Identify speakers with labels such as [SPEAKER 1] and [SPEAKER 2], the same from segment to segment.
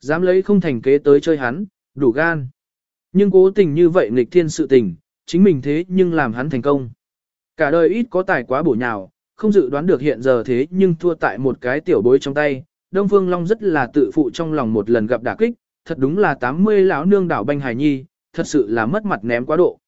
[SPEAKER 1] Dám lấy không thành kế tới chơi hắn, đủ gan. Nhưng cố tình như vậy nghịch thiên sự tình, chính mình thế nhưng làm hắn thành công. Cả đời ít có tài quá bổ nhào, không dự đoán được hiện giờ thế nhưng thua tại một cái tiểu bối trong tay. Đông Phương Long rất là tự phụ trong lòng một lần gặp đả kích, thật đúng là 80 lão nương đảo banh hài nhi, thật sự là mất mặt ném quá độ.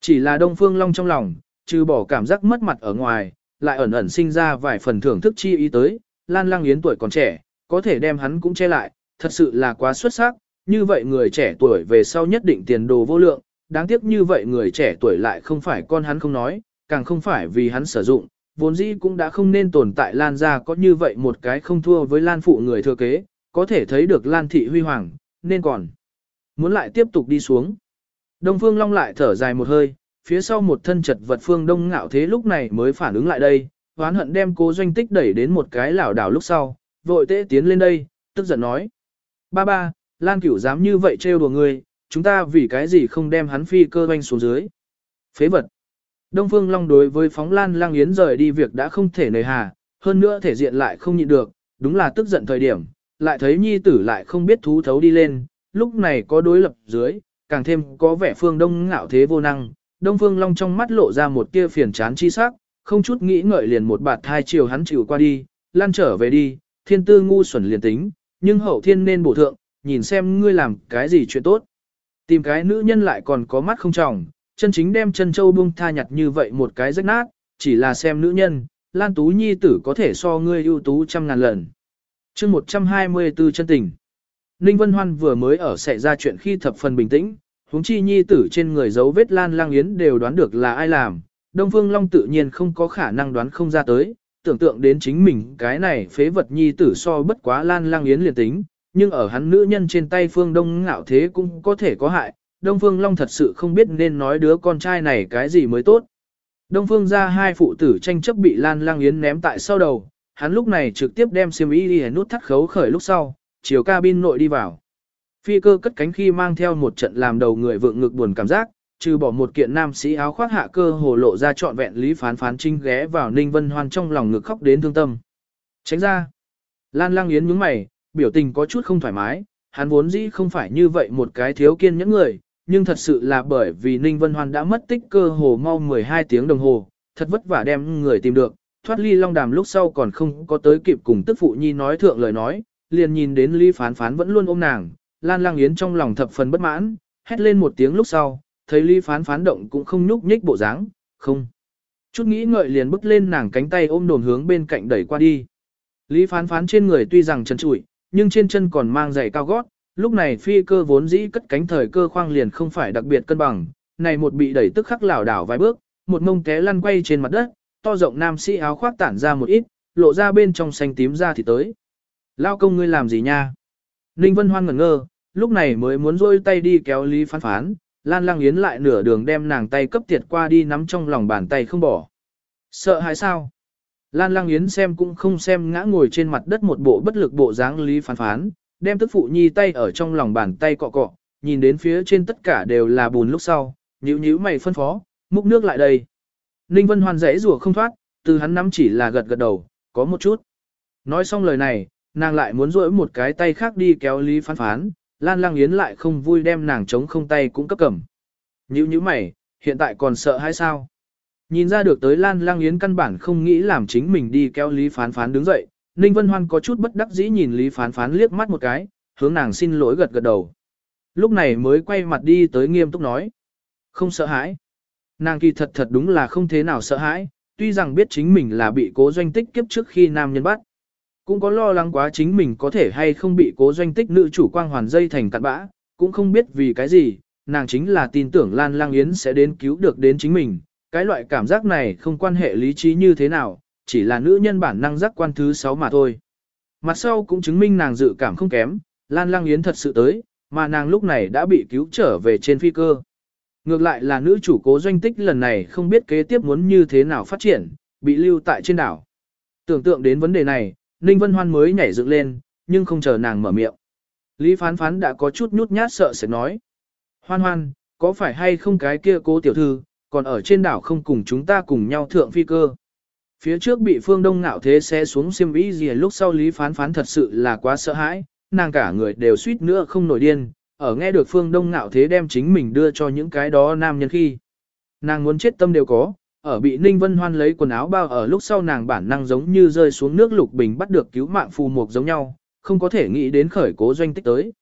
[SPEAKER 1] Chỉ là Đông Phương Long trong lòng, trừ bỏ cảm giác mất mặt ở ngoài, lại ẩn ẩn sinh ra vài phần thưởng thức chi ý tới, Lan Lang Yến tuổi còn trẻ, có thể đem hắn cũng che lại, thật sự là quá xuất sắc, như vậy người trẻ tuổi về sau nhất định tiền đồ vô lượng, đáng tiếc như vậy người trẻ tuổi lại không phải con hắn không nói, càng không phải vì hắn sử dụng, vốn dĩ cũng đã không nên tồn tại Lan ra có như vậy một cái không thua với Lan phụ người thừa kế, có thể thấy được Lan thị huy hoàng, nên còn muốn lại tiếp tục đi xuống. Đông Phương Long lại thở dài một hơi, phía sau một thân chật vật Phương Đông ngạo thế lúc này mới phản ứng lại đây, hoán hận đem cố doanh tích đẩy đến một cái lảo đảo lúc sau, vội tế tiến lên đây, tức giận nói. Ba ba, Lan cửu dám như vậy trêu đùa người, chúng ta vì cái gì không đem hắn phi cơ doanh xuống dưới. Phế vật. Đông Phương Long đối với phóng Lan Lang Yến rời đi việc đã không thể nề hà, hơn nữa thể diện lại không nhịn được, đúng là tức giận thời điểm, lại thấy nhi tử lại không biết thú thấu đi lên, lúc này có đối lập dưới, càng thêm có vẻ phương đông ngạo thế vô năng, đông phương long trong mắt lộ ra một tia phiền chán chi sắc, không chút nghĩ ngợi liền một bạt thai chiều hắn chịu qua đi, lan trở về đi, thiên tư ngu xuẩn liền tính, nhưng hậu thiên nên bổ thượng, nhìn xem ngươi làm cái gì chuyện tốt. Tìm cái nữ nhân lại còn có mắt không trọng, chân chính đem chân châu buông tha nhặt như vậy một cái rách nát, chỉ là xem nữ nhân, Lan Tú Nhi tử có thể so ngươi ưu tú trăm ngàn lần. chương 124 chân tình. Ninh Vân Hoan vừa mới ở xảy ra chuyện khi thập phần bình tĩnh, huống chi nhi tử trên người dấu vết lan lang yến đều đoán được là ai làm, Đông Phương Long tự nhiên không có khả năng đoán không ra tới, tưởng tượng đến chính mình cái này phế vật nhi tử so bất quá lan lang yến liền tính, nhưng ở hắn nữ nhân trên tay Phương Đông ngạo thế cũng có thể có hại, Đông Phương Long thật sự không biết nên nói đứa con trai này cái gì mới tốt. Đông Phương ra hai phụ tử tranh chấp bị lan lang yến ném tại sau đầu, hắn lúc này trực tiếp đem xiêm y đi nút thắt khấu khởi lúc sau, chiều cabin nội đi vào. Phi cơ cất cánh khi mang theo một trận làm đầu người vượng ngực buồn cảm giác, trừ bỏ một kiện nam sĩ áo khoác hạ cơ hồ lộ ra trọn vẹn lý phán phán trinh ghé vào Ninh Vân Hoan trong lòng ngực khóc đến thương tâm. Tránh ra. Lan Lang Yến nhướng mày, biểu tình có chút không thoải mái, hắn vốn dĩ không phải như vậy một cái thiếu kiên những người, nhưng thật sự là bởi vì Ninh Vân Hoan đã mất tích cơ hồ mau 12 tiếng đồng hồ, thật vất vả đem người tìm được, thoát ly long đàm lúc sau còn không có tới kịp cùng tức phụ nhi nói thượng lời nói, liền nhìn đến Lý Phán Phán vẫn luôn ôm nàng, Lan Lang Yến trong lòng thập phần bất mãn, hét lên một tiếng lúc sau, thấy Lý Phán Phán động cũng không nhúc nhích bộ dáng, không. Chút nghĩ ngợi liền bước lên nàng cánh tay ôm đồn hướng bên cạnh đẩy qua đi. Lý Phán Phán trên người tuy rằng chân trụi, nhưng trên chân còn mang giày cao gót, lúc này phi cơ vốn dĩ cất cánh thời cơ khoang liền không phải đặc biệt cân bằng, này một bị đẩy tức khắc lảo đảo vài bước, một mông té lăn quay trên mặt đất, to rộng nam sĩ áo khoác tản ra một ít, lộ ra bên trong xanh tím ra thì tới. Lao công ngươi làm gì nha? Ninh Vân Hoan ngẩn ngơ, lúc này mới muốn rôi tay đi kéo Lý Phán Phán, Lan Lang Yến lại nửa đường đem nàng tay cấp tiệt qua đi nắm trong lòng bàn tay không bỏ. Sợ hãi sao? Lan Lang Yến xem cũng không xem ngã ngồi trên mặt đất một bộ bất lực bộ dáng Lý Phán Phán, đem tức phụ nhi tay ở trong lòng bàn tay cọ cọ, nhìn đến phía trên tất cả đều là bùn lúc sau, nhíu nhíu mày phân phó, múc nước lại đây. Ninh Vân Hoan rẽ rủa không thoát, từ hắn nắm chỉ là gật gật đầu, có một chút. Nói xong lời này, nàng lại muốn rỗi một cái tay khác đi kéo Lý Phán Phán, Lan Lang Yến lại không vui đem nàng chống không tay cũng cấp cầm. Như như mày, hiện tại còn sợ hay sao? Nhìn ra được tới Lan Lang Yến căn bản không nghĩ làm chính mình đi kéo Lý Phán Phán đứng dậy, Ninh Vân Hoan có chút bất đắc dĩ nhìn Lý Phán Phán liếc mắt một cái, hướng nàng xin lỗi gật gật đầu. Lúc này mới quay mặt đi tới nghiêm túc nói. Không sợ hãi. Nàng kỳ thật thật đúng là không thế nào sợ hãi, tuy rằng biết chính mình là bị cố doanh tích kiếp trước khi nam nhân bắt. Cũng có lo lắng quá chính mình có thể hay không bị cố doanh tích nữ chủ quang hoàn dây thành cặn bã, cũng không biết vì cái gì, nàng chính là tin tưởng Lan Lang Yến sẽ đến cứu được đến chính mình. Cái loại cảm giác này không quan hệ lý trí như thế nào, chỉ là nữ nhân bản năng giác quan thứ 6 mà thôi. Mặt sau cũng chứng minh nàng dự cảm không kém, Lan Lang Yến thật sự tới, mà nàng lúc này đã bị cứu trở về trên phi cơ. Ngược lại là nữ chủ cố doanh tích lần này không biết kế tiếp muốn như thế nào phát triển, bị lưu tại trên đảo. Tưởng tượng đến vấn đề này, Ninh Vân Hoan mới nhảy dựng lên, nhưng không chờ nàng mở miệng. Lý Phán Phán đã có chút nhút nhát sợ sẽ nói. Hoan hoan, có phải hay không cái kia cố tiểu thư, còn ở trên đảo không cùng chúng ta cùng nhau thượng phi cơ. Phía trước bị phương đông ngạo thế xe xuống xiêm vĩ gì lúc sau Lý Phán Phán thật sự là quá sợ hãi, nàng cả người đều suýt nữa không nổi điên, ở nghe được phương đông ngạo thế đem chính mình đưa cho những cái đó nam nhân khi. Nàng muốn chết tâm đều có, ở bị Ninh Vân Hoan lấy quần áo bao ở lúc sau nàng bản năng giống như rơi xuống nước lục bình bắt được cứu mạng phù mục giống nhau, không có thể nghĩ đến khởi cố doanh tích tới.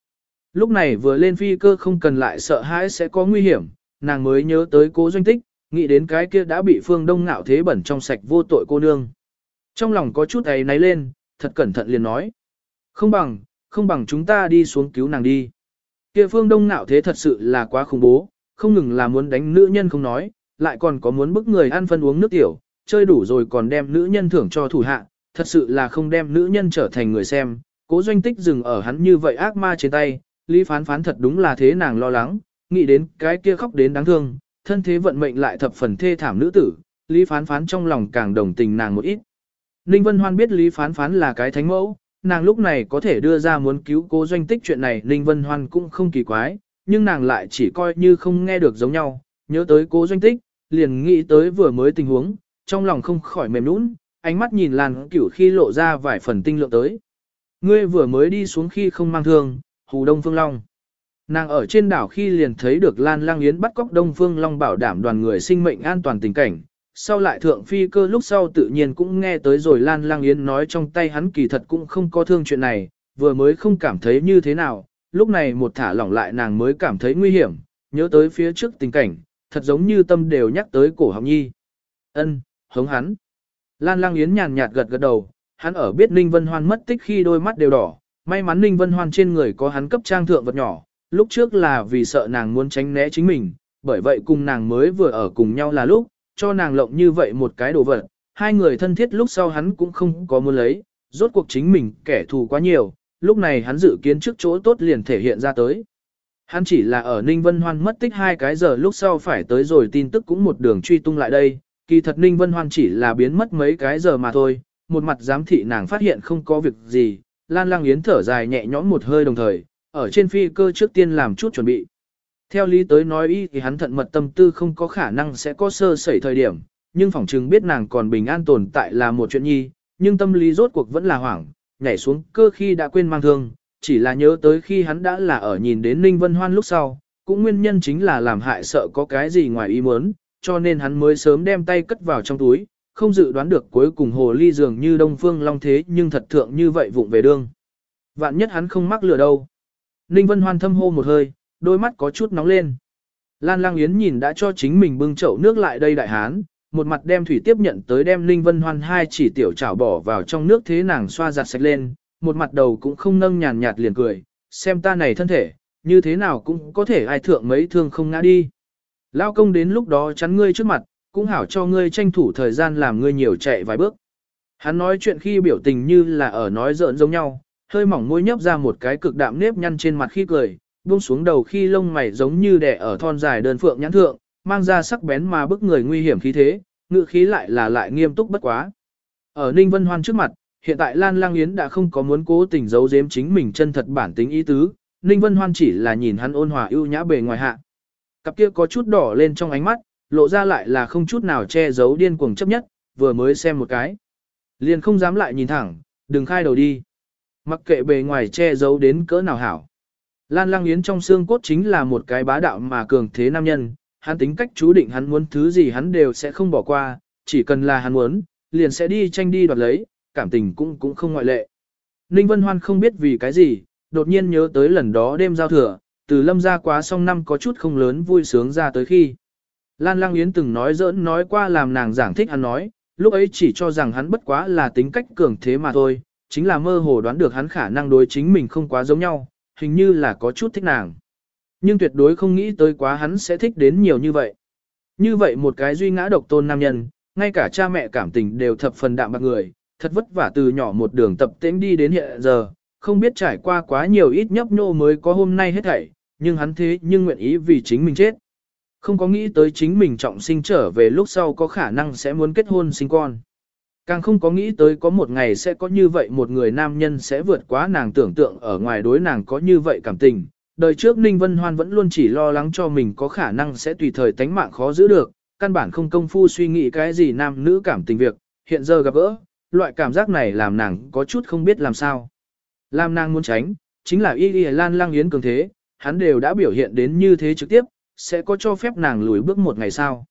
[SPEAKER 1] Lúc này vừa lên phi cơ không cần lại sợ hãi sẽ có nguy hiểm, nàng mới nhớ tới cố doanh tích, nghĩ đến cái kia đã bị phương đông ngạo thế bẩn trong sạch vô tội cô nương. Trong lòng có chút ấy náy lên, thật cẩn thận liền nói. Không bằng, không bằng chúng ta đi xuống cứu nàng đi. Kia phương đông ngạo thế thật sự là quá khủng bố, không ngừng là muốn đánh nữ nhân không nói, lại còn có muốn bức người ăn phân uống nước tiểu, chơi đủ rồi còn đem nữ nhân thưởng cho thủ hạ, thật sự là không đem nữ nhân trở thành người xem. Cố doanh tích dừng ở hắn như vậy ác ma trên tay, Lý phán phán thật đúng là thế nàng lo lắng, nghĩ đến cái kia khóc đến đáng thương, thân thế vận mệnh lại thập phần thê thảm nữ tử, Lý phán phán trong lòng càng đồng tình nàng một ít. Ninh Vân Hoan biết Lý phán phán là cái thánh mẫu, nàng lúc này có thể đưa ra muốn cứu cố doanh tích chuyện này Ninh Vân Hoan cũng không kỳ quái, nhưng nàng lại chỉ coi như không nghe được giống nhau, nhớ tới cố doanh tích, liền nghĩ tới vừa mới tình huống, trong lòng không khỏi mềm nũng, ánh mắt nhìn làn cửu khi lộ ra vài phần tinh lượng tới. Ngươi vừa mới đi xuống khi không mang thương, hù Đông Phương Long. Nàng ở trên đảo khi liền thấy được Lan Lang Yến bắt cóc Đông Phương Long bảo đảm đoàn người sinh mệnh an toàn tình cảnh. Sau lại thượng phi cơ lúc sau tự nhiên cũng nghe tới rồi Lan Lang Yến nói trong tay hắn kỳ thật cũng không có thương chuyện này, vừa mới không cảm thấy như thế nào, lúc này một thả lỏng lại nàng mới cảm thấy nguy hiểm, nhớ tới phía trước tình cảnh, thật giống như tâm đều nhắc tới cổ họng nhi. Ân, hống hắn. Lan Lang Yến nhàn nhạt gật gật đầu, hắn ở biết Ninh Vân Hoan mất tích khi đôi mắt đều đỏ, may mắn Ninh Vân Hoan trên người có hắn cấp trang thượng vật nhỏ, lúc trước là vì sợ nàng muốn tránh né chính mình, bởi vậy cùng nàng mới vừa ở cùng nhau là lúc, cho nàng lộng như vậy một cái đồ vật, hai người thân thiết lúc sau hắn cũng không có muốn lấy, rốt cuộc chính mình kẻ thù quá nhiều, lúc này hắn dự kiến trước chỗ tốt liền thể hiện ra tới. Hắn chỉ là ở Ninh Vân Hoan mất tích hai cái giờ lúc sau phải tới rồi tin tức cũng một đường truy tung lại đây, kỳ thật Ninh Vân Hoan chỉ là biến mất mấy cái giờ mà thôi, một mặt giám thị nàng phát hiện không có việc gì, Lan Lang Yến thở dài nhẹ nhõm một hơi đồng thời, ở trên phi cơ trước tiên làm chút chuẩn bị. Theo lý tới nói y thì hắn thận mật tâm tư không có khả năng sẽ có sơ sẩy thời điểm, nhưng phỏng chừng biết nàng còn bình an tồn tại là một chuyện nhi, nhưng tâm lý rốt cuộc vẫn là hoảng, nhảy xuống cơ khi đã quên mang thương, chỉ là nhớ tới khi hắn đã là ở nhìn đến Ninh Vân Hoan lúc sau, cũng nguyên nhân chính là làm hại sợ có cái gì ngoài ý muốn, cho nên hắn mới sớm đem tay cất vào trong túi, không dự đoán được cuối cùng hồ ly dường như Đông Phương Long thế nhưng thật thượng như vậy vụng về đương. Vạn nhất hắn không mắc lừa đâu. Ninh Vân Hoan thâm hô một hơi, đôi mắt có chút nóng lên. Lan Lang Yến nhìn đã cho chính mình bưng chậu nước lại đây đại hán, một mặt đem thủy tiếp nhận tới đem Ninh Vân Hoan hai chỉ tiểu chảo bỏ vào trong nước thế nàng xoa giặt sạch lên, một mặt đầu cũng không nâng nhàn nhạt liền cười, xem ta này thân thể, như thế nào cũng có thể ai thượng mấy thương không ngã đi. Lao công đến lúc đó chắn ngươi trước mặt, cũng hảo cho ngươi tranh thủ thời gian làm ngươi nhiều chạy vài bước. Hắn nói chuyện khi biểu tình như là ở nói giỡn giống nhau, hơi mỏng môi nhấp ra một cái cực đạm nếp nhăn trên mặt khi cười, buông xuống đầu khi lông mày giống như đẻ ở thon dài đơn phượng nhãn thượng, mang ra sắc bén mà bức người nguy hiểm khí thế, ngự khí lại là lại nghiêm túc bất quá. Ở Ninh Vân Hoan trước mặt, hiện tại Lan Lang Yến đã không có muốn cố tình giấu giếm chính mình chân thật bản tính ý tứ, Ninh Vân Hoan chỉ là nhìn hắn ôn hòa ưu nhã bề ngoài hạ. Cặp kia có chút đỏ lên trong ánh mắt, lộ ra lại là không chút nào che giấu điên cuồng chấp nhất, vừa mới xem một cái. Liền không dám lại nhìn thẳng, đừng khai đầu đi. Mặc kệ bề ngoài che giấu đến cỡ nào hảo. Lan Lang Yến trong xương cốt chính là một cái bá đạo mà cường thế nam nhân, hắn tính cách chú định hắn muốn thứ gì hắn đều sẽ không bỏ qua, chỉ cần là hắn muốn, liền sẽ đi tranh đi đoạt lấy, cảm tình cũng cũng không ngoại lệ. Ninh Vân Hoan không biết vì cái gì, đột nhiên nhớ tới lần đó đêm giao thừa, từ lâm ra quá xong năm có chút không lớn vui sướng ra tới khi. Lan Lang Yến từng nói giỡn nói qua làm nàng giảng thích hắn nói, lúc ấy chỉ cho rằng hắn bất quá là tính cách cường thế mà thôi, chính là mơ hồ đoán được hắn khả năng đối chính mình không quá giống nhau, hình như là có chút thích nàng. Nhưng tuyệt đối không nghĩ tới quá hắn sẽ thích đến nhiều như vậy. Như vậy một cái duy ngã độc tôn nam nhân, ngay cả cha mẹ cảm tình đều thập phần đạm bạc người, thật vất vả từ nhỏ một đường tập tễnh đi đến hiện giờ, không biết trải qua quá nhiều ít nhấp nhô mới có hôm nay hết thảy, nhưng hắn thế nhưng nguyện ý vì chính mình chết. Không có nghĩ tới chính mình trọng sinh trở về lúc sau có khả năng sẽ muốn kết hôn sinh con. Càng không có nghĩ tới có một ngày sẽ có như vậy một người nam nhân sẽ vượt quá nàng tưởng tượng ở ngoài đối nàng có như vậy cảm tình. Đời trước Ninh Vân Hoan vẫn luôn chỉ lo lắng cho mình có khả năng sẽ tùy thời tánh mạng khó giữ được, căn bản không công phu suy nghĩ cái gì nam nữ cảm tình việc, hiện giờ gặp gỡ, loại cảm giác này làm nàng có chút không biết làm sao. Làm nàng muốn tránh, chính là y y lan lang yến cường thế, hắn đều đã biểu hiện đến như thế trực tiếp, sẽ có cho phép nàng lùi bước một ngày sau.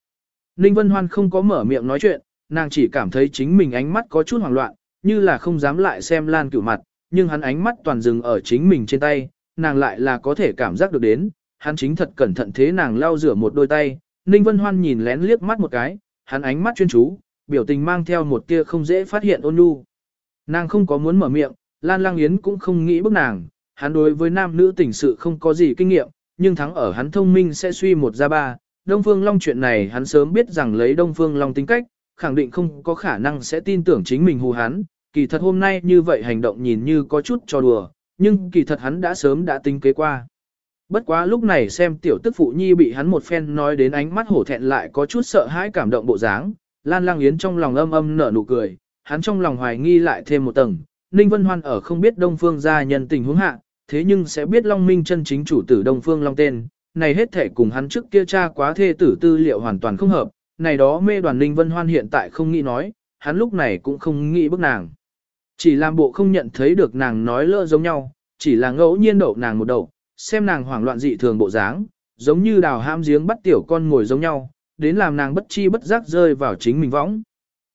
[SPEAKER 1] Ninh Vân Hoan không có mở miệng nói chuyện, nàng chỉ cảm thấy chính mình ánh mắt có chút hoảng loạn, như là không dám lại xem Lan Cửu mặt, nhưng hắn ánh mắt toàn dừng ở chính mình trên tay, nàng lại là có thể cảm giác được đến, hắn chính thật cẩn thận thế nàng lau rửa một đôi tay, Ninh Vân Hoan nhìn lén liếc mắt một cái, hắn ánh mắt chuyên chú, biểu tình mang theo một tia không dễ phát hiện ôn nhu. Nàng không có muốn mở miệng, Lan Lang Yến cũng không nghĩ bức nàng, hắn đối với nam nữ tình sự không có gì kinh nghiệm, nhưng thắng ở hắn thông minh sẽ suy một ra ba. Đông Phương Long chuyện này hắn sớm biết rằng lấy Đông Phương Long tính cách, khẳng định không có khả năng sẽ tin tưởng chính mình hù hắn, kỳ thật hôm nay như vậy hành động nhìn như có chút cho đùa, nhưng kỳ thật hắn đã sớm đã tính kế qua. Bất quá lúc này xem tiểu tức phụ nhi bị hắn một phen nói đến ánh mắt hổ thẹn lại có chút sợ hãi cảm động bộ dáng, Lan Lang Yến trong lòng âm âm nở nụ cười, hắn trong lòng hoài nghi lại thêm một tầng, Ninh Vân Hoan ở không biết Đông Phương gia nhân tình huống hạ, thế nhưng sẽ biết Long Minh chân chính chủ tử Đông Phương Long tên, này hết thể cùng hắn trước kia cha quá thê tử tư liệu hoàn toàn không hợp, này đó mê đoàn Ninh Vân Hoan hiện tại không nghĩ nói, hắn lúc này cũng không nghĩ bức nàng. Chỉ làm bộ không nhận thấy được nàng nói lỡ giống nhau, chỉ là ngẫu nhiên đậu nàng một đầu, xem nàng hoảng loạn dị thường bộ dáng, giống như đào ham giếng bắt tiểu con ngồi giống nhau, đến làm nàng bất chi bất giác rơi vào chính mình võng.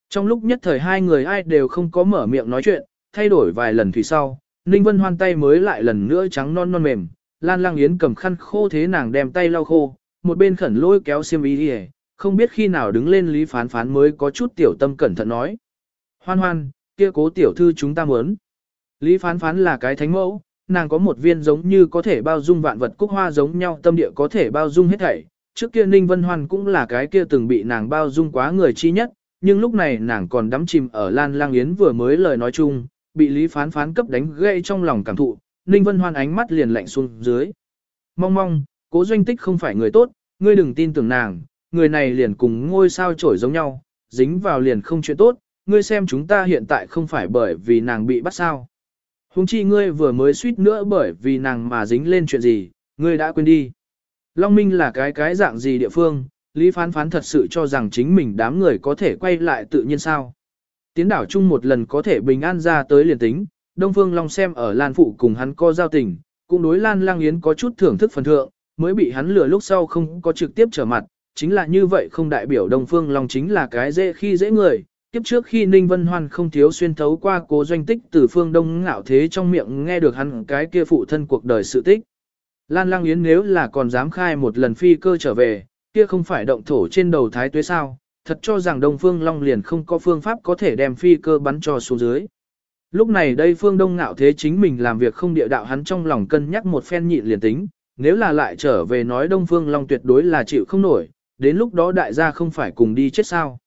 [SPEAKER 1] Trong lúc nhất thời hai người ai đều không có mở miệng nói chuyện, thay đổi vài lần thủy sau, Ninh Vân Hoan tay mới lại lần nữa trắng non non mềm, Lan Lang Yến cầm khăn khô thế nàng đem tay lau khô, một bên khẩn lôi kéo xiêm y đi không biết khi nào đứng lên Lý Phán Phán mới có chút tiểu tâm cẩn thận nói. Hoan hoan, kia cố tiểu thư chúng ta muốn. Lý Phán Phán là cái thánh mẫu, nàng có một viên giống như có thể bao dung vạn vật cúc hoa giống nhau tâm địa có thể bao dung hết thảy. Trước kia Ninh Vân Hoan cũng là cái kia từng bị nàng bao dung quá người chi nhất, nhưng lúc này nàng còn đắm chìm ở Lan Lang Yến vừa mới lời nói chung, bị Lý Phán Phán cấp đánh gãy trong lòng cảm thụ, Ninh Vân Hoan ánh mắt liền lạnh xuống dưới. Mong mong, cố doanh tích không phải người tốt, ngươi đừng tin tưởng nàng, người này liền cùng ngôi sao trổi giống nhau, dính vào liền không chuyện tốt, ngươi xem chúng ta hiện tại không phải bởi vì nàng bị bắt sao. Hùng chi ngươi vừa mới suýt nữa bởi vì nàng mà dính lên chuyện gì, ngươi đã quên đi. Long Minh là cái cái dạng gì địa phương, Lý Phán Phán thật sự cho rằng chính mình đám người có thể quay lại tự nhiên sao. Tiến đảo chung một lần có thể bình an ra tới liền tính, Đông Phương Long xem ở Lan Phụ cùng hắn co giao tình, cũng đối Lan Lang Yến có chút thưởng thức phần thượng, mới bị hắn lừa lúc sau không có trực tiếp trở mặt, chính là như vậy không đại biểu Đông Phương Long chính là cái dễ khi dễ người. Tiếp trước khi Ninh Vân Hoan không thiếu xuyên thấu qua cố doanh tích từ phương Đông ngạo thế trong miệng nghe được hắn cái kia phụ thân cuộc đời sự tích. Lan Lang Yến nếu là còn dám khai một lần phi cơ trở về, kia không phải động thổ trên đầu thái tuế sao, thật cho rằng Đông Phương Long liền không có phương pháp có thể đem phi cơ bắn cho xuống dưới. Lúc này đây Phương Đông ngạo thế chính mình làm việc không địa đạo hắn trong lòng cân nhắc một phen nhịn liền tính, nếu là lại trở về nói Đông Phương Long tuyệt đối là chịu không nổi, đến lúc đó đại gia không phải cùng đi chết sao.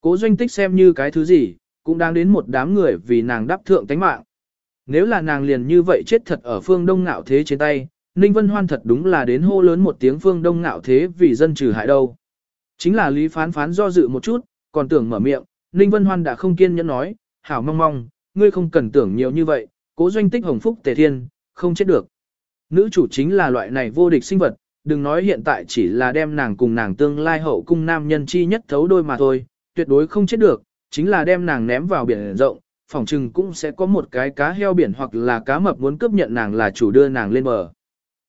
[SPEAKER 1] Cố doanh tích xem như cái thứ gì, cũng đang đến một đám người vì nàng đáp thượng tánh mạng. Nếu là nàng liền như vậy chết thật ở phương đông ngạo thế trên tay, Ninh Vân Hoan thật đúng là đến hô lớn một tiếng phương đông ngạo thế vì dân trừ hại đâu. Chính là Lý Phán Phán do dự một chút, còn tưởng mở miệng, Ninh Vân Hoan đã không kiên nhẫn nói, hảo mong mong, ngươi không cần tưởng nhiều như vậy, cố doanh tích hồng phúc tề thiên, không chết được. Nữ chủ chính là loại này vô địch sinh vật, đừng nói hiện tại chỉ là đem nàng cùng nàng tương lai hậu cung nam nhân chi nhất thấu đôi mà thôi, tuyệt đối không chết được, chính là đem nàng ném vào biển rộng, phỏng chừng cũng sẽ có một cái cá heo biển hoặc là cá mập muốn cướp nhận nàng là chủ đưa nàng lên bờ.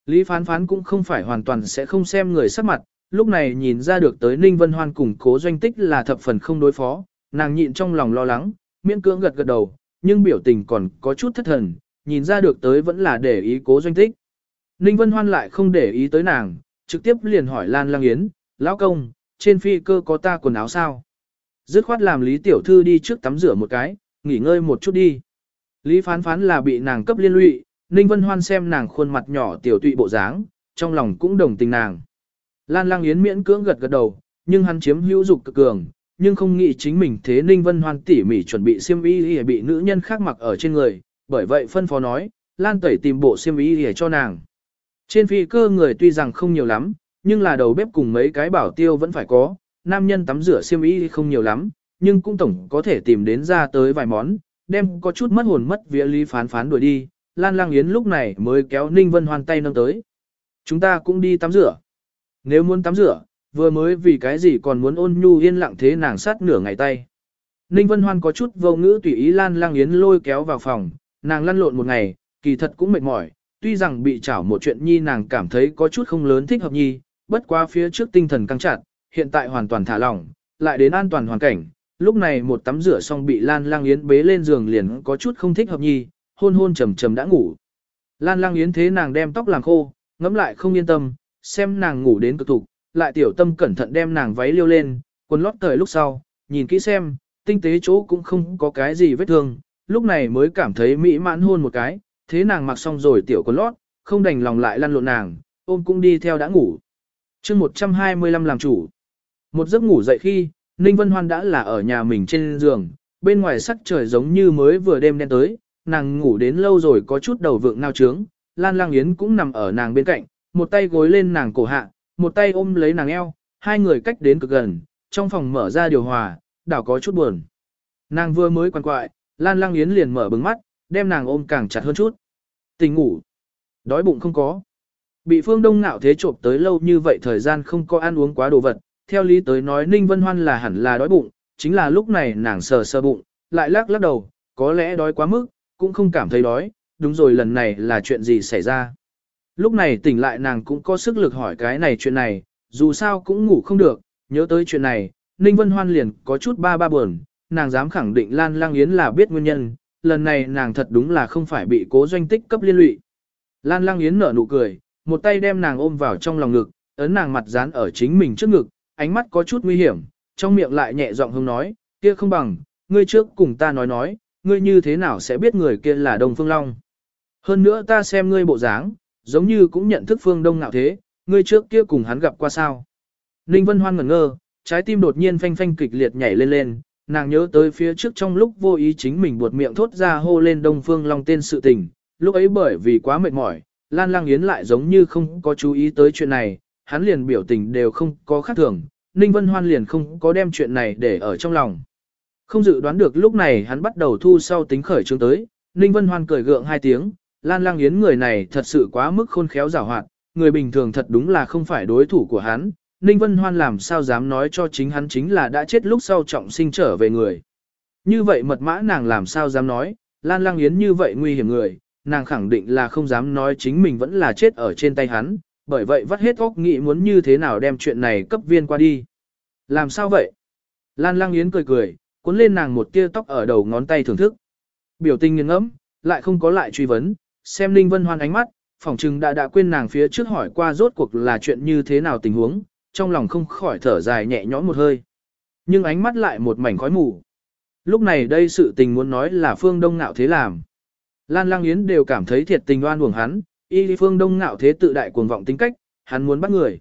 [SPEAKER 1] Lý phán phán cũng không phải hoàn toàn sẽ không xem người sắc mặt, lúc này nhìn ra được tới Ninh Vân Hoan cùng cố doanh tích là thập phần không đối phó, nàng nhịn trong lòng lo lắng, miễn cưỡng gật gật đầu, nhưng biểu tình còn có chút thất thần, nhìn ra được tới vẫn là để ý cố doanh tích. Ninh Vân Hoan lại không để ý tới nàng, trực tiếp liền hỏi Lan Lang Yến, lão công, trên phi cơ có ta quần áo sao? Dứt khoát làm Lý Tiểu Thư đi trước tắm rửa một cái, nghỉ ngơi một chút đi. Lý phán phán là bị nàng cấp liên lụy, Ninh Vân Hoan xem nàng khuôn mặt nhỏ tiểu tụy bộ dáng, trong lòng cũng đồng tình nàng. Lan Lang Yến miễn cưỡng gật gật đầu, nhưng hắn chiếm hữu dục cực cường, nhưng không nghĩ chính mình thế Ninh Vân Hoan tỉ mỉ chuẩn bị xiêm y để bị nữ nhân khác mặc ở trên người, bởi vậy phân phó nói, Lan tẩy tìm bộ xiêm y để cho nàng. Trên phi cơ người tuy rằng không nhiều lắm, nhưng là đầu bếp cùng mấy cái bảo tiêu vẫn phải có, nam nhân tắm rửa xiêm y không nhiều lắm, nhưng cũng tổng có thể tìm đến ra tới vài món, đem có chút mất hồn mất vía lý phán phán đuổi đi, Lan Lang Yến lúc này mới kéo Ninh Vân Hoan tay nâng tới. Chúng ta cũng đi tắm rửa. Nếu muốn tắm rửa, vừa mới vì cái gì còn muốn ôn nhu yên lặng thế nàng sát nửa ngày tay. Ninh Vân Hoan có chút vô ngữ tùy ý Lan Lang Yến lôi kéo vào phòng, nàng lăn lộn một ngày, kỳ thật cũng mệt mỏi, tuy rằng bị chảo một chuyện nhi nàng cảm thấy có chút không lớn thích hợp nhi, bất quá phía trước tinh thần căng chặt, hiện tại hoàn toàn thả lỏng, lại đến an toàn hoàn cảnh, lúc này một tắm rửa xong bị Lan Lang Yến bế lên giường liền có chút không thích hợp nhi, hôn hôn trầm trầm đã ngủ. Lan Lang Yến thế nàng đem tóc làm khô, ngẫm lại không yên tâm, xem nàng ngủ đến cực thục, lại tiểu tâm cẩn thận đem nàng váy liêu lên, quần lót thời lúc sau, nhìn kỹ xem, tinh tế chỗ cũng không có cái gì vết thương, lúc này mới cảm thấy mỹ mãn hôn một cái, thế nàng mặc xong rồi tiểu quần lót, không đành lòng lại lăn lộn nàng, ôm cũng đi theo đã ngủ. chương 125 làm chủ. Một giấc ngủ dậy khi, Ninh Vân Hoan đã là ở nhà mình trên giường, bên ngoài sắc trời giống như mới vừa đêm đen tới, nàng ngủ đến lâu rồi có chút đầu vượng nao trướng, Lan Lang Yến cũng nằm ở nàng bên cạnh, một tay gối lên nàng cổ hạ, một tay ôm lấy nàng eo, hai người cách đến cực gần, trong phòng mở ra điều hòa, đảo có chút buồn. Nàng vừa mới quan quại, Lan Lang Yến liền mở bừng mắt, đem nàng ôm càng chặt hơn chút. Tình ngủ. Đói bụng không có. Bị phương đông ngạo thế trộm tới lâu như vậy thời gian không có ăn uống quá đồ vật, theo lý tới nói Ninh Vân Hoan là hẳn là đói bụng, chính là lúc này nàng sờ sờ bụng, lại lắc lắc đầu, có lẽ đói quá mức, cũng không cảm thấy đói, đúng rồi lần này là chuyện gì xảy ra. Lúc này tỉnh lại nàng cũng có sức lực hỏi cái này chuyện này, dù sao cũng ngủ không được, nhớ tới chuyện này, Ninh Vân Hoan liền có chút ba ba buồn, nàng dám khẳng định Lan Lang Yến là biết nguyên nhân, lần này nàng thật đúng là không phải bị cố doanh tích cấp liên lụy. Lan Lang Yến nở nụ cười, một tay đem nàng ôm vào trong lòng ngực, ấn nàng mặt dán ở chính mình trước ngực, ánh mắt có chút nguy hiểm, trong miệng lại nhẹ giọng hông nói, kia không bằng, ngươi trước cùng ta nói nói, ngươi như thế nào sẽ biết người kia là Đông Phương Long. Hơn nữa ta xem ngươi bộ dáng, giống như cũng nhận thức Phương Đông Nạo thế, ngươi trước kia cùng hắn gặp qua sao. Ninh Vân Hoan ngẩn ngơ, trái tim đột nhiên phanh phanh kịch liệt nhảy lên lên, nàng nhớ tới phía trước trong lúc vô ý chính mình buột miệng thốt ra hô lên Đông Phương Long tên sự tình, lúc ấy bởi vì quá mệt mỏi, Lan Lang Yến lại giống như không có chú ý tới chuyện này, hắn liền biểu tình đều không có khác thường, Ninh Vân Hoan liền không có đem chuyện này để ở trong lòng. Không dự đoán được lúc này hắn bắt đầu thu sau tính khởi trương tới, Ninh Vân Hoan cười gượng hai tiếng, Lan Lang Yến người này thật sự quá mức khôn khéo giả hoạt, người bình thường thật đúng là không phải đối thủ của hắn, Ninh Vân Hoan làm sao dám nói cho chính hắn chính là đã chết lúc sau trọng sinh trở về người. Như vậy mật mã nàng làm sao dám nói, Lan Lang Yến như vậy nguy hiểm người, nàng khẳng định là không dám nói chính mình vẫn là chết ở trên tay hắn, bởi vậy vắt hết óc nghĩ muốn như thế nào đem chuyện này cấp viên qua đi. Làm sao vậy? Lan Lang Yến cười cười, cuốn lên nàng một tia tóc ở đầu ngón tay thưởng thức. Biểu tình nghiêng ngẫm, lại không có lại truy vấn, xem Ninh Vân Hoan ánh mắt, phỏng chừng đã đã quên nàng phía trước hỏi qua rốt cuộc là chuyện như thế nào tình huống, trong lòng không khỏi thở dài nhẹ nhõm một hơi. Nhưng ánh mắt lại một mảnh khói mù. Lúc này đây sự tình muốn nói là phương đông ngạo thế làm. Lan Lang Yến đều cảm thấy thiệt tình oan uổng hắn, y phương đông ngạo thế tự đại cuồng vọng tính cách, hắn muốn bắt người.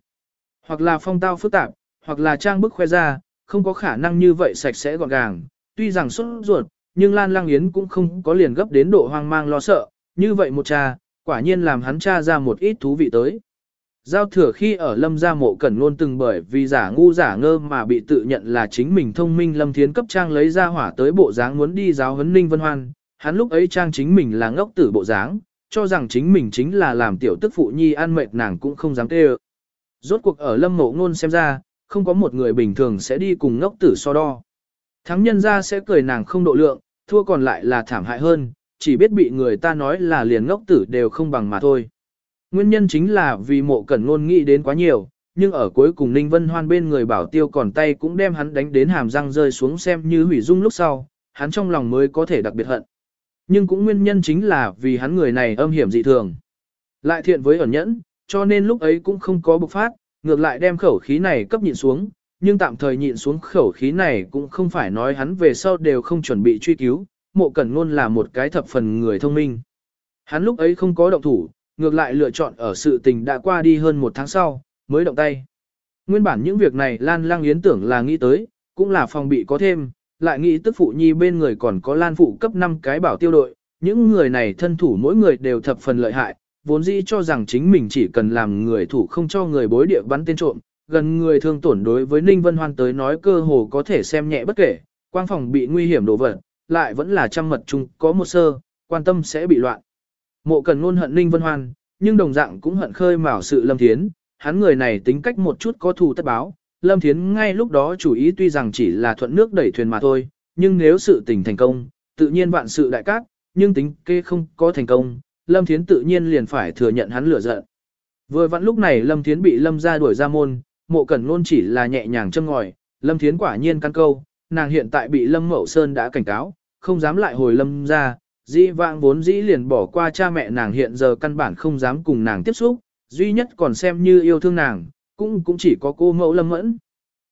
[SPEAKER 1] Hoặc là phong tao phức tạp, hoặc là trang bức khoe ra, không có khả năng như vậy sạch sẽ gọn gàng. Tuy rằng xuất ruột, nhưng Lan Lang Yến cũng không có liền gấp đến độ hoang mang lo sợ, như vậy một cha, quả nhiên làm hắn cha ra một ít thú vị tới. Giao thừa khi ở lâm gia mộ cẩn luôn từng bởi vì giả ngu giả ngơ mà bị tự nhận là chính mình thông minh lâm thiến cấp trang lấy ra hỏa tới bộ dáng muốn đi giáo huấn ninh vân hoan, hắn lúc ấy trang chính mình là ngốc tử bộ dáng, cho rằng chính mình chính là làm tiểu tức phụ nhi an mệt nàng cũng không dám tê Rốt cuộc ở lâm mộ ngôn xem ra, không có một người bình thường sẽ đi cùng ngốc tử so đo. Thắng nhân ra sẽ cười nàng không độ lượng, thua còn lại là thảm hại hơn, chỉ biết bị người ta nói là liền ngốc tử đều không bằng mà thôi. Nguyên nhân chính là vì mộ cẩn ngôn nghĩ đến quá nhiều, nhưng ở cuối cùng Ninh Vân Hoan bên người bảo tiêu còn tay cũng đem hắn đánh đến hàm răng rơi xuống xem như hủy dung lúc sau, hắn trong lòng mới có thể đặc biệt hận. Nhưng cũng nguyên nhân chính là vì hắn người này âm hiểm dị thường. Lại thiện với ẩn nhẫn, cho nên lúc ấy cũng không có bộc phát, ngược lại đem khẩu khí này cấp nhịn xuống, nhưng tạm thời nhịn xuống khẩu khí này cũng không phải nói hắn về sau đều không chuẩn bị truy cứu, mộ cẩn ngôn là một cái thập phần người thông minh. Hắn lúc ấy không có động thủ, ngược lại lựa chọn ở sự tình đã qua đi hơn một tháng sau, mới động tay. Nguyên bản những việc này Lan Lang Yến tưởng là nghĩ tới, cũng là phòng bị có thêm, lại nghĩ tức phụ nhi bên người còn có Lan phụ cấp 5 cái bảo tiêu đội, những người này thân thủ mỗi người đều thập phần lợi hại, vốn dĩ cho rằng chính mình chỉ cần làm người thủ không cho người bối địa bắn tên trộm, gần người thương tổn đối với Ninh Vân Hoan tới nói cơ hồ có thể xem nhẹ bất kể, quang phòng bị nguy hiểm đổ vật, lại vẫn là trăm mật chung có một sơ, quan tâm sẽ bị loạn. Mộ cần luôn hận Ninh Vân Hoan, nhưng đồng dạng cũng hận khơi mào sự Lâm Thiến, hắn người này tính cách một chút có thù tất báo. Lâm Thiến ngay lúc đó chủ ý tuy rằng chỉ là thuận nước đẩy thuyền mà thôi, nhưng nếu sự tình thành công, tự nhiên vạn sự đại cát, nhưng tính kê không có thành công, Lâm Thiến tự nhiên liền phải thừa nhận hắn lửa giận. Vừa vặn lúc này Lâm Thiến bị Lâm ra đuổi ra môn, mộ cẩn luôn chỉ là nhẹ nhàng châm ngòi, Lâm Thiến quả nhiên căn câu, nàng hiện tại bị Lâm Mậu Sơn đã cảnh cáo, không dám lại hồi Lâm ra, dĩ vãng vốn dĩ liền bỏ qua cha mẹ nàng hiện giờ căn bản không dám cùng nàng tiếp xúc, duy nhất còn xem như yêu thương nàng, cũng cũng chỉ có cô mẫu Lâm Mẫn.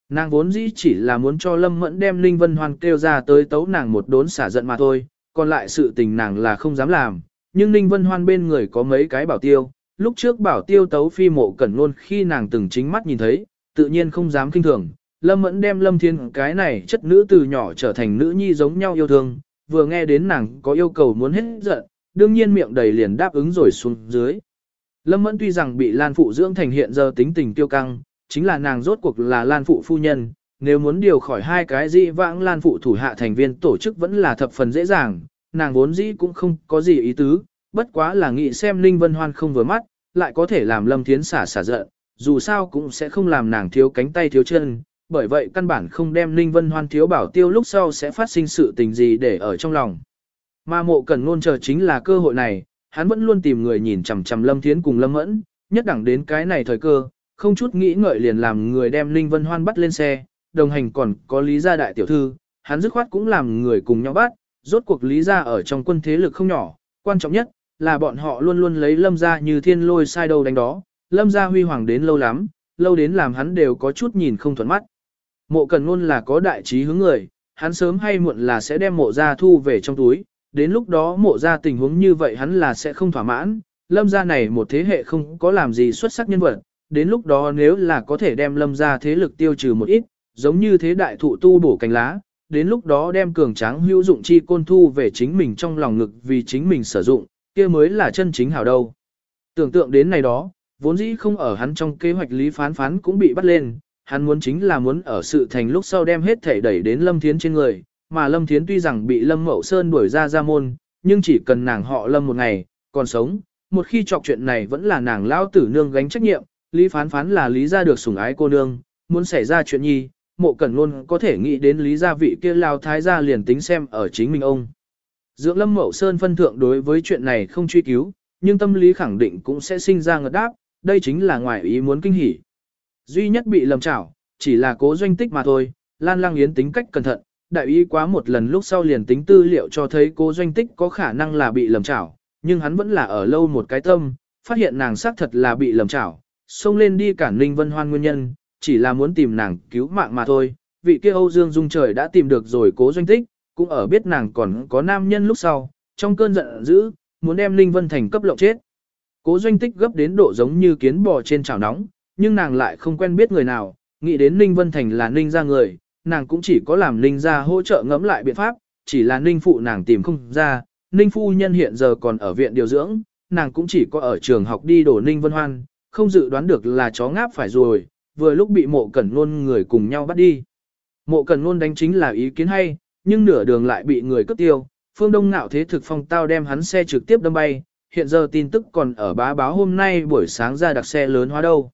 [SPEAKER 1] Nàng vốn dĩ chỉ là muốn cho Lâm Mẫn đem Linh Vân Hoan kêu ra tới tấu nàng một đốn xả giận mà thôi, còn lại sự tình nàng là không dám làm, nhưng Ninh Vân Hoan bên người có mấy cái bảo tiêu, lúc trước bảo tiêu tấu phi mộ cẩn luôn khi nàng từng chính mắt nhìn thấy, tự nhiên không dám kinh thường. Lâm Mẫn đem Lâm Thiên cái này chất nữ từ nhỏ trở thành nữ nhi giống nhau yêu thương, vừa nghe đến nàng có yêu cầu muốn hết giận, đương nhiên miệng đầy liền đáp ứng rồi xuống dưới. Lâm Mẫn tuy rằng bị Lan Phụ dưỡng thành hiện giờ tính tình tiêu căng, chính là nàng rốt cuộc là Lan Phụ phu nhân, nếu muốn điều khỏi hai cái dị vãng Lan Phụ thủ hạ thành viên tổ chức vẫn là thập phần dễ dàng, nàng vốn dĩ cũng không có gì ý tứ, bất quá là nghĩ xem Ninh Vân Hoan không vừa mắt, lại có thể làm Lâm Thiến xả xả giận, dù sao cũng sẽ không làm nàng thiếu cánh tay thiếu chân, bởi vậy căn bản không đem Ninh Vân Hoan thiếu bảo tiêu lúc sau sẽ phát sinh sự tình gì để ở trong lòng. Mà mộ cần ngôn chờ chính là cơ hội này, hắn vẫn luôn tìm người nhìn chằm chằm Lâm Thiến cùng Lâm Mẫn, nhất đẳng đến cái này thời cơ, không chút nghĩ ngợi liền làm người đem Ninh Vân Hoan bắt lên xe, đồng hành còn có Lý gia đại tiểu thư, hắn dứt khoát cũng làm người cùng nhau bắt, rốt cuộc Lý gia ở trong quân thế lực không nhỏ, quan trọng nhất là bọn họ luôn luôn lấy Lâm gia như thiên lôi sai đầu đánh đó, Lâm gia huy hoàng đến lâu lắm, lâu đến làm hắn đều có chút nhìn không thuận mắt. Mộ cần luôn là có đại trí hướng người, hắn sớm hay muộn là sẽ đem mộ gia thu về trong túi, đến lúc đó mộ gia tình huống như vậy hắn là sẽ không thỏa mãn, lâm gia này một thế hệ không có làm gì xuất sắc nhân vật, đến lúc đó nếu là có thể đem lâm gia thế lực tiêu trừ một ít, giống như thế đại thụ tu bổ cành lá, đến lúc đó đem cường tráng hữu dụng chi côn thu về chính mình trong lòng ngực vì chính mình sử dụng, kia mới là chân chính hảo đâu. Tưởng tượng đến này đó, vốn dĩ không ở hắn trong kế hoạch lý phán phán cũng bị bắt lên, hắn muốn chính là muốn ở sự thành lúc sau đem hết thể đẩy đến Lâm Thiến trên người, mà Lâm Thiến tuy rằng bị Lâm Mậu Sơn đuổi ra ra môn, nhưng chỉ cần nàng họ Lâm một ngày, còn sống, một khi chọc chuyện này vẫn là nàng lao tử nương gánh trách nhiệm, lý phán phán là lý ra được sủng ái cô nương, muốn xảy ra chuyện nhi, mộ cẩn luôn có thể nghĩ đến lý gia vị kia lao thái gia liền tính xem ở chính mình ông. Dưỡng Lâm Mậu Sơn phân thượng đối với chuyện này không truy cứu, nhưng tâm lý khẳng định cũng sẽ sinh ra ngật đáp, đây chính là ngoài ý muốn kinh hỉ. Duy nhất bị lầm chảo, chỉ là cố doanh tích mà thôi, Lan Lang Yến tính cách cẩn thận, đại ý quá một lần lúc sau liền tính tư liệu cho thấy cố doanh tích có khả năng là bị lầm chảo, nhưng hắn vẫn là ở lâu một cái tâm, phát hiện nàng xác thật là bị lầm chảo, xông lên đi cản Ninh Vân Hoan nguyên nhân, chỉ là muốn tìm nàng cứu mạng mà thôi. Vị kia Âu Dương Dung trời đã tìm được rồi cố doanh tích, cũng ở biết nàng còn có nam nhân lúc sau, trong cơn giận dữ, muốn đem Linh Vân Thành cấp lộng chết. Cố doanh tích gấp đến độ giống như kiến bò trên chảo nóng, nhưng nàng lại không quen biết người nào, nghĩ đến Ninh Vân Thành là Ninh ra người, nàng cũng chỉ có làm Ninh ra hỗ trợ ngẫm lại biện pháp, chỉ là Ninh phụ nàng tìm không ra, Ninh phu nhân hiện giờ còn ở viện điều dưỡng, nàng cũng chỉ có ở trường học đi đổ Ninh Vân Hoan, không dự đoán được là chó ngáp phải rồi, vừa lúc bị mộ cẩn nôn người cùng nhau bắt đi. Mộ cẩn nôn đánh chính là ý kiến hay, nhưng nửa đường lại bị người cướp tiêu, phương đông ngạo thế thực phong tao đem hắn xe trực tiếp đâm bay, hiện giờ tin tức còn ở bá báo hôm nay buổi sáng ra đặc xe lớn hóa đâu.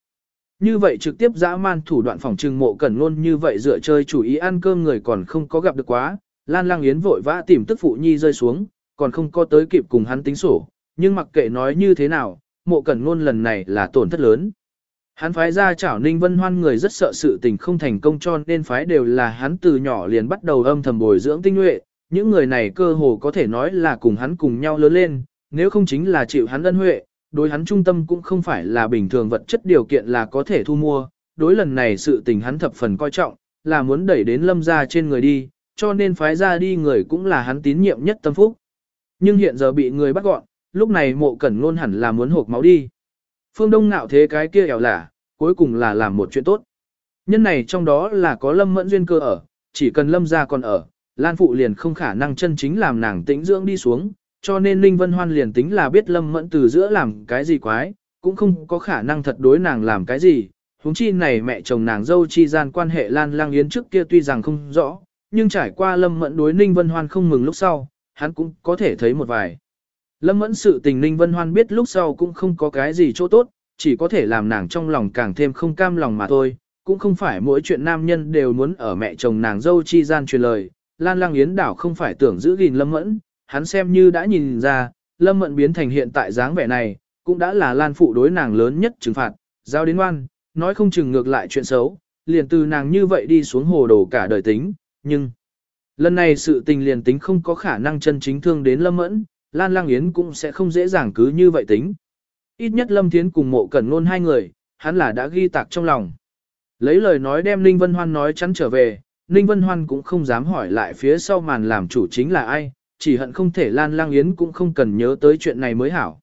[SPEAKER 1] Như vậy trực tiếp dã man thủ đoạn phòng trừng mộ cẩn luôn như vậy dựa chơi chủ ý ăn cơm người còn không có gặp được quá, Lan Lang Yến vội vã tìm tức phụ nhi rơi xuống, còn không có tới kịp cùng hắn tính sổ, nhưng mặc kệ nói như thế nào, mộ cẩn luôn lần này là tổn thất lớn. Hắn phái ra chảo Ninh Vân Hoan người rất sợ sự tình không thành công cho nên phái đều là hắn từ nhỏ liền bắt đầu âm thầm bồi dưỡng tinh nhuệ, những người này cơ hồ có thể nói là cùng hắn cùng nhau lớn lên, nếu không chính là chịu hắn ân huệ, đối hắn trung tâm cũng không phải là bình thường vật chất điều kiện là có thể thu mua, đối lần này sự tình hắn thập phần coi trọng, là muốn đẩy đến lâm ra trên người đi, cho nên phái ra đi người cũng là hắn tín nhiệm nhất tâm phúc. Nhưng hiện giờ bị người bắt gọn, lúc này mộ cẩn luôn hẳn là muốn hộp máu đi. Phương Đông ngạo thế cái kia ẻo lả, cuối cùng là làm một chuyện tốt. Nhân này trong đó là có lâm mẫn duyên cơ ở, chỉ cần lâm ra còn ở, Lan Phụ liền không khả năng chân chính làm nàng tĩnh dưỡng đi xuống, cho nên Ninh Vân Hoan liền tính là biết lâm mẫn từ giữa làm cái gì quái, cũng không có khả năng thật đối nàng làm cái gì. Húng chi này mẹ chồng nàng dâu chi gian quan hệ Lan Lang Yến trước kia tuy rằng không rõ, nhưng trải qua lâm mẫn đối Ninh Vân Hoan không mừng lúc sau, hắn cũng có thể thấy một vài. Lâm mẫn sự tình Ninh Vân Hoan biết lúc sau cũng không có cái gì chỗ tốt, chỉ có thể làm nàng trong lòng càng thêm không cam lòng mà thôi, cũng không phải mỗi chuyện nam nhân đều muốn ở mẹ chồng nàng dâu chi gian truyền lời. Lan Lang Yến đảo không phải tưởng giữ gìn Lâm Mẫn, hắn xem như đã nhìn ra, Lâm Mẫn biến thành hiện tại dáng vẻ này, cũng đã là Lan Phụ đối nàng lớn nhất trừng phạt, giao đến oan, nói không chừng ngược lại chuyện xấu, liền từ nàng như vậy đi xuống hồ đồ cả đời tính, nhưng... Lần này sự tình liền tính không có khả năng chân chính thương đến Lâm Mẫn, Lan Lang Yến cũng sẽ không dễ dàng cứ như vậy tính. Ít nhất Lâm Thiến cùng mộ cẩn ngôn hai người, hắn là đã ghi tạc trong lòng. Lấy lời nói đem Ninh Vân Hoan nói chắn trở về, Ninh Vân Hoan cũng không dám hỏi lại phía sau màn làm chủ chính là ai, chỉ hận không thể Lan Lang Yến cũng không cần nhớ tới chuyện này mới hảo.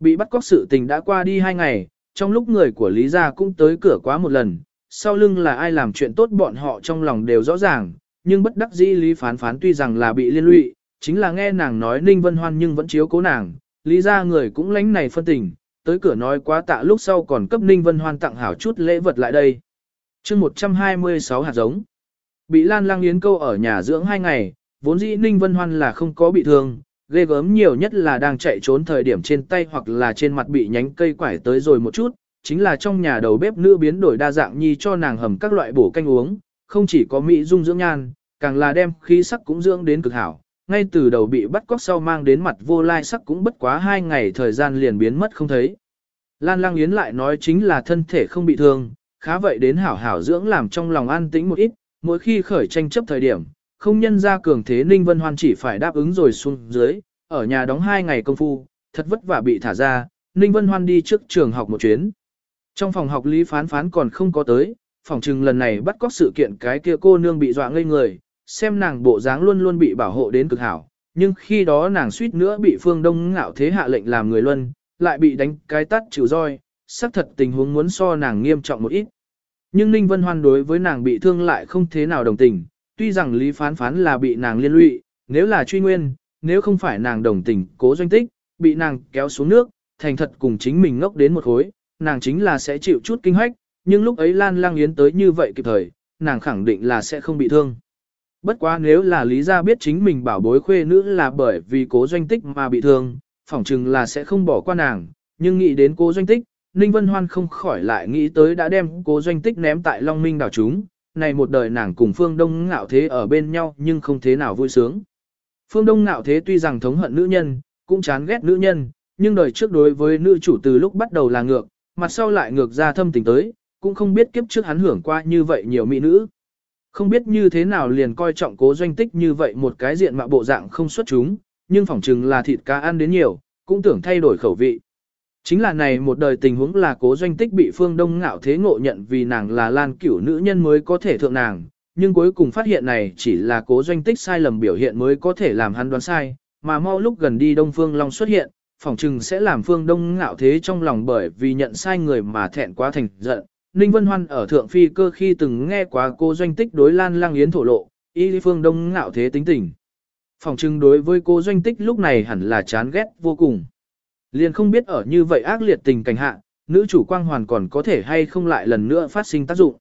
[SPEAKER 1] Bị bắt cóc sự tình đã qua đi hai ngày, trong lúc người của Lý Gia cũng tới cửa quá một lần, sau lưng là ai làm chuyện tốt bọn họ trong lòng đều rõ ràng, nhưng bất đắc dĩ Lý Phán Phán tuy rằng là bị liên lụy, chính là nghe nàng nói Ninh Vân Hoan nhưng vẫn chiếu cố nàng, Lý Gia người cũng lánh này phân tình, tới cửa nói quá tạ lúc sau còn cấp Ninh Vân Hoan tặng hảo chút lễ vật lại đây. chương 126 hạt giống. Bị Lan Lang Yến câu ở nhà dưỡng hai ngày, vốn dĩ Ninh Vân Hoan là không có bị thương, ghê gớm nhiều nhất là đang chạy trốn thời điểm trên tay hoặc là trên mặt bị nhánh cây quải tới rồi một chút, chính là trong nhà đầu bếp nữ biến đổi đa dạng nhi cho nàng hầm các loại bổ canh uống, không chỉ có mỹ dung dưỡng nhan, càng là đem khí sắc cũng dưỡng đến cực hảo. Ngay từ đầu bị bắt cóc sau mang đến mặt vô lai sắc cũng bất quá hai ngày thời gian liền biến mất không thấy. Lan Lang Yến lại nói chính là thân thể không bị thương, khá vậy đến hảo hảo dưỡng làm trong lòng an tĩnh một ít, mỗi khi khởi tranh chấp thời điểm, không nhân ra cường thế Ninh Vân Hoan chỉ phải đáp ứng rồi xuống dưới, ở nhà đóng hai ngày công phu, thật vất vả bị thả ra, Ninh Vân Hoan đi trước trường học một chuyến. Trong phòng học Lý Phán Phán còn không có tới, phòng trừng lần này bắt cóc sự kiện cái kia cô nương bị dọa ngây người, xem nàng bộ dáng luôn luôn bị bảo hộ đến cực hảo, nhưng khi đó nàng suýt nữa bị phương đông ngạo thế hạ lệnh làm người luân, lại bị đánh cái tắt chịu roi, xác thật tình huống muốn so nàng nghiêm trọng một ít. Nhưng Ninh Vân Hoan đối với nàng bị thương lại không thế nào đồng tình, tuy rằng Lý Phán Phán là bị nàng liên lụy, nếu là truy nguyên, nếu không phải nàng đồng tình cố doanh tích, bị nàng kéo xuống nước, thành thật cùng chính mình ngốc đến một khối, nàng chính là sẽ chịu chút kinh hoách, nhưng lúc ấy Lan Lang Yến tới như vậy kịp thời, nàng khẳng định là sẽ không bị thương. Bất quá nếu là Lý Gia biết chính mình bảo bối khuê nữ là bởi vì cố doanh tích mà bị thương, phỏng chừng là sẽ không bỏ qua nàng, nhưng nghĩ đến cố doanh tích, Ninh Vân Hoan không khỏi lại nghĩ tới đã đem cố doanh tích ném tại Long Minh đảo chúng, này một đời nàng cùng Phương Đông ngạo thế ở bên nhau nhưng không thế nào vui sướng. Phương Đông ngạo thế tuy rằng thống hận nữ nhân, cũng chán ghét nữ nhân, nhưng đời trước đối với nữ chủ từ lúc bắt đầu là ngược, mặt sau lại ngược ra thâm tình tới, cũng không biết kiếp trước hắn hưởng qua như vậy nhiều mỹ nữ. Không biết như thế nào liền coi trọng cố doanh tích như vậy một cái diện mạo bộ dạng không xuất chúng, nhưng phỏng chừng là thịt cá ăn đến nhiều, cũng tưởng thay đổi khẩu vị. Chính là này một đời tình huống là cố doanh tích bị phương đông ngạo thế ngộ nhận vì nàng là lan cửu nữ nhân mới có thể thượng nàng, nhưng cuối cùng phát hiện này chỉ là cố doanh tích sai lầm biểu hiện mới có thể làm hắn đoán sai, mà mau lúc gần đi đông phương long xuất hiện, phỏng chừng sẽ làm phương đông ngạo thế trong lòng bởi vì nhận sai người mà thẹn quá thành giận. Ninh Vân Hoan ở thượng phi cơ khi từng nghe quá cô doanh tích đối lan lang yến thổ lộ, y phương đông ngạo thế tính tình. Phỏng chừng đối với cô doanh tích lúc này hẳn là chán ghét vô cùng. Liền không biết ở như vậy ác liệt tình cảnh hạ, nữ chủ quang hoàn còn có thể hay không lại lần nữa phát sinh tác dụng.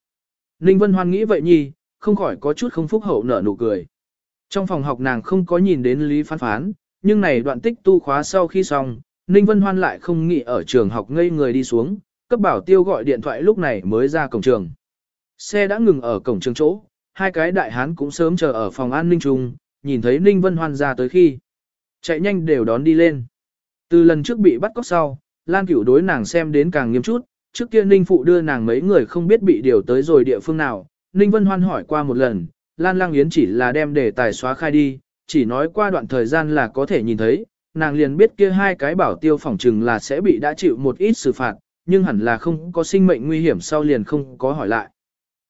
[SPEAKER 1] Ninh Vân Hoan nghĩ vậy nhi, không khỏi có chút không phúc hậu nở nụ cười. Trong phòng học nàng không có nhìn đến Lý Phán Phán, nhưng này đoạn tích tu khóa sau khi xong, Ninh Vân Hoan lại không nghĩ ở trường học ngây người đi xuống, cấp bảo tiêu gọi điện thoại lúc này mới ra cổng trường. Xe đã ngừng ở cổng trường chỗ, hai cái đại hán cũng sớm chờ ở phòng an ninh trung, nhìn thấy Ninh Vân Hoan ra tới khi. Chạy nhanh đều đón đi lên. Từ lần trước bị bắt cóc sau, Lan Cửu đối nàng xem đến càng nghiêm chút, trước kia Ninh Phụ đưa nàng mấy người không biết bị điều tới rồi địa phương nào, Ninh Vân Hoan hỏi qua một lần, Lan Lang Yến chỉ là đem đề tài xóa khai đi, chỉ nói qua đoạn thời gian là có thể nhìn thấy, nàng liền biết kia hai cái bảo tiêu phỏng trừng là sẽ bị đã chịu một ít xử phạt, nhưng hẳn là không có sinh mệnh nguy hiểm sau liền không có hỏi lại.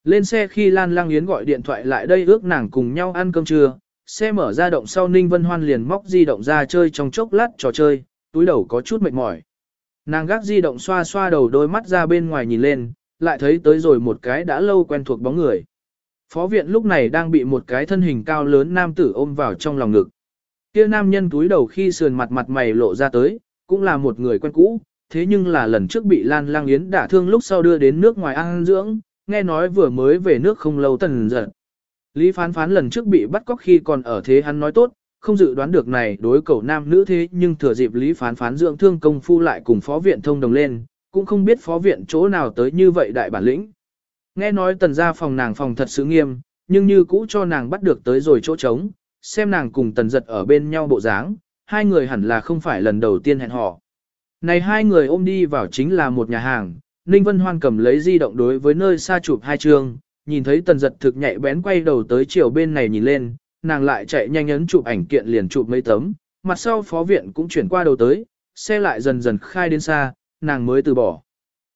[SPEAKER 1] Lên xe khi Lan Lang Yến gọi điện thoại lại đây ước nàng cùng nhau ăn cơm trưa, xe mở ra động sau Ninh Vân Hoan liền móc di động ra chơi trong chốc lát trò chơi, túi đầu có chút mệt mỏi. Nàng gác di động xoa xoa đầu đôi mắt ra bên ngoài nhìn lên, lại thấy tới rồi một cái đã lâu quen thuộc bóng người. Phó viện lúc này đang bị một cái thân hình cao lớn nam tử ôm vào trong lòng ngực. Kia nam nhân túi đầu khi sườn mặt mặt mày lộ ra tới, cũng là một người quen cũ, thế nhưng là lần trước bị Lan Lang Yến đả thương lúc sau đưa đến nước ngoài ăn dưỡng, nghe nói vừa mới về nước không lâu tần giật. Lý phán phán lần trước bị bắt cóc khi còn ở thế hắn nói tốt, không dự đoán được này đối cầu nam nữ thế nhưng thừa dịp Lý phán phán dưỡng thương công phu lại cùng phó viện thông đồng lên, cũng không biết phó viện chỗ nào tới như vậy đại bản lĩnh. Nghe nói tần gia phòng nàng phòng thật sự nghiêm, nhưng như cũ cho nàng bắt được tới rồi chỗ trống, xem nàng cùng tần giật ở bên nhau bộ dáng, hai người hẳn là không phải lần đầu tiên hẹn hò. Này hai người ôm đi vào chính là một nhà hàng, Ninh Vân Hoan cầm lấy di động đối với nơi xa chụp hai chương, nhìn thấy tần giật thực nhạy bén quay đầu tới chiều bên này nhìn lên, nàng lại chạy nhanh ấn chụp ảnh kiện liền chụp mấy tấm, mặt sau phó viện cũng chuyển qua đầu tới, xe lại dần dần khai đến xa, nàng mới từ bỏ.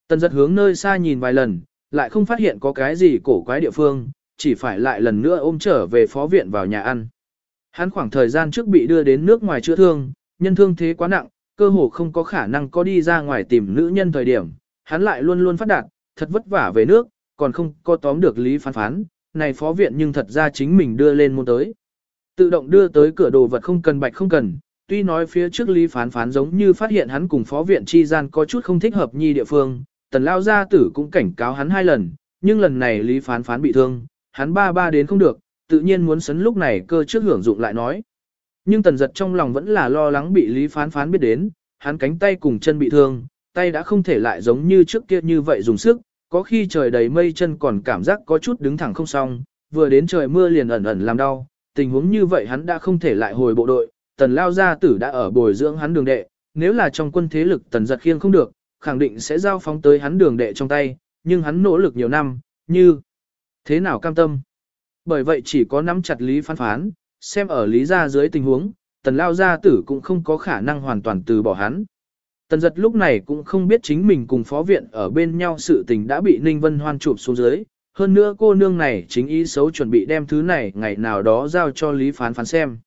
[SPEAKER 1] Tần giật hướng nơi xa nhìn vài lần, lại không phát hiện có cái gì cổ quái địa phương, chỉ phải lại lần nữa ôm trở về phó viện vào nhà ăn. Hắn khoảng thời gian trước bị đưa đến nước ngoài chữa thương, nhân thương thế quá nặng, cơ hồ không có khả năng có đi ra ngoài tìm nữ nhân thời điểm, hắn lại luôn luôn phát đạt, thật vất vả về nước, còn không có tóm được lý phán phán, này phó viện nhưng thật ra chính mình đưa lên môn tới. Tự động đưa tới cửa đồ vật không cần bạch không cần, tuy nói phía trước lý phán phán giống như phát hiện hắn cùng phó viện chi gian có chút không thích hợp nhi địa phương, tần lao gia tử cũng cảnh cáo hắn hai lần, nhưng lần này lý phán phán bị thương, hắn ba ba đến không được, tự nhiên muốn sấn lúc này cơ trước hưởng dụng lại nói. Nhưng tần giật trong lòng vẫn là lo lắng bị lý phán phán biết đến, hắn cánh tay cùng chân bị thương, tay đã không thể lại giống như trước kia như vậy dùng sức, có khi trời đầy mây chân còn cảm giác có chút đứng thẳng không xong, vừa đến trời mưa liền ẩn ẩn làm đau, tình huống như vậy hắn đã không thể lại hồi bộ đội, tần lao gia tử đã ở bồi dưỡng hắn đường đệ, nếu là trong quân thế lực tần giật khiêng không được, khẳng định sẽ giao phóng tới hắn đường đệ trong tay, nhưng hắn nỗ lực nhiều năm, như thế nào cam tâm. Bởi vậy chỉ có nắm chặt lý phán phán, xem ở lý gia dưới tình huống, tần lao gia tử cũng không có khả năng hoàn toàn từ bỏ hắn. Tần giật lúc này cũng không biết chính mình cùng phó viện ở bên nhau sự tình đã bị Ninh Vân Hoan chụp xuống dưới, hơn nữa cô nương này chính ý xấu chuẩn bị đem thứ này ngày nào đó giao cho Lý Phán Phán xem.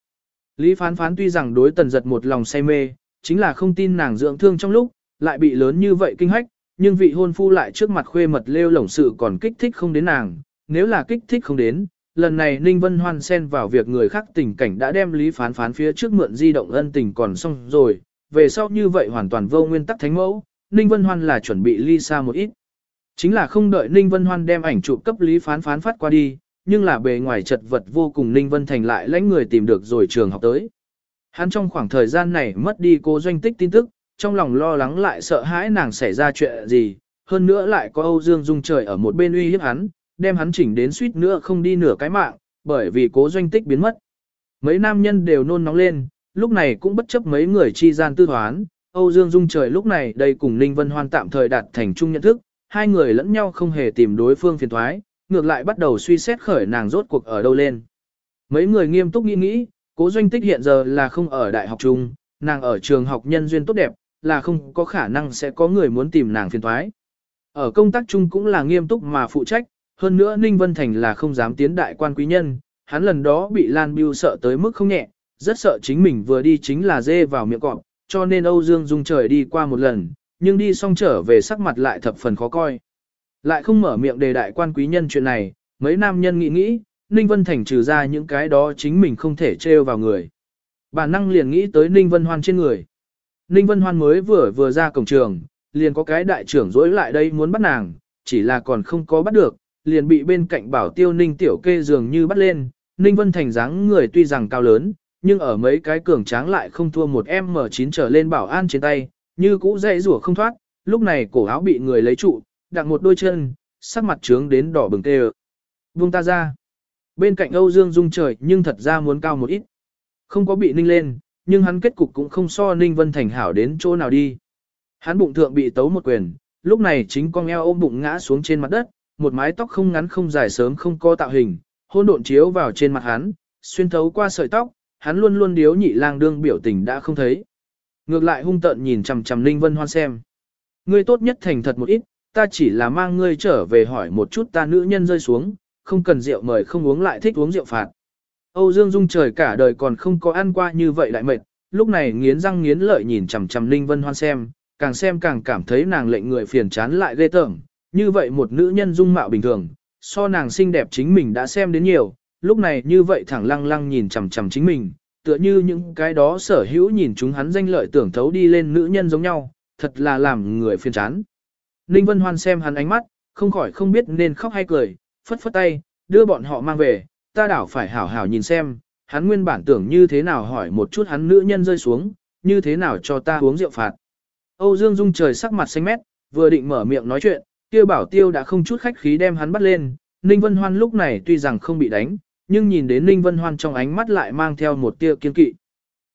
[SPEAKER 1] Lý Phán Phán tuy rằng đối tần giật một lòng say mê, chính là không tin nàng dưỡng thương trong lúc, lại bị lớn như vậy kinh hách, nhưng vị hôn phu lại trước mặt khuê mật lêu lổng sự còn kích thích không đến nàng, nếu là kích thích không đến, lần này Ninh Vân Hoan xen vào việc người khác tình cảnh đã đem Lý Phán Phán phía trước mượn di động ân tình còn xong rồi, về sau như vậy hoàn toàn vô nguyên tắc thánh mẫu, Ninh Vân Hoan là chuẩn bị ly xa một ít. Chính là không đợi Ninh Vân Hoan đem ảnh chụp cấp Lý Phán Phán phát qua đi, nhưng là bề ngoài chật vật vô cùng Ninh Vân Thành lại lãnh người tìm được rồi trường học tới. Hắn trong khoảng thời gian này mất đi cô doanh tích tin tức, trong lòng lo lắng lại sợ hãi nàng xảy ra chuyện gì, hơn nữa lại có Âu Dương Dung trời ở một bên uy hiếp hắn, đem hắn chỉnh đến suýt nữa không đi nửa cái mạng, bởi vì cố doanh tích biến mất. Mấy nam nhân đều nôn nóng lên, lúc này cũng bất chấp mấy người chi gian tư thoán, Âu Dương Dung trời lúc này đây cùng Ninh Vân Hoan tạm thời đạt thành chung nhận thức, hai người lẫn nhau không hề tìm đối phương phiền thoái, ngược lại bắt đầu suy xét khởi nàng rốt cuộc ở đâu lên. Mấy người nghiêm túc nghĩ nghĩ, cố doanh tích hiện giờ là không ở đại học chung, nàng ở trường học nhân duyên tốt đẹp, là không có khả năng sẽ có người muốn tìm nàng phiền thoái. Ở công tác chung cũng là nghiêm túc mà phụ trách, hơn nữa Ninh Vân Thành là không dám tiến đại quan quý nhân, hắn lần đó bị Lan Biêu sợ tới mức không nhẹ, rất sợ chính mình vừa đi chính là dê vào miệng cọp, cho nên Âu Dương Dung trời đi qua một lần, nhưng đi xong trở về sắc mặt lại thập phần khó coi. Lại không mở miệng đề đại quan quý nhân chuyện này, mấy nam nhân nghĩ nghĩ, Ninh Vân Thành trừ ra những cái đó chính mình không thể trêu vào người. Bản năng liền nghĩ tới Ninh Vân Hoan trên người. Ninh Vân Hoan mới vừa vừa ra cổng trường, liền có cái đại trưởng dối lại đây muốn bắt nàng, chỉ là còn không có bắt được, liền bị bên cạnh bảo tiêu Ninh Tiểu Kê dường như bắt lên. Ninh Vân Thành dáng người tuy rằng cao lớn, nhưng ở mấy cái cường tráng lại không thua một M9 trở lên bảo an trên tay, như cũ dây rủa không thoát, lúc này cổ áo bị người lấy trụ, đặt một đôi chân, sắc mặt trướng đến đỏ bừng tê Vương ta ra. Bên cạnh Âu Dương Dung trời nhưng thật ra muốn cao một ít. Không có bị ninh lên, nhưng hắn kết cục cũng không so ninh vân thành hảo đến chỗ nào đi. Hắn bụng thượng bị tấu một quyền, lúc này chính con eo ôm bụng ngã xuống trên mặt đất, một mái tóc không ngắn không dài sớm không có tạo hình, hôn độn chiếu vào trên mặt hắn, xuyên thấu qua sợi tóc, hắn luôn luôn điếu nhị lang đương biểu tình đã không thấy. Ngược lại hung tợn nhìn chằm chằm Ninh Vân Hoan xem. Ngươi tốt nhất thành thật một ít, ta chỉ là mang ngươi trở về hỏi một chút ta nữ nhân rơi xuống, không cần rượu mời không uống lại thích uống rượu phạt. Âu Dương Dung trời cả đời còn không có ăn qua như vậy lại mệt, lúc này nghiến răng nghiến lợi nhìn chằm chằm Ninh Vân Hoan xem, càng xem càng cảm thấy nàng lệnh người phiền chán lại ghê tởm, như vậy một nữ nhân dung mạo bình thường, so nàng xinh đẹp chính mình đã xem đến nhiều, lúc này như vậy thẳng lăng lăng nhìn chằm chằm chính mình, tựa như những cái đó sở hữu nhìn chúng hắn danh lợi tưởng thấu đi lên nữ nhân giống nhau, thật là làm người phiền chán. Ninh Vân Hoan xem hắn ánh mắt, không khỏi không biết nên khóc hay cười, phất phất tay, đưa bọn họ mang về, ta đảo phải hảo hảo nhìn xem, hắn nguyên bản tưởng như thế nào hỏi một chút hắn nữ nhân rơi xuống, như thế nào cho ta uống rượu phạt. Âu Dương Dung trời sắc mặt xanh mét, vừa định mở miệng nói chuyện, kia bảo tiêu đã không chút khách khí đem hắn bắt lên, Ninh Vân Hoan lúc này tuy rằng không bị đánh, nhưng nhìn đến Ninh Vân Hoan trong ánh mắt lại mang theo một tia kiên kỵ.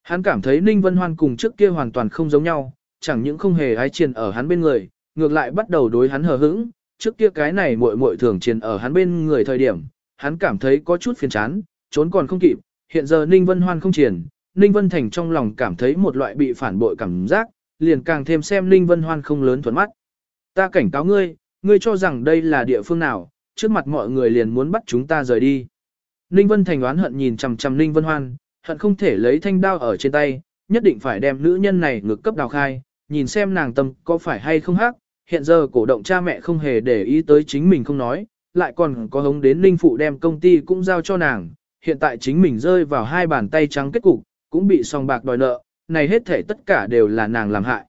[SPEAKER 1] Hắn cảm thấy Ninh Vân Hoan cùng trước kia hoàn toàn không giống nhau, chẳng những không hề ai triền ở hắn bên người, ngược lại bắt đầu đối hắn hờ hững, trước kia cái này muội muội thường triền ở hắn bên người thời điểm, hắn cảm thấy có chút phiền chán, trốn còn không kịp, hiện giờ Ninh Vân Hoan không triền, Ninh Vân Thành trong lòng cảm thấy một loại bị phản bội cảm giác, liền càng thêm xem Ninh Vân Hoan không lớn thuận mắt. Ta cảnh cáo ngươi, ngươi cho rằng đây là địa phương nào, trước mặt mọi người liền muốn bắt chúng ta rời đi. Ninh Vân Thành oán hận nhìn chằm chằm Ninh Vân Hoan, hận không thể lấy thanh đao ở trên tay, nhất định phải đem nữ nhân này ngược cấp đào khai, nhìn xem nàng tâm có phải hay không hắc. Hiện giờ cổ động cha mẹ không hề để ý tới chính mình không nói, lại còn có hống đến Ninh Phụ đem công ty cũng giao cho nàng, hiện tại chính mình rơi vào hai bàn tay trắng kết cục, cũng bị song bạc đòi nợ, này hết thể tất cả đều là nàng làm hại.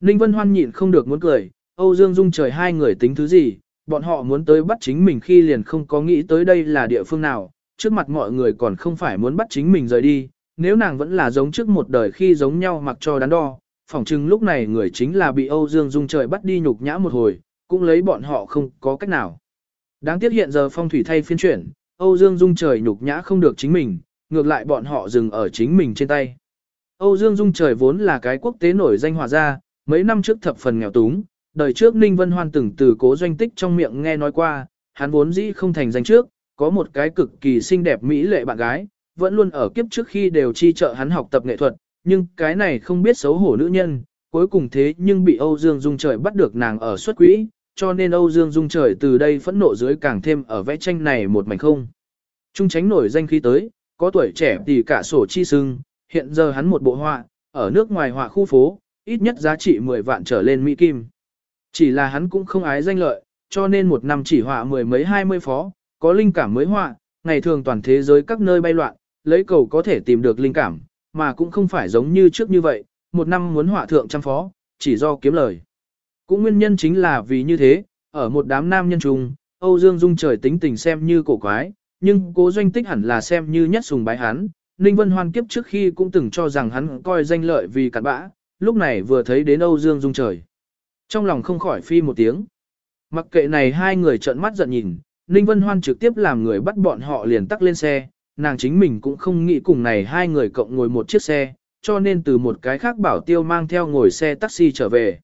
[SPEAKER 1] Ninh Vân Hoan nhịn không được muốn cười, Âu Dương Dung trời hai người tính thứ gì, bọn họ muốn tới bắt chính mình khi liền không có nghĩ tới đây là địa phương nào, trước mặt mọi người còn không phải muốn bắt chính mình rời đi, nếu nàng vẫn là giống trước một đời khi giống nhau mặc cho đắn đo, phỏng chừng lúc này người chính là bị Âu Dương Dung trời bắt đi nhục nhã một hồi, cũng lấy bọn họ không có cách nào. Đáng tiếc hiện giờ phong thủy thay phiên chuyển, Âu Dương Dung trời nhục nhã không được chính mình, ngược lại bọn họ dừng ở chính mình trên tay. Âu Dương Dung trời vốn là cái quốc tế nổi danh hòa gia, mấy năm trước thập phần nghèo túng, đời trước Ninh Vân Hoan từng từ cố doanh tích trong miệng nghe nói qua, hắn vốn dĩ không thành danh trước, có một cái cực kỳ xinh đẹp mỹ lệ bạn gái, vẫn luôn ở kiếp trước khi đều chi trợ hắn học tập nghệ thuật, nhưng cái này không biết xấu hổ nữ nhân, cuối cùng thế nhưng bị Âu Dương Dung trời bắt được nàng ở xuất quỹ, cho nên Âu Dương Dung trời từ đây phẫn nộ dưới càng thêm ở vẽ tranh này một mảnh không. Trung tránh nổi danh khí tới, có tuổi trẻ thì cả sổ chi sưng, hiện giờ hắn một bộ họa, ở nước ngoài họa khu phố, ít nhất giá trị 10 vạn trở lên Mỹ Kim. Chỉ là hắn cũng không ái danh lợi, cho nên một năm chỉ họa mười mấy hai mươi phó, có linh cảm mới họa, ngày thường toàn thế giới các nơi bay loạn, lấy cầu có thể tìm được linh cảm, mà cũng không phải giống như trước như vậy, một năm muốn họa thượng trăm phó, chỉ do kiếm lời. Cũng nguyên nhân chính là vì như thế, ở một đám nam nhân trùng, Âu Dương Dung trời tính tình xem như cổ quái, nhưng cố doanh tích hẳn là xem như nhất sùng bái hắn. Ninh Vân Hoan kiếp trước khi cũng từng cho rằng hắn coi danh lợi vì cặn bã, lúc này vừa thấy đến Âu Dương Dung trời. Trong lòng không khỏi phi một tiếng. Mặc kệ này hai người trợn mắt giận nhìn, Ninh Vân Hoan trực tiếp làm người bắt bọn họ liền tắc lên xe, nàng chính mình cũng không nghĩ cùng này hai người cộng ngồi một chiếc xe, cho nên từ một cái khác bảo tiêu mang theo ngồi xe taxi trở về.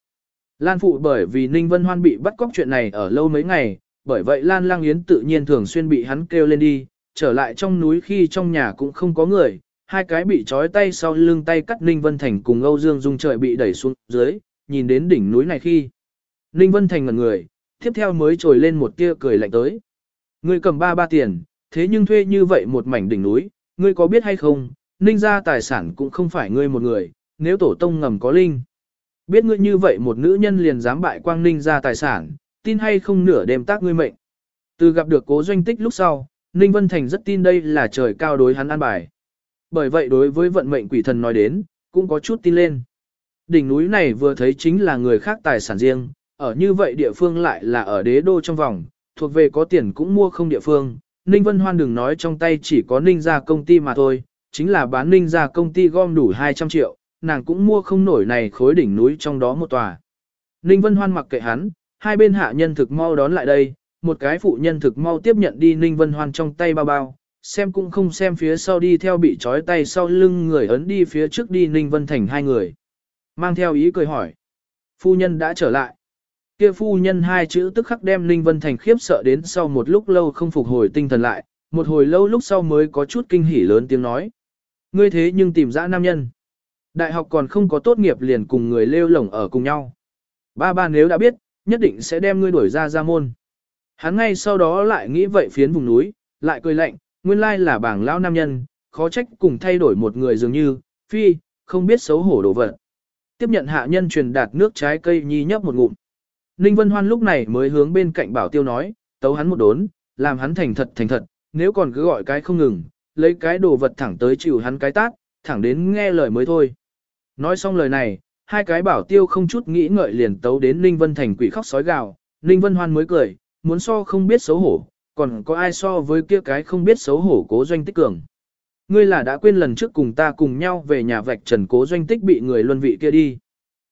[SPEAKER 1] Lan Phụ bởi vì Ninh Vân Hoan bị bắt cóc chuyện này ở lâu mấy ngày, bởi vậy Lan Lang Yến tự nhiên thường xuyên bị hắn kêu lên đi, trở lại trong núi khi trong nhà cũng không có người, hai cái bị trói tay sau lưng tay cắt Ninh Vân Thành cùng Âu Dương Dung trời bị đẩy xuống dưới, nhìn đến đỉnh núi này khi. Ninh Vân Thành ngẩn người, tiếp theo mới trồi lên một tia cười lạnh tới. Ngươi cầm ba ba tiền, thế nhưng thuê như vậy một mảnh đỉnh núi, ngươi có biết hay không, Ninh ra tài sản cũng không phải ngươi một người, nếu tổ tông ngầm có linh. Biết ngươi như vậy một nữ nhân liền dám bại quang Ninh ra tài sản, tin hay không nửa đêm tác ngươi mệnh. Từ gặp được cố doanh tích lúc sau, Ninh Vân Thành rất tin đây là trời cao đối hắn an bài. Bởi vậy đối với vận mệnh quỷ thần nói đến, cũng có chút tin lên. Đỉnh núi này vừa thấy chính là người khác tài sản riêng, ở như vậy địa phương lại là ở đế đô trong vòng, thuộc về có tiền cũng mua không địa phương. Ninh Vân Hoan đừng nói trong tay chỉ có Ninh Gia công ty mà thôi, chính là bán Ninh Gia công ty gom đủ 200 triệu, nàng cũng mua không nổi này khối đỉnh núi trong đó một tòa. Ninh Vân Hoan mặc kệ hắn, hai bên hạ nhân thực mau đón lại đây, một cái phụ nhân thực mau tiếp nhận đi Ninh Vân Hoan trong tay bao bao, xem cũng không xem phía sau đi theo bị trói tay sau lưng người ấn đi phía trước đi Ninh Vân Thành hai người. Mang theo ý cười hỏi. Phu nhân đã trở lại. Kia phu nhân hai chữ tức khắc đem Ninh Vân Thành khiếp sợ đến sau một lúc lâu không phục hồi tinh thần lại, một hồi lâu lúc sau mới có chút kinh hỉ lớn tiếng nói. Ngươi thế nhưng tìm ra nam nhân. Đại học còn không có tốt nghiệp liền cùng người lêu lổng ở cùng nhau. Ba ba nếu đã biết, nhất định sẽ đem ngươi đuổi ra ra môn. Hắn ngay sau đó lại nghĩ vậy phiến vùng núi, lại cười lạnh, nguyên lai là bảng lão nam nhân, khó trách cùng thay đổi một người dường như, phi, không biết xấu hổ đổ vật tiếp nhận hạ nhân truyền đạt nước trái cây nhi nhấp một ngụm. Ninh Vân Hoan lúc này mới hướng bên cạnh bảo tiêu nói, tấu hắn một đốn, làm hắn thành thật thành thật, nếu còn cứ gọi cái không ngừng, lấy cái đồ vật thẳng tới chịu hắn cái tát, thẳng đến nghe lời mới thôi. Nói xong lời này, hai cái bảo tiêu không chút nghĩ ngợi liền tấu đến Ninh Vân thành quỷ khóc sói gào, Ninh Vân Hoan mới cười, muốn so không biết xấu hổ, còn có ai so với kia cái không biết xấu hổ cố doanh tích cường. Ngươi là đã quên lần trước cùng ta cùng nhau về nhà vạch trần cố doanh tích bị người luân vị kia đi.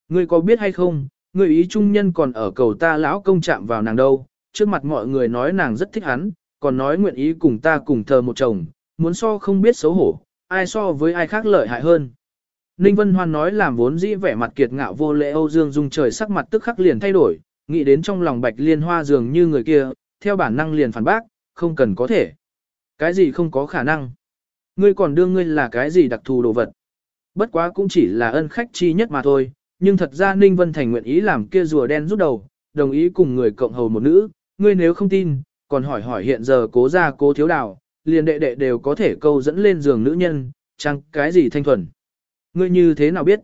[SPEAKER 1] Ngươi có biết hay không, ngươi ý trung nhân còn ở cầu ta lão công chạm vào nàng đâu, trước mặt mọi người nói nàng rất thích hắn, còn nói nguyện ý cùng ta cùng thờ một chồng, muốn so không biết xấu hổ, ai so với ai khác lợi hại hơn. Ninh Vân Hoan nói làm vốn dĩ vẻ mặt kiệt ngạo vô lễ Âu Dương Dung trời sắc mặt tức khắc liền thay đổi, nghĩ đến trong lòng Bạch Liên Hoa dường như người kia, theo bản năng liền phản bác, không cần có thể. Cái gì không có khả năng? Ngươi còn đương ngươi là cái gì đặc thù đồ vật? Bất quá cũng chỉ là ân khách chi nhất mà thôi, nhưng thật ra Ninh Vân Thành nguyện ý làm kia rùa đen rút đầu, đồng ý cùng người cộng hầu một nữ, ngươi nếu không tin, còn hỏi hỏi hiện giờ cố ra cố thiếu đào, liền đệ đệ đều có thể câu dẫn lên giường nữ nhân, chăng cái gì thanh thuần. Ngươi như thế nào biết?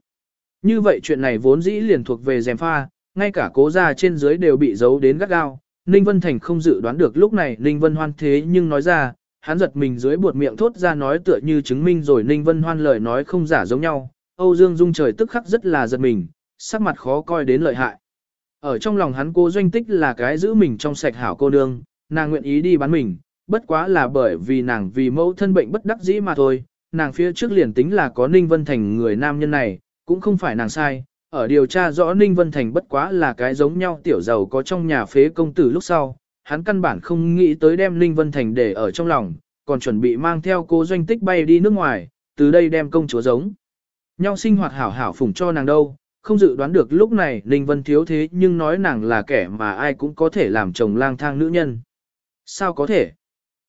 [SPEAKER 1] Như vậy chuyện này vốn dĩ liền thuộc về dèm pha, ngay cả cố ra trên dưới đều bị giấu đến gắt gao. Ninh Vân Thành không dự đoán được lúc này Ninh Vân Hoan thế nhưng nói ra, hắn giật mình dưới buột miệng thốt ra nói tựa như chứng minh rồi Ninh Vân Hoan lời nói không giả giống nhau. Âu Dương Dung trời tức khắc rất là giật mình, sắc mặt khó coi đến lợi hại. Ở trong lòng hắn cô doanh tích là cái giữ mình trong sạch hảo cô nương, nàng nguyện ý đi bán mình, bất quá là bởi vì nàng vì mẫu thân bệnh bất đắc dĩ mà thôi, nàng phía trước liền tính là có Ninh Vân Thành người nam nhân này, cũng không phải nàng sai, ở điều tra rõ Ninh Vân Thành bất quá là cái giống nhau tiểu giàu có trong nhà phế công tử lúc sau, hắn căn bản không nghĩ tới đem Ninh Vân Thành để ở trong lòng, còn chuẩn bị mang theo cô doanh tích bay đi nước ngoài, từ đây đem công chúa giống. Nhau sinh hoạt hảo hảo phủng cho nàng đâu, không dự đoán được lúc này Ninh Vân thiếu thế nhưng nói nàng là kẻ mà ai cũng có thể làm chồng lang thang nữ nhân. Sao có thể?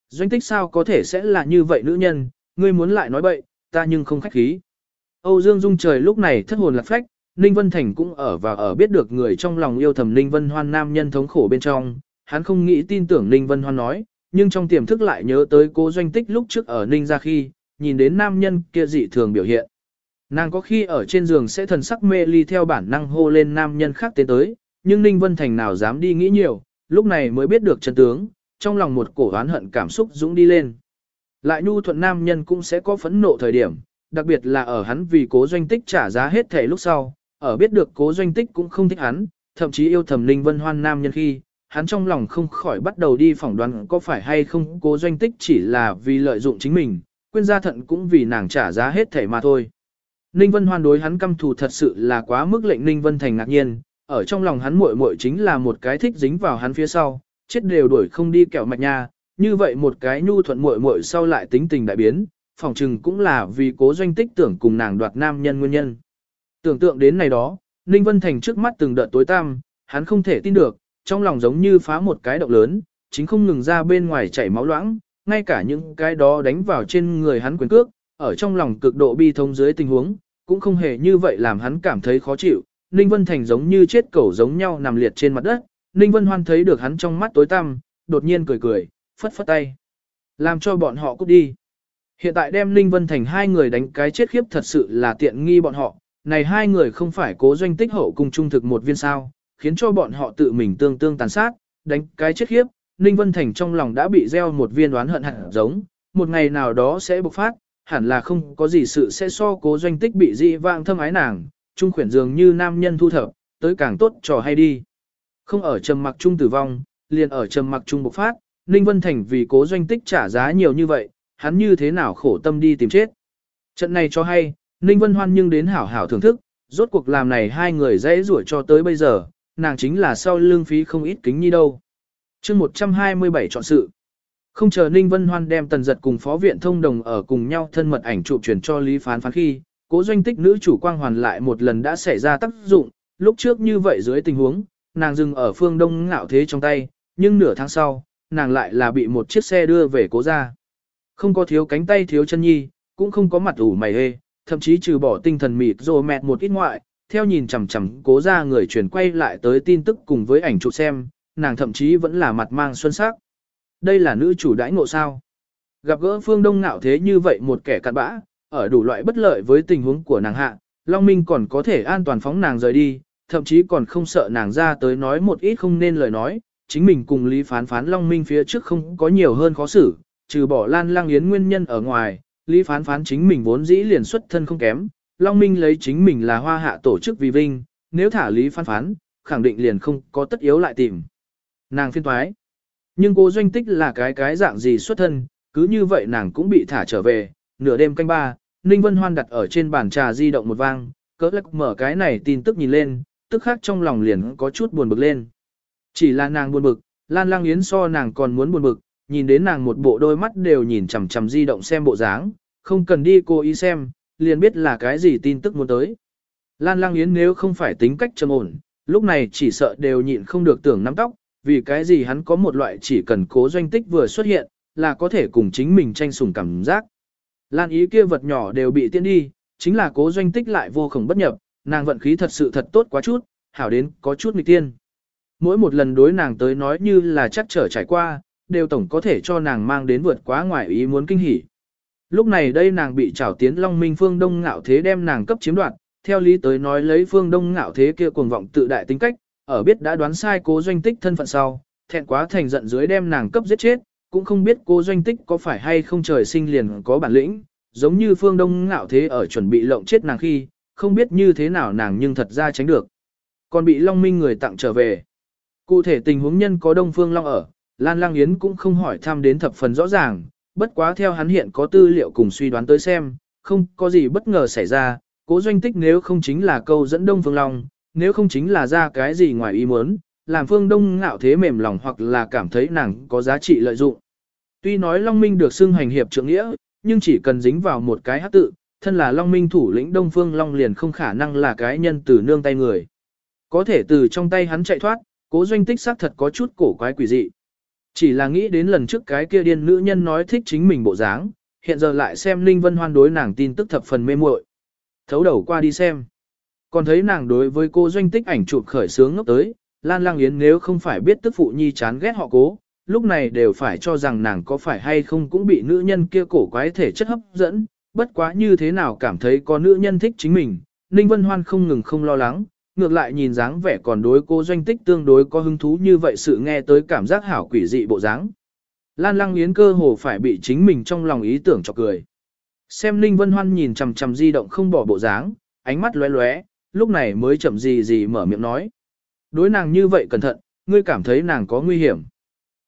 [SPEAKER 1] Doanh tích sao có thể sẽ là như vậy nữ nhân, ngươi muốn lại nói bậy, ta nhưng không khách khí. Âu Dương Dung trời lúc này thất hồn lạc phách, Ninh Vân Thành cũng ở và ở biết được người trong lòng yêu thầm Ninh Vân Hoan nam nhân thống khổ bên trong, hắn không nghĩ tin tưởng Ninh Vân Hoan nói, nhưng trong tiềm thức lại nhớ tới cố doanh tích lúc trước ở Ninh ra khi, nhìn đến nam nhân kia dị thường biểu hiện. Nàng có khi ở trên giường sẽ thần sắc mê ly theo bản năng hô lên nam nhân khác tiến tới, nhưng Ninh Vân Thành nào dám đi nghĩ nhiều, lúc này mới biết được chân tướng, trong lòng một cổ oán hận cảm xúc dũng đi lên. Lại nhu thuận nam nhân cũng sẽ có phẫn nộ thời điểm, đặc biệt là ở hắn vì cố doanh tích trả giá hết thể lúc sau, ở biết được cố doanh tích cũng không thích hắn, thậm chí yêu thầm Ninh Vân Hoan nam nhân khi, hắn trong lòng không khỏi bắt đầu đi phỏng đoán có phải hay không cố doanh tích chỉ là vì lợi dụng chính mình, quên gia thận cũng vì nàng trả giá hết thể mà thôi. Ninh Vân Hoan đối hắn căm thù thật sự là quá mức lệnh Ninh Vân Thành ngạc nhiên, ở trong lòng hắn muội muội chính là một cái thích dính vào hắn phía sau, chết đều đuổi không đi kẹo mạch nha, như vậy một cái nhu thuận muội muội sau lại tính tình đại biến, phòng trừng cũng là vì cố doanh tích tưởng cùng nàng đoạt nam nhân nguyên nhân. Tưởng tượng đến này đó, Ninh Vân Thành trước mắt từng đợt tối tăm, hắn không thể tin được, trong lòng giống như phá một cái động lớn, chính không ngừng ra bên ngoài chảy máu loãng, ngay cả những cái đó đánh vào trên người hắn quyền cước, ở trong lòng cực độ bi thông dưới tình huống, cũng không hề như vậy làm hắn cảm thấy khó chịu. Ninh Vân Thành giống như chết cẩu giống nhau nằm liệt trên mặt đất, Ninh Vân Hoan thấy được hắn trong mắt tối tăm, đột nhiên cười cười, phất phất tay. Làm cho bọn họ cút đi. Hiện tại đem Ninh Vân Thành hai người đánh cái chết khiếp thật sự là tiện nghi bọn họ, này hai người không phải cố doanh tích hậu cùng trung thực một viên sao, khiến cho bọn họ tự mình tương tương tàn sát, đánh cái chết khiếp, Ninh Vân Thành trong lòng đã bị gieo một viên đoán hận hẳn giống, một ngày nào đó sẽ bộc phát, hẳn là không có gì sự sẽ so cố doanh tích bị dị vang thâm ái nàng, trung khuyển dường như nam nhân thu thập, tới càng tốt trò hay đi. Không ở trầm mặc trung tử vong, liền ở trầm mặc trung bộc phát, Ninh Vân Thành vì cố doanh tích trả giá nhiều như vậy, hắn như thế nào khổ tâm đi tìm chết. Trận này cho hay, Ninh Vân Hoan nhưng đến hảo hảo thưởng thức, rốt cuộc làm này hai người dễ rủi cho tới bây giờ, nàng chính là sau lương phí không ít kính nhi đâu. chương 127 chọn sự. Không chờ Ninh Vân Hoan đem tần giật cùng phó viện thông đồng ở cùng nhau thân mật ảnh chụp truyền cho Lý Phán Phán khi, cố doanh tích nữ chủ quang hoàn lại một lần đã xảy ra tác dụng, lúc trước như vậy dưới tình huống, nàng dừng ở phương đông ngạo thế trong tay, nhưng nửa tháng sau, nàng lại là bị một chiếc xe đưa về cố ra. Không có thiếu cánh tay thiếu chân nhi, cũng không có mặt ủ mày hê, thậm chí trừ bỏ tinh thần mịt rồi mẹt một ít ngoại, theo nhìn chằm chằm cố ra người chuyển quay lại tới tin tức cùng với ảnh chụp xem, nàng thậm chí vẫn là mặt mang xuân sắc. Đây là nữ chủ đãi ngộ sao. Gặp gỡ phương đông ngạo thế như vậy một kẻ cặn bã, ở đủ loại bất lợi với tình huống của nàng hạ, Long Minh còn có thể an toàn phóng nàng rời đi, thậm chí còn không sợ nàng ra tới nói một ít không nên lời nói, chính mình cùng Lý Phán Phán Long Minh phía trước không có nhiều hơn khó xử, trừ bỏ Lan Lang Yến nguyên nhân ở ngoài, Lý Phán Phán chính mình vốn dĩ liền xuất thân không kém, Long Minh lấy chính mình là hoa hạ tổ chức vì vinh, nếu thả Lý Phán Phán, khẳng định liền không có tất yếu lại tìm. Nàng phiên thoái. Nhưng cô doanh tích là cái cái dạng gì xuất thân, cứ như vậy nàng cũng bị thả trở về, nửa đêm canh ba, Ninh Vân Hoan đặt ở trên bàn trà di động một vang, cỡ lắc mở cái này tin tức nhìn lên, tức khác trong lòng liền có chút buồn bực lên. Chỉ là nàng buồn bực, Lan Lang Yến so nàng còn muốn buồn bực, nhìn đến nàng một bộ đôi mắt đều nhìn chằm chằm di động xem bộ dáng, không cần đi cô ý xem, liền biết là cái gì tin tức muốn tới. Lan Lang Yến nếu không phải tính cách trầm ổn, lúc này chỉ sợ đều nhịn không được tưởng nắm tóc, vì cái gì hắn có một loại chỉ cần cố doanh tích vừa xuất hiện, là có thể cùng chính mình tranh sủng cảm giác. Lan ý kia vật nhỏ đều bị tiên đi, chính là cố doanh tích lại vô khổng bất nhập, nàng vận khí thật sự thật tốt quá chút, hảo đến có chút nghịch tiên. Mỗi một lần đối nàng tới nói như là chắc trở trải qua, đều tổng có thể cho nàng mang đến vượt quá ngoài ý muốn kinh hỉ. Lúc này đây nàng bị trảo tiến Long Minh Phương Đông ngạo thế đem nàng cấp chiếm đoạt, theo lý tới nói lấy Phương Đông ngạo thế kia cuồng vọng tự đại tính cách, ở biết đã đoán sai cố doanh tích thân phận sau, thẹn quá thành giận dưới đem nàng cấp giết chết, cũng không biết cố doanh tích có phải hay không trời sinh liền có bản lĩnh, giống như Phương Đông ngạo thế ở chuẩn bị lộng chết nàng khi, không biết như thế nào nàng nhưng thật ra tránh được. Còn bị Long Minh người tặng trở về. Cụ thể tình huống nhân có Đông Phương Long ở, Lan Lang Yến cũng không hỏi thăm đến thập phần rõ ràng, bất quá theo hắn hiện có tư liệu cùng suy đoán tới xem, không có gì bất ngờ xảy ra, cố doanh tích nếu không chính là câu dẫn Đông Phương Long, nếu không chính là ra cái gì ngoài ý muốn, làm Phương Đông ngạo thế mềm lòng hoặc là cảm thấy nàng có giá trị lợi dụng. Tuy nói Long Minh được xưng hành hiệp trưởng nghĩa, nhưng chỉ cần dính vào một cái hát tự, thân là Long Minh thủ lĩnh Đông Phương Long liền không khả năng là cái nhân từ nương tay người. Có thể từ trong tay hắn chạy thoát, cố doanh tích xác thật có chút cổ quái quỷ dị. Chỉ là nghĩ đến lần trước cái kia điên nữ nhân nói thích chính mình bộ dáng, hiện giờ lại xem Ninh Vân Hoan đối nàng tin tức thập phần mê muội. Thấu đầu qua đi xem. Còn thấy nàng đối với cô doanh tích ảnh chụp khởi sướng ngốc tới, Lan Lang Yến nếu không phải biết tức phụ nhi chán ghét họ cố, lúc này đều phải cho rằng nàng có phải hay không cũng bị nữ nhân kia cổ quái thể chất hấp dẫn, bất quá như thế nào cảm thấy có nữ nhân thích chính mình, Ninh Vân Hoan không ngừng không lo lắng, ngược lại nhìn dáng vẻ còn đối cô doanh tích tương đối có hứng thú như vậy sự nghe tới cảm giác hảo quỷ dị bộ dáng. Lan Lăng Yến cơ hồ phải bị chính mình trong lòng ý tưởng chọc cười. Xem Ninh Vân Hoan nhìn chằm chằm di động không bỏ bộ dáng, ánh mắt lóe lóe, lúc này mới chậm gì gì mở miệng nói. Đối nàng như vậy cẩn thận, ngươi cảm thấy nàng có nguy hiểm.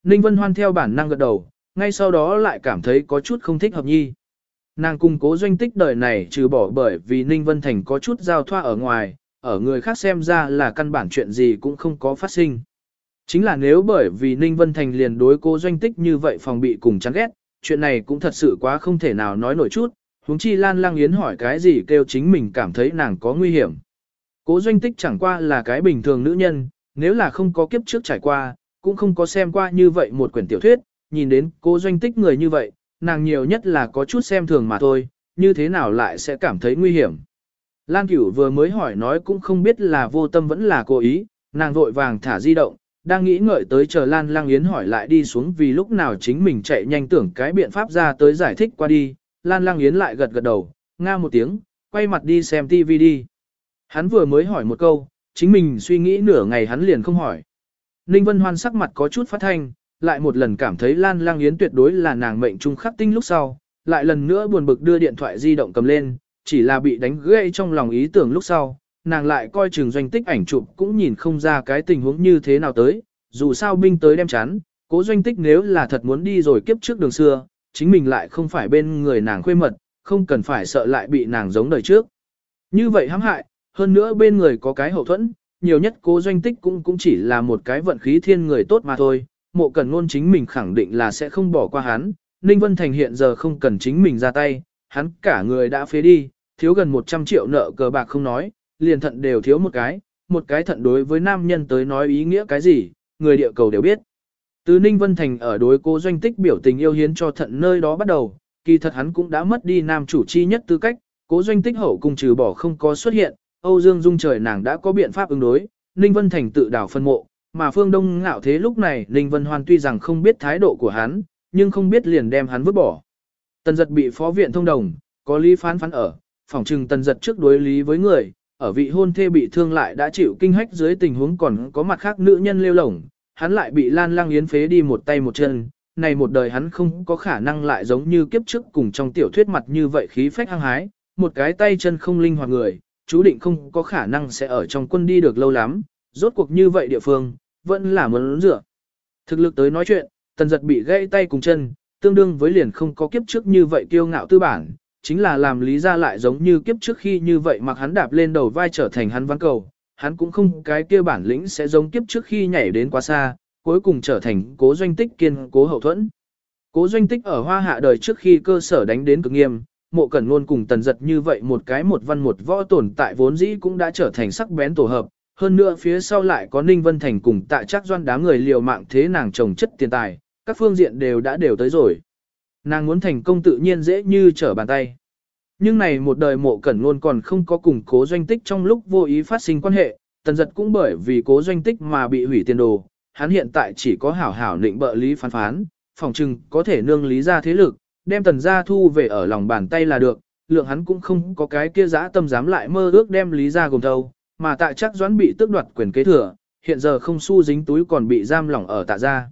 [SPEAKER 1] Ninh Vân Hoan theo bản năng gật đầu, ngay sau đó lại cảm thấy có chút không thích hợp nhi. Nàng cung cố doanh tích đời này trừ bỏ bởi vì Ninh Vân Thành có chút giao thoa ở ngoài, ở người khác xem ra là căn bản chuyện gì cũng không có phát sinh. Chính là nếu bởi vì Ninh Vân Thành liền đối cố doanh tích như vậy phòng bị cùng chán ghét, chuyện này cũng thật sự quá không thể nào nói nổi chút, huống chi Lan Lang Yến hỏi cái gì kêu chính mình cảm thấy nàng có nguy hiểm. Cố doanh tích chẳng qua là cái bình thường nữ nhân, nếu là không có kiếp trước trải qua, cũng không có xem qua như vậy một quyển tiểu thuyết, nhìn đến cố doanh tích người như vậy, nàng nhiều nhất là có chút xem thường mà thôi, như thế nào lại sẽ cảm thấy nguy hiểm. Lan Cửu vừa mới hỏi nói cũng không biết là vô tâm vẫn là cố ý, nàng vội vàng thả di động, đang nghĩ ngợi tới chờ Lan Lang Yến hỏi lại đi xuống vì lúc nào chính mình chạy nhanh tưởng cái biện pháp ra tới giải thích qua đi, Lan Lang Yến lại gật gật đầu, nga một tiếng, quay mặt đi xem TV đi. Hắn vừa mới hỏi một câu, chính mình suy nghĩ nửa ngày hắn liền không hỏi. Ninh Vân Hoan sắc mặt có chút phát thanh, lại một lần cảm thấy Lan Lang Yến tuyệt đối là nàng mệnh trung khắc tinh lúc sau, lại lần nữa buồn bực đưa điện thoại di động cầm lên, chỉ là bị đánh gãy trong lòng ý tưởng lúc sau, nàng lại coi chừng doanh tích ảnh chụp cũng nhìn không ra cái tình huống như thế nào tới, dù sao binh tới đem chán, cố doanh tích nếu là thật muốn đi rồi kiếp trước đường xưa, chính mình lại không phải bên người nàng khuê mật, không cần phải sợ lại bị nàng giống đời trước. Như vậy hãm hại, hơn nữa bên người có cái hậu thuẫn, nhiều nhất cố doanh tích cũng cũng chỉ là một cái vận khí thiên người tốt mà thôi, mộ cần ngôn chính mình khẳng định là sẽ không bỏ qua hắn, Ninh Vân Thành hiện giờ không cần chính mình ra tay, hắn cả người đã phế đi, thiếu gần 100 triệu nợ cờ bạc không nói, liền thận đều thiếu một cái, một cái thận đối với nam nhân tới nói ý nghĩa cái gì, người địa cầu đều biết. Từ Ninh Vân Thành ở đối cố doanh tích biểu tình yêu hiến cho thận nơi đó bắt đầu, kỳ thật hắn cũng đã mất đi nam chủ chi nhất tư cách, cố doanh tích hậu cùng trừ bỏ không có xuất hiện, Âu Dương Dung trời nàng đã có biện pháp ứng đối, Ninh Vân Thành tự đảo phân mộ, mà phương Đông ngạo thế lúc này Ninh Vân Hoan tuy rằng không biết thái độ của hắn, nhưng không biết liền đem hắn vứt bỏ. Tần giật bị phó viện thông đồng, có lý phán phán ở, phòng trừng tần giật trước đối lý với người, ở vị hôn thê bị thương lại đã chịu kinh hách dưới tình huống còn có mặt khác nữ nhân lêu lổng, hắn lại bị Lan Lang Yến phế đi một tay một chân, này một đời hắn không có khả năng lại giống như kiếp trước cùng trong tiểu thuyết mặt như vậy khí phách hăng hái, một cái tay chân không linh hoạt người, chú định không có khả năng sẽ ở trong quân đi được lâu lắm, rốt cuộc như vậy địa phương, vẫn là muốn rửa. Thực lực tới nói chuyện, tần giật bị gãy tay cùng chân, tương đương với liền không có kiếp trước như vậy kiêu ngạo tư bản, chính là làm lý ra lại giống như kiếp trước khi như vậy mặc hắn đạp lên đầu vai trở thành hắn ván cầu, hắn cũng không cái kia bản lĩnh sẽ giống kiếp trước khi nhảy đến quá xa, cuối cùng trở thành cố doanh tích kiên cố hậu thuẫn. Cố doanh tích ở hoa hạ đời trước khi cơ sở đánh đến cực nghiêm, mộ cẩn luôn cùng tần giật như vậy một cái một văn một võ tồn tại vốn dĩ cũng đã trở thành sắc bén tổ hợp, hơn nữa phía sau lại có Ninh Vân Thành cùng tại chắc doan đám người liều mạng thế nàng chồng chất tiền tài, các phương diện đều đã đều tới rồi. Nàng muốn thành công tự nhiên dễ như trở bàn tay. Nhưng này một đời mộ cẩn luôn còn không có củng cố doanh tích trong lúc vô ý phát sinh quan hệ, tần giật cũng bởi vì cố doanh tích mà bị hủy tiền đồ, hắn hiện tại chỉ có hảo hảo định bợ lý phán phán, phòng trừng có thể nương lý ra thế lực, đem tần gia thu về ở lòng bàn tay là được, lượng hắn cũng không có cái kia dã tâm dám lại mơ ước đem lý ra gồm thâu, mà tại chắc doãn bị tước đoạt quyền kế thừa, hiện giờ không xu dính túi còn bị giam lỏng ở tạ gia.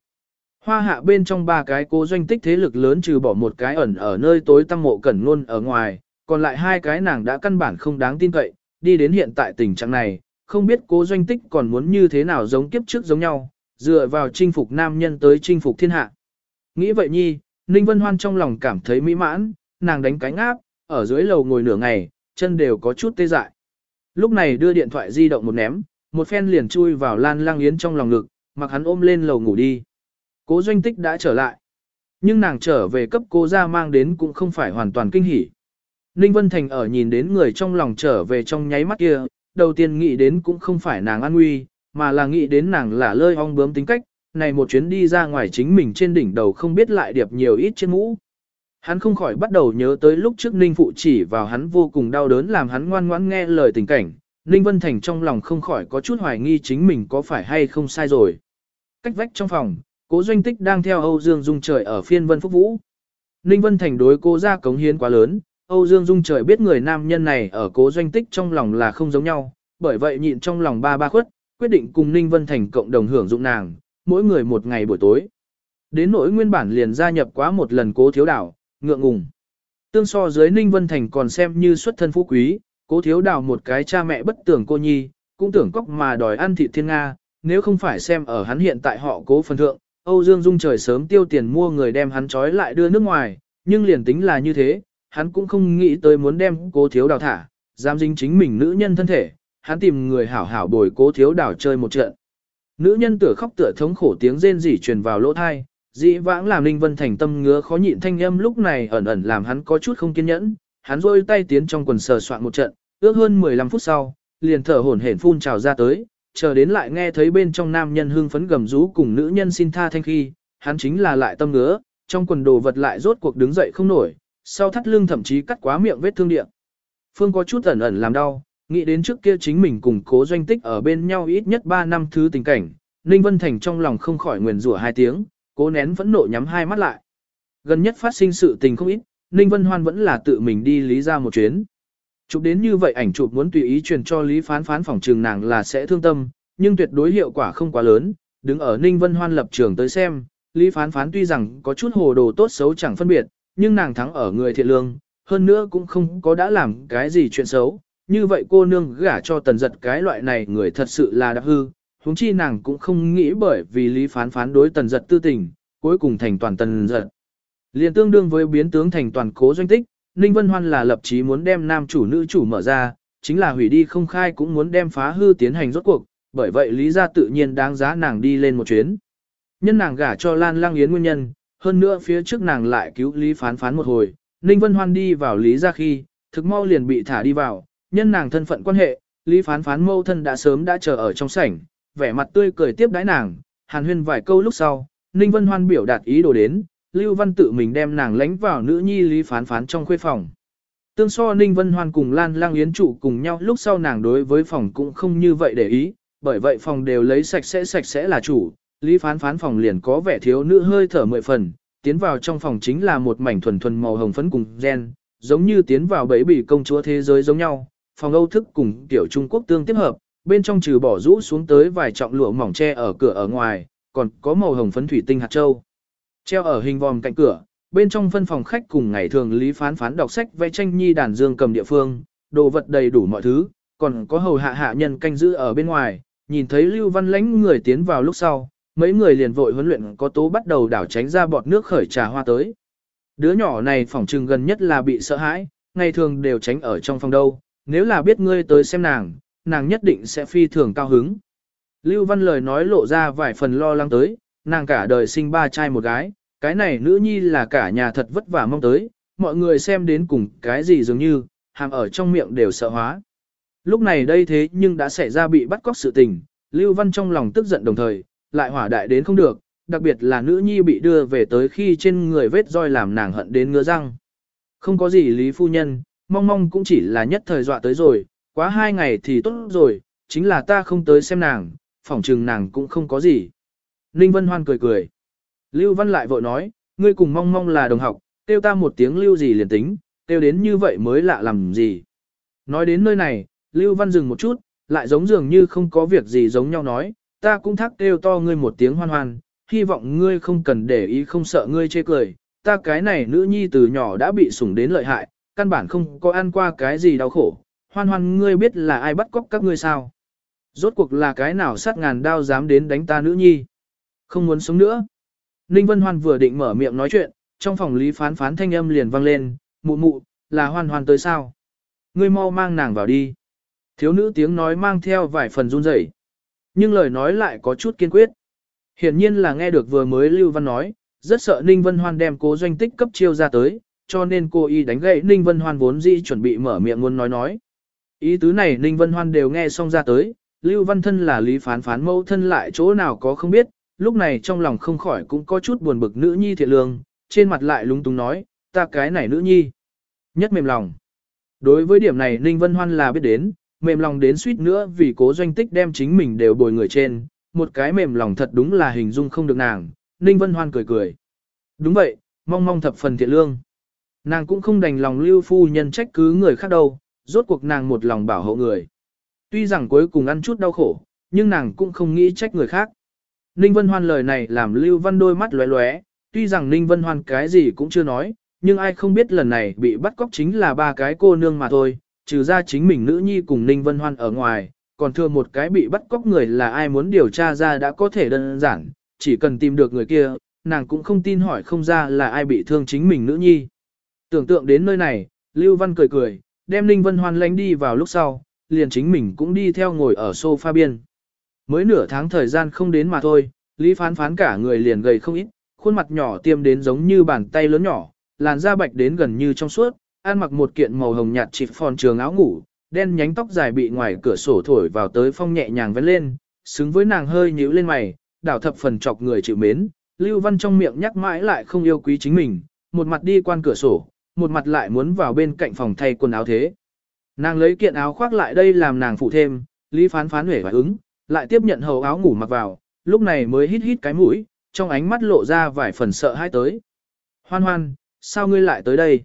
[SPEAKER 1] Hoa hạ bên trong ba cái cố doanh tích thế lực lớn trừ bỏ một cái ẩn ở nơi tối tăm mộ cẩn luôn ở ngoài, còn lại hai cái nàng đã căn bản không đáng tin cậy, đi đến hiện tại tình trạng này, không biết cố doanh tích còn muốn như thế nào giống kiếp trước giống nhau, dựa vào chinh phục nam nhân tới chinh phục thiên hạ. Nghĩ vậy nhi, Ninh Vân Hoan trong lòng cảm thấy mỹ mãn, nàng đánh cánh áp, ở dưới lầu ngồi nửa ngày, chân đều có chút tê dại. Lúc này đưa điện thoại di động một ném, một phen liền chui vào Lan Lang Yến trong lòng ngực, mặc hắn ôm lên lầu ngủ đi. Cố doanh tích đã trở lại. Nhưng nàng trở về cấp cô ra mang đến cũng không phải hoàn toàn kinh hỉ. Ninh Vân Thành ở nhìn đến người trong lòng trở về trong nháy mắt kia, đầu tiên nghĩ đến cũng không phải nàng an nguy, mà là nghĩ đến nàng là lơi ong bướm tính cách, này một chuyến đi ra ngoài chính mình trên đỉnh đầu không biết lại điệp nhiều ít trên mũ. Hắn không khỏi bắt đầu nhớ tới lúc trước Ninh Phụ chỉ vào hắn vô cùng đau đớn làm hắn ngoan ngoãn nghe lời tình cảnh, Ninh Vân Thành trong lòng không khỏi có chút hoài nghi chính mình có phải hay không sai rồi. Cách vách trong phòng, cố doanh tích đang theo Âu Dương Dung trời ở phiên vân phúc vũ. Ninh Vân Thành đối cô ra cống hiến quá lớn, Âu Dương Dung trời biết người nam nhân này ở cố doanh tích trong lòng là không giống nhau, bởi vậy nhịn trong lòng ba ba khuất, quyết định cùng Ninh Vân Thành cộng đồng hưởng dụng nàng, mỗi người một ngày buổi tối. Đến nỗi nguyên bản liền gia nhập quá một lần cố thiếu đảo, ngượng ngùng. Tương so dưới Ninh Vân Thành còn xem như xuất thân phú quý, cố thiếu đảo một cái cha mẹ bất tưởng cô nhi, cũng tưởng cóc mà đòi ăn thịt thiên Nga, nếu không phải xem ở hắn hiện tại họ cố phần thượng, Âu Dương Dung trời sớm tiêu tiền mua người đem hắn trói lại đưa nước ngoài, nhưng liền tính là như thế, hắn cũng không nghĩ tới muốn đem cố thiếu đào thả, dám dính chính mình nữ nhân thân thể, hắn tìm người hảo hảo bồi cố thiếu đào chơi một trận. Nữ nhân tựa khóc tựa thống khổ tiếng rên rỉ truyền vào lỗ thai, dĩ vãng làm Linh Vân Thành tâm ngứa khó nhịn thanh âm lúc này ẩn ẩn làm hắn có chút không kiên nhẫn, hắn rôi tay tiến trong quần sờ soạn một trận, ước hơn 15 phút sau, liền thở hổn hển phun trào ra tới, chờ đến lại nghe thấy bên trong nam nhân hưng phấn gầm rú cùng nữ nhân xin tha thanh khi, hắn chính là lại tâm ngứa, trong quần đồ vật lại rốt cuộc đứng dậy không nổi, sau thắt lưng thậm chí cắt quá miệng vết thương địa. Phương có chút ẩn ẩn làm đau, nghĩ đến trước kia chính mình cùng cố doanh tích ở bên nhau ít nhất 3 năm thứ tình cảnh, Ninh Vân Thành trong lòng không khỏi nguyền rủa hai tiếng, cố nén vẫn nộ nhắm hai mắt lại. Gần nhất phát sinh sự tình không ít, Ninh Vân Hoan vẫn là tự mình đi lý ra một chuyến. Chụp đến như vậy ảnh chụp muốn tùy ý truyền cho Lý Phán Phán phòng trường nàng là sẽ thương tâm, nhưng tuyệt đối hiệu quả không quá lớn, đứng ở Ninh Vân Hoan lập trường tới xem, Lý Phán Phán tuy rằng có chút hồ đồ tốt xấu chẳng phân biệt, nhưng nàng thắng ở người thiện lương, hơn nữa cũng không có đã làm cái gì chuyện xấu, như vậy cô nương gả cho tần giật cái loại này người thật sự là đặc hư, huống chi nàng cũng không nghĩ bởi vì lý phán phán đối tần giật tư tình, cuối cùng thành toàn tần giật. Liên tương đương với biến tướng thành toàn cố doanh tích, Ninh Vân Hoan là lập chí muốn đem nam chủ nữ chủ mở ra, chính là hủy đi không khai cũng muốn đem phá hư tiến hành rốt cuộc, bởi vậy lý ra tự nhiên đáng giá nàng đi lên một chuyến. Nhân nàng gả cho Lan Lang Yến nguyên nhân, hơn nữa phía trước nàng lại cứu lý phán phán một hồi, Ninh Vân Hoan đi vào lý ra khi, thực mau liền bị thả đi vào, nhân nàng thân phận quan hệ, Lý Phán Phán mâu thân đã sớm đã chờ ở trong sảnh, vẻ mặt tươi cười tiếp đái nàng, hàn huyên vài câu lúc sau, Ninh Vân Hoan biểu đạt ý đồ đến, Lưu Văn tự mình đem nàng lánh vào nữ nhi Lý Phán Phán trong khuê phòng. Tương so Ninh Vân Hoan cùng Lan Lang Yến trụ cùng nhau lúc sau nàng đối với phòng cũng không như vậy để ý, bởi vậy phòng đều lấy sạch sẽ sạch sẽ là chủ, Lý Phán Phán phòng liền có vẻ thiếu nữ hơi thở mười phần, tiến vào trong phòng chính là một mảnh thuần thuần màu hồng phấn cùng gen, giống như tiến vào bẫy bỉ công chúa thế giới giống nhau, phòng Âu thức cùng tiểu Trung Quốc tương tiếp hợp, bên trong trừ bỏ rũ xuống tới vài trọng lụa mỏng tre ở cửa ở ngoài, còn có màu hồng phấn thủy tinh hạt châu. Treo ở hình vòm cạnh cửa, bên trong phân phòng khách cùng ngày thường lý phán phán đọc sách vẽ tranh nhi đàn dương cầm địa phương, đồ vật đầy đủ mọi thứ, còn có hầu hạ hạ nhân canh giữ ở bên ngoài, nhìn thấy Lưu Văn lãnh người tiến vào lúc sau, mấy người liền vội huấn luyện có tố bắt đầu đảo tránh ra bọt nước khởi trà hoa tới. Đứa nhỏ này phỏng trừng gần nhất là bị sợ hãi, ngày thường đều tránh ở trong phòng đâu, nếu là biết ngươi tới xem nàng, nàng nhất định sẽ phi thường cao hứng. Lưu Văn lời nói lộ ra vài phần lo lắng tới, nàng cả đời sinh ba trai một gái, cái này nữ nhi là cả nhà thật vất vả mong tới, mọi người xem đến cùng cái gì dường như, hàm ở trong miệng đều sợ hóa. Lúc này đây thế nhưng đã xảy ra bị bắt cóc sự tình, Lưu Văn trong lòng tức giận đồng thời, lại hỏa đại đến không được, đặc biệt là nữ nhi bị đưa về tới khi trên người vết roi làm nàng hận đến ngứa răng. Không có gì Lý Phu Nhân, mong mong cũng chỉ là nhất thời dọa tới rồi, quá hai ngày thì tốt rồi, chính là ta không tới xem nàng, phỏng trừng nàng cũng không có gì. Ninh Vân Hoan cười cười. Lưu Văn lại vội nói, ngươi cùng mong mong là đồng học, tiêu ta một tiếng lưu gì liền tính, tiêu đến như vậy mới lạ làm gì. Nói đến nơi này, Lưu Văn dừng một chút, lại giống dường như không có việc gì giống nhau nói, ta cũng thắc kêu to ngươi một tiếng hoan hoan, hy vọng ngươi không cần để ý không sợ ngươi chê cười, ta cái này nữ nhi từ nhỏ đã bị sủng đến lợi hại, căn bản không có ăn qua cái gì đau khổ, hoan hoan ngươi biết là ai bắt cóc các ngươi sao. Rốt cuộc là cái nào sát ngàn đao dám đến đánh ta nữ nhi. Không muốn sống nữa. Ninh Vân Hoan vừa định mở miệng nói chuyện, trong phòng lý phán phán thanh âm liền vang lên, mụ mụ, là hoan hoan tới sao? Ngươi mau mang nàng vào đi. Thiếu nữ tiếng nói mang theo vài phần run rẩy, nhưng lời nói lại có chút kiên quyết. Hiển nhiên là nghe được vừa mới Lưu Văn nói, rất sợ Ninh Vân Hoan đem cố doanh tích cấp chiêu ra tới, cho nên cô y đánh gậy Ninh Vân Hoan vốn dĩ chuẩn bị mở miệng muốn nói nói. Ý tứ này Ninh Vân Hoan đều nghe xong ra tới, Lưu Văn Thân là lý phán phán mẫu thân lại chỗ nào có không biết, lúc này trong lòng không khỏi cũng có chút buồn bực nữ nhi thiện lương, trên mặt lại lúng túng nói, ta cái này nữ nhi. Nhất mềm lòng. Đối với điểm này Ninh Vân Hoan là biết đến, mềm lòng đến suýt nữa vì cố doanh tích đem chính mình đều bồi người trên, một cái mềm lòng thật đúng là hình dung không được nàng, Ninh Vân Hoan cười cười. Đúng vậy, mong mong thập phần thiện lương. Nàng cũng không đành lòng lưu phu nhân trách cứ người khác đâu, rốt cuộc nàng một lòng bảo hộ người. Tuy rằng cuối cùng ăn chút đau khổ, nhưng nàng cũng không nghĩ trách người khác. Ninh Vân Hoan lời này làm Lưu Văn đôi mắt lóe lóe, tuy rằng Ninh Vân Hoan cái gì cũng chưa nói, nhưng ai không biết lần này bị bắt cóc chính là ba cái cô nương mà thôi, trừ ra chính mình nữ nhi cùng Ninh Vân Hoan ở ngoài, còn thừa một cái bị bắt cóc người là ai muốn điều tra ra đã có thể đơn giản, chỉ cần tìm được người kia, nàng cũng không tin hỏi không ra là ai bị thương chính mình nữ nhi. Tưởng tượng đến nơi này, Lưu Văn cười cười, đem Ninh Vân Hoan lánh đi vào lúc sau, liền chính mình cũng đi theo ngồi ở sofa biên. Mới nửa tháng thời gian không đến mà thôi, Lý Phán Phán cả người liền gầy không ít, khuôn mặt nhỏ tiêm đến giống như bàn tay lớn nhỏ, làn da bạch đến gần như trong suốt, ăn mặc một kiện màu hồng nhạt chỉ phòn trường áo ngủ, đen nhánh tóc dài bị ngoài cửa sổ thổi vào tới phong nhẹ nhàng vén lên, xứng với nàng hơi nhíu lên mày, đảo thập phần chọc người chịu mến. Lưu Văn trong miệng nhắc mãi lại không yêu quý chính mình, một mặt đi quan cửa sổ, một mặt lại muốn vào bên cạnh phòng thay quần áo thế. Nàng lấy kiện áo khoác lại đây làm nàng phụ thêm, Lý Phán phán hể và ứng, lại tiếp nhận hầu áo ngủ mặc vào, lúc này mới hít hít cái mũi, trong ánh mắt lộ ra vài phần sợ hãi tới. Hoan hoan, sao ngươi lại tới đây?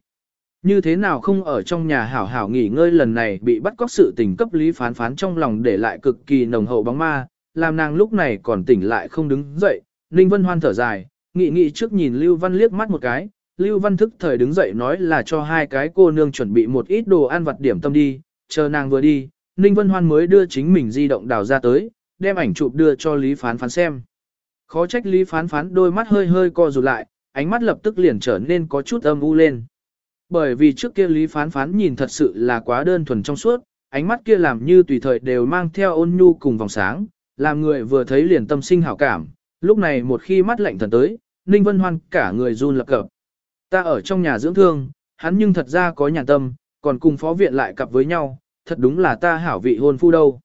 [SPEAKER 1] Như thế nào không ở trong nhà hảo hảo nghỉ ngơi lần này bị bắt cóc sự tình cấp lý phán phán trong lòng để lại cực kỳ nồng hậu bóng ma, làm nàng lúc này còn tỉnh lại không đứng dậy, Ninh Vân Hoan thở dài, nghị nghị trước nhìn Lưu Văn liếc mắt một cái, Lưu Văn thức thời đứng dậy nói là cho hai cái cô nương chuẩn bị một ít đồ ăn vặt điểm tâm đi, chờ nàng vừa đi, Ninh Vân Hoan mới đưa chính mình di động đào ra tới, đem ảnh chụp đưa cho Lý Phán Phán xem. Khó trách Lý Phán Phán đôi mắt hơi hơi co rụt lại, ánh mắt lập tức liền trở nên có chút âm u lên. Bởi vì trước kia Lý Phán Phán nhìn thật sự là quá đơn thuần trong suốt, ánh mắt kia làm như tùy thời đều mang theo ôn nhu cùng vòng sáng, làm người vừa thấy liền tâm sinh hảo cảm. Lúc này một khi mắt lạnh thần tới, Ninh Vân Hoan cả người run lập cập. Ta ở trong nhà dưỡng thương, hắn nhưng thật ra có nhàn tâm, còn cùng phó viện lại cặp với nhau, thật đúng là ta hảo vị hôn phu đâu.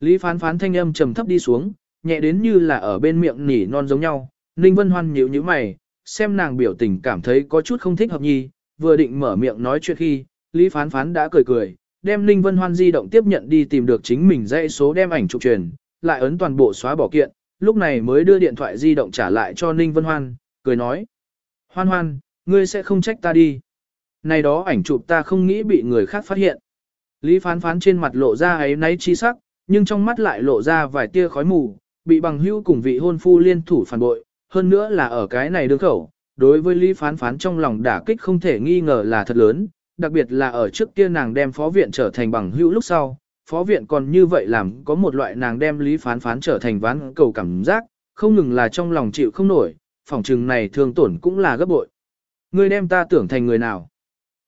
[SPEAKER 1] Lý phán phán thanh âm trầm thấp đi xuống, nhẹ đến như là ở bên miệng nỉ non giống nhau, Ninh Vân Hoan nhíu nhíu mày, xem nàng biểu tình cảm thấy có chút không thích hợp nhi, vừa định mở miệng nói chuyện khi, Lý phán phán đã cười cười, đem Ninh Vân Hoan di động tiếp nhận đi tìm được chính mình dãy số đem ảnh chụp truyền, lại ấn toàn bộ xóa bỏ kiện, lúc này mới đưa điện thoại di động trả lại cho Ninh Vân Hoan, cười nói. Hoan hoan, ngươi sẽ không trách ta đi. Này đó ảnh chụp ta không nghĩ bị người khác phát hiện. Lý phán phán trên mặt lộ ra ấy náy chi sắc, nhưng trong mắt lại lộ ra vài tia khói mù, bị bằng hữu cùng vị hôn phu liên thủ phản bội, hơn nữa là ở cái này đương khẩu. Đối với Lý phán phán trong lòng đả kích không thể nghi ngờ là thật lớn, đặc biệt là ở trước kia nàng đem phó viện trở thành bằng hữu lúc sau, phó viện còn như vậy làm có một loại nàng đem Lý phán phán trở thành ván cầu cảm giác, không ngừng là trong lòng chịu không nổi, phòng trừng này thương tổn cũng là gấp bội. Ngươi đem ta tưởng thành người nào?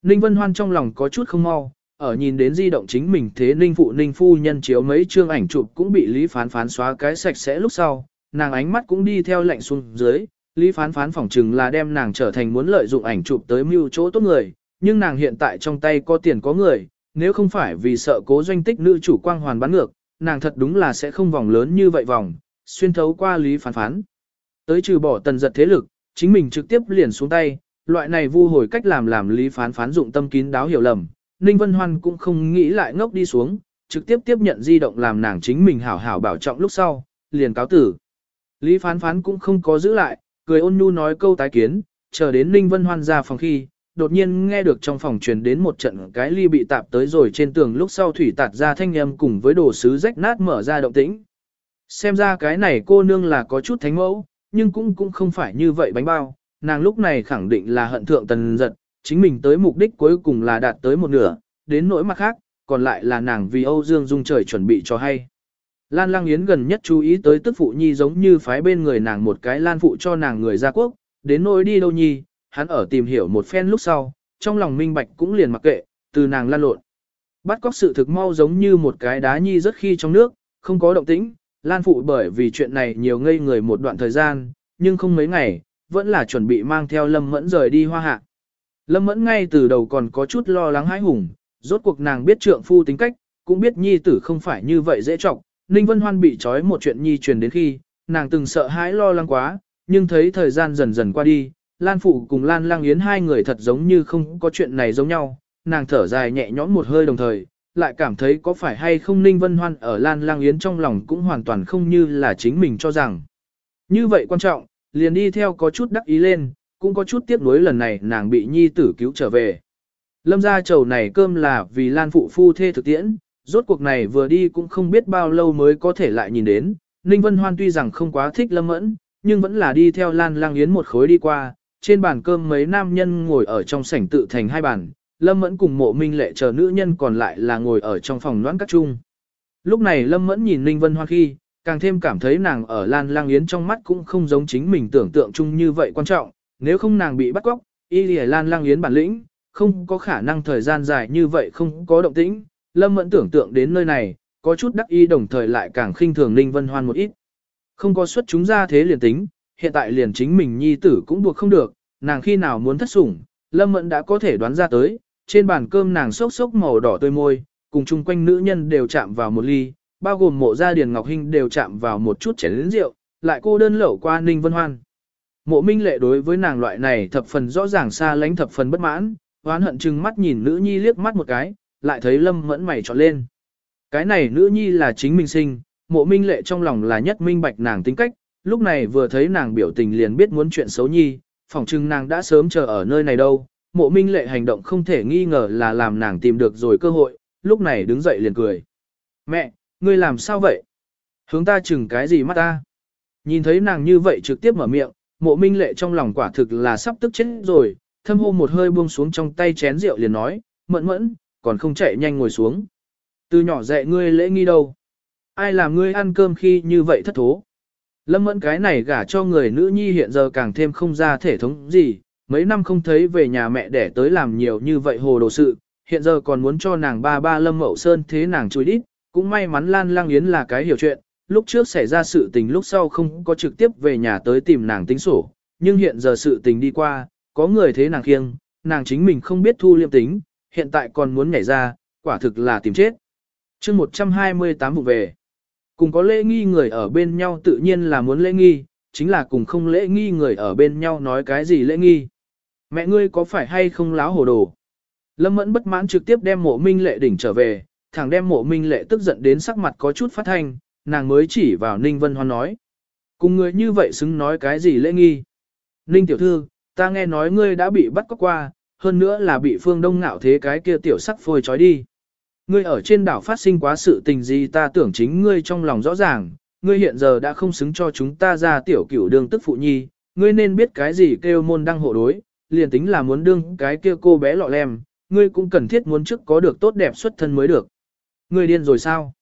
[SPEAKER 1] Ninh Vân Hoan trong lòng có chút không mau, ở nhìn đến di động chính mình thế Ninh Phụ Ninh Phu nhân chiếu mấy chương ảnh chụp cũng bị Lý Phán Phán xóa cái sạch sẽ lúc sau, nàng ánh mắt cũng đi theo lạnh xuống dưới, Lý phán phán phỏng chừng là đem nàng trở thành muốn lợi dụng ảnh chụp tới mưu chỗ tốt người, nhưng nàng hiện tại trong tay có tiền có người, nếu không phải vì sợ cố doanh tích nữ chủ quang hoàn bán ngược, nàng thật đúng là sẽ không vòng lớn như vậy vòng, xuyên thấu qua Lý phán phán. Tới trừ bỏ tần giật thế lực, chính mình trực tiếp liền xuống tay, loại này vu hồi cách làm làm Lý phán phán dụng tâm kín đáo hiểu lầm, Ninh Vân Hoan cũng không nghĩ lại ngốc đi xuống, trực tiếp tiếp nhận di động làm nàng chính mình hảo hảo bảo trọng lúc sau, liền cáo tử. Lý phán phán cũng không có giữ lại, cười ôn nhu nói câu tái kiến, chờ đến Ninh Vân Hoan ra phòng khi, đột nhiên nghe được trong phòng truyền đến một trận cái ly bị tạp tới rồi trên tường lúc sau thủy tạt ra thanh âm cùng với đồ sứ rách nát mở ra động tĩnh. Xem ra cái này cô nương là có chút thánh mẫu, nhưng cũng cũng không phải như vậy bánh bao, nàng lúc này khẳng định là hận thượng tần giật, chính mình tới mục đích cuối cùng là đạt tới một nửa, đến nỗi mặt khác, còn lại là nàng vì Âu Dương Dung trời chuẩn bị cho hay. Lan Lang Yến gần nhất chú ý tới tức phụ nhi giống như phái bên người nàng một cái lan phụ cho nàng người ra quốc, đến nỗi đi đâu nhi, hắn ở tìm hiểu một phen lúc sau, trong lòng minh bạch cũng liền mặc kệ, từ nàng lan lộn. Bắt cóc sự thực mau giống như một cái đá nhi rất khi trong nước, không có động tĩnh, lan phụ bởi vì chuyện này nhiều ngây người một đoạn thời gian, nhưng không mấy ngày, vẫn là chuẩn bị mang theo Lâm Mẫn rời đi hoa hạ. Lâm Mẫn ngay từ đầu còn có chút lo lắng hãi hùng, rốt cuộc nàng biết trượng phu tính cách, cũng biết nhi tử không phải như vậy dễ trọng. Ninh Vân Hoan bị trói một chuyện nhi truyền đến khi, nàng từng sợ hãi lo lắng quá, nhưng thấy thời gian dần dần qua đi, Lan Phụ cùng Lan Lang Yến hai người thật giống như không có chuyện này giống nhau, nàng thở dài nhẹ nhõm một hơi đồng thời, lại cảm thấy có phải hay không Ninh Vân Hoan ở Lan Lang Yến trong lòng cũng hoàn toàn không như là chính mình cho rằng. Như vậy quan trọng, liền đi theo có chút đắc ý lên, cũng có chút tiếc nuối lần này nàng bị nhi tử cứu trở về. Lâm gia chầu này cơm là vì Lan phụ phu thê thực tiễn, rốt cuộc này vừa đi cũng không biết bao lâu mới có thể lại nhìn đến. Ninh Vân Hoan tuy rằng không quá thích Lâm Mẫn, nhưng vẫn là đi theo Lan Lang Yến một khối đi qua. Trên bàn cơm mấy nam nhân ngồi ở trong sảnh tự thành hai bàn, Lâm Mẫn cùng mộ minh lệ chờ nữ nhân còn lại là ngồi ở trong phòng noãn các chung. Lúc này Lâm Mẫn nhìn Ninh Vân Hoan khi, càng thêm cảm thấy nàng ở Lan Lang Yến trong mắt cũng không giống chính mình tưởng tượng chung như vậy quan trọng, nếu không nàng bị bắt cóc, y lìa Lan Lang Yến bản lĩnh, không có khả năng thời gian dài như vậy không có động tĩnh, Lâm Mẫn tưởng tượng đến nơi này, có chút đắc ý đồng thời lại càng khinh thường Ninh Vân Hoan một ít. Không có xuất chúng ra thế liền tính, hiện tại liền chính mình nhi tử cũng buộc không được, nàng khi nào muốn thất sủng, Lâm Mẫn đã có thể đoán ra tới, trên bàn cơm nàng sốc sốc màu đỏ tươi môi, cùng chung quanh nữ nhân đều chạm vào một ly, bao gồm mộ gia điền ngọc hình đều chạm vào một chút chén lĩnh rượu, lại cô đơn lẩu qua Ninh Vân Hoan. Mộ minh lệ đối với nàng loại này thập phần rõ ràng xa lánh thập phần bất mãn, oán hận chừng mắt nhìn nữ nhi liếc mắt một cái, lại thấy lâm mẫn mày trọn lên. Cái này nữ nhi là chính mình sinh, mộ minh lệ trong lòng là nhất minh bạch nàng tính cách, lúc này vừa thấy nàng biểu tình liền biết muốn chuyện xấu nhi, phỏng chừng nàng đã sớm chờ ở nơi này đâu, mộ minh lệ hành động không thể nghi ngờ là làm nàng tìm được rồi cơ hội, lúc này đứng dậy liền cười. Mẹ, ngươi làm sao vậy? Hướng ta chừng cái gì mắt ta? Nhìn thấy nàng như vậy trực tiếp mở miệng, mộ minh lệ trong lòng quả thực là sắp tức chết rồi, thâm hô một hơi buông xuống trong tay chén rượu liền nói, mẫn mẫn, còn không chạy nhanh ngồi xuống. Từ nhỏ dạy ngươi lễ nghi đâu? Ai làm ngươi ăn cơm khi như vậy thất thố? Lâm mẫn cái này gả cho người nữ nhi hiện giờ càng thêm không ra thể thống gì, mấy năm không thấy về nhà mẹ để tới làm nhiều như vậy hồ đồ sự, hiện giờ còn muốn cho nàng ba ba lâm mậu sơn thế nàng chui đít, cũng may mắn Lan Lang Yến là cái hiểu chuyện, lúc trước xảy ra sự tình lúc sau không có trực tiếp về nhà tới tìm nàng tính sổ, nhưng hiện giờ sự tình đi qua, có người thế nàng khiêng, nàng chính mình không biết thu liêm tính, hiện tại còn muốn nhảy ra, quả thực là tìm chết. chương 128 vụ về, cùng có lễ nghi người ở bên nhau tự nhiên là muốn lễ nghi, chính là cùng không lễ nghi người ở bên nhau nói cái gì lễ nghi. Mẹ ngươi có phải hay không láo hồ đồ? Lâm Mẫn bất mãn trực tiếp đem mộ minh lệ đỉnh trở về, thẳng đem mộ minh lệ tức giận đến sắc mặt có chút phát thanh, nàng mới chỉ vào Ninh Vân Hoan nói. Cùng người như vậy xứng nói cái gì lễ nghi? Ninh tiểu thư, ta nghe nói ngươi đã bị bắt cóc qua, hơn nữa là bị phương đông ngạo thế cái kia tiểu sắc phôi trói đi. Ngươi ở trên đảo phát sinh quá sự tình gì ta tưởng chính ngươi trong lòng rõ ràng, ngươi hiện giờ đã không xứng cho chúng ta ra tiểu cửu đường tức phụ nhi, ngươi nên biết cái gì kêu môn đăng hộ đối, liền tính là muốn đương cái kia cô bé lọ lem, ngươi cũng cần thiết muốn trước có được tốt đẹp xuất thân mới được. Ngươi điên rồi sao?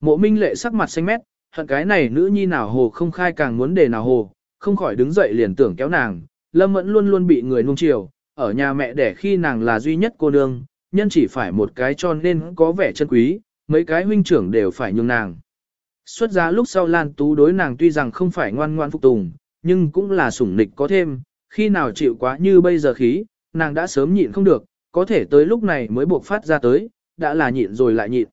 [SPEAKER 1] Mộ minh lệ sắc mặt xanh mét, hận cái này nữ nhi nào hồ không khai càng muốn để nào hồ, không khỏi đứng dậy liền tưởng kéo nàng, lâm mẫn luôn luôn bị người nung chiều, ở nhà mẹ đẻ khi nàng là duy nhất cô nương, nhân chỉ phải một cái cho nên có vẻ chân quý, mấy cái huynh trưởng đều phải nhường nàng. Xuất giá lúc sau Lan Tú đối nàng tuy rằng không phải ngoan ngoan phục tùng, nhưng cũng là sủng nịch có thêm, khi nào chịu quá như bây giờ khí, nàng đã sớm nhịn không được, có thể tới lúc này mới buộc phát ra tới, đã là nhịn rồi lại nhịn.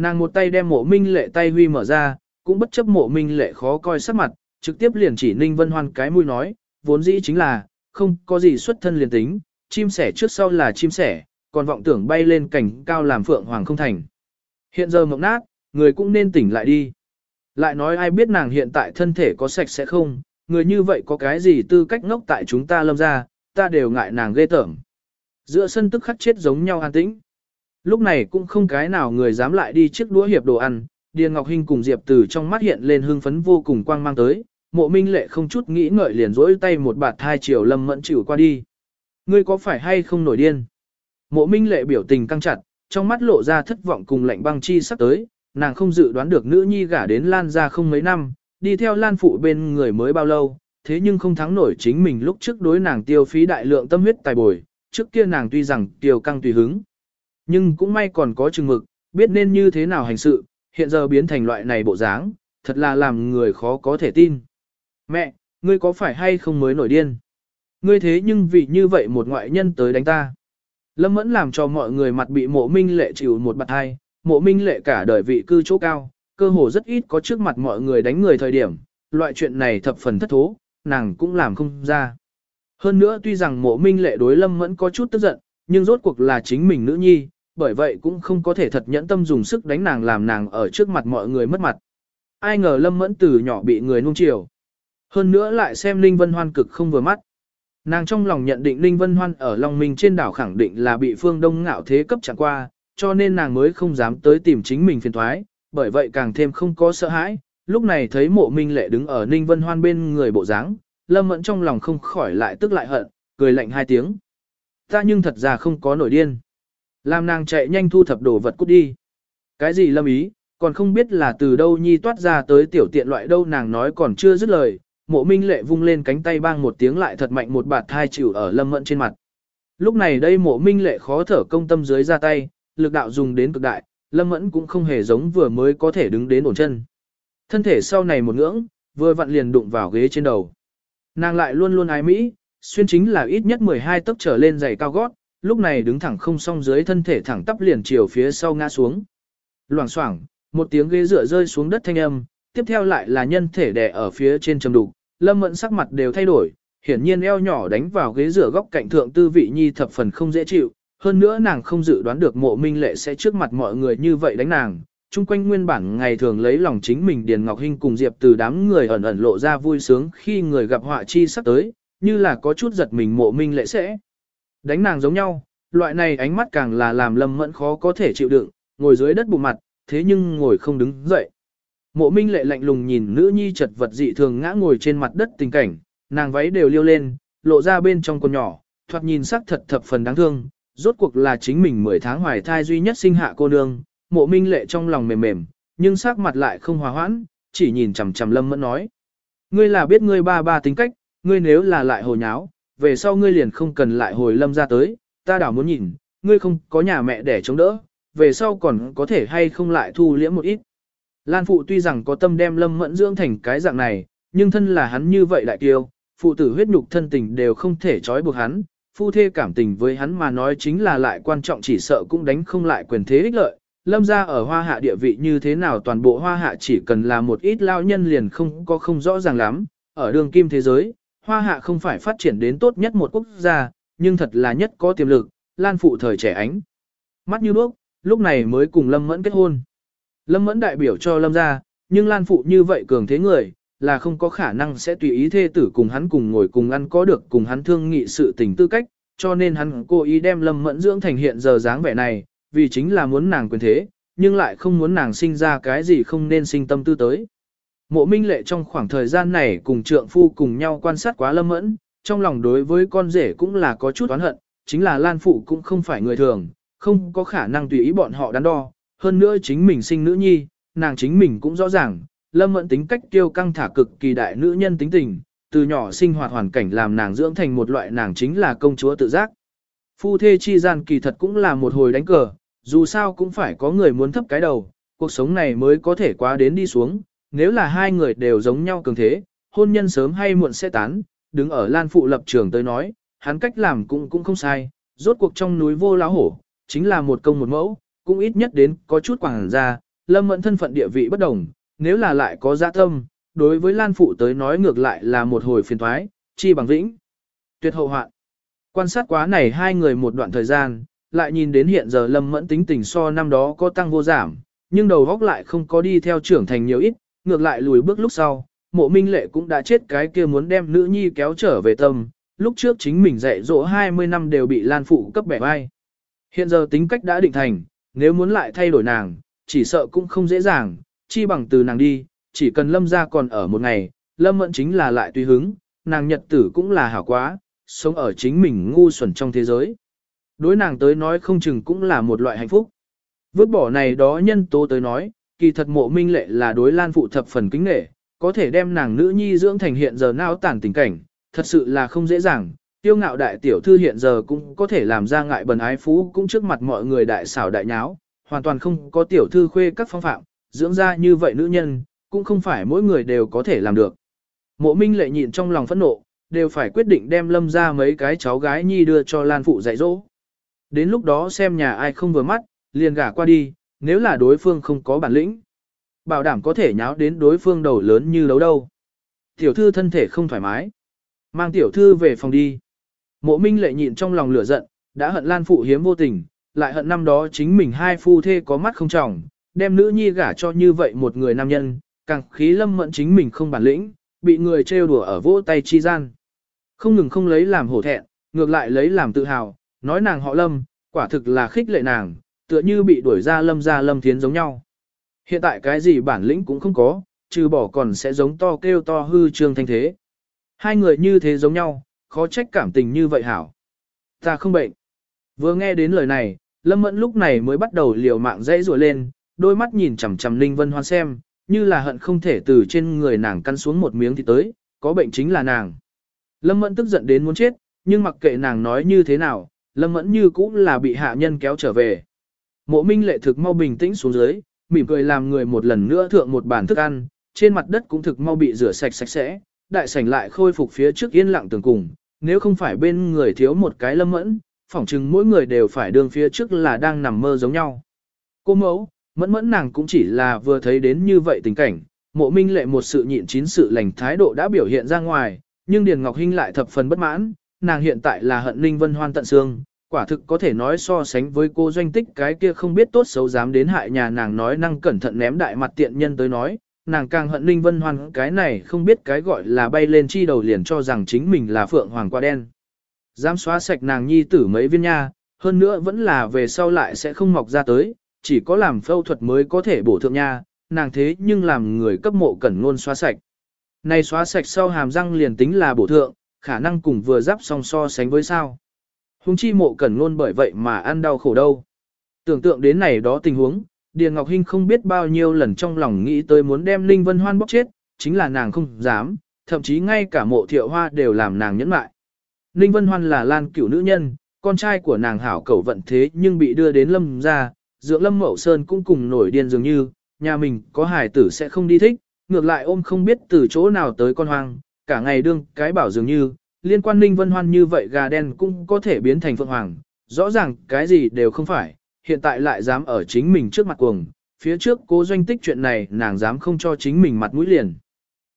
[SPEAKER 1] Nàng một tay đem mộ minh lệ tay huy mở ra, cũng bất chấp mộ minh lệ khó coi sắc mặt, trực tiếp liền chỉ Ninh Vân Hoan cái mũi nói, vốn dĩ chính là, không có gì xuất thân liền tính, chim sẻ trước sau là chim sẻ, còn vọng tưởng bay lên cảnh cao làm phượng hoàng không thành. Hiện giờ mộng nát, người cũng nên tỉnh lại đi. Lại nói ai biết nàng hiện tại thân thể có sạch sẽ không, người như vậy có cái gì tư cách ngốc tại chúng ta lâm ra, ta đều ngại nàng ghê tởm. Giữa sân tức khắc chết giống nhau an tĩnh. Lúc này cũng không cái nào người dám lại đi trước đũa hiệp đồ ăn, Điền Ngọc Hinh cùng Diệp Từ trong mắt hiện lên hưng phấn vô cùng quang mang tới, mộ minh lệ không chút nghĩ ngợi liền rỗi tay một bạt thai chiều lâm mẫn chịu qua đi. Ngươi có phải hay không nổi điên? Mộ minh lệ biểu tình căng chặt, trong mắt lộ ra thất vọng cùng lạnh băng chi sắp tới, nàng không dự đoán được nữ nhi gả đến Lan ra không mấy năm, đi theo Lan phụ bên người mới bao lâu, thế nhưng không thắng nổi chính mình lúc trước đối nàng tiêu phí đại lượng tâm huyết tài bồi, trước kia nàng tuy rằng tiêu căng tùy hứng, nhưng cũng may còn có chừng mực, biết nên như thế nào hành sự, hiện giờ biến thành loại này bộ dáng, thật là làm người khó có thể tin. Mẹ, ngươi có phải hay không mới nổi điên? Ngươi thế nhưng vì như vậy một ngoại nhân tới đánh ta. Lâm Mẫn làm cho mọi người mặt bị mộ minh lệ chịu một bạt hai, mộ minh lệ cả đời vị cư chỗ cao, cơ hồ rất ít có trước mặt mọi người đánh người thời điểm, loại chuyện này thập phần thất thố, nàng cũng làm không ra. Hơn nữa tuy rằng mộ minh lệ đối Lâm Mẫn có chút tức giận, nhưng rốt cuộc là chính mình nữ nhi, bởi vậy cũng không có thể thật nhẫn tâm dùng sức đánh nàng làm nàng ở trước mặt mọi người mất mặt. Ai ngờ Lâm Mẫn từ nhỏ bị người nung chiều. Hơn nữa lại xem Ninh Vân Hoan cực không vừa mắt. Nàng trong lòng nhận định Ninh Vân Hoan ở Long Minh trên đảo khẳng định là bị phương đông ngạo thế cấp chẳng qua, cho nên nàng mới không dám tới tìm chính mình phiền thoái, bởi vậy càng thêm không có sợ hãi. Lúc này thấy mộ minh lệ đứng ở Ninh Vân Hoan bên người bộ dáng, Lâm Mẫn trong lòng không khỏi lại tức lại hận, cười lạnh hai tiếng. Ta nhưng thật ra không có nổi điên. Làm nàng chạy nhanh thu thập đồ vật cút đi. Cái gì Lâm ý, còn không biết là từ đâu nhi toát ra tới tiểu tiện loại đâu nàng nói còn chưa dứt lời, mộ minh lệ vung lên cánh tay bang một tiếng lại thật mạnh một bạt thai chịu ở lâm mẫn trên mặt. Lúc này đây mộ minh lệ khó thở công tâm dưới ra tay, lực đạo dùng đến cực đại, lâm mẫn cũng không hề giống vừa mới có thể đứng đến ổn chân. Thân thể sau này một ngưỡng, vừa vặn liền đụng vào ghế trên đầu. Nàng lại luôn luôn ái mỹ, xuyên chính là ít nhất 12 tấc trở lên giày cao gót, lúc này đứng thẳng không song dưới thân thể thẳng tắp liền chiều phía sau ngã xuống. Loảng xoảng, một tiếng ghế dựa rơi xuống đất thanh âm, tiếp theo lại là nhân thể đè ở phía trên trầm đục, Lâm Mẫn sắc mặt đều thay đổi, hiển nhiên eo nhỏ đánh vào ghế dựa góc cạnh thượng tư vị nhi thập phần không dễ chịu, hơn nữa nàng không dự đoán được mộ minh lệ sẽ trước mặt mọi người như vậy đánh nàng. Trung quanh nguyên bản ngày thường lấy lòng chính mình Điền Ngọc Hinh cùng Diệp từ đám người ẩn ẩn lộ ra vui sướng khi người gặp họa chi sắp tới, như là có chút giật mình mộ minh lệ sẽ đánh nàng giống nhau, loại này ánh mắt càng là làm lâm mẫn khó có thể chịu đựng, ngồi dưới đất bụng mặt, thế nhưng ngồi không đứng dậy. Mộ minh lệ lạnh lùng nhìn nữ nhi chật vật dị thường ngã ngồi trên mặt đất tình cảnh, nàng váy đều liêu lên, lộ ra bên trong con nhỏ, thoạt nhìn sắc thật thập phần đáng thương, rốt cuộc là chính mình 10 tháng hoài thai duy nhất sinh hạ cô nương, mộ minh lệ trong lòng mềm mềm, nhưng sắc mặt lại không hòa hoãn, chỉ nhìn chằm chằm lâm mẫn nói. Ngươi là biết ngươi ba ba tính cách, ngươi nếu là lại hồ nháo, về sau ngươi liền không cần lại hồi lâm ra tới, ta đảo muốn nhìn, ngươi không có nhà mẹ để chống đỡ, về sau còn có thể hay không lại thu liễm một ít. Lan phụ tuy rằng có tâm đem lâm mẫn dưỡng thành cái dạng này, nhưng thân là hắn như vậy lại kiêu, phụ tử huyết nhục thân tình đều không thể trói buộc hắn, phu thê cảm tình với hắn mà nói chính là lại quan trọng chỉ sợ cũng đánh không lại quyền thế ích lợi. Lâm ra ở hoa hạ địa vị như thế nào toàn bộ hoa hạ chỉ cần là một ít lao nhân liền không có không rõ ràng lắm. Ở đường kim thế giới, hoa hạ không phải phát triển đến tốt nhất một quốc gia, nhưng thật là nhất có tiềm lực, lan phụ thời trẻ ánh. Mắt như đuốc, lúc này mới cùng Lâm Mẫn kết hôn. Lâm Mẫn đại biểu cho Lâm gia, nhưng Lan Phụ như vậy cường thế người, là không có khả năng sẽ tùy ý thê tử cùng hắn cùng ngồi cùng ăn có được cùng hắn thương nghị sự tình tư cách, cho nên hắn cố ý đem Lâm Mẫn dưỡng thành hiện giờ dáng vẻ này, vì chính là muốn nàng quyền thế, nhưng lại không muốn nàng sinh ra cái gì không nên sinh tâm tư tới. Mộ Minh Lệ trong khoảng thời gian này cùng trượng phu cùng nhau quan sát quá Lâm Mẫn, trong lòng đối với con rể cũng là có chút oán hận, chính là Lan Phụ cũng không phải người thường, không có khả năng tùy ý bọn họ đắn đo, hơn nữa chính mình sinh nữ nhi, nàng chính mình cũng rõ ràng, lâm mẫn tính cách kiêu căng thả cực kỳ đại nữ nhân tính tình, từ nhỏ sinh hoạt hoàn cảnh làm nàng dưỡng thành một loại nàng chính là công chúa tự giác. Phu thê chi gian kỳ thật cũng là một hồi đánh cờ, dù sao cũng phải có người muốn thấp cái đầu, cuộc sống này mới có thể qua đến đi xuống, nếu là hai người đều giống nhau cường thế, hôn nhân sớm hay muộn sẽ tán, đứng ở Lan Phụ lập trường tới nói, hắn cách làm cũng cũng không sai, rốt cuộc trong núi vô láo hổ, chính là một công một mẫu, cũng ít nhất đến có chút quảng ra, lâm mẫn thân phận địa vị bất đồng, nếu là lại có dạ tâm, đối với Lan Phụ tới nói ngược lại là một hồi phiền thoái, chi bằng vĩnh. Tuyệt hậu hoạn. Quan sát quá này hai người một đoạn thời gian, lại nhìn đến hiện giờ lâm mẫn tính tình so năm đó có tăng vô giảm, nhưng đầu góc lại không có đi theo trưởng thành nhiều ít, ngược lại lùi bước lúc sau, mộ minh lệ cũng đã chết cái kia muốn đem nữ nhi kéo trở về tâm, lúc trước chính mình dạy dỗ 20 năm đều bị Lan Phụ cấp bẻ vai. Hiện giờ tính cách đã định thành, nếu muốn lại thay đổi nàng, chỉ sợ cũng không dễ dàng, chi bằng từ nàng đi, chỉ cần lâm ra còn ở một ngày, lâm mẫn chính là lại tùy hứng, nàng nhật tử cũng là hảo quá, sống ở chính mình ngu xuẩn trong thế giới. Đối nàng tới nói không chừng cũng là một loại hạnh phúc. Vứt bỏ này đó nhân tố tới nói, kỳ thật mộ minh lệ là đối lan phụ thập phần kính nghệ, có thể đem nàng nữ nhi dưỡng thành hiện giờ nao tản tình cảnh, thật sự là không dễ dàng. Tiêu ngạo đại tiểu thư hiện giờ cũng có thể làm ra ngại bần ái phú cũng trước mặt mọi người đại xảo đại nháo, hoàn toàn không có tiểu thư khuê các phong phạm, dưỡng ra như vậy nữ nhân, cũng không phải mỗi người đều có thể làm được. Mộ minh lệ nhịn trong lòng phẫn nộ, đều phải quyết định đem lâm ra mấy cái cháu gái nhi đưa cho Lan Phụ dạy dỗ. Đến lúc đó xem nhà ai không vừa mắt, liền gả qua đi, nếu là đối phương không có bản lĩnh. Bảo đảm có thể nháo đến đối phương đầu lớn như đấu đâu. Tiểu thư thân thể không thoải mái. Mang tiểu thư về phòng đi. Mộ minh lệ nhịn trong lòng lửa giận, đã hận Lan Phụ hiếm vô tình, lại hận năm đó chính mình hai phu thê có mắt không trọng, đem nữ nhi gả cho như vậy một người nam nhân, càng khí lâm mẫn chính mình không bản lĩnh, bị người trêu đùa ở vỗ tay chi gian. Không ngừng không lấy làm hổ thẹn, ngược lại lấy làm tự hào, nói nàng họ lâm, quả thực là khích lệ nàng, tựa như bị đuổi ra lâm ra lâm thiến giống nhau. Hiện tại cái gì bản lĩnh cũng không có, trừ bỏ còn sẽ giống to kêu to hư trương thanh thế. Hai người như thế giống nhau, khó trách cảm tình như vậy hảo. Ta không bệnh. Vừa nghe đến lời này, Lâm Mẫn lúc này mới bắt đầu liều mạng dãy rùa lên, đôi mắt nhìn chằm chằm Ninh Vân Hoan xem, như là hận không thể từ trên người nàng căn xuống một miếng thì tới, có bệnh chính là nàng. Lâm Mẫn tức giận đến muốn chết, nhưng mặc kệ nàng nói như thế nào, Lâm Mẫn như cũng là bị hạ nhân kéo trở về. Mộ Minh lệ thực mau bình tĩnh xuống dưới, mỉm cười làm người một lần nữa thượng một bàn thức ăn, trên mặt đất cũng thực mau bị rửa sạch sạch sẽ, đại sảnh lại khôi phục phía trước yên lặng tường cùng, nếu không phải bên người thiếu một cái Lâm Mẫn, phỏng chừng mỗi người đều phải đương phía trước là đang nằm mơ giống nhau. Cô mẫu, mẫn mẫn nàng cũng chỉ là vừa thấy đến như vậy tình cảnh, mộ minh lệ một sự nhịn chín sự lành thái độ đã biểu hiện ra ngoài, nhưng Điền Ngọc Hinh lại thập phần bất mãn, nàng hiện tại là hận ninh vân hoan tận xương, quả thực có thể nói so sánh với cô doanh tích cái kia không biết tốt xấu dám đến hại nhà nàng nói năng cẩn thận ném đại mặt tiện nhân tới nói, nàng càng hận ninh vân hoan cái này không biết cái gọi là bay lên chi đầu liền cho rằng chính mình là phượng hoàng qua đen. Dám xóa sạch nàng nhi tử mấy viên nha, hơn nữa vẫn là về sau lại sẽ không mọc ra tới, chỉ có làm phẫu thuật mới có thể bổ thượng nha, nàng thế nhưng làm người cấp mộ cẩn luôn xóa sạch. Này xóa sạch sau hàm răng liền tính là bổ thượng, khả năng cùng vừa giáp song so sánh với sao. Hùng chi mộ cẩn ngôn bởi vậy mà ăn đau khổ đâu. Tưởng tượng đến này đó tình huống, Điền Ngọc Hinh không biết bao nhiêu lần trong lòng nghĩ tới muốn đem Linh Vân Hoan bóc chết, chính là nàng không dám, thậm chí ngay cả mộ thiệu hoa đều làm nàng nhẫn mại. Ninh Vân Hoan là Lan cửu nữ nhân, con trai của nàng hảo cẩu vận thế nhưng bị đưa đến lâm ra, dưỡng lâm mậu sơn cũng cùng nổi điên dường như, nhà mình có hài tử sẽ không đi thích, ngược lại ôm không biết từ chỗ nào tới con hoang, cả ngày đương cái bảo dường như, liên quan Ninh Vân Hoan như vậy gà đen cũng có thể biến thành phượng hoàng, rõ ràng cái gì đều không phải, hiện tại lại dám ở chính mình trước mặt cuồng, phía trước cố doanh tích chuyện này nàng dám không cho chính mình mặt mũi liền.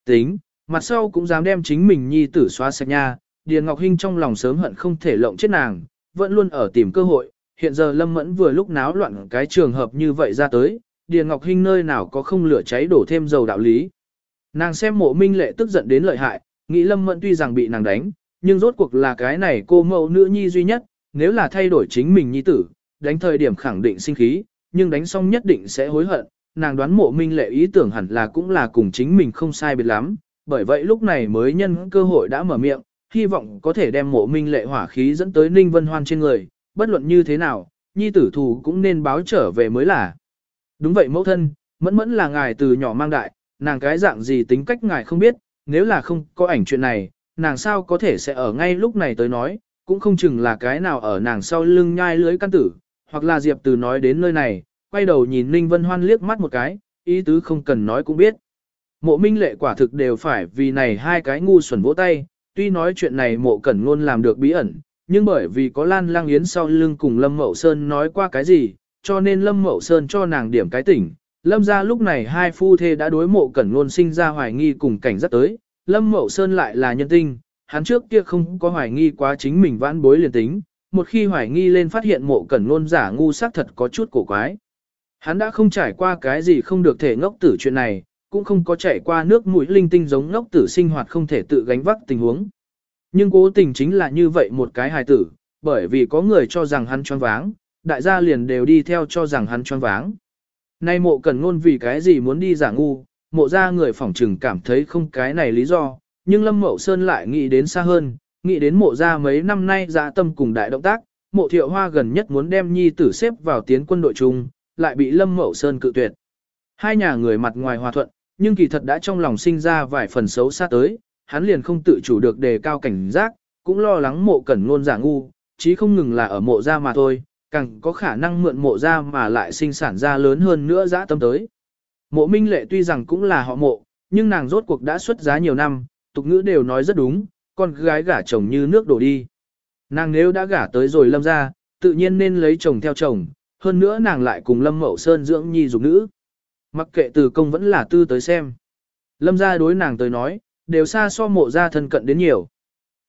[SPEAKER 1] Tính, mặt sau cũng dám đem chính mình nhi tử xóa sạch nha, Điền Ngọc Hinh trong lòng sớm hận không thể lộng chết nàng, vẫn luôn ở tìm cơ hội, hiện giờ Lâm Mẫn vừa lúc náo loạn cái trường hợp như vậy ra tới, Điền Ngọc Hinh nơi nào có không lửa cháy đổ thêm dầu đạo lý. Nàng xem mộ minh lệ tức giận đến lợi hại, nghĩ Lâm Mẫn tuy rằng bị nàng đánh, nhưng rốt cuộc là cái này cô mẫu nữ nhi duy nhất, nếu là thay đổi chính mình nhi tử, đánh thời điểm khẳng định sinh khí, nhưng đánh xong nhất định sẽ hối hận, nàng đoán mộ minh lệ ý tưởng hẳn là cũng là cùng chính mình không sai biệt lắm, bởi vậy lúc này mới nhân cơ hội đã mở miệng, hy vọng có thể đem mộ minh lệ hỏa khí dẫn tới Ninh Vân Hoan trên người, bất luận như thế nào, nhi tử thù cũng nên báo trở về mới là. Đúng vậy mẫu thân, mẫn mẫn là ngài từ nhỏ mang đại, nàng cái dạng gì tính cách ngài không biết, nếu là không có ảnh chuyện này, nàng sao có thể sẽ ở ngay lúc này tới nói, cũng không chừng là cái nào ở nàng sau lưng nhai lưới căn tử, hoặc là Diệp từ nói đến nơi này, quay đầu nhìn Ninh Vân Hoan liếc mắt một cái, ý tứ không cần nói cũng biết. Mộ minh lệ quả thực đều phải vì này hai cái ngu xuẩn vỗ tay, tuy nói chuyện này mộ cẩn ngôn làm được bí ẩn, nhưng bởi vì có Lan Lang Yến sau lưng cùng Lâm Mậu Sơn nói qua cái gì, cho nên Lâm Mậu Sơn cho nàng điểm cái tỉnh. Lâm ra lúc này hai phu thê đã đối mộ cẩn luôn sinh ra hoài nghi cùng cảnh rất tới, Lâm Mậu Sơn lại là nhân tinh, hắn trước kia không có hoài nghi quá chính mình vãn bối liền tính, một khi hoài nghi lên phát hiện mộ cẩn luôn giả ngu xác thật có chút cổ quái. Hắn đã không trải qua cái gì không được thể ngốc tử chuyện này, cũng không có trải qua nước mũi linh tinh giống ngốc tử sinh hoạt không thể tự gánh vác tình huống. Nhưng cố tình chính là như vậy một cái hài tử, bởi vì có người cho rằng hắn choáng váng, đại gia liền đều đi theo cho rằng hắn choáng váng. Nay mộ cần ngôn vì cái gì muốn đi giả ngu, mộ ra người phỏng trừng cảm thấy không cái này lý do, nhưng Lâm Mậu Sơn lại nghĩ đến xa hơn, nghĩ đến mộ ra mấy năm nay dạ tâm cùng đại động tác, mộ thiệu hoa gần nhất muốn đem nhi tử xếp vào tiến quân đội chung, lại bị Lâm Mậu Sơn cự tuyệt. Hai nhà người mặt ngoài hòa thuận, nhưng kỳ thật đã trong lòng sinh ra vài phần xấu xa tới, hắn liền không tự chủ được đề cao cảnh giác, cũng lo lắng mộ cẩn ngôn giả ngu, chí không ngừng là ở mộ ra mà thôi, càng có khả năng mượn mộ ra mà lại sinh sản ra lớn hơn nữa dã tâm tới. Mộ minh lệ tuy rằng cũng là họ mộ, nhưng nàng rốt cuộc đã xuất giá nhiều năm, tục ngữ đều nói rất đúng, con gái gả chồng như nước đổ đi. Nàng nếu đã gả tới rồi lâm ra, tự nhiên nên lấy chồng theo chồng, hơn nữa nàng lại cùng lâm mậu sơn dưỡng nhi dục nữ. Mặc kệ từ công vẫn là tư tới xem. Lâm ra đối nàng tới nói, đều xa so mộ ra thân cận đến nhiều.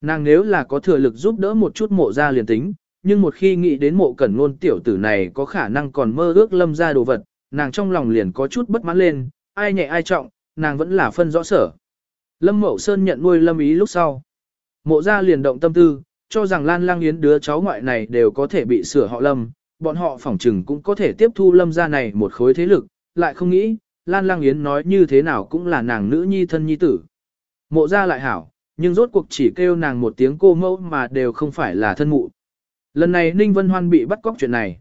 [SPEAKER 1] Nàng nếu là có thừa lực giúp đỡ một chút mộ ra liền tính, nhưng một khi nghĩ đến mộ cẩn ngôn tiểu tử này có khả năng còn mơ ước lâm ra đồ vật, nàng trong lòng liền có chút bất mãn lên, ai nhẹ ai trọng, nàng vẫn là phân rõ sở. Lâm Mậu Sơn nhận nuôi Lâm Ý lúc sau. Mộ ra liền động tâm tư, cho rằng Lan Lang Yến đứa cháu ngoại này đều có thể bị sửa họ Lâm, bọn họ phỏng chừng cũng có thể tiếp thu Lâm ra này một khối thế lực, lại không nghĩ, Lan Lang Yến nói như thế nào cũng là nàng nữ nhi thân nhi tử. Mộ ra lại hảo, nhưng rốt cuộc chỉ kêu nàng một tiếng cô mẫu mà đều không phải là thân mụ. Lần này Ninh Vân Hoan bị bắt cóc chuyện này.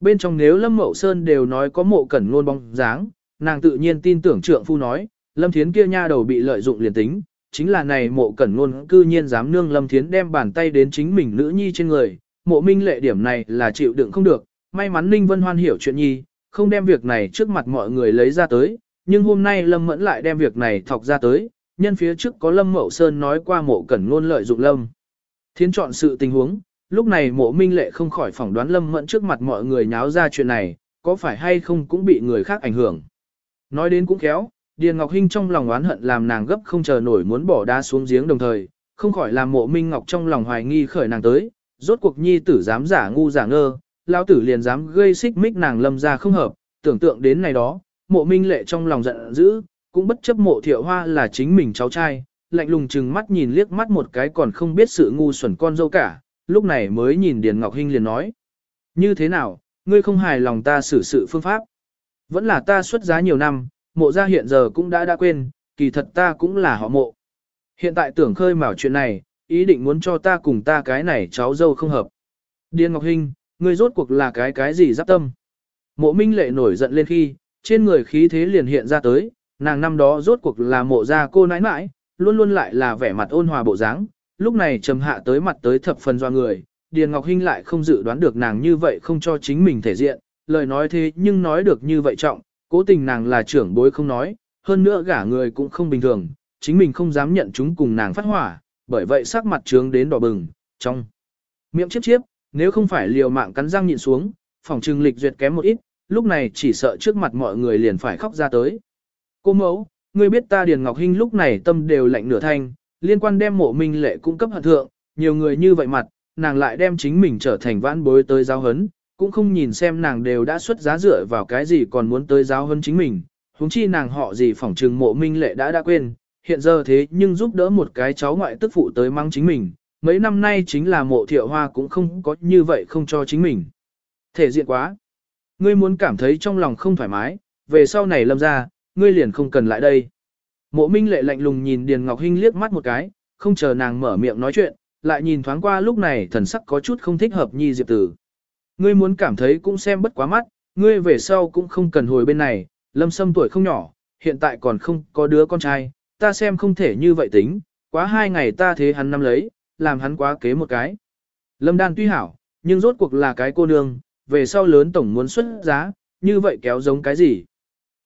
[SPEAKER 1] Bên trong nếu Lâm Mậu Sơn đều nói có mộ cẩn ngôn bóng dáng, nàng tự nhiên tin tưởng trượng phu nói, Lâm Thiến kia nha đầu bị lợi dụng liền tính, chính là này mộ cẩn ngôn cư nhiên dám nương Lâm Thiến đem bàn tay đến chính mình nữ nhi trên người, mộ minh lệ điểm này là chịu đựng không được, may mắn Ninh Vân Hoan hiểu chuyện nhi, không đem việc này trước mặt mọi người lấy ra tới, nhưng hôm nay Lâm Mẫn lại đem việc này thọc ra tới, nhân phía trước có Lâm Mậu Sơn nói qua mộ cẩn ngôn lợi dụng Lâm. Thiến chọn sự tình huống, lúc này mộ minh lệ không khỏi phỏng đoán Lâm Mẫn trước mặt mọi người nháo ra chuyện này, có phải hay không cũng bị người khác ảnh hưởng. Nói đến cũng khéo, Điền Ngọc Hinh trong lòng oán hận làm nàng gấp không chờ nổi muốn bỏ đá xuống giếng đồng thời, không khỏi làm mộ minh ngọc trong lòng hoài nghi khởi nàng tới, rốt cuộc nhi tử dám giả ngu giả ngơ, lao tử liền dám gây xích mích nàng lâm ra không hợp, tưởng tượng đến này đó, mộ minh lệ trong lòng giận dữ, cũng bất chấp mộ thiệu hoa là chính mình cháu trai, lạnh lùng chừng mắt nhìn liếc mắt một cái còn không biết sự ngu xuẩn con dâu cả, lúc này mới nhìn Điền Ngọc Hinh liền nói. Như thế nào, ngươi không hài lòng ta xử sự phương pháp? Vẫn là ta xuất giá nhiều năm, mộ gia hiện giờ cũng đã đã quên, kỳ thật ta cũng là họ mộ. Hiện tại tưởng khơi mào chuyện này, ý định muốn cho ta cùng ta cái này cháu dâu không hợp. Điền Ngọc Hinh, ngươi rốt cuộc là cái cái gì giáp tâm? Mộ Minh Lệ nổi giận lên khi, trên người khí thế liền hiện ra tới, nàng năm đó rốt cuộc là mộ gia cô nãi nãi, luôn luôn lại là vẻ mặt ôn hòa bộ dáng, lúc này trầm hạ tới mặt tới thập phần do người, Điền Ngọc Hinh lại không dự đoán được nàng như vậy không cho chính mình thể diện, lời nói thế nhưng nói được như vậy trọng, cố tình nàng là trưởng bối không nói, hơn nữa gả người cũng không bình thường, chính mình không dám nhận chúng cùng nàng phát hỏa, bởi vậy sắc mặt trướng đến đỏ bừng, trong miệng chiếp chiếp, nếu không phải liều mạng cắn răng nhịn xuống, phòng trừng lịch duyệt kém một ít, lúc này chỉ sợ trước mặt mọi người liền phải khóc ra tới. Cô mẫu, ngươi biết ta Điền Ngọc Hinh lúc này tâm đều lạnh nửa thanh, liên quan đem mộ minh lệ cung cấp hận thượng, nhiều người như vậy mặt, nàng lại đem chính mình trở thành vãn bối tới giáo hấn, cũng không nhìn xem nàng đều đã xuất giá dựa vào cái gì còn muốn tới giáo hấn chính mình, huống chi nàng họ gì phỏng trừng mộ minh lệ đã đã quên, hiện giờ thế nhưng giúp đỡ một cái cháu ngoại tức phụ tới mang chính mình, mấy năm nay chính là mộ thiệu hoa cũng không có như vậy không cho chính mình. Thể diện quá. Ngươi muốn cảm thấy trong lòng không thoải mái, về sau này lâm ra, ngươi liền không cần lại đây. Mộ minh lệ lạnh lùng nhìn Điền Ngọc Hinh liếc mắt một cái, không chờ nàng mở miệng nói chuyện, lại nhìn thoáng qua lúc này thần sắc có chút không thích hợp nhi diệp tử. Ngươi muốn cảm thấy cũng xem bất quá mắt, ngươi về sau cũng không cần hồi bên này, lâm sâm tuổi không nhỏ, hiện tại còn không có đứa con trai, ta xem không thể như vậy tính, quá hai ngày ta thế hắn năm lấy, làm hắn quá kế một cái. Lâm đan tuy hảo, nhưng rốt cuộc là cái cô nương, về sau lớn tổng muốn xuất giá, như vậy kéo giống cái gì.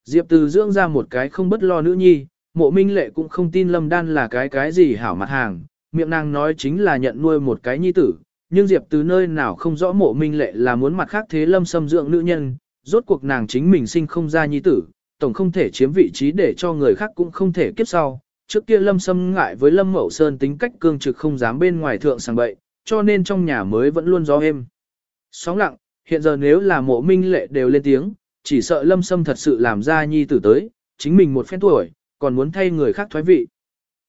[SPEAKER 1] Diệp từ dưỡng ra một cái không bất lo nữ nhi, mộ minh lệ cũng không tin lâm đan là cái cái gì hảo mặt hàng, miệng nàng nói chính là nhận nuôi một cái nhi tử, nhưng Diệp từ nơi nào không rõ mộ minh lệ là muốn mặt khác thế lâm xâm dưỡng nữ nhân, rốt cuộc nàng chính mình sinh không ra nhi tử, tổng không thể chiếm vị trí để cho người khác cũng không thể kiếp sau. Trước kia lâm xâm ngại với lâm mậu sơn tính cách cương trực không dám bên ngoài thượng sang bậy, cho nên trong nhà mới vẫn luôn gió êm. Sóng lặng, hiện giờ nếu là mộ minh lệ đều lên tiếng, chỉ sợ lâm xâm thật sự làm ra nhi tử tới, chính mình một phen tuổi, còn muốn thay người khác thoái vị.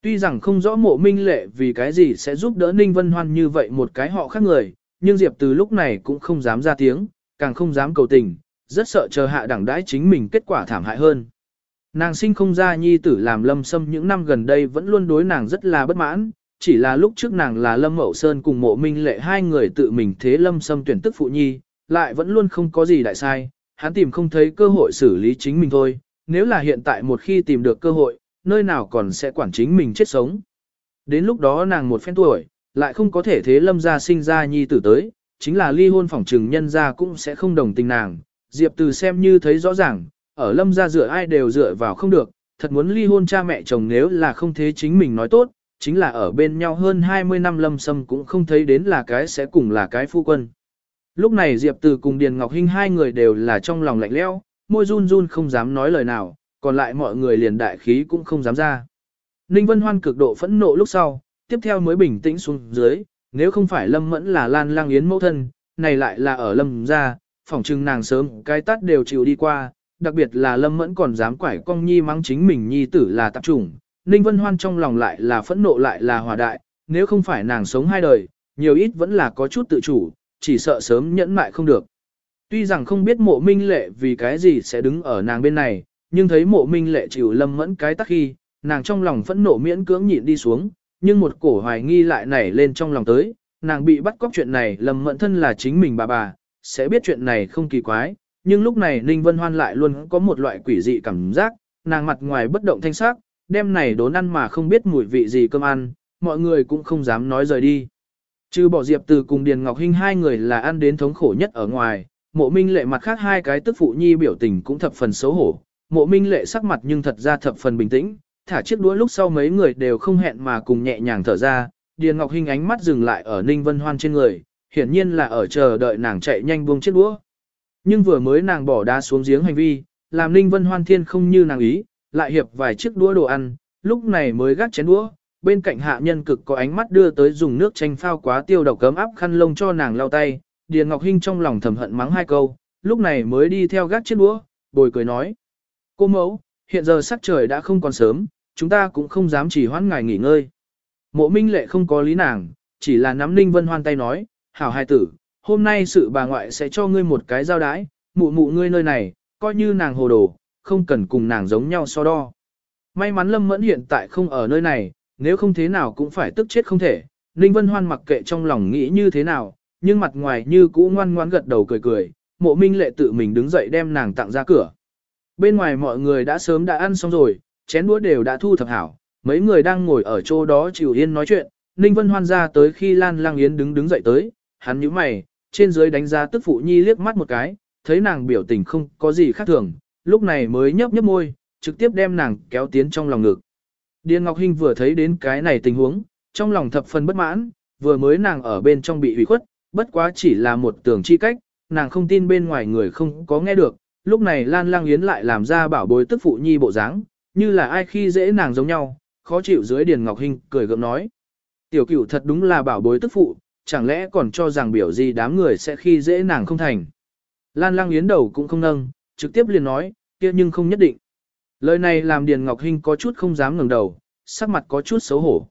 [SPEAKER 1] Tuy rằng không rõ mộ minh lệ vì cái gì sẽ giúp đỡ Ninh Vân Hoan như vậy một cái họ khác người, nhưng Diệp từ lúc này cũng không dám ra tiếng, càng không dám cầu tình, rất sợ chờ hạ đẳng đãi chính mình kết quả thảm hại hơn. Nàng sinh không ra nhi tử làm lâm sâm những năm gần đây vẫn luôn đối nàng rất là bất mãn, chỉ là lúc trước nàng là lâm mậu sơn cùng mộ minh lệ hai người tự mình thế lâm sâm tuyển tức phụ nhi, lại vẫn luôn không có gì đại sai, hắn tìm không thấy cơ hội xử lý chính mình thôi, nếu là hiện tại một khi tìm được cơ hội, nơi nào còn sẽ quản chính mình chết sống. Đến lúc đó nàng một phen tuổi, lại không có thể thế lâm gia sinh ra nhi tử tới, chính là ly hôn phỏng trừng nhân gia cũng sẽ không đồng tình nàng. Diệp từ xem như thấy rõ ràng, ở lâm gia dựa ai đều dựa vào không được, thật muốn ly hôn cha mẹ chồng nếu là không thế chính mình nói tốt, chính là ở bên nhau hơn 20 năm lâm sâm cũng không thấy đến là cái sẽ cùng là cái phu quân. Lúc này Diệp từ cùng Điền Ngọc Hinh hai người đều là trong lòng lạnh lẽo, môi run run không dám nói lời nào, còn lại mọi người liền đại khí cũng không dám ra. Ninh Vân Hoan cực độ phẫn nộ lúc sau, tiếp theo mới bình tĩnh xuống dưới, nếu không phải Lâm Mẫn là Lan Lang Yến mẫu thân, này lại là ở Lâm gia, phỏng chừng nàng sớm cái tát đều chịu đi qua, đặc biệt là Lâm Mẫn còn dám quải cong nhi mắng chính mình nhi tử là tạp chủng. Ninh Vân Hoan trong lòng lại là phẫn nộ lại là hòa đại, nếu không phải nàng sống hai đời, nhiều ít vẫn là có chút tự chủ, chỉ sợ sớm nhẫn mại không được. Tuy rằng không biết mộ minh lệ vì cái gì sẽ đứng ở nàng bên này, nhưng thấy mộ minh lệ chịu lâm mẫn cái tắc khi, nàng trong lòng phẫn nộ miễn cưỡng nhịn đi xuống, nhưng một cổ hoài nghi lại nảy lên trong lòng tới, nàng bị bắt cóc chuyện này lâm mẫn thân là chính mình bà bà, sẽ biết chuyện này không kỳ quái, nhưng lúc này Ninh Vân Hoan lại luôn có một loại quỷ dị cảm giác, nàng mặt ngoài bất động thanh sắc, đêm này đốn ăn mà không biết mùi vị gì cơm ăn, mọi người cũng không dám nói rời đi. Trừ bỏ Diệp từ cùng Điền Ngọc Hinh hai người là ăn đến thống khổ nhất ở ngoài, mộ minh lệ mặt khác hai cái tức phụ nhi biểu tình cũng thập phần xấu hổ, mộ minh lệ sắc mặt nhưng thật ra thập phần bình tĩnh, thả chiếc đũa lúc sau mấy người đều không hẹn mà cùng nhẹ nhàng thở ra, Điền Ngọc Hinh ánh mắt dừng lại ở Ninh Vân Hoan trên người, hiển nhiên là ở chờ đợi nàng chạy nhanh buông chiếc đũa. Nhưng vừa mới nàng bỏ đá xuống giếng hành vi, làm Ninh Vân Hoan thiên không như nàng ý, lại hiệp vài chiếc đũa đồ ăn, lúc này mới gác chén đũa, bên cạnh hạ nhân cực có ánh mắt đưa tới dùng nước chanh phao quá tiêu độc cấm áp khăn lông cho nàng lau tay, Điền Ngọc Hinh trong lòng thầm hận mắng hai câu, lúc này mới đi theo gác chiếc đũa, bồi cười nói. Cô mẫu, hiện giờ sắc trời đã không còn sớm, chúng ta cũng không dám chỉ hoãn ngài nghỉ ngơi. Mộ minh lệ không có lý nàng, chỉ là nắm ninh vân hoan tay nói, hảo hài tử, hôm nay sự bà ngoại sẽ cho ngươi một cái giao đái, mụ mụ ngươi nơi này, coi như nàng hồ đồ, không cần cùng nàng giống nhau so đo. May mắn Lâm Mẫn hiện tại không ở nơi này, nếu không thế nào cũng phải tức chết không thể. Ninh Vân Hoan mặc kệ trong lòng nghĩ như thế nào, nhưng mặt ngoài như cũ ngoan ngoan gật đầu cười cười, mộ minh lệ tự mình đứng dậy đem nàng tặng ra cửa. Bên ngoài mọi người đã sớm đã ăn xong rồi, chén đũa đều đã thu thập hảo, mấy người đang ngồi ở chỗ đó chịu yên nói chuyện, Ninh Vân Hoan ra tới khi Lan Lang Yến đứng đứng dậy tới, hắn nhíu mày, trên dưới đánh giá tức phụ nhi liếc mắt một cái, thấy nàng biểu tình không có gì khác thường, lúc này mới nhấp nhấp môi, trực tiếp đem nàng kéo tiến trong lòng ngực. Điền Ngọc Hinh vừa thấy đến cái này tình huống, trong lòng thập phần bất mãn, vừa mới nàng ở bên trong bị hủy khuất, bất quá chỉ là một tưởng chi cách, nàng không tin bên ngoài người không có nghe được, lúc này Lan Lang Yến lại làm ra bảo bối tức phụ nhi bộ dáng, như là ai khi dễ nàng giống nhau, khó chịu dưới Điền Ngọc Hinh cười gượng nói. Tiểu cửu thật đúng là bảo bối tức phụ, chẳng lẽ còn cho rằng biểu gì đám người sẽ khi dễ nàng không thành. Lan Lang Yến đầu cũng không nâng, trực tiếp liền nói, kia nhưng không nhất định. Lời này làm Điền Ngọc Hinh có chút không dám ngẩng đầu, sắc mặt có chút xấu hổ.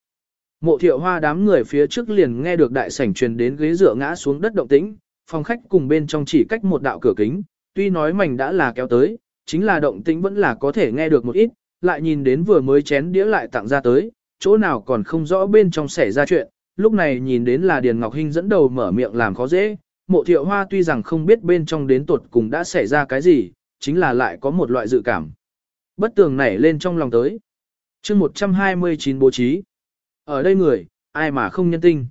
[SPEAKER 1] Mộ thiệu hoa đám người phía trước liền nghe được đại sảnh truyền đến ghế dựa ngã xuống đất động tĩnh, phòng khách cùng bên trong chỉ cách một đạo cửa kính, tuy nói mảnh đã là kéo tới, chính là động tĩnh vẫn là có thể nghe được một ít, lại nhìn đến vừa mới chén đĩa lại tặng ra tới, chỗ nào còn không rõ bên trong xảy ra chuyện, lúc này nhìn đến là Điền Ngọc Hinh dẫn đầu mở miệng làm khó dễ, mộ thiệu hoa tuy rằng không biết bên trong đến tuột cùng đã xảy ra cái gì, chính là lại có một loại dự cảm. Bất tường nảy lên trong lòng tới. chương 129 bố trí. Ở đây người, ai mà không nhân tinh.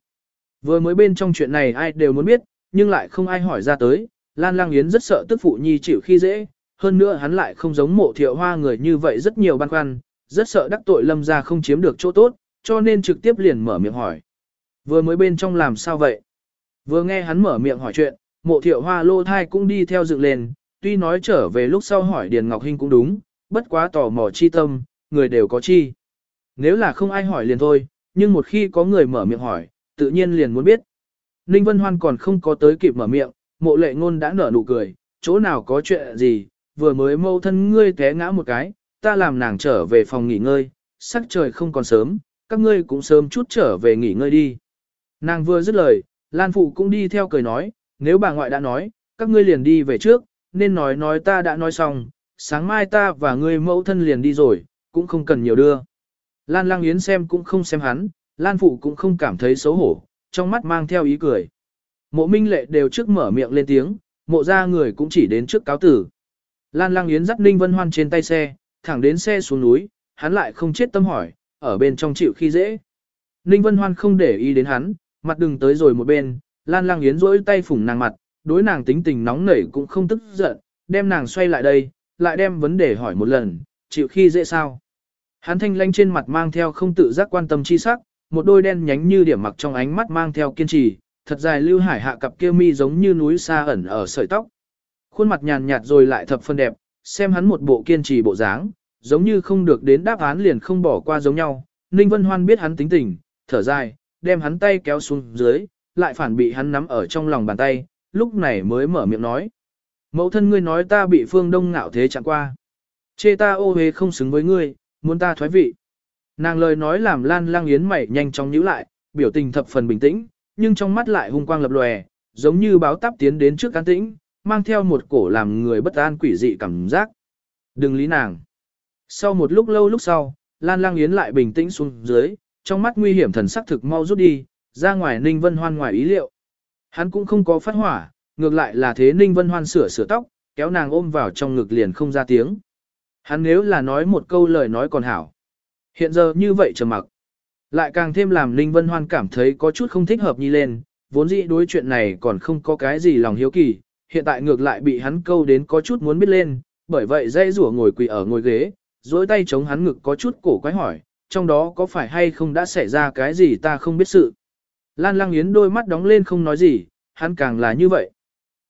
[SPEAKER 1] Vừa mới bên trong chuyện này ai đều muốn biết, nhưng lại không ai hỏi ra tới, Lan Lang Yến rất sợ tức phụ nhi chịu khi dễ, hơn nữa hắn lại không giống mộ thiệu hoa người như vậy rất nhiều băn khoăn, rất sợ đắc tội lâm ra không chiếm được chỗ tốt, cho nên trực tiếp liền mở miệng hỏi. Vừa mới bên trong làm sao vậy? Vừa nghe hắn mở miệng hỏi chuyện, mộ thiệu hoa lô thai cũng đi theo dựng lên, tuy nói trở về lúc sau hỏi Điền Ngọc Hinh cũng đúng, bất quá tò mò chi tâm, người đều có chi. Nếu là không ai hỏi liền thôi, nhưng một khi có người mở miệng hỏi, tự nhiên liền muốn biết. Ninh Vân Hoan còn không có tới kịp mở miệng, mộ lệ ngôn đã nở nụ cười, chỗ nào có chuyện gì, vừa mới mâu thân ngươi té ngã một cái, ta làm nàng trở về phòng nghỉ ngơi, sắc trời không còn sớm, các ngươi cũng sớm chút trở về nghỉ ngơi đi. Nàng vừa dứt lời, Lan Phụ cũng đi theo cười nói, nếu bà ngoại đã nói, các ngươi liền đi về trước, nên nói nói ta đã nói xong, sáng mai ta và ngươi mẫu thân liền đi rồi, cũng không cần nhiều đưa. Lan Lang Yến xem cũng không xem hắn, Lan Phụ cũng không cảm thấy xấu hổ, trong mắt mang theo ý cười. Mộ Minh Lệ đều trước mở miệng lên tiếng, mộ ra người cũng chỉ đến trước cáo tử. Lan Lang Yến dắt Ninh Vân Hoan trên tay xe, thẳng đến xe xuống núi, hắn lại không chết tâm hỏi, ở bên trong chịu khi dễ. Ninh Vân Hoan không để ý đến hắn, mặt đừng tới rồi một bên, Lan Lang Yến rỗi tay phủng nàng mặt, đối nàng tính tình nóng nảy cũng không tức giận, đem nàng xoay lại đây, lại đem vấn đề hỏi một lần, chịu khi dễ sao. Hắn thanh lanh trên mặt mang theo không tự giác quan tâm chi sắc, một đôi đen nhánh như điểm mặc trong ánh mắt mang theo kiên trì, thật dài lưu hải hạ cặp kia mi giống như núi xa ẩn ở sợi tóc. Khuôn mặt nhàn nhạt rồi lại thập phân đẹp, xem hắn một bộ kiên trì bộ dáng, giống như không được đến đáp án liền không bỏ qua giống nhau. Ninh Vân Hoan biết hắn tính tình, thở dài, đem hắn tay kéo xuống dưới, lại phản bị hắn nắm ở trong lòng bàn tay, lúc này mới mở miệng nói. Mẫu thân ngươi nói ta bị phương đông ngạo thế chẳng qua. Chê ta ô hế không xứng với ngươi, muốn ta thoái vị. Nàng lời nói làm Lan Lang Yến mày nhanh chóng nhíu lại, biểu tình thập phần bình tĩnh, nhưng trong mắt lại hung quang lập lòe, giống như báo táp tiến đến trước can tĩnh, mang theo một cổ làm người bất an quỷ dị cảm giác. Đừng lý nàng. Sau một lúc lâu lúc sau, Lan Lang Yến lại bình tĩnh xuống dưới, trong mắt nguy hiểm thần sắc thực mau rút đi, ra ngoài Ninh Vân Hoan ngoài ý liệu. Hắn cũng không có phát hỏa, ngược lại là thế Ninh Vân Hoan sửa sửa tóc, kéo nàng ôm vào trong ngực liền không ra tiếng. Hắn nếu là nói một câu lời nói còn hảo. Hiện giờ như vậy trầm mặc. Lại càng thêm làm Ninh Vân Hoan cảm thấy có chút không thích hợp nhi lên, vốn dĩ đối chuyện này còn không có cái gì lòng hiếu kỳ, hiện tại ngược lại bị hắn câu đến có chút muốn biết lên, bởi vậy dây rủa ngồi quỳ ở ngồi ghế, dối tay chống hắn ngực có chút cổ quái hỏi, trong đó có phải hay không đã xảy ra cái gì ta không biết sự. Lan Lang Yến đôi mắt đóng lên không nói gì, hắn càng là như vậy.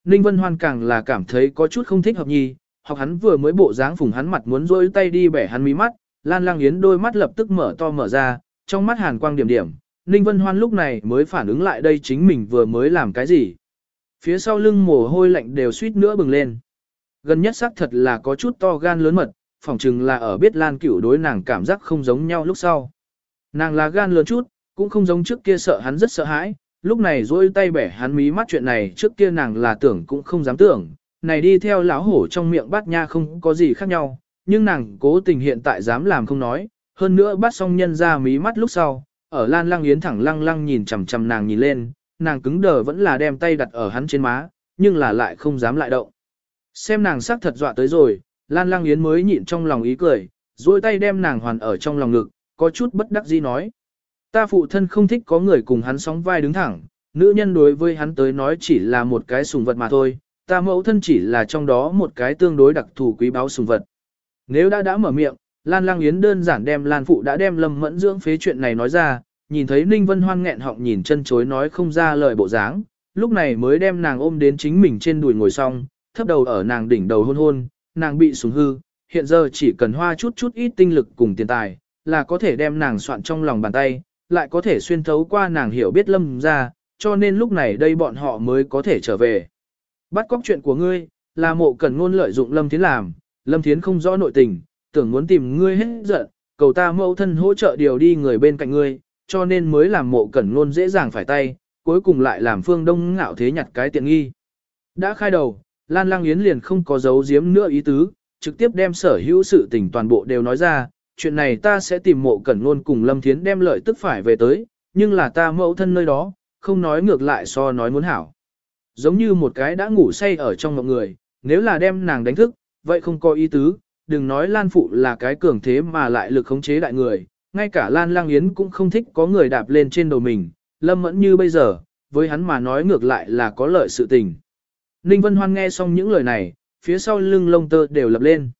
[SPEAKER 1] Ninh Vân Hoan càng là cảm thấy có chút không thích hợp nhi, hoặc hắn vừa mới bộ dáng phùng hắn mặt muốn rôi tay đi bẻ hắn mí mắt, Lan Lang Yến đôi mắt lập tức mở to mở ra, trong mắt hàn quang điểm điểm, Ninh Vân Hoan lúc này mới phản ứng lại đây chính mình vừa mới làm cái gì. Phía sau lưng mồ hôi lạnh đều suýt nữa bừng lên. Gần nhất xác thật là có chút to gan lớn mật, phỏng chừng là ở biết Lan Cửu đối nàng cảm giác không giống nhau lúc sau. Nàng là gan lớn chút, cũng không giống trước kia sợ hắn rất sợ hãi, lúc này dôi tay bẻ hắn mí mắt chuyện này trước kia nàng là tưởng cũng không dám tưởng, này đi theo lão hổ trong miệng bát nha không có gì khác nhau, nhưng nàng cố tình hiện tại dám làm không nói, hơn nữa bắt xong nhân ra mí mắt lúc sau, ở Lan Lăng Yến thẳng lăng lăng nhìn chằm chằm nàng nhìn lên, nàng cứng đờ vẫn là đem tay đặt ở hắn trên má, nhưng là lại không dám lại động. Xem nàng sắc thật dọa tới rồi, Lan Lăng Yến mới nhịn trong lòng ý cười, duỗi tay đem nàng hoàn ở trong lòng ngực, có chút bất đắc dĩ nói. Ta phụ thân không thích có người cùng hắn sóng vai đứng thẳng, nữ nhân đối với hắn tới nói chỉ là một cái sùng vật mà thôi, ta mẫu thân chỉ là trong đó một cái tương đối đặc thù quý báu sùng vật. Nếu đã đã mở miệng, Lan Lang Yến đơn giản đem Lan Phụ đã đem Lâm Mẫn dưỡng phế chuyện này nói ra, nhìn thấy Ninh Vân Hoan nghẹn họng nhìn chân chối nói không ra lời bộ dáng, lúc này mới đem nàng ôm đến chính mình trên đùi ngồi xong, thấp đầu ở nàng đỉnh đầu hôn hôn, nàng bị sủng hư, hiện giờ chỉ cần hoa chút chút ít tinh lực cùng tiền tài, là có thể đem nàng soạn trong lòng bàn tay, lại có thể xuyên thấu qua nàng hiểu biết Lâm ra, cho nên lúc này đây bọn họ mới có thể trở về. Bắt cóc chuyện của ngươi, là mộ cần ngôn lợi dụng Lâm Thiến làm, Lâm Thiến không rõ nội tình, tưởng muốn tìm ngươi hết giận, cầu ta mẫu thân hỗ trợ điều đi người bên cạnh ngươi, cho nên mới làm mộ cẩn ngôn dễ dàng phải tay, cuối cùng lại làm phương đông ngạo thế nhặt cái tiện nghi. Đã khai đầu, Lan Lang Yến liền không có giấu giếm nữa ý tứ, trực tiếp đem sở hữu sự tình toàn bộ đều nói ra, chuyện này ta sẽ tìm mộ cẩn ngôn cùng Lâm Thiến đem lợi tức phải về tới, nhưng là ta mẫu thân nơi đó, không nói ngược lại so nói muốn hảo. Giống như một cái đã ngủ say ở trong mọi người, nếu là đem nàng đánh thức, vậy không có ý tứ, đừng nói Lan Phụ là cái cường thế mà lại lực khống chế đại người, ngay cả Lan Lang Yến cũng không thích có người đạp lên trên đầu mình, lâm mẫn như bây giờ, với hắn mà nói ngược lại là có lợi sự tình. Ninh Vân Hoan nghe xong những lời này, phía sau lưng lông tơ đều lập lên.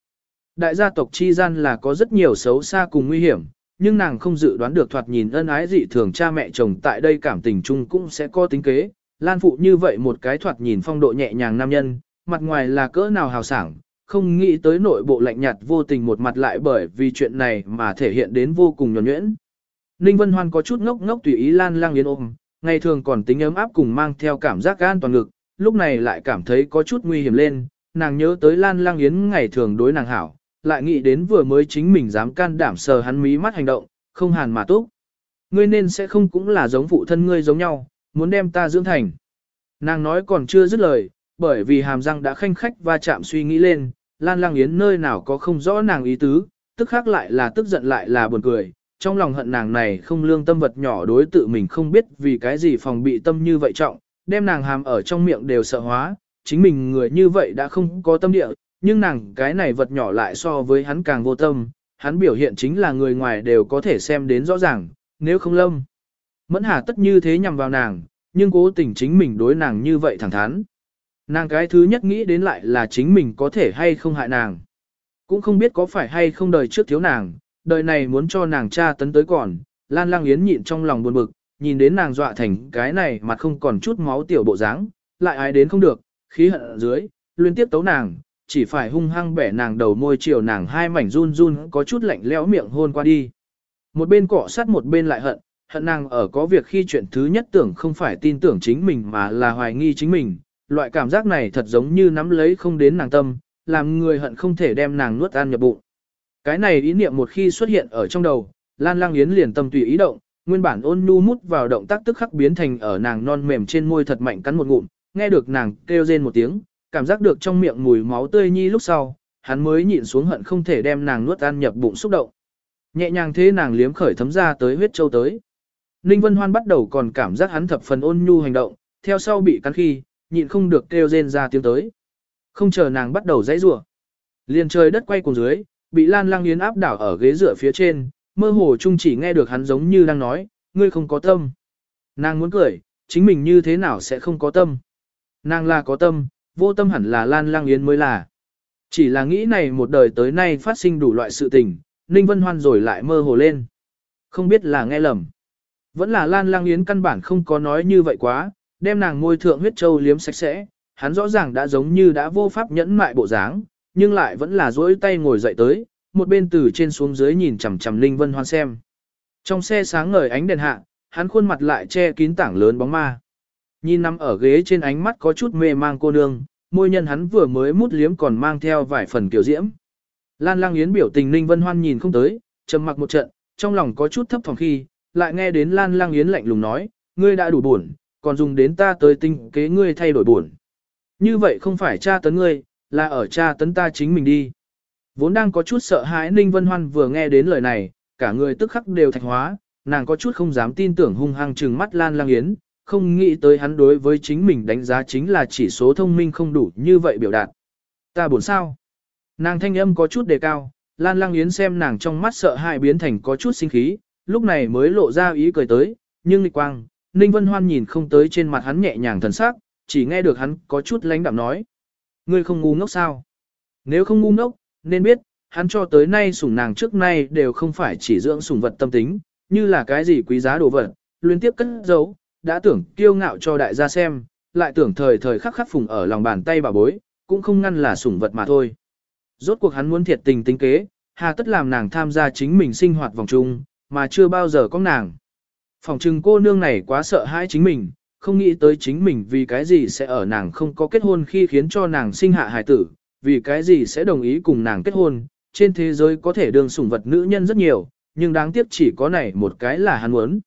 [SPEAKER 1] Đại gia tộc chi gian là có rất nhiều xấu xa cùng nguy hiểm, nhưng nàng không dự đoán được thoạt nhìn ân ái dị thường cha mẹ chồng tại đây cảm tình chung cũng sẽ có tính kế. Lan phụ như vậy một cái thoạt nhìn phong độ nhẹ nhàng nam nhân, mặt ngoài là cỡ nào hào sảng, không nghĩ tới nội bộ lạnh nhạt vô tình một mặt lại bởi vì chuyện này mà thể hiện đến vô cùng nhuẩn nhuyễn. Ninh Vân Hoan có chút ngốc ngốc tùy ý Lan Lang Yến ôm, ngày thường còn tính ấm áp cùng mang theo cảm giác an toàn ngực, lúc này lại cảm thấy có chút nguy hiểm lên, nàng nhớ tới Lan Lang Yến ngày thường đối nàng hảo, lại nghĩ đến vừa mới chính mình dám can đảm sờ hắn mí mắt hành động, không hàn mà túc. Ngươi nên sẽ không cũng là giống phụ thân ngươi giống nhau, muốn đem ta dưỡng thành. Nàng nói còn chưa dứt lời, bởi vì hàm răng đã khanh khách va chạm suy nghĩ lên, Lan Lang Yến nơi nào có không rõ nàng ý tứ, tức khác lại là tức giận lại là buồn cười, trong lòng hận nàng này không lương tâm vật nhỏ đối tự mình không biết vì cái gì phòng bị tâm như vậy trọng, đem nàng hàm ở trong miệng đều sợ hóa, chính mình người như vậy đã không có tâm địa, nhưng nàng cái này vật nhỏ lại so với hắn càng vô tâm, hắn biểu hiện chính là người ngoài đều có thể xem đến rõ ràng, nếu không lâm. Mẫn hà tất như thế nhằm vào nàng, nhưng cố tình chính mình đối nàng như vậy thẳng thắn. Nàng cái thứ nhất nghĩ đến lại là chính mình có thể hay không hại nàng. Cũng không biết có phải hay không đời trước thiếu nàng, đời này muốn cho nàng cha tấn tới còn, Lan Lang Yến nhịn trong lòng buồn bực, nhìn đến nàng dọa thành cái này mà không còn chút máu tiểu bộ dáng, lại ai đến không được, khí hận ở dưới, liên tiếp tấu nàng, chỉ phải hung hăng bẻ nàng đầu môi chiều nàng hai mảnh run run có chút lạnh lẽo miệng hôn qua đi. Một bên cọ sát một bên lại hận, hận nàng ở có việc khi chuyện thứ nhất tưởng không phải tin tưởng chính mình mà là hoài nghi chính mình, loại cảm giác này thật giống như nắm lấy không đến nàng tâm, làm người hận không thể đem nàng nuốt ăn nhập bụng. Cái này ý niệm một khi xuất hiện ở trong đầu, Lan Lang Yến liền tâm tùy ý động, nguyên bản ôn nhu mút vào động tác tức khắc biến thành ở nàng non mềm trên môi thật mạnh cắn một ngụm, nghe được nàng kêu rên một tiếng, cảm giác được trong miệng mùi máu tươi nhi lúc sau, hắn mới nhịn xuống hận không thể đem nàng nuốt ăn nhập bụng xúc động. Nhẹ nhàng thế nàng liếm khởi thấm ra tới huyết châu tới. Ninh Vân Hoan bắt đầu còn cảm giác hắn thập phần ôn nhu hành động, theo sau bị cắn khi, nhịn không được kêu rên ra tiếng tới. Không chờ nàng bắt đầu dãy rủa, liền trời đất quay cuồng dưới, bị Lan Lang Yến áp đảo ở ghế dựa phía trên, mơ hồ chung chỉ nghe được hắn giống như đang nói, ngươi không có tâm. Nàng muốn cười, chính mình như thế nào sẽ không có tâm. Nàng là có tâm, vô tâm hẳn là Lan Lang Yến mới là. Chỉ là nghĩ này một đời tới nay phát sinh đủ loại sự tình, Ninh Vân Hoan rồi lại mơ hồ lên. Không biết là nghe lầm. Vẫn là Lan Lang Yến căn bản không có nói như vậy quá, đem nàng môi thượng huyết châu liếm sạch sẽ, hắn rõ ràng đã giống như đã vô pháp nhẫn mại bộ dáng, nhưng lại vẫn là duỗi tay ngồi dậy tới, một bên từ trên xuống dưới nhìn chằm chằm Linh Vân Hoan xem. Trong xe sáng ngời ánh đèn hạ, hắn khuôn mặt lại che kín tảng lớn bóng ma. Nhìn nằm ở ghế trên ánh mắt có chút mê mang cô nương, môi nhân hắn vừa mới mút liếm còn mang theo vài phần kiểu diễm. Lan Lang Yến biểu tình Ninh Vân Hoan nhìn không tới, trầm mặc một trận, trong lòng có chút thấp thỏm khi, lại nghe đến Lan Lang Yến lạnh lùng nói, ngươi đã đủ buồn, còn dùng đến ta tới tinh kế ngươi thay đổi buồn. Như vậy không phải cha tấn ngươi, là ở cha tấn ta chính mình đi. Vốn đang có chút sợ hãi Ninh Vân Hoan vừa nghe đến lời này, cả người tức khắc đều thạch hóa, nàng có chút không dám tin tưởng hung hăng trừng mắt Lan Lang Yến, không nghĩ tới hắn đối với chính mình đánh giá chính là chỉ số thông minh không đủ như vậy biểu đạt. Ta buồn sao? Nàng thanh âm có chút đề cao, Lan Lang Yến xem nàng trong mắt sợ hãi biến thành có chút sinh khí, lúc này mới lộ ra ý cười tới, nhưng lịch quang, Ninh Vân Hoan nhìn không tới trên mặt hắn nhẹ nhàng thần sắc, chỉ nghe được hắn có chút lánh đạm nói. Ngươi không ngu ngốc sao? Nếu không ngu ngốc, nên biết, hắn cho tới nay sủng nàng trước nay đều không phải chỉ dưỡng sủng vật tâm tính, như là cái gì quý giá đồ vật, liên tiếp cất giấu, đã tưởng kiêu ngạo cho đại gia xem, lại tưởng thời thời khắc khắc phùng ở lòng bàn tay bà bối, cũng không ngăn là sủng vật mà thôi. Rốt cuộc hắn muốn thiệt tình tính kế, hà tất làm nàng tham gia chính mình sinh hoạt vòng chung, mà chưa bao giờ có nàng. Phòng trừng cô nương này quá sợ hãi chính mình, không nghĩ tới chính mình vì cái gì sẽ ở nàng không có kết hôn khi khiến cho nàng sinh hạ hài tử, vì cái gì sẽ đồng ý cùng nàng kết hôn, trên thế giới có thể đương sủng vật nữ nhân rất nhiều, nhưng đáng tiếc chỉ có này một cái là hắn muốn.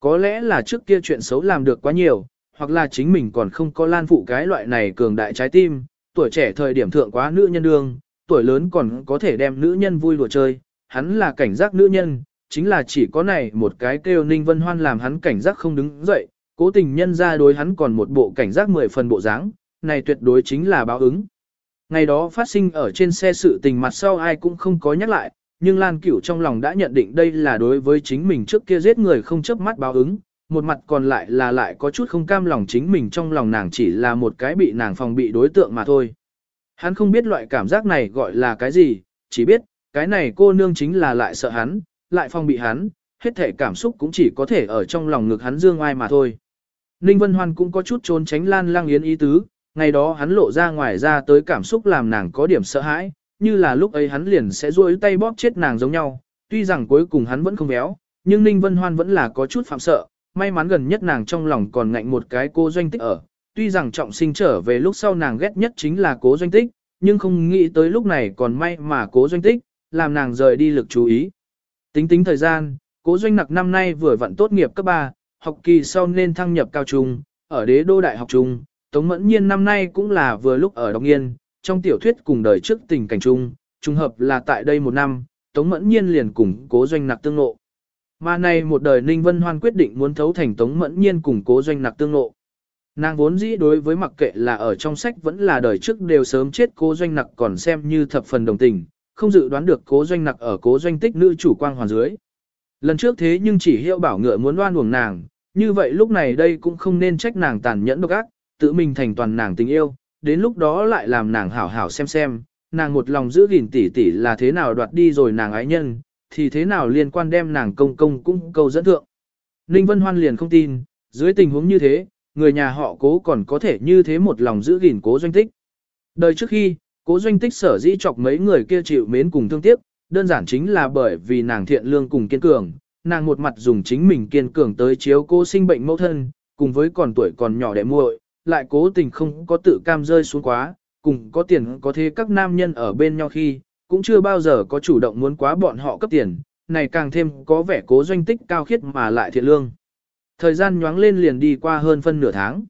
[SPEAKER 1] Có lẽ là trước kia chuyện xấu làm được quá nhiều, hoặc là chính mình còn không có lan phụ cái loại này cường đại trái tim, tuổi trẻ thời điểm thượng quá nữ nhân đương, tuổi lớn còn có thể đem nữ nhân vui đùa chơi, hắn là cảnh giác nữ nhân, chính là chỉ có này một cái kêu Ninh Vân Hoan làm hắn cảnh giác không đứng dậy, cố tình nhân ra đối hắn còn một bộ cảnh giác mười phần bộ dáng, này tuyệt đối chính là báo ứng. Ngày đó phát sinh ở trên xe sự tình mặt sau ai cũng không có nhắc lại, nhưng Lan Cửu trong lòng đã nhận định đây là đối với chính mình trước kia giết người không chớp mắt báo ứng, một mặt còn lại là lại có chút không cam lòng chính mình trong lòng nàng chỉ là một cái bị nàng phòng bị đối tượng mà thôi. Hắn không biết loại cảm giác này gọi là cái gì, chỉ biết, cái này cô nương chính là lại sợ hắn, lại phong bị hắn, hết thể cảm xúc cũng chỉ có thể ở trong lòng ngực hắn dương ai mà thôi. Ninh Vân Hoan cũng có chút trốn tránh Lan Lang Yến ý tứ, ngày đó hắn lộ ra ngoài ra tới cảm xúc làm nàng có điểm sợ hãi, như là lúc ấy hắn liền sẽ duỗi tay bóp chết nàng giống nhau, tuy rằng cuối cùng hắn vẫn không béo, nhưng Ninh Vân Hoan vẫn là có chút phạm sợ, may mắn gần nhất nàng trong lòng còn ngạnh một cái cô doanh tích ở, tuy rằng trọng sinh trở về lúc sau nàng ghét nhất chính là cố doanh tích, nhưng không nghĩ tới lúc này còn may mà cố doanh tích, làm nàng rời đi lực chú ý. Tính tính thời gian, cố doanh nặc năm nay vừa vặn tốt nghiệp cấp 3, học kỳ sau nên thăng nhập cao trung, ở đế đô đại học trung, Tống Mẫn Nhiên năm nay cũng là vừa lúc ở đọc nghiên, trong tiểu thuyết cùng đời trước tình cảnh chung, trùng hợp là tại đây một năm, Tống Mẫn Nhiên liền cùng cố doanh nặc tương ngộ, Mà này một đời Ninh Vân Hoan quyết định muốn thấu thành Tống Mẫn Nhiên cùng cố doanh nặc tương ngộ, Nàng vốn dĩ đối với mặc kệ là ở trong sách vẫn là đời trước đều sớm chết cố doanh nặc còn xem như thập phần đồng tình, không dự đoán được cố doanh nặc ở cố doanh tích nữ chủ quang hoàn dưới. Lần trước thế nhưng chỉ hiệu bảo ngựa muốn đoan uổng nàng, như vậy lúc này đây cũng không nên trách nàng tàn nhẫn độc ác, tự mình thành toàn nàng tình yêu, đến lúc đó lại làm nàng hảo hảo xem xem, nàng một lòng giữ gìn tỷ tỷ là thế nào đoạt đi rồi nàng ái nhân, thì thế nào liên quan đem nàng công công cũng câu dẫn thượng. Ninh Vân Hoan liền không tin, dưới tình huống như thế, người nhà họ cố còn có thể như thế một lòng giữ gìn cố doanh tích. Đời trước khi, cố doanh tích sở dĩ chọc mấy người kia chịu mến cùng thương tiếc, đơn giản chính là bởi vì nàng thiện lương cùng kiên cường, nàng một mặt dùng chính mình kiên cường tới chiếu cô sinh bệnh mẫu thân, cùng với còn tuổi còn nhỏ đệ muội, lại cố tình không có tự cam rơi xuống quá, cùng có tiền có thế các nam nhân ở bên nhau khi, cũng chưa bao giờ có chủ động muốn quá bọn họ cấp tiền, này càng thêm có vẻ cố doanh tích cao khiết mà lại thiện lương. Thời gian nhoáng lên liền đi qua hơn phân nửa tháng.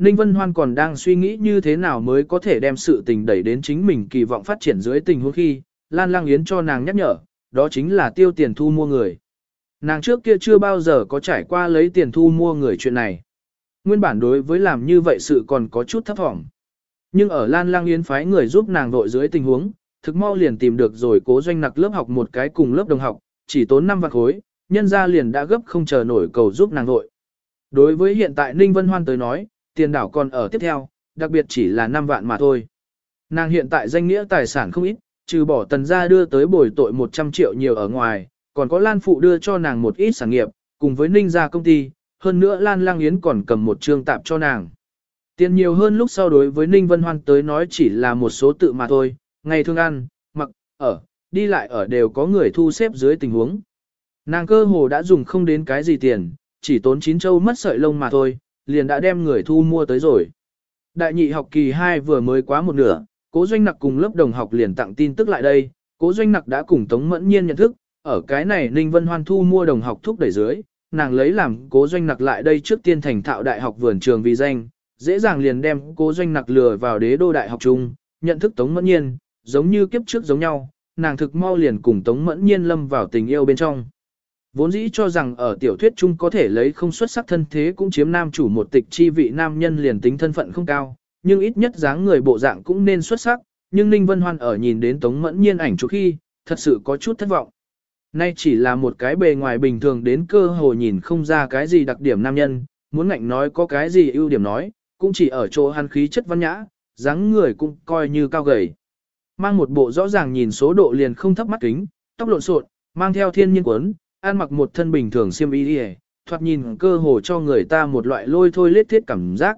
[SPEAKER 1] Ninh Vân Hoan còn đang suy nghĩ như thế nào mới có thể đem sự tình đẩy đến chính mình kỳ vọng phát triển dưới tình huống khi, Lan Lang Yến cho nàng nhắc nhở, đó chính là tiêu tiền thu mua người. Nàng trước kia chưa bao giờ có trải qua lấy tiền thu mua người chuyện này. Nguyên bản đối với làm như vậy sự còn có chút thấp thỏm. Nhưng ở Lan Lang Yến phái người giúp nàng vội dưới tình huống, thực mau liền tìm được rồi cố doanh nặc lớp học một cái cùng lớp đồng học, chỉ tốn 5 vạn khối, nhân ra liền đã gấp không chờ nổi cầu giúp nàng vội. Đối với hiện tại Ninh Vân Hoan tới nói, tiền đảo còn ở tiếp theo, đặc biệt chỉ là 5 vạn mà thôi. Nàng hiện tại danh nghĩa tài sản không ít, trừ bỏ tần gia đưa tới bồi tội 100 triệu nhiều ở ngoài, còn có Lan Phụ đưa cho nàng một ít sản nghiệp, cùng với Ninh gia công ty, hơn nữa Lan Lang Yến còn cầm một trương tạp cho nàng. Tiền nhiều hơn lúc sau đối với Ninh Vân Hoan tới nói chỉ là một số tự mà thôi, ngày thương ăn, mặc, ở, đi lại ở đều có người thu xếp dưới tình huống. Nàng cơ hồ đã dùng không đến cái gì tiền, chỉ tốn chín châu mất sợi lông mà thôi, liền đã đem người thu mua tới rồi. Đại nhị học kỳ 2 vừa mới quá một nửa, cố doanh nặc cùng lớp đồng học liền tặng tin tức lại đây, cố doanh nặc đã cùng Tống Mẫn Nhiên nhận thức, ở cái này Ninh Vân Hoan thu mua đồng học thúc đẩy dưới, nàng lấy làm cố doanh nặc lại đây trước tiên thành thạo đại học vườn trường vì danh, dễ dàng liền đem cố doanh nặc lừa vào đế đô đại học chung, nhận thức Tống Mẫn Nhiên, giống như kiếp trước giống nhau, nàng thực mau liền cùng Tống Mẫn Nhiên lâm vào tình yêu bên trong. Vốn dĩ cho rằng ở tiểu thuyết chung có thể lấy không xuất sắc thân thế cũng chiếm nam chủ một tịch chi vị nam nhân liền tính thân phận không cao, nhưng ít nhất dáng người bộ dạng cũng nên xuất sắc, nhưng Ninh Vân Hoan ở nhìn đến Tống Mẫn Nhiên ảnh chụp khi, thật sự có chút thất vọng. Nay chỉ là một cái bề ngoài bình thường đến cơ hồ nhìn không ra cái gì đặc điểm nam nhân, muốn ngạnh nói có cái gì ưu điểm nói, cũng chỉ ở chỗ hắn khí chất văn nhã, dáng người cũng coi như cao gầy. Mang một bộ rõ ràng nhìn số độ liền không thấp mắt kính, tóc lộn xộn, mang theo thiên nhiên quấn, ăn mặc một thân bình thường xiêm y đi thoạt nhìn cơ hồ cho người ta một loại lôi thôi lết thiết cảm giác.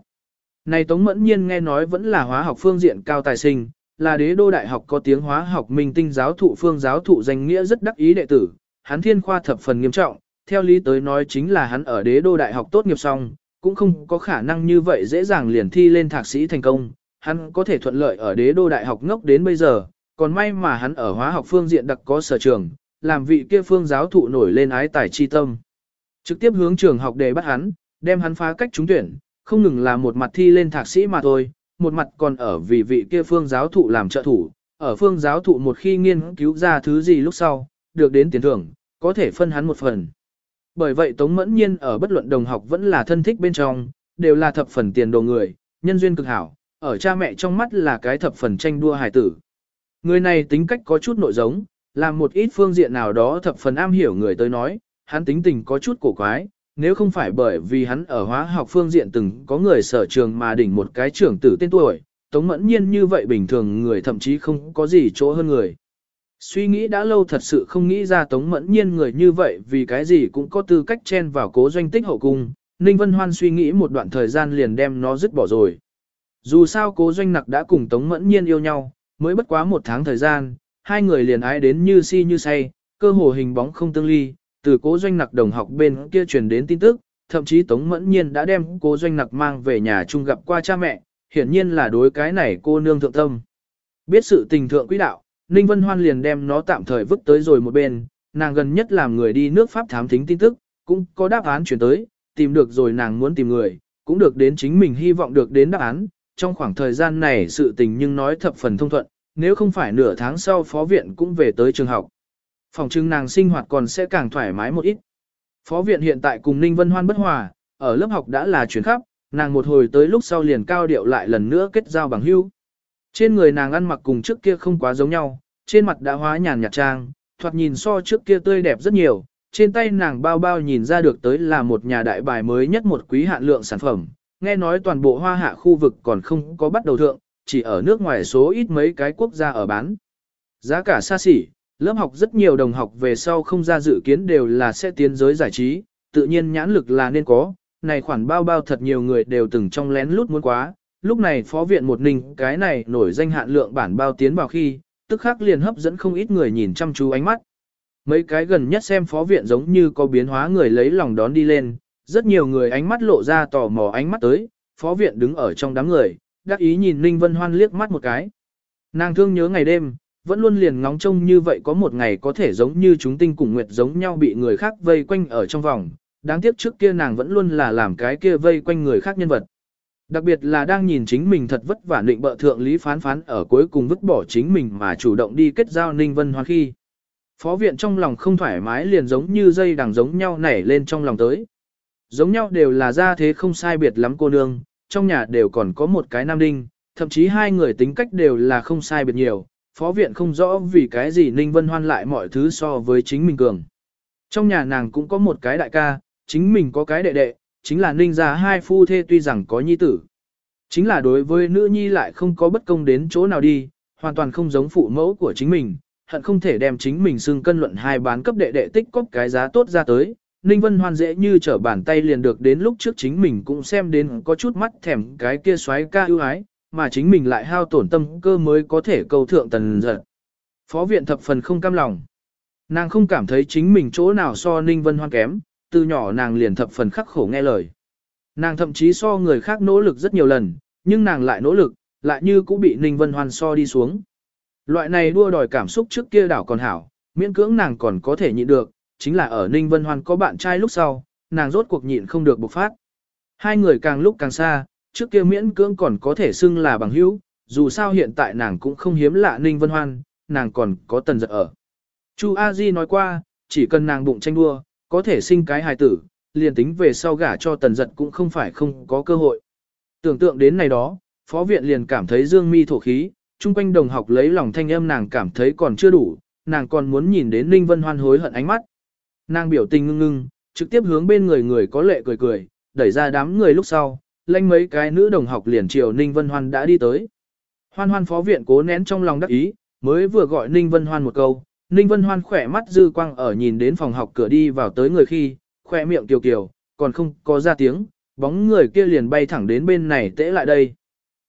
[SPEAKER 1] Này Tống Mẫn Nhiên nghe nói vẫn là hóa học phương diện cao tài sinh, là đế đô đại học có tiếng hóa học minh tinh giáo thụ phương giáo thụ danh nghĩa rất đắc ý đệ tử, hắn thiên khoa thập phần nghiêm trọng, theo lý tới nói chính là hắn ở đế đô đại học tốt nghiệp xong, cũng không có khả năng như vậy dễ dàng liền thi lên thạc sĩ thành công, hắn có thể thuận lợi ở đế đô đại học ngốc đến bây giờ, còn may mà hắn ở hóa học phương diện đặc có sở trường, làm vị kia phương giáo thụ nổi lên ái tài chi tâm. Trực tiếp hướng trường học để bắt hắn, đem hắn phá cách trúng tuyển, không ngừng là một mặt thi lên thạc sĩ mà thôi, một mặt còn ở vì vị kia phương giáo thụ làm trợ thủ, ở phương giáo thụ một khi nghiên cứu ra thứ gì lúc sau, được đến tiền thưởng, có thể phân hắn một phần. Bởi vậy Tống Mẫn Nhiên ở bất luận đồng học vẫn là thân thích bên trong, đều là thập phần tiền đồ người, nhân duyên cực hảo, ở cha mẹ trong mắt là cái thập phần tranh đua hài tử. Người này tính cách có chút nội giống, làm một ít phương diện nào đó thập phần am hiểu người tới nói, hắn tính tình có chút cổ quái, nếu không phải bởi vì hắn ở hóa học phương diện từng có người sở trường mà đỉnh một cái trưởng tử tên tuổi, Tống Mẫn Nhiên như vậy bình thường người thậm chí không có gì chỗ hơn người. Suy nghĩ đã lâu thật sự không nghĩ ra Tống Mẫn Nhiên người như vậy vì cái gì cũng có tư cách chen vào cố doanh tích hậu cung. Ninh Vân Hoan suy nghĩ một đoạn thời gian liền đem nó dứt bỏ rồi. Dù sao cố doanh nặc đã cùng Tống Mẫn Nhiên yêu nhau, mới bất quá một tháng thời gian, hai người liền ái đến như si như say, cơ hồ hình bóng không tương ly, từ cố doanh nặc đồng học bên kia truyền đến tin tức, thậm chí Tống Mẫn Nhiên đã đem cố doanh nặc mang về nhà chung gặp qua cha mẹ, hiển nhiên là đối cái này cô nương thượng tâm. Biết sự tình thượng quý đạo, Ninh Vân Hoan liền đem nó tạm thời vứt tới rồi một bên, nàng gần nhất làm người đi nước Pháp thám thính tin tức, cũng có đáp án chuyển tới, tìm được rồi nàng muốn tìm người, cũng được đến chính mình hy vọng được đến đáp án, trong khoảng thời gian này sự tình nhưng nói thập phần thông thuận, nếu không phải nửa tháng sau phó viện cũng về tới trường học. Phòng trưng nàng sinh hoạt còn sẽ càng thoải mái một ít. Phó viện hiện tại cùng Ninh Vân Hoan bất hòa, ở lớp học đã là chuyển khắp, nàng một hồi tới lúc sau liền cao điệu lại lần nữa kết giao bằng hữu. Trên người nàng ăn mặc cùng trước kia không quá giống nhau, trên mặt đã hóa nhàn nhạt trang, thoạt nhìn so trước kia tươi đẹp rất nhiều, trên tay nàng bao bao nhìn ra được tới là một nhà đại bài mới nhất một quý hạn lượng sản phẩm, nghe nói toàn bộ hoa hạ khu vực còn không có bắt đầu thượng, chỉ ở nước ngoài số ít mấy cái quốc gia ở bán. Giá cả xa xỉ, lớp học rất nhiều đồng học về sau không ra dự kiến đều là sẽ tiến giới giải trí, tự nhiên nhãn lực là nên có, này khoản bao bao thật nhiều người đều từng trong lén lút muốn quá, lúc này phó viện một ninh cái này nổi danh hạn lượng bản bao tiến vào khi, tức khắc liền hấp dẫn không ít người nhìn chăm chú ánh mắt. Mấy cái gần nhất xem phó viện giống như có biến hóa người lấy lòng đón đi lên, rất nhiều người ánh mắt lộ ra tò mò ánh mắt tới, phó viện đứng ở trong đám người, đắc ý nhìn Ninh Vân Hoan liếc mắt một cái. Nàng thương nhớ ngày đêm, vẫn luôn liền ngóng trông như vậy có một ngày có thể giống như chúng tinh cùng nguyệt giống nhau bị người khác vây quanh ở trong vòng, đáng tiếc trước kia nàng vẫn luôn là làm cái kia vây quanh người khác nhân vật. Đặc biệt là đang nhìn chính mình thật vất vả định bợ thượng lý phán phán ở cuối cùng vứt bỏ chính mình mà chủ động đi kết giao Ninh Vân Hoan khi. Phó viện trong lòng không thoải mái liền giống như dây đằng giống nhau nảy lên trong lòng tới. Giống nhau đều là ra thế không sai biệt lắm cô nương, trong nhà đều còn có một cái nam đinh, thậm chí hai người tính cách đều là không sai biệt nhiều. Phó viện không rõ vì cái gì Ninh Vân Hoan lại mọi thứ so với chính mình cường. Trong nhà nàng cũng có một cái đại ca, chính mình có cái đệ đệ, chính là ninh gia hai phu thê tuy rằng có nhi tử. Chính là đối với nữ nhi lại không có bất công đến chỗ nào đi, hoàn toàn không giống phụ mẫu của chính mình, hận không thể đem chính mình xưng cân luận hai bán cấp đệ đệ tích cóp cái giá tốt ra tới. Ninh Vân Hoan dễ như trở bàn tay liền được đến lúc trước chính mình cũng xem đến có chút mắt thèm cái kia xoáy ca ưu ái, mà chính mình lại hao tổn tâm cơ mới có thể cầu thượng tần giật. Phó viện thập phần không cam lòng. Nàng không cảm thấy chính mình chỗ nào so Ninh Vân Hoan kém, từ nhỏ nàng liền thập phần khắc khổ nghe lời. Nàng thậm chí so người khác nỗ lực rất nhiều lần, nhưng nàng lại nỗ lực, lại như cũng bị Ninh Vân Hoan so đi xuống. Loại này đua đòi cảm xúc trước kia đảo còn hảo, miễn cưỡng nàng còn có thể nhịn được, chính là ở Ninh Vân Hoan có bạn trai lúc sau, nàng rốt cuộc nhịn không được bộc phát. Hai người càng lúc càng xa, trước kia miễn cưỡng còn có thể xưng là bằng hữu, dù sao hiện tại nàng cũng không hiếm lạ Ninh Vân Hoan, nàng còn có tần giật ở. Chu A Di nói qua, chỉ cần nàng bụng tranh đua, có thể sinh cái hài tử, liền tính về sau gả cho tần giật cũng không phải không có cơ hội. Tưởng tượng đến này đó, phó viện liền cảm thấy dương mi thổ khí, chung quanh đồng học lấy lòng thanh âm nàng cảm thấy còn chưa đủ, nàng còn muốn nhìn đến Ninh Vân Hoan hối hận ánh mắt. Nàng biểu tình ngưng ngưng, trực tiếp hướng bên người người có lệ cười cười, đẩy ra đám người lúc sau, lanh mấy cái nữ đồng học liền chiều Ninh Vân Hoan đã đi tới. Hoan hoan phó viện cố nén trong lòng đắc ý, mới vừa gọi Ninh Vân Hoan một câu, Ninh Vân Hoan khỏe mắt dư quang ở nhìn đến phòng học cửa đi vào tới người khi, khỏe miệng kiều kiều, còn không có ra tiếng, bóng người kia liền bay thẳng đến bên này tễ lại đây.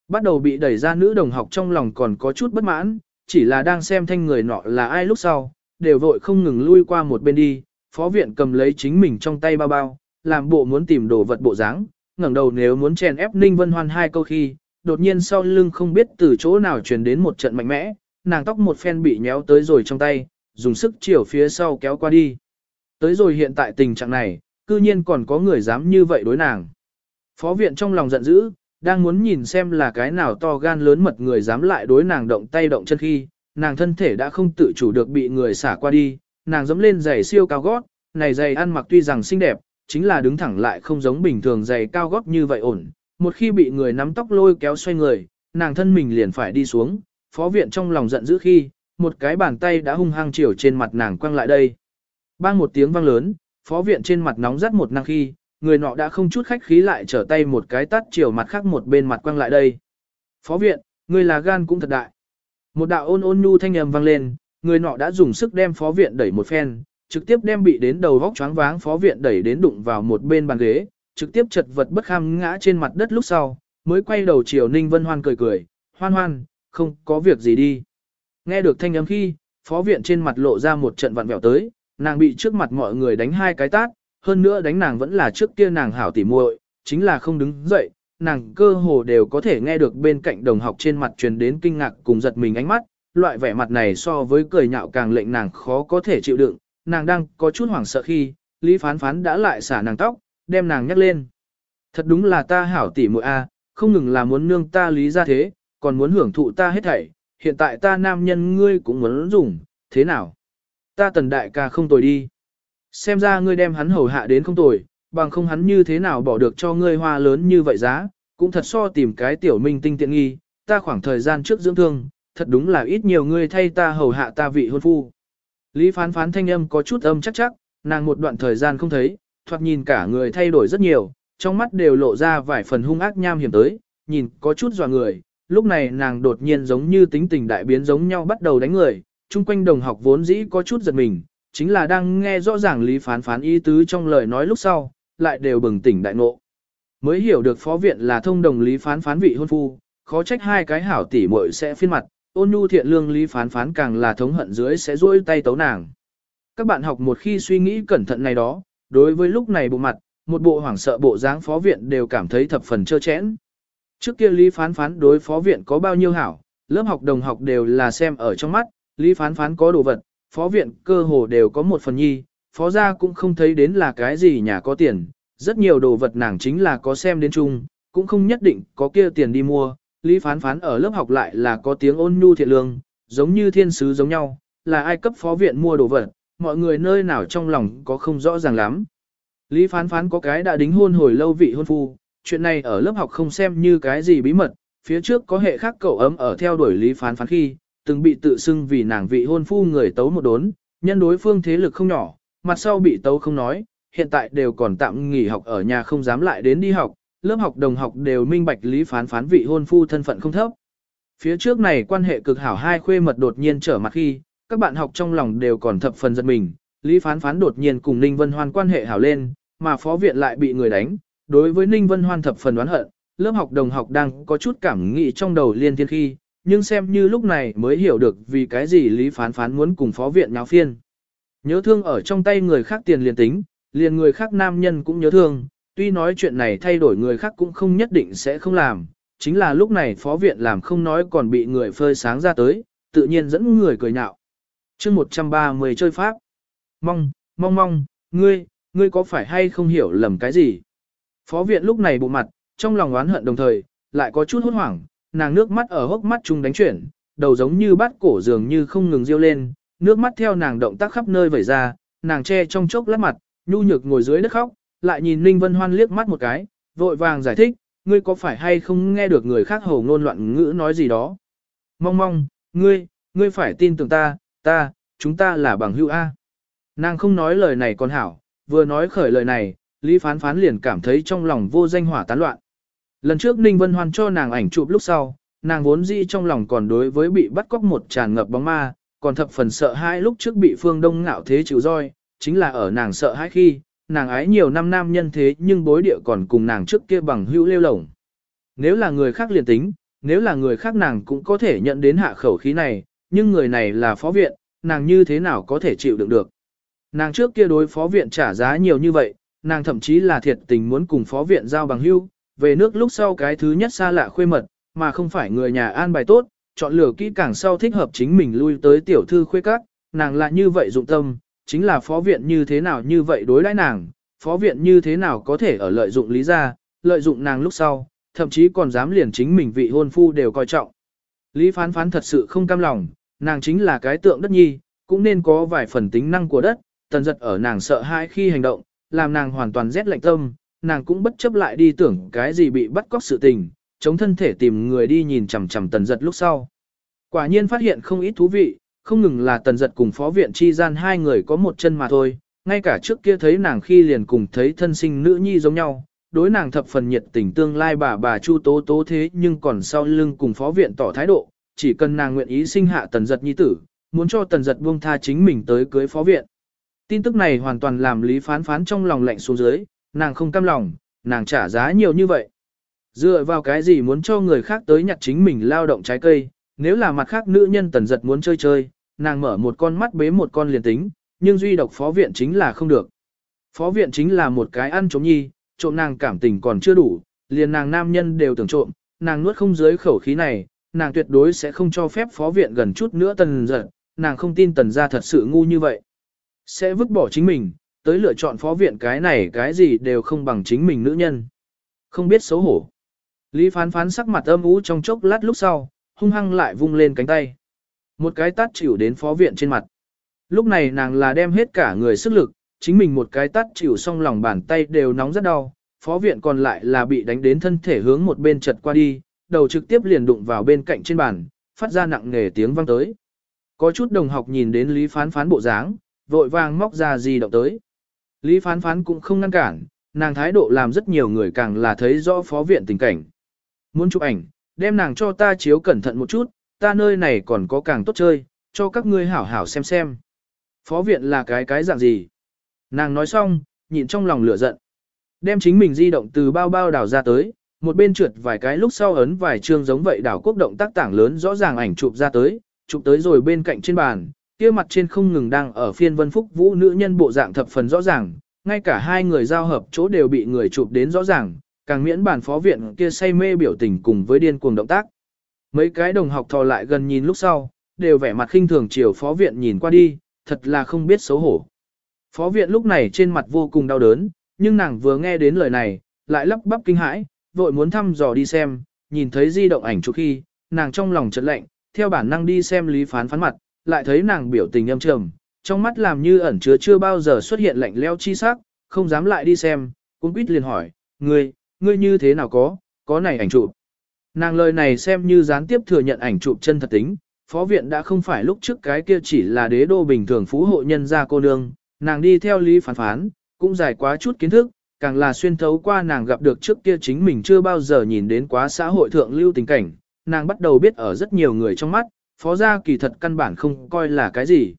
[SPEAKER 1] Bắt đầu bị đẩy ra nữ đồng học trong lòng còn có chút bất mãn, chỉ là đang xem thanh người nọ là ai lúc sau, đều vội không ngừng lui qua một bên đi, phó viện cầm lấy chính mình trong tay bao bao, làm bộ muốn tìm đồ vật bộ dáng, ngẩng đầu nếu muốn chèn ép Ninh Vân Hoan hai câu khi, đột nhiên sau lưng không biết từ chỗ nào truyền đến một trận mạnh mẽ, nàng tóc một phen bị nhéo tới rồi trong tay, dùng sức chiều phía sau kéo qua đi. Tới rồi hiện tại tình trạng này, cư nhiên còn có người dám như vậy đối nàng. Phó viện trong lòng giận dữ, đang muốn nhìn xem là cái nào to gan lớn mật người dám lại đối nàng động tay động chân khi, nàng thân thể đã không tự chủ được bị người xả qua đi, nàng dẫm lên giày siêu cao gót, này giày ăn mặc tuy rằng xinh đẹp, chính là đứng thẳng lại không giống bình thường giày cao gót như vậy ổn. Một khi bị người nắm tóc lôi kéo xoay người, nàng thân mình liền phải đi xuống, phó viện trong lòng giận dữ khi, một cái bàn tay đã hung hăng chiều trên mặt nàng quăng lại đây. Bang một tiếng vang lớn, phó viện trên mặt nóng rát một năng khi, người nọ đã không chút khách khí lại trở tay một cái tắt chiều mặt khác một bên mặt quăng lại đây. Phó viện, người là gan cũng thật đại. Một đạo ôn ôn nhu thanh âm vang lên, người nọ đã dùng sức đem phó viện đẩy một phen, trực tiếp đem bị đến đầu vóc choáng váng phó viện đẩy đến đụng vào một bên bàn ghế, trực tiếp chật vật bất kham ngã trên mặt đất lúc sau, mới quay đầu chiều Ninh Vân Hoan cười cười, hoan hoan, không có việc gì đi. Nghe được thanh âm khi, phó viện trên mặt lộ ra một trận vặn vẹo tới, nàng bị trước mặt mọi người đánh hai cái tát, hơn nữa đánh nàng vẫn là trước kia nàng hảo tỉ muội, chính là không đứng dậy, nàng cơ hồ đều có thể nghe được bên cạnh đồng học trên mặt truyền đến kinh ngạc cùng giật mình ánh mắt, loại vẻ mặt này so với cười nhạo càng lệnh nàng khó có thể chịu đựng, nàng đang có chút hoảng sợ khi, Lý Phán Phán đã lại xả nàng tóc, đem nàng nhắc lên. Thật đúng là ta hảo tỉ muội a, à, không ngừng là muốn nương ta lý ra thế, còn muốn hưởng thụ ta hết thảy, hiện tại ta nam nhân ngươi cũng muốn dùng, thế nào? Ta tần đại ca không tồi đi. Xem ra ngươi đem hắn hầu hạ đến không tồi, bằng không hắn như thế nào bỏ được cho ngươi hoa lớn như vậy giá, cũng thật so tìm cái tiểu minh tinh tiện nghi, ta khoảng thời gian trước dưỡng thương, thật đúng là ít nhiều ngươi thay ta hầu hạ ta vị hôn phu. Lý phán phán thanh âm có chút âm chắc chắc, nàng một đoạn thời gian không thấy, thoạt nhìn cả người thay đổi rất nhiều, trong mắt đều lộ ra vài phần hung ác nham hiểm tới, nhìn có chút dò người, lúc này nàng đột nhiên giống như tính tình đại biến giống nhau bắt đầu đánh người, chung quanh đồng học vốn dĩ có chút giật mình, chính là đang nghe rõ ràng lý phán phán ý tứ trong lời nói lúc sau, lại đều bừng tỉnh đại ngộ. Mới hiểu được phó viện là thông đồng lý phán phán vị hôn phu, khó trách hai cái hảo tỷ muội sẽ phiên mặt, ôn nhu thiện lương lý phán phán càng là thống hận dưới sẽ rôi tay tấu nàng. Các bạn học một khi suy nghĩ cẩn thận này đó, đối với lúc này bộ mặt, một bộ hoảng sợ bộ dáng phó viện đều cảm thấy thập phần trơ chẽn. Trước kia lý phán phán đối phó viện có bao nhiêu hảo, lớp học đồng học đều là xem ở trong mắt, lý phán phán có đồ vật, phó viện cơ hồ đều có một phần nhi, phó gia cũng không thấy đến là cái gì nhà có tiền, rất nhiều đồ vật nàng chính là có xem đến chung, cũng không nhất định có kia tiền đi mua, Lý Phán Phán ở lớp học lại là có tiếng ôn nhu thiện lương, giống như thiên sứ giống nhau, là ai cấp phó viện mua đồ vật, mọi người nơi nào trong lòng có không rõ ràng lắm. Lý Phán Phán có cái đã đính hôn hồi lâu vị hôn phu, chuyện này ở lớp học không xem như cái gì bí mật, phía trước có hệ khác cậu ấm ở theo đuổi Lý Phán Phán khi, từng bị tự xưng vì nàng vị hôn phu người tấu một đốn, nhân đối phương thế lực không nhỏ, mặt sau bị tấu không nói, hiện tại đều còn tạm nghỉ học ở nhà không dám lại đến đi học, lớp học đồng học đều minh bạch lý phán phán vị hôn phu thân phận không thấp. Phía trước này quan hệ cực hảo hai khuê mật đột nhiên trở mặt khi, các bạn học trong lòng đều còn thập phần giật mình, Lý Phán Phán đột nhiên cùng Ninh Vân Hoan quan hệ hảo lên, mà phó viện lại bị người đánh, đối với Ninh Vân Hoan thập phần đoán hận, lớp học đồng học đang có chút cảm nghĩ trong đầu liên thiên khi, nhưng xem như lúc này mới hiểu được vì cái gì Lý Phán Phán muốn cùng phó viện nháo phiên. Nhớ thương ở trong tay người khác tiền liền tính, liền người khác nam nhân cũng nhớ thương, tuy nói chuyện này thay đổi người khác cũng không nhất định sẽ không làm, chính là lúc này phó viện làm không nói còn bị người phơi sáng ra tới, tự nhiên dẫn người cười nhạo. chương 130 chơi pháp. Mong, mong mong, ngươi, ngươi có phải hay không hiểu lầm cái gì? Phó viện lúc này bộ mặt, trong lòng oán hận đồng thời, lại có chút hốt hoảng, nàng nước mắt ở hốc mắt chung đánh chuyển, đầu giống như bát cổ dường như không ngừng riêu lên, nước mắt theo nàng động tác khắp nơi vẩy ra, nàng che trong chốc lát mặt, nhu nhược ngồi dưới đất khóc, lại nhìn Ninh Vân Hoan liếc mắt một cái, vội vàng giải thích, ngươi có phải hay không nghe được người khác hồ ngôn loạn ngữ nói gì đó. Mong mong, ngươi, ngươi phải tin tưởng ta, ta, chúng ta là bằng hữu A. Nàng không nói lời này còn hảo, vừa nói khởi lời này, Lý Phán Phán liền cảm thấy trong lòng vô danh hỏa tán loạn. Lần trước Ninh Vân Hoan cho nàng ảnh chụp lúc sau, nàng vốn dĩ trong lòng còn đối với bị bắt cóc một tràn ngập bóng ma, còn thập phần sợ hãi lúc trước bị phương đông ngạo thế chịu roi, chính là ở nàng sợ hãi khi, nàng ái nhiều năm nam nhân thế nhưng bối địa còn cùng nàng trước kia bằng hữu lêu lổng. Nếu là người khác liền tính, nếu là người khác nàng cũng có thể nhận đến hạ khẩu khí này, nhưng người này là phó viện, nàng như thế nào có thể chịu đựng được. Nàng trước kia đối phó viện trả giá nhiều như vậy, nàng thậm chí là thiệt tình muốn cùng phó viện giao bằng hữu, về nước lúc sau cái thứ nhất xa lạ khuê mật, mà không phải người nhà an bài tốt, chọn lựa kỹ càng sau thích hợp chính mình lui tới tiểu thư khuê các, nàng là như vậy dụng tâm, chính là phó viện như thế nào như vậy đối đãi nàng, phó viện như thế nào có thể ở lợi dụng lý gia lợi dụng nàng lúc sau, thậm chí còn dám liền chính mình vị hôn phu đều coi trọng. Lý phán phán thật sự không cam lòng, nàng chính là cái tượng đất nhi, cũng nên có vài phần tính năng của đất, tần giật ở nàng sợ hãi khi hành động, làm nàng hoàn toàn rét lạnh tâm, nàng cũng bất chấp lại đi tưởng cái gì bị bắt cóc sự tình, chống thân thể tìm người đi nhìn chằm chằm tần giật lúc sau. Quả nhiên phát hiện không ít thú vị, không ngừng là tần giật cùng phó viện chi gian hai người có một chân mà thôi, ngay cả trước kia thấy nàng khi liền cùng thấy thân sinh nữ nhi giống nhau, đối nàng thập phần nhiệt tình tương lai bà bà Chu Tố Tố thế nhưng còn sau lưng cùng phó viện tỏ thái độ, chỉ cần nàng nguyện ý sinh hạ tần giật nhi tử, muốn cho tần giật buông tha chính mình tới cưới phó viện. Tin tức này hoàn toàn làm Lý Phán Phán trong lòng lạnh xuống dưới, nàng không cam lòng, nàng trả giá nhiều như vậy. Dựa vào cái gì muốn cho người khác tới nhặt chính mình lao động trái cây, nếu là mặt khác nữ nhân tần giật muốn chơi chơi, nàng mở một con mắt bế một con liền tính, nhưng duy độc phó viện chính là không được. Phó viện chính là một cái ăn trộm nhi, trộm nàng cảm tình còn chưa đủ, liền nàng nam nhân đều tưởng trộm, nàng nuốt không dưới khẩu khí này, nàng tuyệt đối sẽ không cho phép phó viện gần chút nữa tần giật, nàng không tin tần gia thật sự ngu như vậy. Sẽ vứt bỏ chính mình, tới lựa chọn phó viện cái này cái gì đều không bằng chính mình nữ nhân. Không biết xấu hổ. Lý phán phán sắc mặt âm ú trong chốc lát lúc sau, hung hăng lại vung lên cánh tay. Một cái tát chịu đến phó viện trên mặt. Lúc này nàng là đem hết cả người sức lực, chính mình một cái tát chịu xong lòng bàn tay đều nóng rất đau, phó viện còn lại là bị đánh đến thân thể hướng một bên chật qua đi, đầu trực tiếp liền đụng vào bên cạnh trên bàn, phát ra nặng nề tiếng vang tới. Có chút đồng học nhìn đến Lý Phán Phán bộ dáng, vội vàng móc ra gì động tới. Lý Phán Phán cũng không ngăn cản, nàng thái độ làm rất nhiều người càng là thấy rõ phó viện tình cảnh. Muốn chụp ảnh, đem nàng cho ta chiếu cẩn thận một chút, ta nơi này còn có càng tốt chơi, cho các ngươi hảo hảo xem xem. Phó viện là cái cái dạng gì? Nàng nói xong, nhịn trong lòng lửa giận. Đem chính mình di động từ bao bao đảo ra tới, một bên trượt vài cái lúc sau ấn vài chương giống vậy đảo quốc động tác tảng lớn rõ ràng ảnh chụp ra tới, chụp tới rồi bên cạnh trên bàn, kia mặt trên không ngừng đang ở phiên vân phúc vũ nữ nhân bộ dạng thập phần rõ ràng, ngay cả hai người giao hợp chỗ đều bị người chụp đến rõ ràng, càng miễn bản phó viện kia say mê biểu tình cùng với điên cuồng động tác. Mấy cái đồng học thò lại gần nhìn lúc sau, đều vẻ mặt khinh thường chiều phó viện nhìn qua đi, thật là không biết xấu hổ. Phó viện lúc này trên mặt vô cùng đau đớn, nhưng nàng vừa nghe đến lời này, lại lắp bắp kinh hãi, vội muốn thăm dò đi xem, nhìn thấy di động ảnh chụp khi, nàng trong lòng chợt lạnh, theo bản năng đi xem Lý Phán phán mặt, lại thấy nàng biểu tình âm trầm, trong mắt làm như ẩn chứa chưa bao giờ xuất hiện lạnh leo chi sắc, không dám lại đi xem, cũng quýt liền hỏi, ngươi, ngươi như thế nào có, có này ảnh chụp. Nàng lời này xem như gián tiếp thừa nhận ảnh chụp chân thật tính, phó viện đã không phải lúc trước cái kia chỉ là đế đô bình thường phú hộ nhân gia cô nương, nàng đi theo lý phán phán, cũng dài quá chút kiến thức, càng là xuyên thấu qua nàng gặp được trước kia chính mình chưa bao giờ nhìn đến quá xã hội thượng lưu tình cảnh, nàng bắt đầu biết ở rất nhiều người trong mắt, phó gia kỳ thật căn bản không coi là cái gì.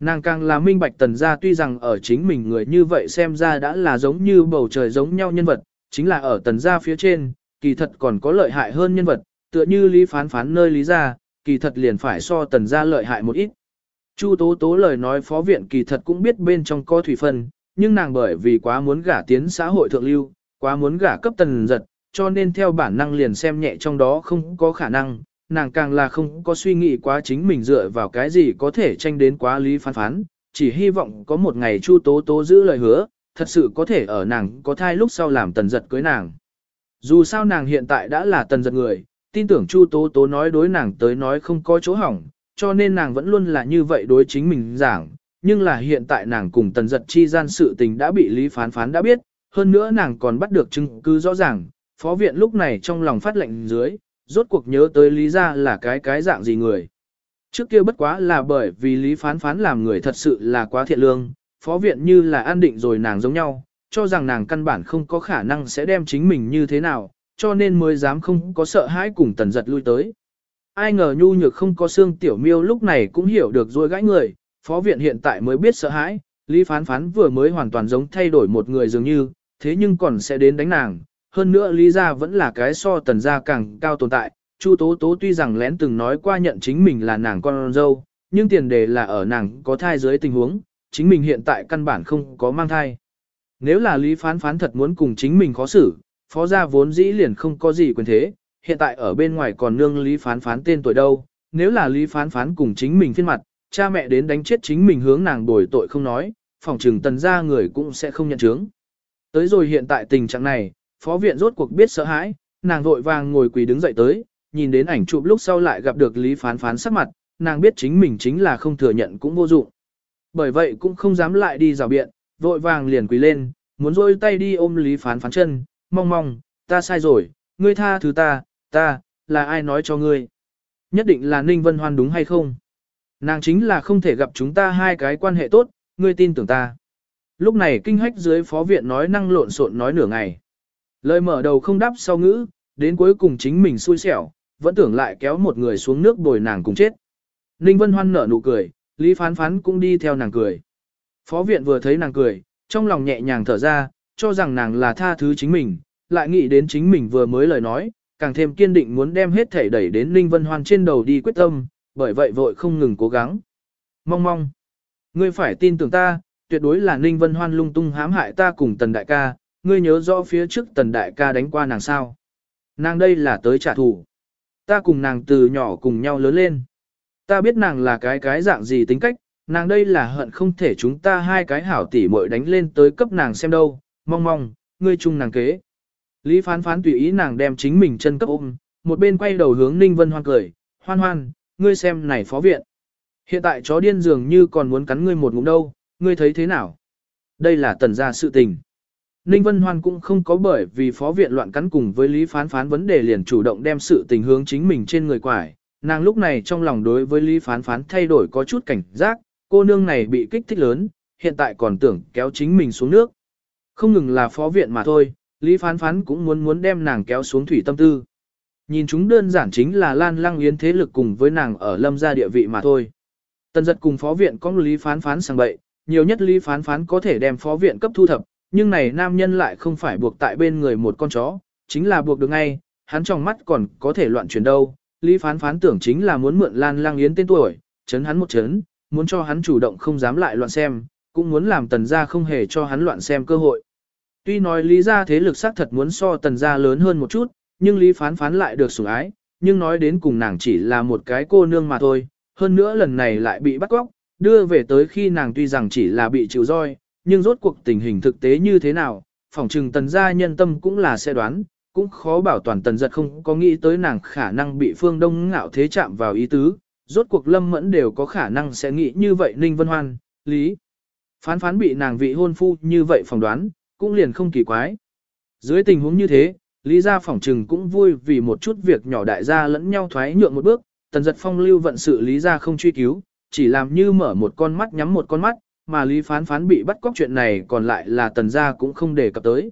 [SPEAKER 1] Nàng càng là minh bạch tần gia tuy rằng ở chính mình người như vậy xem ra đã là giống như bầu trời giống nhau nhân vật, chính là ở tần gia phía trên, kỳ thật còn có lợi hại hơn nhân vật, tựa như lý phán phán nơi lý gia, kỳ thật liền phải so tần gia lợi hại một ít. Chu tố tố lời nói phó viện kỳ thật cũng biết bên trong có thủy phân, nhưng nàng bởi vì quá muốn gả tiến xã hội thượng lưu, quá muốn gả cấp tần giật, cho nên theo bản năng liền xem nhẹ trong đó không có khả năng, nàng càng là không có suy nghĩ quá chính mình dựa vào cái gì có thể tranh đến quá lý phán phán, chỉ hy vọng có một ngày Chu Tố Tố giữ lời hứa, thật sự có thể ở nàng có thai lúc sau làm tần giật cưới nàng. Dù sao nàng hiện tại đã là tần giật người, tin tưởng Chu Tố Tố nói đối nàng tới nói không có chỗ hỏng, cho nên nàng vẫn luôn là như vậy đối chính mình giảng, nhưng là hiện tại nàng cùng tần giật chi gian sự tình đã bị lý phán phán đã biết, hơn nữa nàng còn bắt được chứng cứ rõ ràng, phó viện lúc này trong lòng phát lệnh dưới, rốt cuộc nhớ tới lý ra là cái cái dạng gì người. Trước kia bất quá là bởi vì lý phán phán làm người thật sự là quá thiện lương, phó viện như là an định rồi nàng giống nhau, cho rằng nàng căn bản không có khả năng sẽ đem chính mình như thế nào, cho nên mới dám không có sợ hãi cùng tần giật lui tới. Ai ngờ nhu nhược không có xương tiểu miêu lúc này cũng hiểu được rồi gãi người, phó viện hiện tại mới biết sợ hãi, lý phán phán vừa mới hoàn toàn giống thay đổi một người dường như, thế nhưng còn sẽ đến đánh nàng, hơn nữa lý gia vẫn là cái so tần gia càng cao tồn tại, Chu Tố Tố tuy rằng lén từng nói qua nhận chính mình là nàng con dâu, nhưng tiền đề là ở nàng có thai dưới tình huống, chính mình hiện tại căn bản không có mang thai. Nếu là Lý Phán Phán thật muốn cùng chính mình khó xử, phó gia vốn dĩ liền không có gì quyền thế, hiện tại ở bên ngoài còn nương Lý Phán Phán tên tuổi đâu, nếu là Lý Phán Phán cùng chính mình phiên mặt, cha mẹ đến đánh chết chính mình hướng nàng đổi tội không nói, phòng trừng tần gia người cũng sẽ không nhận chứng. Tới rồi hiện tại tình trạng này, phó viện rốt cuộc biết sợ hãi, nàng vội vàng ngồi quỳ đứng dậy tới, nhìn đến ảnh chụp lúc sau lại gặp được Lý Phán Phán sắc mặt, nàng biết chính mình chính là không thừa nhận cũng vô dụng. Bởi vậy cũng không dám lại đi rào biện, vội vàng liền quỳ lên, muốn rôi tay đi ôm Lý Phán Phán chân, mong mong, ta sai rồi, ngươi tha thứ ta, ta, là ai nói cho ngươi? Nhất định là Ninh Vân Hoan đúng hay không? Nàng chính là không thể gặp chúng ta hai cái quan hệ tốt, ngươi tin tưởng ta. Lúc này kinh hách dưới phó viện nói năng lộn xộn nói nửa ngày. Lời mở đầu không đáp sau ngữ, đến cuối cùng chính mình xui xẻo, vẫn tưởng lại kéo một người xuống nước bồi nàng cùng chết. Ninh Vân Hoan nở nụ cười, Lý Phán Phán cũng đi theo nàng cười. Phó viện vừa thấy nàng cười, trong lòng nhẹ nhàng thở ra, cho rằng nàng là tha thứ chính mình, lại nghĩ đến chính mình vừa mới lời nói, càng thêm kiên định muốn đem hết thể đẩy đến Ninh Vân Hoan trên đầu đi quyết tâm, bởi vậy vội không ngừng cố gắng. Mong mong, ngươi phải tin tưởng ta, tuyệt đối là Ninh Vân Hoan lung tung hãm hại ta cùng Tần Đại ca, ngươi nhớ rõ phía trước Tần Đại ca đánh qua nàng sao. Nàng đây là tới trả thù. Ta cùng nàng từ nhỏ cùng nhau lớn lên. Ta biết nàng là cái cái dạng gì tính cách, nàng đây là hận không thể chúng ta hai cái hảo tỉ muội đánh lên tới cấp nàng xem đâu, mong mong, ngươi chung nàng kế. Lý phán phán tùy ý nàng đem chính mình chân cấp ôm, một bên quay đầu hướng Ninh Vân Hoan cười, hoan hoan, ngươi xem này phó viện. Hiện tại chó điên dường như còn muốn cắn ngươi một ngụm đâu, ngươi thấy thế nào? Đây là tần gia sự tình. Ninh Vân Hoan cũng không có bởi vì phó viện loạn cắn cùng với Lý Phán Phán vấn đề liền chủ động đem sự tình hướng chính mình trên người quải. Nàng lúc này trong lòng đối với Lý Phán Phán thay đổi có chút cảnh giác, cô nương này bị kích thích lớn, hiện tại còn tưởng kéo chính mình xuống nước. Không ngừng là phó viện mà thôi, Lý Phán Phán cũng muốn muốn đem nàng kéo xuống thủy tâm tư. Nhìn chúng đơn giản chính là Lan Lăng Yến thế lực cùng với nàng ở lâm gia địa vị mà thôi. Tần giật cùng phó viện có Lý Phán Phán sang bậy, nhiều nhất Lý Phán Phán có thể đem phó viện cấp thu thập, nhưng này nam nhân lại không phải buộc tại bên người một con chó, chính là buộc được ngay, hắn trong mắt còn có thể loạn chuyển đâu. Lý Phán Phán tưởng chính là muốn mượn Lan Lang Yến tên tuổi, chấn hắn một chấn, muốn cho hắn chủ động không dám lại loạn xem, cũng muốn làm tần gia không hề cho hắn loạn xem cơ hội. Tuy nói lý gia thế lực xác thật muốn so tần gia lớn hơn một chút, nhưng lý phán phán lại được sủng ái, nhưng nói đến cùng nàng chỉ là một cái cô nương mà thôi, hơn nữa lần này lại bị bắt cóc, đưa về tới khi nàng tuy rằng chỉ là bị chịu roi, nhưng rốt cuộc tình hình thực tế như thế nào, phỏng trừng tần gia nhân tâm cũng là sẽ đoán, cũng khó bảo toàn tần giật không có nghĩ tới nàng khả năng bị phương đông ngạo thế chạm vào ý tứ, rốt cuộc lâm mẫn đều có khả năng sẽ nghĩ như vậy Ninh Vân Hoan, Lý. Phán phán bị nàng vị hôn phu như vậy phỏng đoán, cũng liền không kỳ quái. Dưới tình huống như thế, Lý gia phỏng trừng cũng vui vì một chút việc nhỏ đại gia lẫn nhau thoái nhượng một bước, tần giật phong lưu vận sự Lý gia không truy cứu, chỉ làm như mở một con mắt nhắm một con mắt, mà Lý phán phán bị bắt cóc chuyện này còn lại là tần gia cũng không đề cập tới.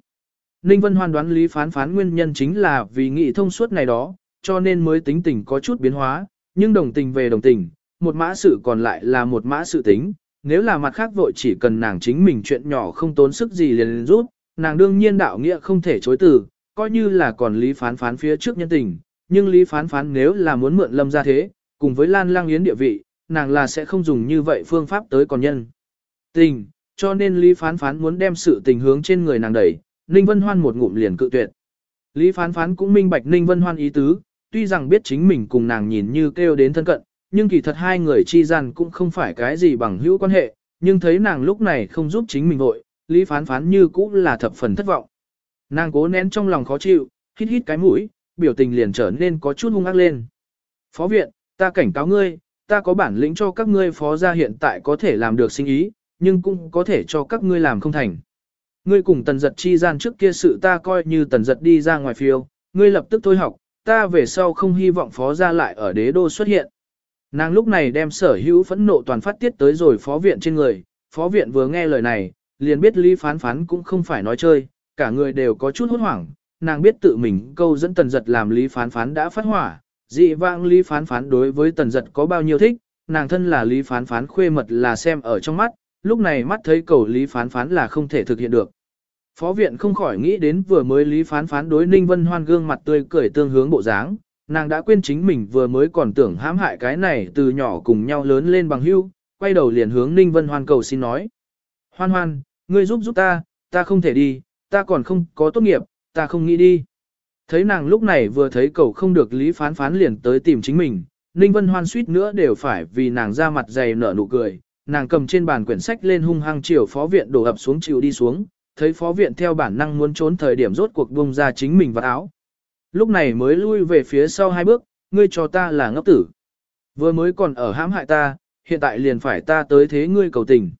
[SPEAKER 1] Ninh Vân Hoan đoán Lý phán phán nguyên nhân chính là vì nghị thông suốt này đó, cho nên mới tính tình có chút biến hóa, nhưng đồng tình về đồng tình, một mã sự còn lại là một mã sự tính, nếu là mặt khác vội chỉ cần nàng chính mình chuyện nhỏ không tốn sức gì liền rút, nàng đương nhiên đạo nghĩa không thể chối từ, coi như là còn lý phán phán phía trước nhân tình, nhưng lý phán phán nếu là muốn mượn lâm ra thế, cùng với lan lang yến địa vị, nàng là sẽ không dùng như vậy phương pháp tới còn nhân. Tình, cho nên lý phán phán muốn đem sự tình hướng trên người nàng đẩy, Ninh Vân Hoan một ngụm liền cự tuyệt. Lý phán phán cũng minh bạch Ninh Vân Hoan ý tứ, tuy rằng biết chính mình cùng nàng nhìn như kêu đến thân cận, nhưng kỳ thật hai người chi gian cũng không phải cái gì bằng hữu quan hệ, nhưng thấy nàng lúc này không giúp chính mình vội, Lý phán phán như cũng là thập phần thất vọng. Nàng cố nén trong lòng khó chịu, hít hít cái mũi, biểu tình liền trở nên có chút hung ác lên. Phó viện, ta cảnh cáo ngươi, ta có bản lĩnh cho các ngươi phó gia hiện tại có thể làm được sinh ý, nhưng cũng có thể cho các ngươi làm không thành. Ngươi cùng tần giật chi gian trước kia sự ta coi như tần giật đi ra ngoài phiêu, ngươi lập tức thôi học, ta về sau không hy vọng phó gia lại ở đế đô xuất hiện. Nàng lúc này đem sở hữu phẫn nộ toàn phát tiết tới rồi phó viện trên người, phó viện vừa nghe lời này, liền biết Lý Phán Phán cũng không phải nói chơi, cả người đều có chút hốt hoảng, nàng biết tự mình câu dẫn tần giật làm Lý Phán Phán đã phát hỏa, dị vãng Lý Phán Phán đối với tần giật có bao nhiêu thích, nàng thân là Lý Phán Phán khuê mật là xem ở trong mắt, lúc này mắt thấy cầu Lý Phán Phán là không thể thực hiện được. Phó viện không khỏi nghĩ đến vừa mới Lý Phán Phán đối Ninh Vân Hoan gương mặt tươi cười tương hướng bộ dáng, nàng đã quên chính mình vừa mới còn tưởng hãm hại cái này từ nhỏ cùng nhau lớn lên bằng hữu quay đầu liền hướng Ninh Vân Hoan cầu xin nói. Hoan hoan, ngươi giúp giúp ta, ta không thể đi, ta còn không có tốt nghiệp, ta không nghĩ đi. Thấy nàng lúc này vừa thấy cầu không được lý phán phán liền tới tìm chính mình, Ninh Vân Hoan suýt nữa đều phải vì nàng ra mặt dày nở nụ cười, nàng cầm trên bàn quyển sách lên hung hăng chiều phó viện đổ ập xuống chịu đi xuống, thấy phó viện theo bản năng muốn trốn thời điểm rốt cuộc bung ra chính mình vào áo, Lúc này mới lui về phía sau hai bước, ngươi cho ta là ngốc tử. Vừa mới còn ở hãm hại ta, hiện tại liền phải ta tới thế ngươi cầu tình.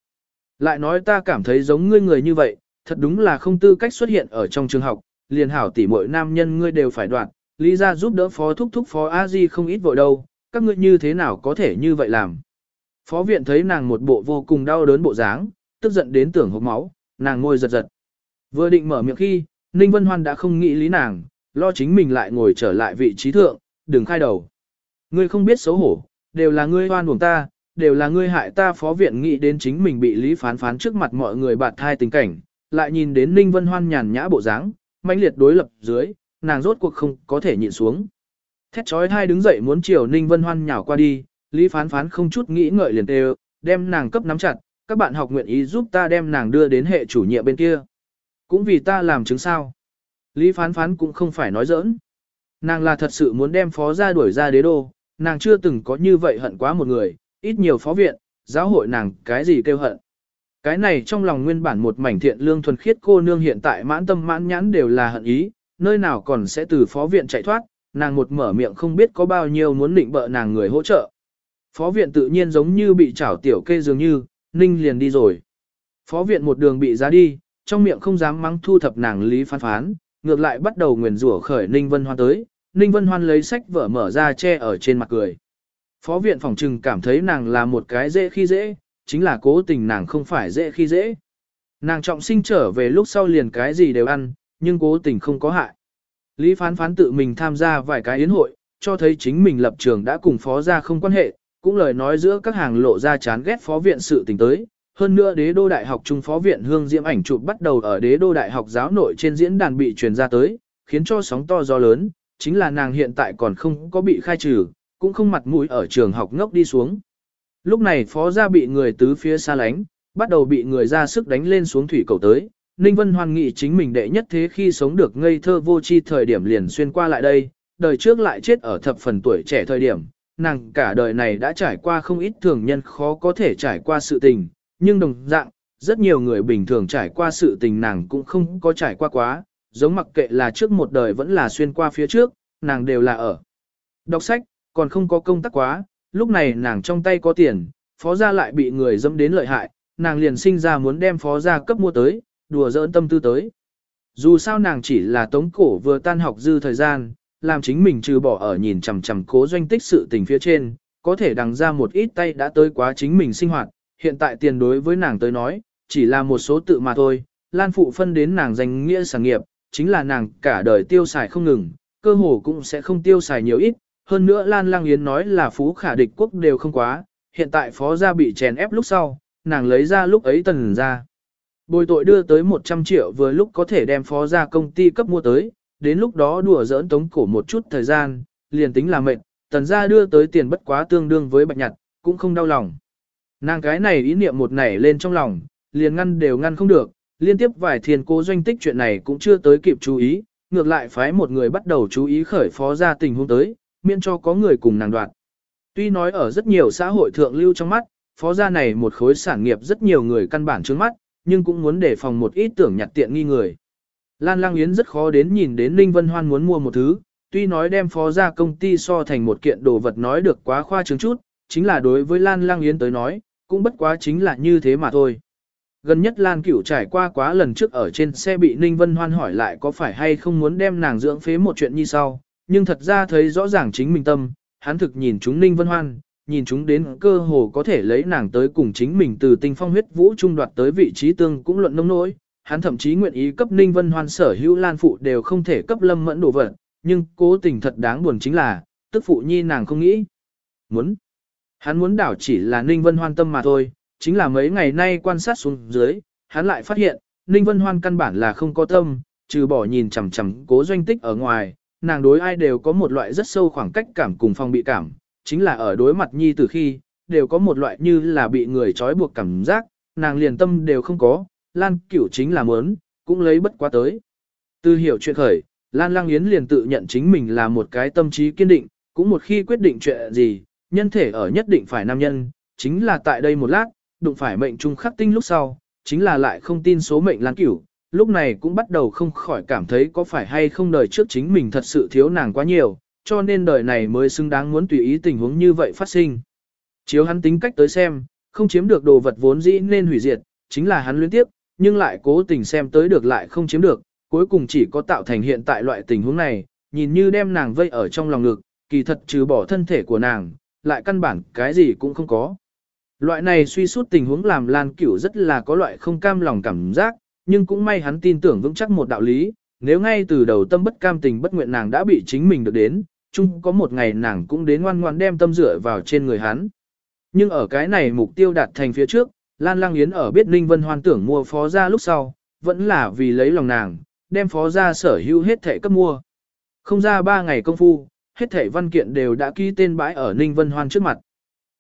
[SPEAKER 1] Lại nói ta cảm thấy giống ngươi người như vậy, thật đúng là không tư cách xuất hiện ở trong trường học, liền hảo tỷ muội nam nhân ngươi đều phải đoạt, lý ra giúp đỡ phó thúc thúc phó a di không ít vội đâu, các ngươi như thế nào có thể như vậy làm. Phó viện thấy nàng một bộ vô cùng đau đớn bộ dáng, tức giận đến tưởng hốc máu, nàng ngồi giật giật. Vừa định mở miệng khi, Ninh Vân Hoan đã không nghĩ lý nàng, lo chính mình lại ngồi trở lại vị trí thượng, đừng khai đầu. Ngươi không biết xấu hổ, đều là ngươi hoan uổng ta, đều là ngươi hại ta phó viện nghĩ đến chính mình bị Lý Phán Phán trước mặt mọi người bạt thai tình cảnh, lại nhìn đến Ninh Vân Hoan nhàn nhã bộ dáng, mãnh liệt đối lập dưới, nàng rốt cuộc không có thể nhịn xuống. Thét chói hai đứng dậy muốn chiều Ninh Vân Hoan nhào qua đi, Lý Phán Phán không chút nghĩ ngợi liền đều, đem nàng cấp nắm chặt, các bạn học nguyện ý giúp ta đem nàng đưa đến hệ chủ nhiệm bên kia. Cũng vì ta làm chứng sao. Lý Phán Phán cũng không phải nói giỡn. Nàng là thật sự muốn đem phó ra đuổi ra đế đô, nàng chưa từng có như vậy hận quá một người, ít nhiều phó viện, giáo hội nàng cái gì kêu hận. Cái này trong lòng nguyên bản một mảnh thiện lương thuần khiết cô nương hiện tại mãn tâm mãn nhãn đều là hận ý, nơi nào còn sẽ từ phó viện chạy thoát, nàng một mở miệng không biết có bao nhiêu muốn định bợ nàng người hỗ trợ. Phó viện tự nhiên giống như bị chảo tiểu kê dường như, ninh liền đi rồi. Phó viện một đường bị ra đi, trong miệng không dám mắng thu thập nàng lý phán phán, ngược lại bắt đầu nguyền rủa khởi ninh vân hoan tới, ninh vân hoan lấy sách vở mở ra che ở trên mặt cười. Phó viện phòng trừng cảm thấy nàng là một cái dễ khi dễ, chính là cố tình nàng không phải dễ khi dễ. Nàng trọng sinh trở về lúc sau liền cái gì đều ăn, nhưng cố tình không có hại. Lý phán phán tự mình tham gia vài cái yến hội, cho thấy chính mình lập trường đã cùng phó gia không quan hệ, cũng lời nói giữa các hàng lộ ra chán ghét phó viện sự tình tới. Hơn nữa đế đô đại học trung phó viện hương diễm ảnh chụp bắt đầu ở đế đô đại học giáo nội trên diễn đàn bị truyền ra tới, khiến cho sóng to gió lớn, chính là nàng hiện tại còn không có bị khai trừ, cũng không mặt mũi ở trường học ngốc đi xuống. Lúc này phó gia bị người tứ phía xa lánh, bắt đầu bị người ra sức đánh lên xuống thủy cầu tới. Ninh Vân Hoan nghị chính mình đệ nhất thế khi sống được ngây thơ vô chi thời điểm liền xuyên qua lại đây, đời trước lại chết ở thập phần tuổi trẻ thời điểm, nàng cả đời này đã trải qua không ít thường nhân khó có thể trải qua sự tình, nhưng đồng dạng, rất nhiều người bình thường trải qua sự tình nàng cũng không có trải qua quá, giống mặc kệ là trước một đời vẫn là xuyên qua phía trước, nàng đều là ở. Đọc sách, còn không có công tác quá, lúc này nàng trong tay có tiền, phó gia lại bị người dâm đến lợi hại, nàng liền sinh ra muốn đem phó gia cấp mua tới, đùa giỡn tâm tư tới. Dù sao nàng chỉ là tống cổ vừa tan học dư thời gian, làm chính mình trừ bỏ ở nhìn chằm chằm cố doanh tích sự tình phía trên, có thể đằng ra một ít tay đã tới quá chính mình sinh hoạt, hiện tại tiền đối với nàng tới nói, chỉ là một số tự mà thôi, Lan Phụ phân đến nàng danh nghĩa sản nghiệp, chính là nàng cả đời tiêu xài không ngừng, cơ hồ cũng sẽ không tiêu xài nhiều ít, hơn nữa Lan Lang Yến nói là phú khả địch quốc đều không quá, hiện tại phó gia bị chèn ép lúc sau, nàng lấy ra lúc ấy tần ra. Bồi tội đưa tới 100 triệu vừa lúc có thể đem phó gia công ty cấp mua tới, đến lúc đó đùa giỡn tống cổ một chút thời gian, liền tính là mệnh, tần gia đưa tới tiền bất quá tương đương với bạch nhặt, cũng không đau lòng. Nàng cái này ý niệm một nảy lên trong lòng, liền ngăn đều ngăn không được, liên tiếp vài thiền cố doanh tích chuyện này cũng chưa tới kịp chú ý, ngược lại phái một người bắt đầu chú ý khởi phó gia tình huống tới, miễn cho có người cùng nàng đoạt. Tuy nói ở rất nhiều xã hội thượng lưu trong mắt, phó gia này một khối sản nghiệp rất nhiều người căn bản trước mắt, nhưng cũng muốn đề phòng một ít tưởng nhặt tiện nghi người. Lan Lang Yến rất khó đến nhìn đến Ninh Vân Hoan muốn mua một thứ, tuy nói đem phó ra công ty so thành một kiện đồ vật nói được quá khoa trương chút, chính là đối với Lan Lang Yến tới nói, cũng bất quá chính là như thế mà thôi. Gần nhất Lan Cửu trải qua quá lần trước ở trên xe bị Ninh Vân Hoan hỏi lại có phải hay không muốn đem nàng dưỡng phế một chuyện như sau, nhưng thật ra thấy rõ ràng chính mình tâm, hắn thực nhìn chúng Ninh Vân Hoan, nhìn chúng đến cơ hồ có thể lấy nàng tới cùng chính mình từ tinh phong huyết vũ trung đoạt tới vị trí tương cũng luận nông nỗi, hắn thậm chí nguyện ý cấp Ninh Vân Hoan sở hữu lan phụ đều không thể cấp lâm mẫn đồ vật, nhưng cố tình thật đáng buồn chính là, tức phụ nhi nàng không nghĩ. Muốn. Hắn muốn đảo chỉ là Ninh Vân Hoan tâm mà thôi, chính là mấy ngày nay quan sát xuống dưới, hắn lại phát hiện, Ninh Vân Hoan căn bản là không có tâm, trừ bỏ nhìn chằm chằm cố doanh tích ở ngoài, nàng đối ai đều có một loại rất sâu khoảng cách cảm cùng phong bị cảm, chính là ở đối mặt nhi từ khi, đều có một loại như là bị người trói buộc cảm giác, nàng liền tâm đều không có, Lan Cửu chính là muốn, cũng lấy bất quá tới. Từ hiểu chuyện khởi, Lan Lang Yến liền tự nhận chính mình là một cái tâm trí kiên định, cũng một khi quyết định chuyện gì, nhân thể ở nhất định phải nam nhân, chính là tại đây một lát, đụng phải mệnh trung khắc tinh lúc sau, chính là lại không tin số mệnh Lan Cửu, lúc này cũng bắt đầu không khỏi cảm thấy có phải hay không đời trước chính mình thật sự thiếu nàng quá nhiều, cho nên đời này mới xứng đáng muốn tùy ý tình huống như vậy phát sinh. Chiếu hắn tính cách tới xem, không chiếm được đồ vật vốn dĩ nên hủy diệt, chính là hắn luyến tiếp, nhưng lại cố tình xem tới được lại không chiếm được, cuối cùng chỉ có tạo thành hiện tại loại tình huống này, nhìn như đem nàng vây ở trong lòng ngực, kỳ thật trừ bỏ thân thể của nàng, lại căn bản cái gì cũng không có. Loại này suy sút tình huống làm Lan Cửu rất là có loại không cam lòng cảm giác, nhưng cũng may hắn tin tưởng vững chắc một đạo lý, nếu ngay từ đầu tâm bất cam tình bất nguyện nàng đã bị chính mình được đến, chung có một ngày nàng cũng đến ngoan ngoan đem tâm rửa vào trên người hắn. Nhưng ở cái này mục tiêu đạt thành phía trước, Lan Lang Yến ở biết Ninh Vân Hoan tưởng mua phó gia lúc sau, vẫn là vì lấy lòng nàng, đem phó gia sở hữu hết thẻ cấp mua. Không ra ba ngày công phu, hết thẻ văn kiện đều đã ký tên bãi ở Ninh Vân Hoan trước mặt.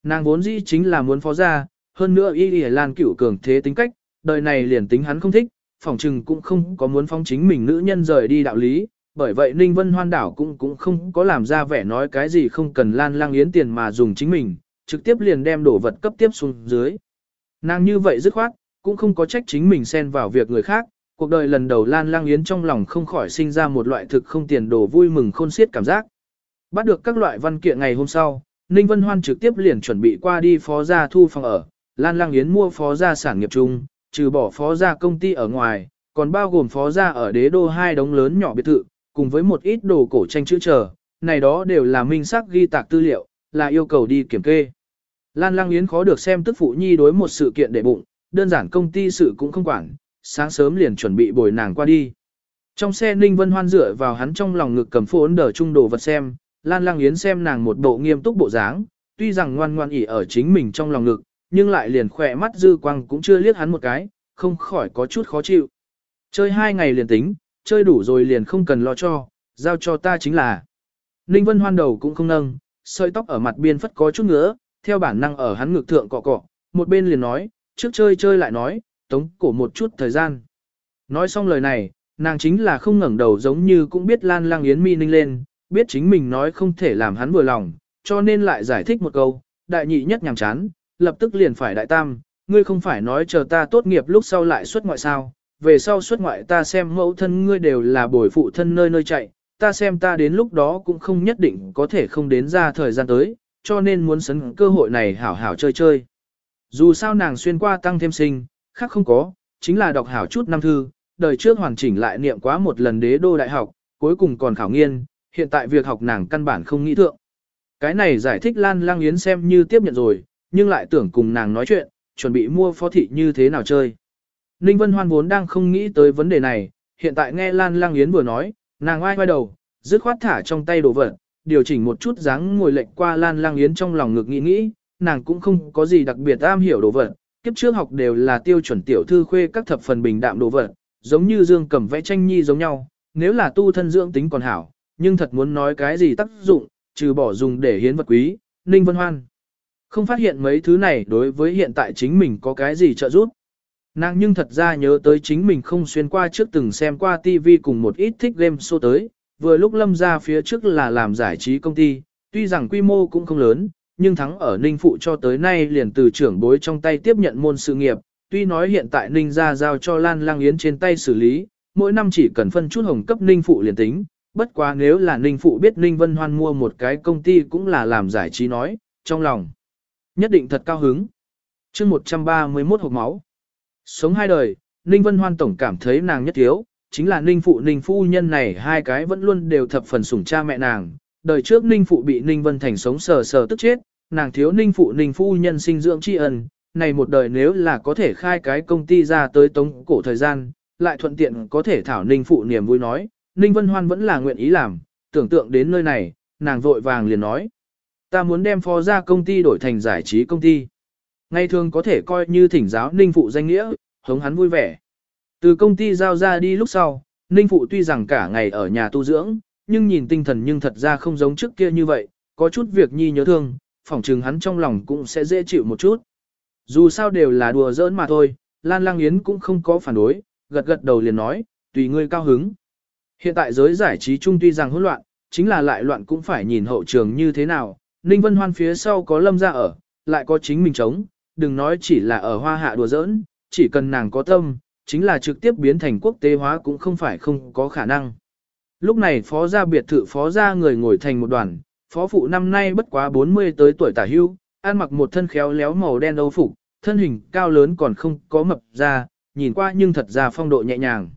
[SPEAKER 1] Nàng vốn dĩ chính là muốn phó gia, hơn nữa y y Lan cửu cường thế tính cách, đời này liền tính hắn không thích, phỏng chừng cũng không có muốn phong chính mình nữ nhân rời đi đạo lý, bởi vậy Ninh Vân Hoan đảo cũng cũng không có làm ra vẻ nói cái gì không cần Lan Lang Yến tiền mà dùng chính mình, trực tiếp liền đem đổ vật cấp tiếp xuống dưới. Nàng như vậy dứt khoát, cũng không có trách chính mình xen vào việc người khác, cuộc đời lần đầu Lan Lang Yến trong lòng không khỏi sinh ra một loại thực không tiền đồ vui mừng khôn xiết cảm giác. Bắt được các loại văn kiện ngày hôm sau, Ninh Vân Hoan trực tiếp liền chuẩn bị qua đi phó gia thu phòng ở, Lan Lang Yến mua phó gia sản nghiệp chung, trừ bỏ phó gia công ty ở ngoài, còn bao gồm phó gia ở đế đô hai đống lớn nhỏ biệt thự, cùng với một ít đồ cổ tranh chữ chờ, này đó đều là minh xác ghi tạc tư liệu, là yêu cầu đi kiểm kê. Lan Lang Yến khó được xem tức phụ nhi đối một sự kiện để bụng, đơn giản công ty sự cũng không quản, sáng sớm liền chuẩn bị bồi nàng qua đi. Trong xe Ninh Vân Hoan dựa vào hắn trong lòng ngực cầm phốn đờ trung đồ vật xem, Lan Lang Yến xem nàng một bộ nghiêm túc bộ dáng, tuy rằng ngoan ngoan ỉ ở chính mình trong lòng ngực, nhưng lại liền khỏe mắt dư quang cũng chưa liếc hắn một cái, không khỏi có chút khó chịu. Chơi hai ngày liền tính, chơi đủ rồi liền không cần lo cho, giao cho ta chính là. Ninh Vân Hoan đầu cũng không nâng, sợi tóc ở mặt biên phất có chút ngứa, theo bản năng ở hắn ngực thượng cọ cọ, một bên liền nói, trước chơi chơi lại nói, tống cổ một chút thời gian. Nói xong lời này, nàng chính là không ngẩng đầu giống như cũng biết Lan Lang Yến mi ninh lên, biết chính mình nói không thể làm hắn vừa lòng, cho nên lại giải thích một câu, đại nhị nhất nhằm chán, lập tức liền phải đại tam, ngươi không phải nói chờ ta tốt nghiệp lúc sau lại xuất ngoại sao, về sau xuất ngoại ta xem mẫu thân ngươi đều là bồi phụ thân nơi nơi chạy, ta xem ta đến lúc đó cũng không nhất định có thể không đến ra thời gian tới, cho nên muốn sấn cơ hội này hảo hảo chơi chơi. Dù sao nàng xuyên qua tăng thêm sinh, khác không có, chính là đọc hảo chút năm thư, đời trước hoàn chỉnh lại niệm quá một lần đế đô đại học, cuối cùng còn khảo nghiên, hiện tại việc học nàng căn bản không nghĩ thượng. Cái này giải thích Lan Lang Yến xem như tiếp nhận rồi, nhưng lại tưởng cùng nàng nói chuyện, chuẩn bị mua phó thị như thế nào chơi. Ninh Vân Hoan vốn đang không nghĩ tới vấn đề này, hiện tại nghe Lan Lang Yến vừa nói, nàng oai oai đầu, dứt khoát thả trong tay đồ vật, điều chỉnh một chút dáng ngồi lệnh qua Lan Lang Yến trong lòng ngực nghĩ nghĩ, nàng cũng không có gì đặc biệt am hiểu đồ vật, kiếp trước học đều là tiêu chuẩn tiểu thư khuê các thập phần bình đạm đồ vật, giống như Dương cầm vẽ tranh nhi giống nhau, nếu là tu thân dưỡng tính còn hảo, nhưng thật muốn nói cái gì tác dụng, trừ bỏ dùng để hiến vật quý, Ninh Vân Hoan. Không phát hiện mấy thứ này đối với hiện tại chính mình có cái gì trợ giúp. Nàng nhưng thật ra nhớ tới chính mình không xuyên qua trước từng xem qua TV cùng một ít thích game show tới, vừa lúc lâm ra phía trước là làm giải trí công ty, tuy rằng quy mô cũng không lớn, nhưng thắng ở Ninh Phụ cho tới nay liền từ trưởng bối trong tay tiếp nhận môn sự nghiệp, tuy nói hiện tại Ninh ra giao cho Lan Lang Yến trên tay xử lý, mỗi năm chỉ cần phân chút hồng cấp Ninh Phụ liền tính, bất quá nếu là Ninh Phụ biết Ninh Vân Hoan mua một cái công ty cũng là làm giải trí nói, trong lòng nhất định thật cao hứng. chương 131 hộp máu. Sống hai đời, Ninh Vân Hoan tổng cảm thấy nàng nhất thiếu, chính là Ninh Phụ Ninh Phu Nhân này hai cái vẫn luôn đều thập phần sủng cha mẹ nàng. Đời trước Ninh Phụ bị Ninh Vân Thành sống sờ sờ tức chết, nàng thiếu Ninh Phụ Ninh Phu Nhân sinh dưỡng tri ân. Này một đời nếu là có thể khai cái công ty ra tới tống cổ thời gian, lại thuận tiện có thể thảo Ninh Phụ niềm vui nói, Ninh Vân Hoan vẫn là nguyện ý làm, tưởng tượng đến nơi này, nàng vội vàng liền nói. Ta muốn đem phó ra công ty đổi thành giải trí công ty. Ngày thường có thể coi như thỉnh giáo Ninh Phụ danh nghĩa, hống hắn vui vẻ. Từ công ty giao ra đi lúc sau, Ninh Phụ tuy rằng cả ngày ở nhà tu dưỡng, nhưng nhìn tinh thần nhưng thật ra không giống trước kia như vậy, có chút việc nhi nhớ thương, phỏng chừng hắn trong lòng cũng sẽ dễ chịu một chút. Dù sao đều là đùa giỡn mà thôi, Lan Lang Yến cũng không có phản đối, gật gật đầu liền nói, tùy ngươi cao hứng. Hiện tại giới giải trí chung tuy rằng hỗn loạn, chính là lại loạn cũng phải nhìn hậu trường như thế nào. Ninh Vân Hoan phía sau có lâm ra ở, lại có chính mình chống, đừng nói chỉ là ở hoa hạ đùa giỡn, chỉ cần nàng có tâm, chính là trực tiếp biến thành quốc tế hóa cũng không phải không có khả năng. Lúc này phó gia biệt thự phó gia người ngồi thành một đoàn, phó phụ năm nay bất quá 40 tới tuổi tả hưu, ăn mặc một thân khéo léo màu đen âu phục, thân hình cao lớn còn không có mập ra, nhìn qua nhưng thật ra phong độ nhẹ nhàng.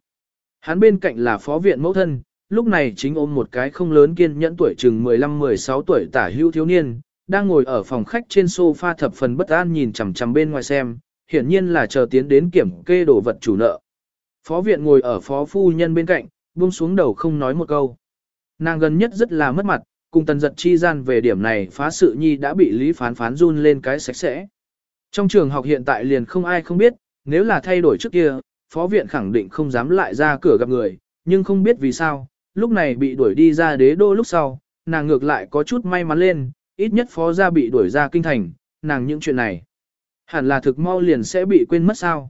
[SPEAKER 1] Hắn bên cạnh là phó viện mẫu thân, lúc này chính ôm một cái không lớn kiên nhẫn tuổi chừng 15-16 tuổi tả hưu thiếu niên, đang ngồi ở phòng khách trên sofa thập phần bất an nhìn chằm chằm bên ngoài xem, hiển nhiên là chờ tiến đến kiểm kê đồ vật chủ nợ. Phó viện ngồi ở phó phu nhân bên cạnh, buông xuống đầu không nói một câu. Nàng gần nhất rất là mất mặt, cùng tần giật chi gian về điểm này phá sự nhi đã bị Lý Phán Phán run lên cái sạch sẽ. Trong trường học hiện tại liền không ai không biết, nếu là thay đổi trước kia, phó viện khẳng định không dám lại ra cửa gặp người, nhưng không biết vì sao, lúc này bị đuổi đi ra đế đô lúc sau, nàng ngược lại có chút may mắn lên, ít nhất phó gia bị đuổi ra kinh thành, nàng những chuyện này. Hẳn là thực mau liền sẽ bị quên mất sao.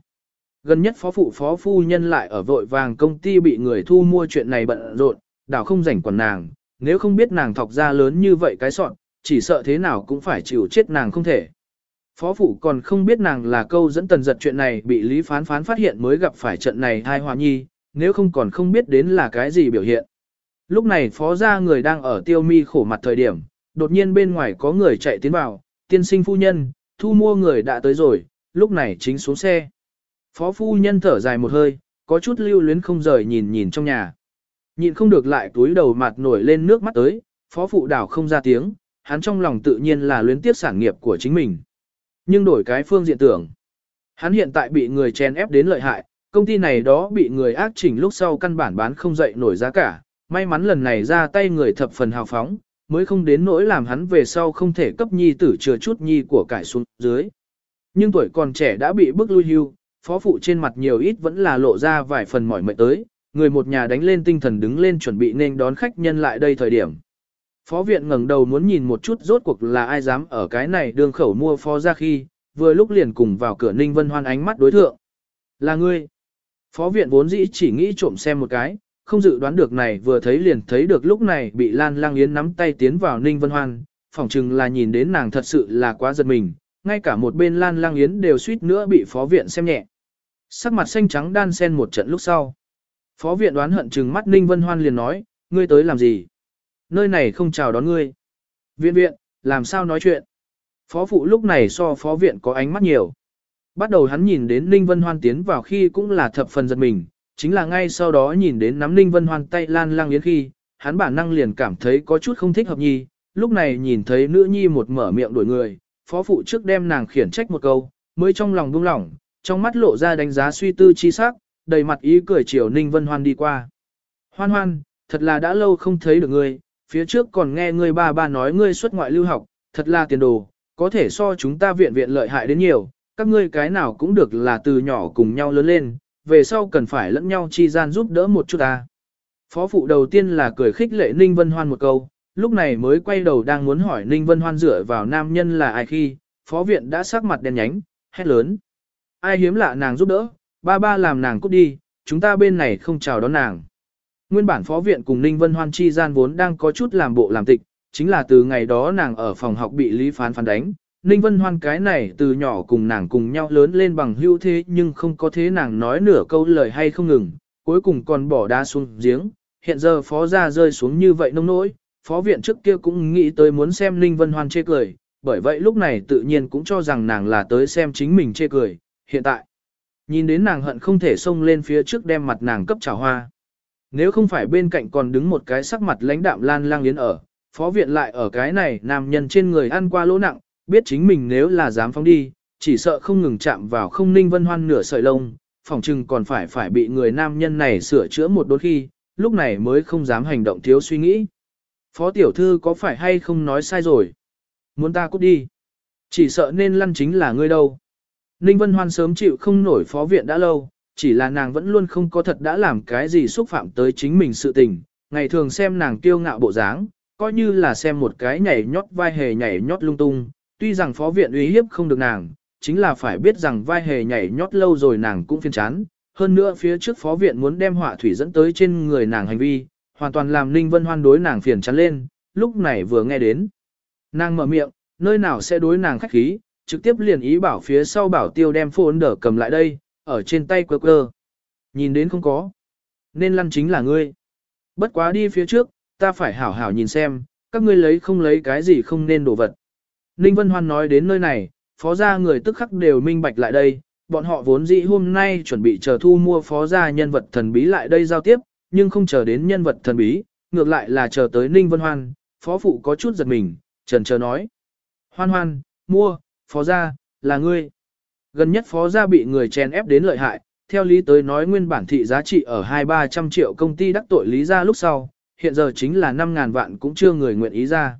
[SPEAKER 1] Gần nhất phó phụ phó phu nhân lại ở vội vàng công ty bị người thu mua chuyện này bận rộn, đảo không rảnh quản nàng, nếu không biết nàng thọc ra lớn như vậy cái sọn, chỉ sợ thế nào cũng phải chịu chết nàng không thể. Phó phụ còn không biết nàng là câu dẫn tần giật chuyện này bị Lý Phán Phán phát hiện mới gặp phải trận này hai hòa nhi, nếu không còn không biết đến là cái gì biểu hiện. Lúc này phó gia người đang ở tiêu mi khổ mặt thời điểm, đột nhiên bên ngoài có người chạy tiến vào, tiên sinh phu nhân, thu mua người đã tới rồi, lúc này chính xuống xe. Phó phu nhân thở dài một hơi, có chút lưu luyến không rời nhìn nhìn trong nhà. Nhìn không được lại túi đầu mặt nổi lên nước mắt tới, phó phụ đảo không ra tiếng, hắn trong lòng tự nhiên là luyến tiếc sản nghiệp của chính mình. Nhưng đổi cái phương diện tưởng. Hắn hiện tại bị người chen ép đến lợi hại, công ty này đó bị người ác chỉnh lúc sau căn bản bán không dậy nổi giá cả. May mắn lần này ra tay người thập phần hào phóng, mới không đến nỗi làm hắn về sau không thể cấp nhi tử chừa chút nhi của cải xuống dưới. Nhưng tuổi còn trẻ đã bị bức lui hưu, phó phụ trên mặt nhiều ít vẫn là lộ ra vài phần mỏi mệt tới, người một nhà đánh lên tinh thần đứng lên chuẩn bị nên đón khách nhân lại đây thời điểm. Phó viện ngẩng đầu muốn nhìn một chút rốt cuộc là ai dám ở cái này đường khẩu mua phó ra khi, vừa lúc liền cùng vào cửa Ninh Vân Hoan ánh mắt đối thượng. Là ngươi. Phó viện vốn dĩ chỉ nghĩ trộm xem một cái, không dự đoán được này vừa thấy liền thấy được lúc này bị Lan Lang Yến nắm tay tiến vào Ninh Vân Hoan, phỏng chừng là nhìn đến nàng thật sự là quá giật mình, ngay cả một bên Lan Lang Yến đều suýt nữa bị phó viện xem nhẹ. Sắc mặt xanh trắng đan sen một trận lúc sau. Phó viện đoán hận chừng mắt Ninh Vân Hoan liền nói, ngươi tới làm gì? Nơi này không chào đón ngươi. Viện viện, làm sao nói chuyện? Phó phụ lúc này so phó viện có ánh mắt nhiều. Bắt đầu hắn nhìn đến Ninh Vân Hoan tiến vào khi cũng là thập phần giật mình, chính là ngay sau đó nhìn đến nắm Ninh Vân Hoan tay lan lang yến khi, hắn bản năng liền cảm thấy có chút không thích hợp nhi, lúc này nhìn thấy nữ nhi một mở miệng đổi người, phó phụ trước đem nàng khiển trách một câu, mới trong lòng buông lỏng, trong mắt lộ ra đánh giá suy tư chi sắc, đầy mặt ý cười chiều Ninh Vân Hoan đi qua. Hoan hoan, thật là đã lâu không thấy được ngươi, phía trước còn nghe ngươi ba ba nói ngươi xuất ngoại lưu học, thật là tiền đồ, có thể so chúng ta viện viện lợi hại đến nhiều, các ngươi cái nào cũng được là từ nhỏ cùng nhau lớn lên, về sau cần phải lẫn nhau chi gian giúp đỡ một chút ta. Phó phụ đầu tiên là cười khích lệ Ninh Vân Hoan một câu, lúc này mới quay đầu đang muốn hỏi Ninh Vân Hoan dựa vào nam nhân là ai khi, phó viện đã sắc mặt đen nhánh, hét lớn. Ai hiếm lạ nàng giúp đỡ, ba ba làm nàng cút đi, chúng ta bên này không chào đón nàng. Nguyên bản phó viện cùng Ninh Vân Hoan chi gian vốn đang có chút làm bộ làm tịch, chính là từ ngày đó nàng ở phòng học bị Lý Phán phán đánh. Ninh Vân Hoan cái này từ nhỏ cùng nàng cùng nhau lớn lên bằng hữu thế nhưng không có thế nàng nói nửa câu lời hay không ngừng, cuối cùng còn bỏ đá xuống giếng, hiện giờ phó ra rơi xuống như vậy nông nỗi, phó viện trước kia cũng nghĩ tới muốn xem Ninh Vân Hoan chê cười, bởi vậy lúc này tự nhiên cũng cho rằng nàng là tới xem chính mình chê cười, hiện tại. Nhìn đến nàng hận không thể xông lên phía trước đem mặt nàng cấp trào hoa. Nếu không phải bên cạnh còn đứng một cái sắc mặt lãnh đạm lan lang yến ở, phó viện lại ở cái này nam nhân trên người ăn qua lỗ nặng, biết chính mình nếu là dám phóng đi, chỉ sợ không ngừng chạm vào không ninh vân hoan nửa sợi lông, phỏng chừng còn phải phải bị người nam nhân này sửa chữa một đôi khi, lúc này mới không dám hành động thiếu suy nghĩ. Phó tiểu thư có phải hay không nói sai rồi? Muốn ta cút đi? Chỉ sợ nên lăn chính là ngươi đâu. Ninh Vân Hoan sớm chịu không nổi phó viện đã lâu, chỉ là nàng vẫn luôn không có thật đã làm cái gì xúc phạm tới chính mình sự tình, ngày thường xem nàng kiêu ngạo bộ dáng, coi như là xem một cái nhảy nhót vai hề nhảy nhót lung tung, tuy rằng phó viện uy hiếp không được nàng, chính là phải biết rằng vai hề nhảy nhót lâu rồi nàng cũng phiền chán. Hơn nữa phía trước phó viện muốn đem họa thủy dẫn tới trên người nàng hành vi, hoàn toàn làm Ninh Vân Hoan đối nàng phiền chán lên, lúc này vừa nghe đến. Nàng mở miệng, nơi nào sẽ đối nàng khách khí, trực tiếp liền ý bảo phía sau bảo tiêu đem phôn đỡ cầm lại đây, ở trên tay quơ quơ. Nhìn đến không có. Nên lăn chính là ngươi. Bất quá đi phía trước, ta phải hảo hảo nhìn xem, các ngươi lấy không lấy cái gì không nên đồ vật. Ninh Vân Hoan nói đến nơi này, phó gia người tức khắc đều minh bạch lại đây, bọn họ vốn dĩ hôm nay chuẩn bị chờ thu mua phó gia nhân vật thần bí lại đây giao tiếp, nhưng không chờ đến nhân vật thần bí, ngược lại là chờ tới Ninh Vân Hoan, phó phụ có chút giật mình, trần chờ nói. Hoan hoan, mua, phó gia, là ngươi. Gần nhất phó gia bị người chèn ép đến lợi hại, theo lý tới nói nguyên bản thị giá trị ở 2-300 triệu công ty đắc tội lý gia lúc sau, hiện giờ chính là 5.000 vạn cũng chưa người nguyện ý ra.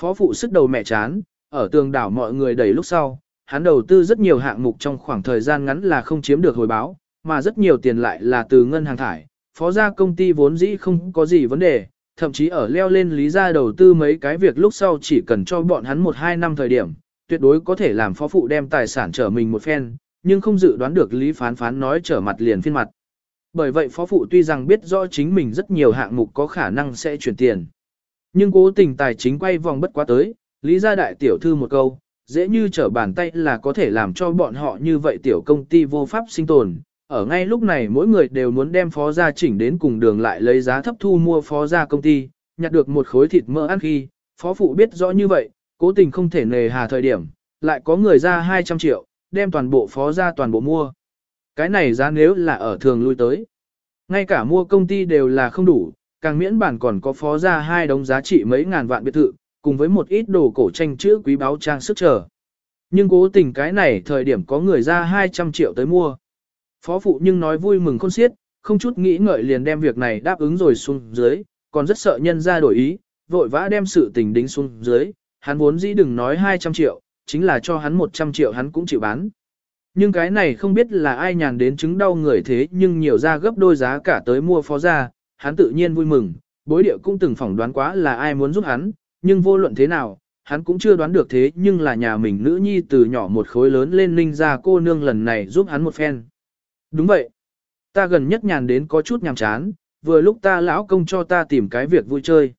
[SPEAKER 1] Phó phụ sức đầu mẹ chán, ở tường đảo mọi người đẩy lúc sau, hắn đầu tư rất nhiều hạng mục trong khoảng thời gian ngắn là không chiếm được hồi báo, mà rất nhiều tiền lại là từ ngân hàng thải. Phó gia công ty vốn dĩ không có gì vấn đề, thậm chí ở leo lên lý gia đầu tư mấy cái việc lúc sau chỉ cần cho bọn hắn 1-2 năm thời điểm, tuyệt đối có thể làm phó phụ đem tài sản trở mình một phen, nhưng không dự đoán được lý phán phán nói trở mặt liền phiên mặt. Bởi vậy phó phụ tuy rằng biết rõ chính mình rất nhiều hạng mục có khả năng sẽ chuyển tiền. Nhưng cố tình tài chính quay vòng bất quá tới, lý gia đại tiểu thư một câu, dễ như trở bàn tay là có thể làm cho bọn họ như vậy tiểu công ty vô pháp sinh tồn. Ở ngay lúc này mỗi người đều muốn đem phó gia chỉnh đến cùng đường lại lấy giá thấp thu mua phó gia công ty, nhặt được một khối thịt mỡ ăn khi, phó phụ biết rõ như vậy, cố tình không thể nề hà thời điểm, lại có người ra 200 triệu, đem toàn bộ phó gia toàn bộ mua. Cái này giá nếu là ở thường lui tới. Ngay cả mua công ty đều là không đủ, càng miễn bản còn có phó gia hai đống giá trị mấy ngàn vạn biệt thự, cùng với một ít đồ cổ tranh chữ quý báo trang sức trở. Nhưng cố tình cái này thời điểm có người ra 200 triệu tới mua. Phó phụ nhưng nói vui mừng khôn xiết, không chút nghĩ ngợi liền đem việc này đáp ứng rồi xuống dưới, còn rất sợ nhân ra đổi ý, vội vã đem sự tình đính xuống dưới, hắn vốn dĩ đừng nói 200 triệu, chính là cho hắn 100 triệu hắn cũng chịu bán. Nhưng cái này không biết là ai nhàn đến chứng đau người thế nhưng nhiều ra gấp đôi giá cả tới mua phó ra, hắn tự nhiên vui mừng, bối địa cũng từng phỏng đoán quá là ai muốn giúp hắn, nhưng vô luận thế nào, hắn cũng chưa đoán được thế nhưng là nhà mình nữ nhi từ nhỏ một khối lớn lên ninh ra cô nương lần này giúp hắn một phen. Đúng vậy. Ta gần nhất nhàn đến có chút nhàm chán, vừa lúc ta lão công cho ta tìm cái việc vui chơi.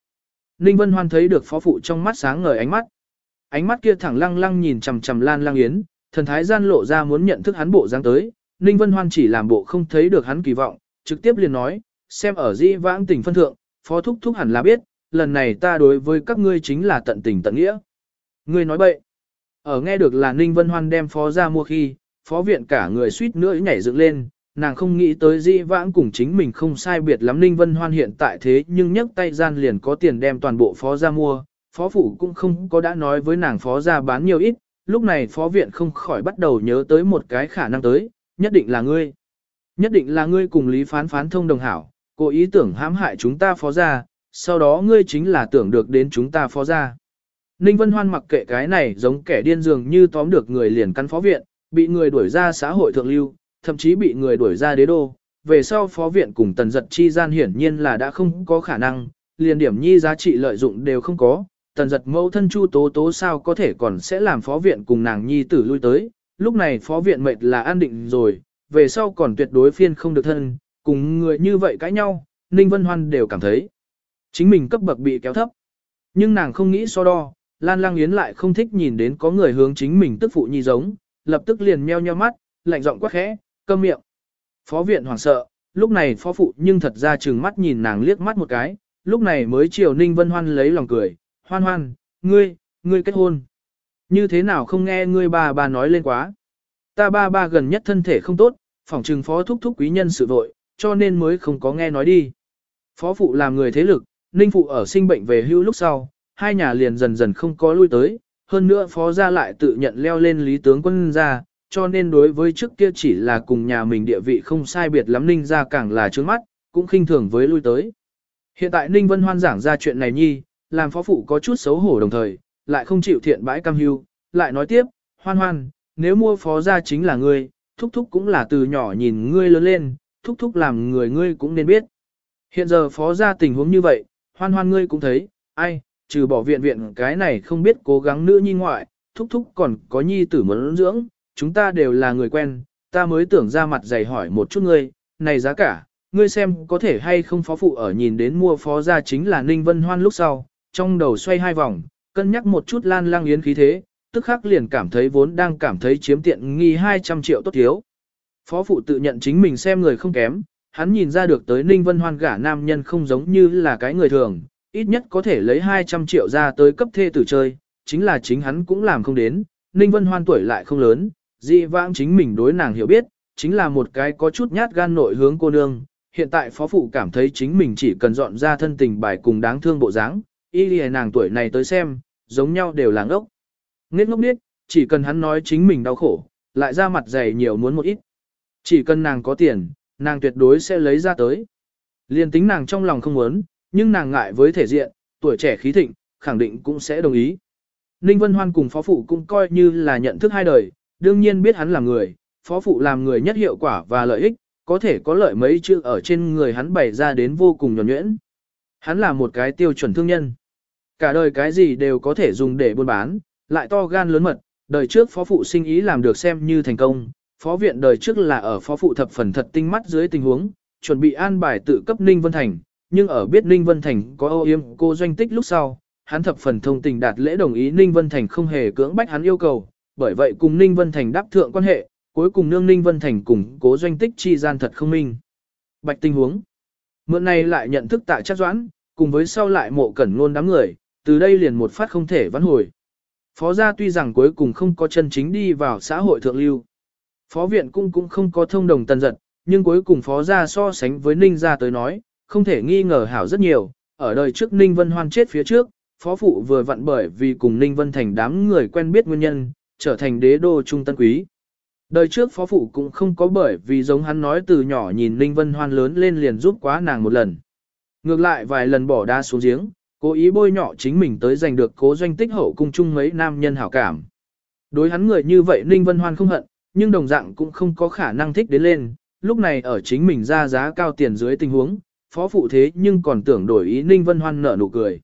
[SPEAKER 1] Ninh Vân Hoan thấy được phó phụ trong mắt sáng ngời ánh mắt. Ánh mắt kia thẳng lăng lăng nhìn chằm chằm Lan Lang Yến, thần thái gian lộ ra muốn nhận thức hắn bộ dáng tới. Ninh Vân Hoan chỉ làm bộ không thấy được hắn kỳ vọng, trực tiếp liền nói, xem ở di vãng tình phân thượng, phó thúc thúc hẳn là biết, lần này ta đối với các ngươi chính là tận tình tận nghĩa. Ngươi nói bậy. Ở nghe được là Ninh Vân Hoan đem phó ra mua khi, phó viện cả người suýt nữa nhảy dựng lên, nàng không nghĩ tới di vãng cùng chính mình không sai biệt lắm Ninh Vân Hoan hiện tại thế nhưng nhấc tay gian liền có tiền đem toàn bộ phó ra mua, phó phủ cũng không có đã nói với nàng phó ra bán nhiều ít, lúc này phó viện không khỏi bắt đầu nhớ tới một cái khả năng tới, nhất định là ngươi. Nhất định là ngươi cùng Lý Phán Phán thông đồng hảo, cố ý tưởng hãm hại chúng ta phó ra, sau đó ngươi chính là tưởng được đến chúng ta phó ra. Ninh Vân Hoan mặc kệ cái này giống kẻ điên dường như tóm được người liền căn phó viện, bị người đuổi ra xã hội thượng lưu, thậm chí bị người đuổi ra đế đô. Về sau phó viện cùng tần giật chi gian hiển nhiên là đã không có khả năng, liền điểm nhi giá trị lợi dụng đều không có. Tần giật mẫu thân chu tố tố sao có thể còn sẽ làm phó viện cùng nàng nhi tử lui tới. Lúc này phó viện mệt là an định rồi, về sau còn tuyệt đối phiên không được thân, cùng người như vậy cãi nhau, Ninh Vân Hoan đều cảm thấy. Chính mình cấp bậc bị kéo thấp. Nhưng nàng không nghĩ so đo, Lan Lang Yến lại không thích nhìn đến có người hướng chính mình tức phụ nhi giống, lập tức liền meo nheo mắt, lạnh giọng quát khẽ, câm miệng. Phó viện hoảng sợ, lúc này phó phụ nhưng thật ra trừng mắt nhìn nàng liếc mắt một cái, lúc này mới chiều Ninh Vân Hoan lấy lòng cười, hoan hoan, ngươi, ngươi kết hôn. Như thế nào không nghe ngươi bà bà nói lên quá. Ta ba ba gần nhất thân thể không tốt, phỏng trừng phó thúc thúc quý nhân sự vội, cho nên mới không có nghe nói đi. Phó phụ làm người thế lực, Ninh Phụ ở sinh bệnh về hưu lúc sau, hai nhà liền dần dần không có lui tới, hơn nữa phó gia lại tự nhận leo lên lý tướng quân gia, cho nên đối với trước kia chỉ là cùng nhà mình địa vị không sai biệt lắm Ninh gia càng là trướng mắt, cũng khinh thường với lui tới. Hiện tại Ninh Vân Hoan giảng ra chuyện này nhi, làm phó phụ có chút xấu hổ đồng thời, lại không chịu thiện bãi cam hưu, lại nói tiếp, hoan hoan, nếu mua phó gia chính là ngươi, thúc thúc cũng là từ nhỏ nhìn ngươi lớn lên, thúc thúc làm người ngươi cũng nên biết. Hiện giờ phó gia tình huống như vậy, hoan hoan ngươi cũng thấy, ai, trừ bỏ viện viện cái này không biết cố gắng nữ nhi ngoại, thúc thúc còn có nhi tử muốn dưỡng, chúng ta đều là người quen, ta mới tưởng ra mặt dày hỏi một chút ngươi, này giá cả, ngươi xem có thể hay không phó phụ ở nhìn đến mua phó gia chính là Ninh Vân Hoan lúc sau, trong đầu xoay hai vòng, cân nhắc một chút lan lang yến khí thế, tức khắc liền cảm thấy vốn đang cảm thấy chiếm tiện nghi 200 triệu tốt thiếu. Phó phụ tự nhận chính mình xem người không kém, hắn nhìn ra được tới Ninh Vân Hoan gả nam nhân không giống như là cái người thường, ít nhất có thể lấy 200 triệu ra tới cấp thê tử chơi, chính là chính hắn cũng làm không đến, Ninh Vân Hoan tuổi lại không lớn, dị vãng chính mình đối nàng hiểu biết, chính là một cái có chút nhát gan nội hướng cô nương, hiện tại phó phụ cảm thấy chính mình chỉ cần dọn ra thân tình bài cùng đáng thương bộ dáng, y lìa nàng tuổi này tới xem, giống nhau đều là ngốc. Nghết ngốc biết, chỉ cần hắn nói chính mình đau khổ, lại ra mặt dày nhiều muốn một ít. Chỉ cần nàng có tiền, nàng tuyệt đối sẽ lấy ra tới. Liên tính nàng trong lòng không muốn, nhưng nàng ngại với thể diện, tuổi trẻ khí thịnh, khẳng định cũng sẽ đồng ý. Ninh Vân Hoan cùng phó phụ cũng coi như là nhận thức hai đời, đương nhiên biết hắn là người, phó phụ làm người nhất hiệu quả và lợi ích, có thể có lợi mấy chữ ở trên người hắn bày ra đến vô cùng nhỏ nhuyễn. Hắn là một cái tiêu chuẩn thương nhân. Cả đời cái gì đều có thể dùng để buôn bán, lại to gan lớn mật, đời trước phó phụ sinh ý làm được xem như thành công, phó viện đời trước là ở phó phụ thập phần thật tinh mắt dưới tình huống, chuẩn bị an bài tự cấp Ninh Vân Thành, nhưng ở biết Ninh Vân Thành có ô yếm cô doanh tích lúc sau, hắn thập phần thông tình đạt lễ đồng ý Ninh Vân Thành không hề cưỡng bách hắn yêu cầu, bởi vậy cùng Ninh Vân Thành đáp thượng quan hệ, cuối cùng nương Ninh Vân Thành cùng cố doanh tích chi gian thật không minh. Bạch tình huống. Mượn này lại nhận thức tại chắc doãn, cùng với sau lại mộ cẩn ngôn đám người, từ đây liền một phát không thể vãn hồi. Phó gia tuy rằng cuối cùng không có chân chính đi vào xã hội thượng lưu. Phó viện cung cũng không có thông đồng tần giật, nhưng cuối cùng phó gia so sánh với Ninh gia tới nói, không thể nghi ngờ hảo rất nhiều. Ở đời trước Ninh Vân Hoan chết phía trước, phó phụ vừa vặn bởi vì cùng Ninh Vân Thành đám người quen biết nguyên nhân, trở thành đế đô trung tân quý. Đời trước phó phụ cũng không có bởi vì giống hắn nói từ nhỏ nhìn Ninh Vân Hoan lớn lên liền giúp quá nàng một lần. Ngược lại vài lần bỏ đa xuống giếng, cố ý bôi nhọ chính mình tới giành được cố doanh tích hậu cung chung mấy nam nhân hảo cảm. Đối hắn người như vậy Ninh Vân Hoan không hận, nhưng đồng dạng cũng không có khả năng thích đến lên, lúc này ở chính mình ra giá cao tiền dưới tình huống, phó phụ thế nhưng còn tưởng đổi ý Ninh Vân Hoan nở nụ cười.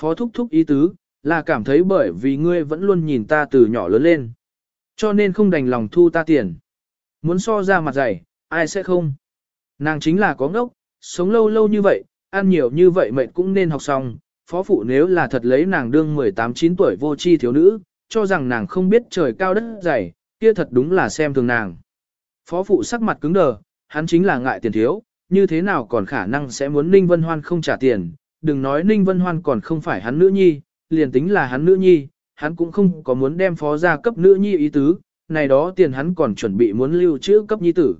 [SPEAKER 1] Phó thúc thúc ý tứ, là cảm thấy bởi vì ngươi vẫn luôn nhìn ta từ nhỏ lớn lên. Cho nên không đành lòng thu ta tiền. Muốn so ra mặt dày, ai sẽ không. Nàng chính là có ngốc, sống lâu lâu như vậy, ăn nhiều như vậy mệt cũng nên học xong. Phó phụ nếu là thật lấy nàng đương 18-9 tuổi vô tri thiếu nữ, cho rằng nàng không biết trời cao đất dày, kia thật đúng là xem thường nàng. Phó phụ sắc mặt cứng đờ, hắn chính là ngại tiền thiếu, như thế nào còn khả năng sẽ muốn Ninh Vân Hoan không trả tiền, đừng nói Ninh Vân Hoan còn không phải hắn nữ nhi, liền tính là hắn nữ nhi, hắn cũng không có muốn đem phó gia cấp nữ nhi ý tứ, này đó tiền hắn còn chuẩn bị muốn lưu trữ cấp nhi tử.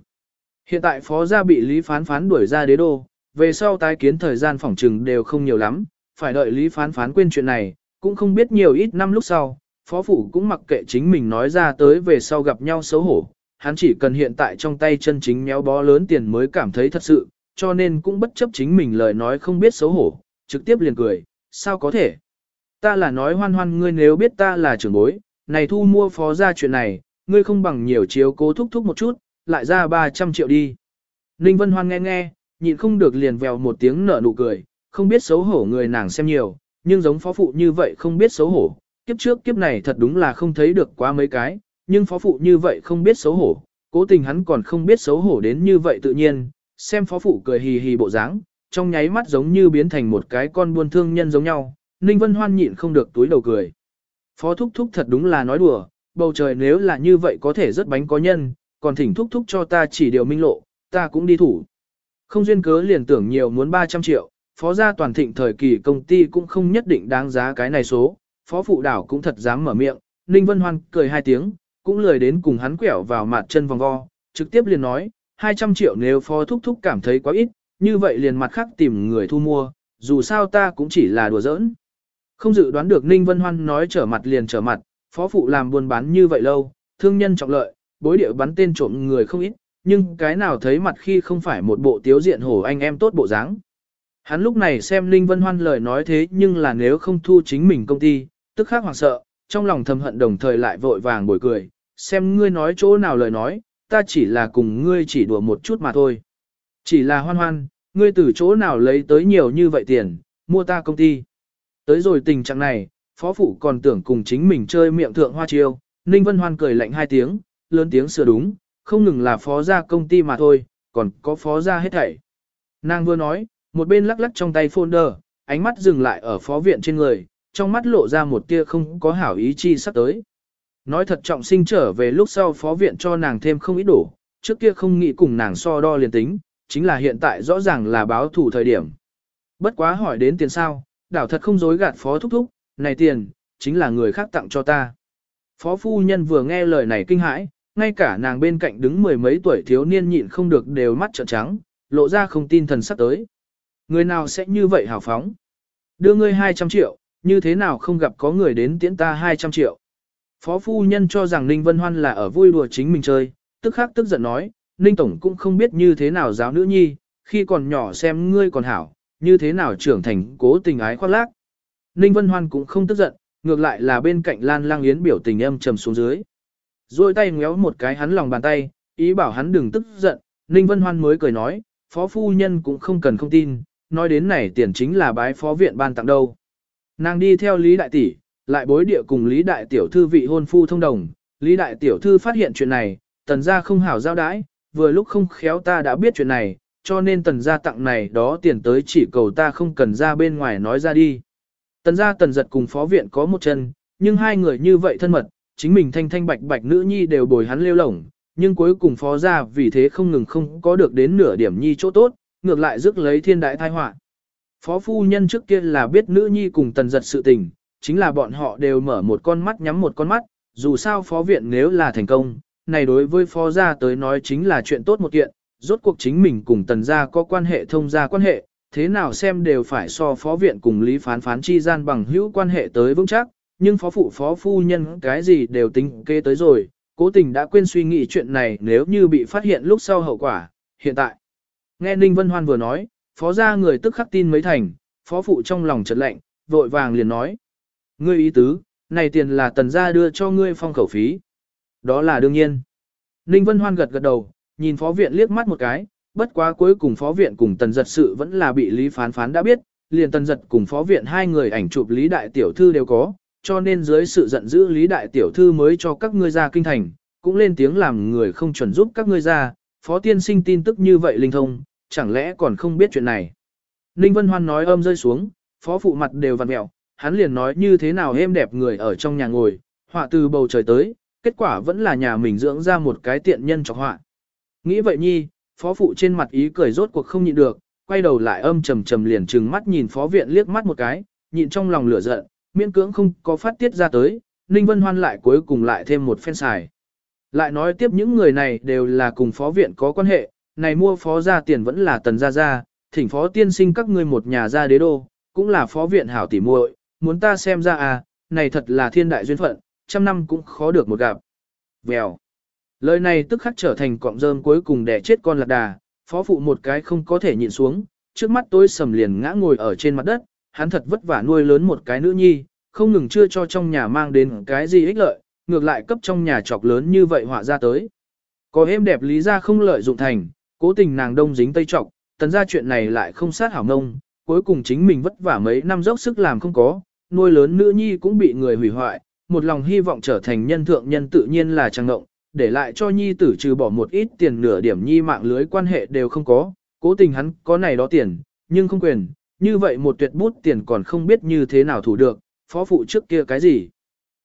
[SPEAKER 1] Hiện tại phó gia bị Lý Phán Phán đuổi ra đế đô, về sau tái kiến thời gian phỏng trừng đều không nhiều lắm, phải đợi Lý Phán Phán quên chuyện này, cũng không biết nhiều ít năm lúc sau, phó phủ cũng mặc kệ chính mình nói ra tới về sau gặp nhau xấu hổ, hắn chỉ cần hiện tại trong tay chân chính méo bó lớn tiền mới cảm thấy thật sự, cho nên cũng bất chấp chính mình lời nói không biết xấu hổ, trực tiếp liền cười, sao có thể. Ta là nói hoan hoan ngươi nếu biết ta là trưởng bối, này thu mua phó ra chuyện này, ngươi không bằng nhiều chiếu cố thúc thúc một chút, lại ra 300 triệu đi. Ninh Vân Hoan nghe nghe, nhịn không được liền vèo một tiếng nở nụ cười, không biết xấu hổ người nàng xem nhiều, nhưng giống phó phụ như vậy không biết xấu hổ, kiếp trước kiếp này thật đúng là không thấy được quá mấy cái, nhưng phó phụ như vậy không biết xấu hổ, cố tình hắn còn không biết xấu hổ đến như vậy tự nhiên, xem phó phụ cười hì hì bộ dáng, trong nháy mắt giống như biến thành một cái con buôn thương nhân giống nhau, Ninh Vân Hoan nhịn không được túi đầu cười. Phó thúc thúc thật đúng là nói đùa, bầu trời nếu là như vậy có thể rất bánh có nhân, còn thỉnh thúc thúc cho ta chỉ điều minh lộ, ta cũng đi thủ. Không duyên cớ liền tưởng nhiều muốn 300 triệu, phó gia toàn thịnh thời kỳ công ty cũng không nhất định đáng giá cái này số, phó phụ đảo cũng thật dám mở miệng, Ninh Vân Hoan cười hai tiếng, cũng lười đến cùng hắn quẹo vào mặt chân vòng vo, trực tiếp liền nói, 200 triệu nếu phó thúc thúc cảm thấy quá ít, như vậy liền mặt khác tìm người thu mua, dù sao ta cũng chỉ là đùa giỡn. Không dự đoán được Ninh Vân Hoan nói trở mặt liền trở mặt, phó phụ làm buôn bán như vậy lâu, thương nhân trọng lợi, bối địa bắn tên trộm người không ít, nhưng cái nào thấy mặt khi không phải một bộ tiếu diện hổ anh em tốt bộ dáng. Hắn lúc này xem Ninh Vân Hoan lời nói thế nhưng là nếu không thu chính mình công ty, tức khắc hoảng sợ, trong lòng thầm hận đồng thời lại vội vàng bồi cười, xem ngươi nói chỗ nào lời nói, ta chỉ là cùng ngươi chỉ đùa một chút mà thôi. Chỉ là hoan hoan, ngươi từ chỗ nào lấy tới nhiều như vậy tiền, mua ta công ty. Tới rồi tình trạng này, phó phụ còn tưởng cùng chính mình chơi miệng thượng hoa chiêu, Ninh Vân Hoan cười lạnh hai tiếng, lớn tiếng sửa đúng, không ngừng là phó gia công ty mà thôi, còn có phó gia hết thảy. Nàng vừa nói, một bên lắc lắc trong tay folder, ánh mắt dừng lại ở phó viện trên người, trong mắt lộ ra một tia không có hảo ý chi sắp tới. Nói thật trọng sinh trở về lúc sau phó viện cho nàng thêm không ít đủ trước kia không nghĩ cùng nàng so đo liền tính, chính là hiện tại rõ ràng là báo thủ thời điểm. Bất quá hỏi đến tiền sao, đảo thật không dối gạt phó thúc thúc, này tiền, chính là người khác tặng cho ta. Phó phu nhân vừa nghe lời này kinh hãi, ngay cả nàng bên cạnh đứng mười mấy tuổi thiếu niên nhịn không được đều mắt trợn trắng, lộ ra không tin thần sắp tới. Người nào sẽ như vậy hào phóng? Đưa ngươi 200 triệu, như thế nào không gặp có người đến tiễn ta 200 triệu? Phó phu nhân cho rằng Ninh Vân Hoan là ở vui đùa chính mình chơi, tức khắc tức giận nói, Ninh Tổng cũng không biết như thế nào giáo nữ nhi, khi còn nhỏ xem ngươi còn hảo, như thế nào trưởng thành cố tình ái khoác lác. Ninh Vân Hoan cũng không tức giận, ngược lại là bên cạnh Lan Lang Yến biểu tình âm trầm xuống dưới. Rồi tay ngéo một cái hắn lòng bàn tay, ý bảo hắn đừng tức giận, Ninh Vân Hoan mới cười nói, phó phu nhân cũng không cần không tin, nói đến này tiền chính là bái phó viện ban tặng đâu. Nàng đi theo Lý Đại Tỷ, lại bối địa cùng Lý Đại Tiểu Thư vị hôn phu thông đồng, Lý Đại Tiểu Thư phát hiện chuyện này, tần gia không hảo giao đãi, vừa lúc không khéo ta đã biết chuyện này, cho nên tần gia tặng này đó tiền tới chỉ cầu ta không cần ra bên ngoài nói ra đi. Tần gia tần giật cùng phó viện có một chân, nhưng hai người như vậy thân mật, chính mình thanh thanh bạch bạch nữ nhi đều bồi hắn lêu lổng, nhưng cuối cùng phó gia vì thế không ngừng không có được đến nửa điểm nhi chỗ tốt, ngược lại rước lấy thiên đại tai họa. Phó phu nhân trước kia là biết nữ nhi cùng tần giật sự tình, chính là bọn họ đều mở một con mắt nhắm một con mắt, dù sao phó viện nếu là thành công, này đối với phó gia tới nói chính là chuyện tốt một kiện, rốt cuộc chính mình cùng tần gia có quan hệ thông gia quan hệ, thế nào xem đều phải so phó viện cùng lý phán phán chi gian bằng hữu quan hệ tới vững chắc, nhưng phó phụ phó phu nhân cái gì đều tính kê tới rồi, cố tình đã quên suy nghĩ chuyện này nếu như bị phát hiện lúc sau hậu quả, hiện tại. Nghe Ninh Vân Hoan vừa nói, phó gia người tức khắc tin mấy thành, phó phụ trong lòng chợt lạnh, vội vàng liền nói. Ngươi ý tứ, này tiền là tần gia đưa cho ngươi phong khẩu phí. Đó là đương nhiên. Ninh Vân Hoan gật gật đầu, nhìn phó viện liếc mắt một cái, bất quá cuối cùng phó viện cùng tần giật sự vẫn là bị Lý Phán Phán đã biết, liền tần giật cùng phó viện hai người ảnh chụp Lý Đại Tiểu Thư đều có, cho nên dưới sự giận dữ Lý Đại Tiểu Thư mới cho các ngươi ra kinh thành, cũng lên tiếng làm người không chuẩn giúp các ngươi ra, phó tiên sinh tin tức như vậy linh thông, chẳng lẽ còn không biết chuyện này. Ninh Vân Hoan nói âm rơi xuống, phó phụ mặt đều vặn mẹo, hắn liền nói như thế nào êm đẹp người ở trong nhà ngồi, họa từ bầu trời tới, kết quả vẫn là nhà mình dưỡng ra một cái tiện nhân cho họa. Nghĩ vậy nhi, phó phụ trên mặt ý cười rốt cuộc không nhịn được, quay đầu lại âm trầm trầm liền trừng mắt nhìn phó viện liếc mắt một cái, nhịn trong lòng lửa giận, miễn cưỡng không có phát tiết ra tới, Ninh Vân Hoan lại cuối cùng lại thêm một phen xài. Lại nói tiếp những người này đều là cùng phó viện có quan hệ, này mua phó gia tiền vẫn là tần gia gia, thỉnh phó tiên sinh các ngươi một nhà gia đế đô, cũng là phó viện hảo tỉ muội, muốn ta xem ra à, này thật là thiên đại duyên phận, trăm năm cũng khó được một gặp. Vèo. Lời này tức khắc trở thành cọng rơm cuối cùng để chết con lạc đà, phó phụ một cái không có thể nhịn xuống, trước mắt tôi sầm liền ngã ngồi ở trên mặt đất, hắn thật vất vả nuôi lớn một cái nữ nhi, không ngừng chưa cho trong nhà mang đến cái gì ích lợi, ngược lại cấp trong nhà chọc lớn như vậy họa ra tới. Có êm đẹp lý ra không lợi dụng thành, cố tình nàng đông dính tây trọc, tấn ra chuyện này lại không sát hảo nông, cuối cùng chính mình vất vả mấy năm dốc sức làm không có, nuôi lớn nữ nhi cũng bị người hủy hoại, một lòng hy vọng trở thành nhân thượng nhân tự nhiên là trang ngộng, để lại cho nhi tử trừ bỏ một ít tiền nửa điểm nhi mạng lưới quan hệ đều không có, cố tình hắn có này đó tiền, nhưng không quyền, như vậy một tuyệt bút tiền còn không biết như thế nào thủ được, phó phụ trước kia cái gì.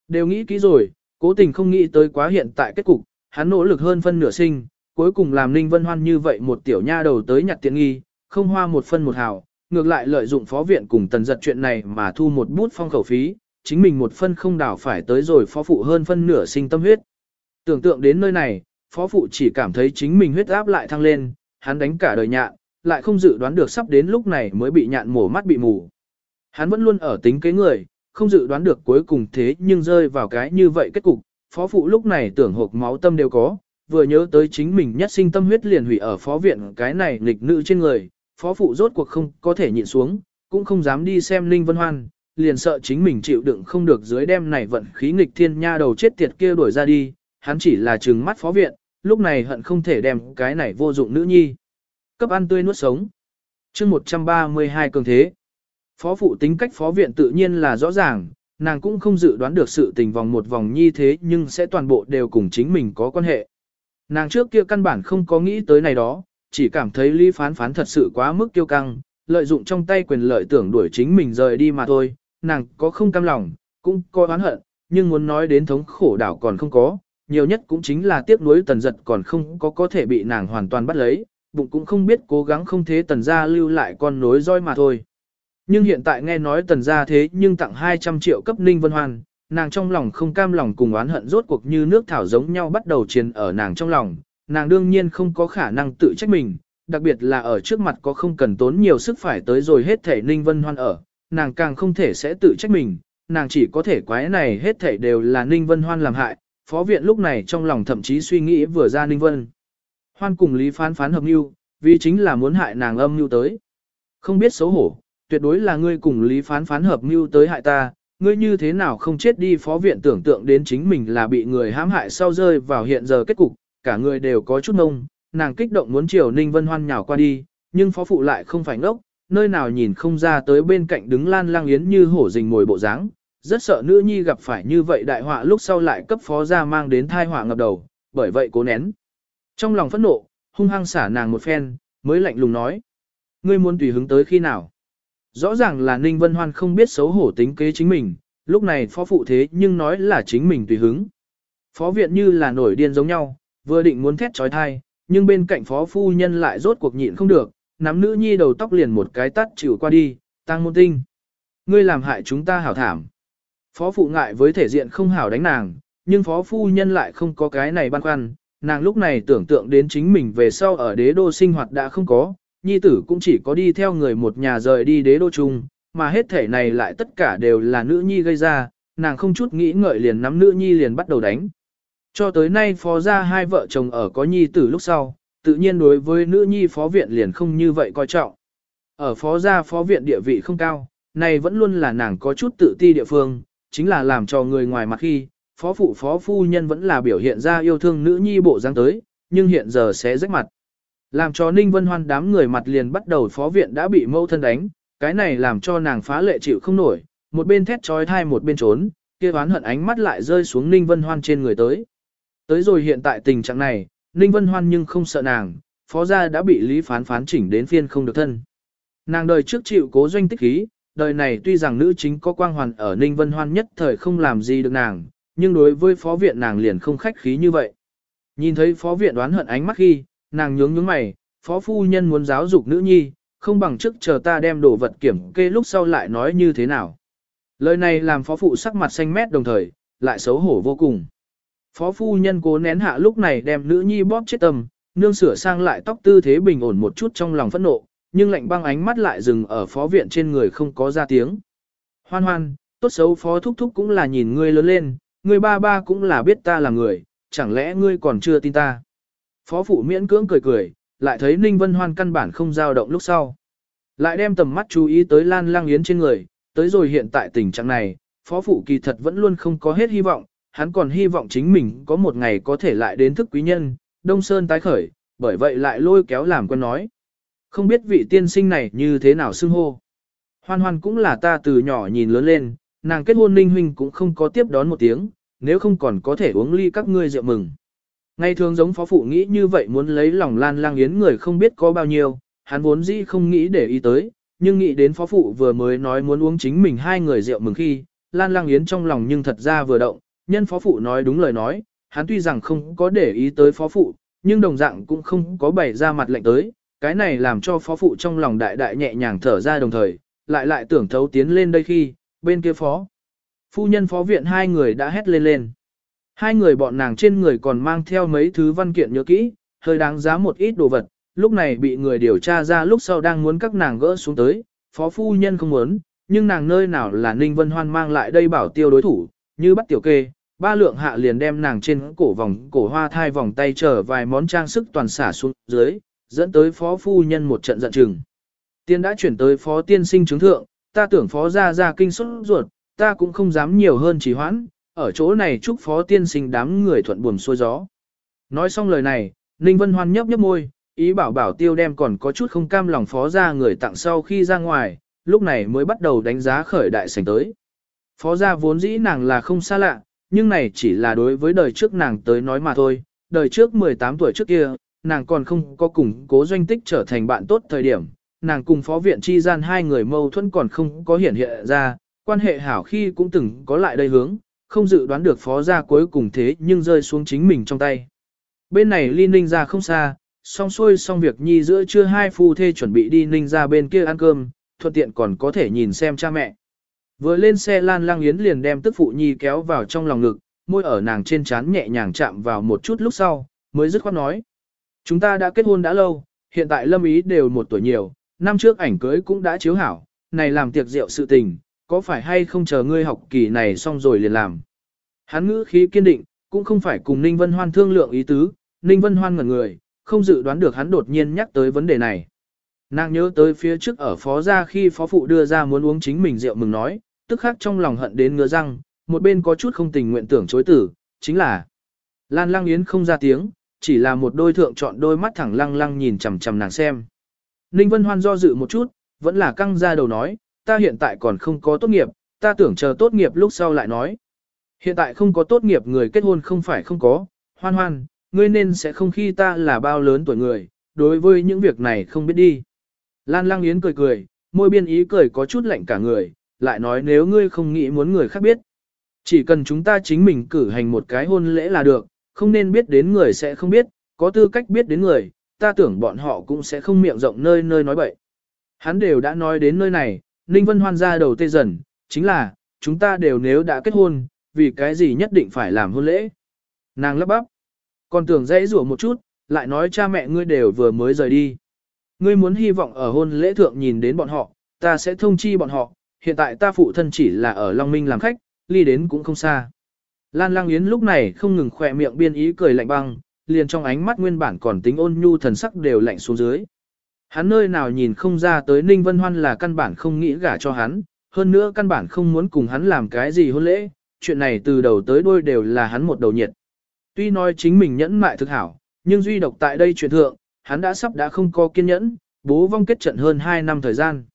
[SPEAKER 1] Đều nghĩ kỹ rồi, cố tình không nghĩ tới quá hiện tại kết cục, hắn nỗ lực hơn phân nửa sinh, cuối cùng làm Ninh Vân Hoan như vậy một tiểu nha đầu tới nhặt tiện nghi, không hoa một phân một hào, ngược lại lợi dụng phó viện cùng tần giật chuyện này mà thu một bút phong khẩu phí, chính mình một phân không đảo phải tới rồi phó phụ hơn phân nửa sinh tâm huyết. Tưởng tượng đến nơi này, phó phụ chỉ cảm thấy chính mình huyết áp lại thăng lên, hắn đánh cả đời nhạn, lại không dự đoán được sắp đến lúc này mới bị nhạn mổ mắt bị mù. Hắn vẫn luôn ở tính kế người, không dự đoán được cuối cùng thế nhưng rơi vào cái như vậy kết cục, phó phụ lúc này tưởng hộp máu tâm đều có, vừa nhớ tới chính mình nhất sinh tâm huyết liền hủy ở phó viện cái này nghịch nữ trên người, phó phụ rốt cuộc không có thể nhịn xuống, cũng không dám đi xem Linh Vân Hoan, liền sợ chính mình chịu đựng không được dưới đêm này vận khí nghịch thiên nha đầu chết tiệt kia đuổi ra đi, hắn chỉ là trừng mắt phó viện, lúc này hận không thể đem cái này vô dụng nữ nhi. Cấp ăn tươi nuốt sống. chương 132 cường thế. Phó phụ tính cách phó viện tự nhiên là rõ ràng, nàng cũng không dự đoán được sự tình vòng một vòng nhi thế nhưng sẽ toàn bộ đều cùng chính mình có quan hệ. Nàng trước kia căn bản không có nghĩ tới này đó, chỉ cảm thấy Lý Phán Phán thật sự quá mức kiêu căng, lợi dụng trong tay quyền lợi tưởng đuổi chính mình rời đi mà thôi, nàng có không cam lòng, cũng có oán hận, nhưng muốn nói đến thống khổ đảo còn không có, nhiều nhất cũng chính là tiếc nuối tần giật còn không có có thể bị nàng hoàn toàn bắt lấy, bụng cũng không biết cố gắng không thế tần gia lưu lại con nối roi mà thôi. Nhưng hiện tại nghe nói tần gia thế nhưng tặng 200 triệu cấp ninh vân hoan, nàng trong lòng không cam lòng cùng oán hận rốt cuộc như nước thảo giống nhau bắt đầu chiến ở nàng trong lòng, nàng đương nhiên không có khả năng tự trách mình, đặc biệt là ở trước mặt có không cần tốn nhiều sức phải tới rồi hết thể ninh vân hoan ở, nàng càng không thể sẽ tự trách mình, nàng chỉ có thể quái này hết thể đều là ninh vân hoan làm hại, phó viện lúc này trong lòng thậm chí suy nghĩ vừa ra ninh vân. Hoan cùng Lý phán phán hợp mưu, vì chính là muốn hại nàng âm mưu tới. không biết xấu hổ, tuyệt đối là ngươi cùng Lý Phán phán hợp mưu tới hại ta, ngươi như thế nào không chết đi phó viện tưởng tượng đến chính mình là bị người hãm hại sau rơi vào hiện giờ kết cục, cả người đều có chút ngông, nàng kích động muốn chiều Ninh Vân Hoan nhào qua đi, nhưng phó phụ lại không phải ngốc, nơi nào nhìn không ra tới bên cạnh đứng lan lang yến như hổ rình mồi bộ dáng, rất sợ nữ nhi gặp phải như vậy đại họa lúc sau lại cấp phó ra mang đến tai họa ngập đầu, bởi vậy cố nén. Trong lòng phẫn nộ, hung hăng xả nàng một phen, mới lạnh lùng nói. Ngươi muốn tùy hứng tới khi nào? Rõ ràng là Ninh Vân Hoan không biết xấu hổ tính kế chính mình, lúc này phó phụ thế nhưng nói là chính mình tùy hứng. Phó viện như là nổi điên giống nhau, vừa định muốn thét trói thai, nhưng bên cạnh phó phu nhân lại rốt cuộc nhịn không được, nắm nữ nhi đầu tóc liền một cái tắt chịu qua đi, tăng môn tinh. Ngươi làm hại chúng ta hảo thảm. Phó phụ ngại với thể diện không hảo đánh nàng, nhưng phó phu nhân lại không có cái này băn khoăn, nàng lúc này tưởng tượng đến chính mình về sau ở đế đô sinh hoạt đã không có, nhi tử cũng chỉ có đi theo người một nhà rời đi đế đô chung, mà hết thể này lại tất cả đều là nữ nhi gây ra, nàng không chút nghĩ ngợi liền nắm nữ nhi liền bắt đầu đánh. Cho tới nay phó ra hai vợ chồng ở có nhi tử lúc sau, tự nhiên đối với nữ nhi phó viện liền không như vậy coi trọng. Ở phó gia phó viện địa vị không cao, này vẫn luôn là nàng có chút tự ti địa phương, chính là làm cho người ngoài mặt khi, phó phụ phó phu nhân vẫn là biểu hiện ra yêu thương nữ nhi bộ dáng tới, nhưng hiện giờ sẽ rách mặt. Làm cho Ninh Vân Hoan đám người mặt liền bắt đầu phó viện đã bị mâu thân đánh, cái này làm cho nàng phá lệ chịu không nổi, một bên thét trói thai một bên trốn, kia oán hận ánh mắt lại rơi xuống Ninh Vân Hoan trên người tới. Tới rồi hiện tại tình trạng này, Ninh Vân Hoan nhưng không sợ nàng, phó gia đã bị Lý Phán phán chỉnh đến phiên không được thân. Nàng đời trước chịu cố doanh tích khí, đời này tuy rằng nữ chính có quang hoàn ở Ninh Vân Hoan nhất thời không làm gì được nàng, nhưng đối với phó viện nàng liền không khách khí như vậy. Nhìn thấy phó viện đoán hận ánh mắt khi, nàng nhướng nhướng mày, phó phu nhân muốn giáo dục nữ nhi, không bằng trước chờ ta đem đồ vật kiểm kê lúc sau lại nói như thế nào. Lời này làm phó phụ sắc mặt xanh mét đồng thời, lại xấu hổ vô cùng. Phó phu nhân cố nén hạ lúc này đem nữ nhi bóp chết tâm, nương sửa sang lại tóc tư thế bình ổn một chút trong lòng phẫn nộ, nhưng lạnh băng ánh mắt lại dừng ở phó viện trên người không có ra tiếng. Hoan hoan, tốt xấu phó thúc thúc cũng là nhìn ngươi lớn lên, ngươi ba ba cũng là biết ta là người, chẳng lẽ ngươi còn chưa tin ta. Phó phụ miễn cưỡng cười cười, lại thấy Ninh Vân Hoan căn bản không dao động lúc sau. Lại đem tầm mắt chú ý tới Lan Lang Yến trên người, tới rồi hiện tại tình trạng này, phó phụ kỳ thật vẫn luôn không có hết hy vọng, hắn còn hy vọng chính mình có một ngày có thể lại đến thức quý nhân, Đông Sơn tái khởi, bởi vậy lại lôi kéo làm quân nói. Không biết vị tiên sinh này như thế nào xưng hô. Hoan hoan cũng là ta từ nhỏ nhìn lớn lên, nàng kết hôn ninh huynh cũng không có tiếp đón một tiếng, nếu không còn có thể uống ly các ngươi rượu mừng. Ngày thường giống phó phụ nghĩ như vậy muốn lấy lòng lan lang yến người không biết có bao nhiêu, hắn vốn dĩ không nghĩ để ý tới, nhưng nghĩ đến phó phụ vừa mới nói muốn uống chính mình hai người rượu mừng khi, lan lang yến trong lòng nhưng thật ra vừa động, nhân phó phụ nói đúng lời nói, hắn tuy rằng không có để ý tới phó phụ, nhưng đồng dạng cũng không có bày ra mặt lệnh tới, cái này làm cho phó phụ trong lòng đại đại nhẹ nhàng thở ra đồng thời, lại lại tưởng thấu tiến lên đây khi, bên kia phó. Phu nhân phó viện hai người đã hét lên lên. Hai người bọn nàng trên người còn mang theo mấy thứ văn kiện nhớ kỹ, hơi đáng giá một ít đồ vật, lúc này bị người điều tra ra lúc sau đang muốn các nàng gỡ xuống tới, phó phu nhân không muốn, nhưng nàng nơi nào là Ninh Vân Hoan mang lại đây bảo tiêu đối thủ, như bắt tiểu kê, ba lượng hạ liền đem nàng trên cổ vòng cổ hoa thai vòng tay trở vài món trang sức toàn xả xuống dưới, dẫn tới phó phu nhân một trận giận chừng. Tiên đã chuyển tới phó tiên sinh chứng thượng, ta tưởng phó ra ra kinh xuất ruột, ta cũng không dám nhiều hơn chỉ hoãn, ở chỗ này chúc phó tiên sinh đám người thuận buồm xuôi gió. Nói xong lời này, Ninh Vân Hoan nhấp nhấp môi, ý bảo bảo tiêu đem còn có chút không cam lòng phó ra người tặng sau khi ra ngoài, lúc này mới bắt đầu đánh giá khởi đại sảnh tới. Phó gia vốn dĩ nàng là không xa lạ, nhưng này chỉ là đối với đời trước nàng tới nói mà thôi. Đời trước 18 tuổi trước kia, nàng còn không có cùng cố doanh tích trở thành bạn tốt thời điểm. Nàng cùng phó viện chi gian hai người mâu thuẫn còn không có hiển hiện ra, quan hệ hảo khi cũng từng có lại đây hướng, không dự đoán được phó gia cuối cùng thế nhưng rơi xuống chính mình trong tay. Bên này ly ninh ra không xa, xong xuôi xong việc nhi giữa trưa hai phu thê chuẩn bị đi ninh ra bên kia ăn cơm, thuận tiện còn có thể nhìn xem cha mẹ. Vừa lên xe Lan Lang Yến liền đem tức phụ nhi kéo vào trong lòng ngực, môi ở nàng trên trán nhẹ nhàng chạm vào một chút lúc sau, mới dứt khoát nói. Chúng ta đã kết hôn đã lâu, hiện tại lâm ý đều một tuổi nhiều, năm trước ảnh cưới cũng đã chiếu hảo, này làm tiệc rượu sự tình, có phải hay không chờ ngươi học kỳ này xong rồi liền làm. Hắn ngữ khí kiên định, cũng không phải cùng Ninh Vân Hoan thương lượng ý tứ, Ninh Vân Hoan ngẩn người, không dự đoán được hắn đột nhiên nhắc tới vấn đề này. Nàng nhớ tới phía trước ở phó gia khi phó phụ đưa ra muốn uống chính mình rượu mừng nói, tức khắc trong lòng hận đến ngứa răng, một bên có chút không tình nguyện tưởng chối tử, chính là Lan Lăng Yến không ra tiếng, chỉ là một đôi thượng chọn đôi mắt thẳng lăng lăng nhìn chằm chằm nàng xem. Ninh Vân Hoan do dự một chút, vẫn là căng ra đầu nói, ta hiện tại còn không có tốt nghiệp, ta tưởng chờ tốt nghiệp lúc sau lại nói. Hiện tại không có tốt nghiệp người kết hôn không phải không có, hoan hoan, ngươi nên sẽ không khi ta là bao lớn tuổi người, đối với những việc này không biết đi. Lan Lăng Yến cười cười, môi biên ý cười có chút lạnh cả người, lại nói nếu ngươi không nghĩ muốn người khác biết. Chỉ cần chúng ta chính mình cử hành một cái hôn lễ là được, không nên biết đến người sẽ không biết, có tư cách biết đến người, ta tưởng bọn họ cũng sẽ không miệng rộng nơi nơi nói bậy. Hắn đều đã nói đến nơi này, Ninh Vân Hoan ra đầu tê dần, chính là, chúng ta đều nếu đã kết hôn, vì cái gì nhất định phải làm hôn lễ. Nàng lắp bắp, còn tưởng dễ rủa một chút, lại nói cha mẹ ngươi đều vừa mới rời đi. Ngươi muốn hy vọng ở hôn lễ thượng nhìn đến bọn họ, ta sẽ thông chi bọn họ, hiện tại ta phụ thân chỉ là ở Long Minh làm khách, ly đến cũng không xa. Lan Lang Yến lúc này không ngừng khỏe miệng biên ý cười lạnh băng, liền trong ánh mắt nguyên bản còn tính ôn nhu thần sắc đều lạnh xuống dưới. Hắn nơi nào nhìn không ra tới Ninh Vân Hoan là căn bản không nghĩ gả cho hắn, hơn nữa căn bản không muốn cùng hắn làm cái gì hôn lễ, chuyện này từ đầu tới đuôi đều là hắn một đầu nhiệt. Tuy nói chính mình nhẫn mại thực hảo, nhưng duy độc tại đây chuyện thượng, hắn đã sắp đã không có kiên nhẫn, bố vong kết trận hơn 2 năm thời gian.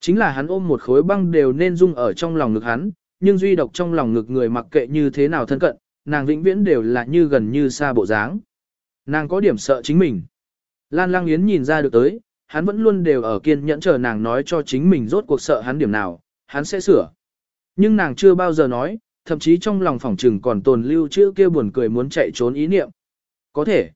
[SPEAKER 1] Chính là hắn ôm một khối băng đều nên dung ở trong lòng ngực hắn, nhưng duy độc trong lòng ngực người mặc kệ như thế nào thân cận, nàng vĩnh viễn đều là như gần như xa bộ dáng. Nàng có điểm sợ chính mình. Lan Lang Yến nhìn ra được tới, hắn vẫn luôn đều ở kiên nhẫn chờ nàng nói cho chính mình rốt cuộc sợ hắn điểm nào, hắn sẽ sửa. Nhưng nàng chưa bao giờ nói, thậm chí trong lòng phỏng trừng còn tồn lưu chữ kia buồn cười muốn chạy trốn ý niệm. Có thể.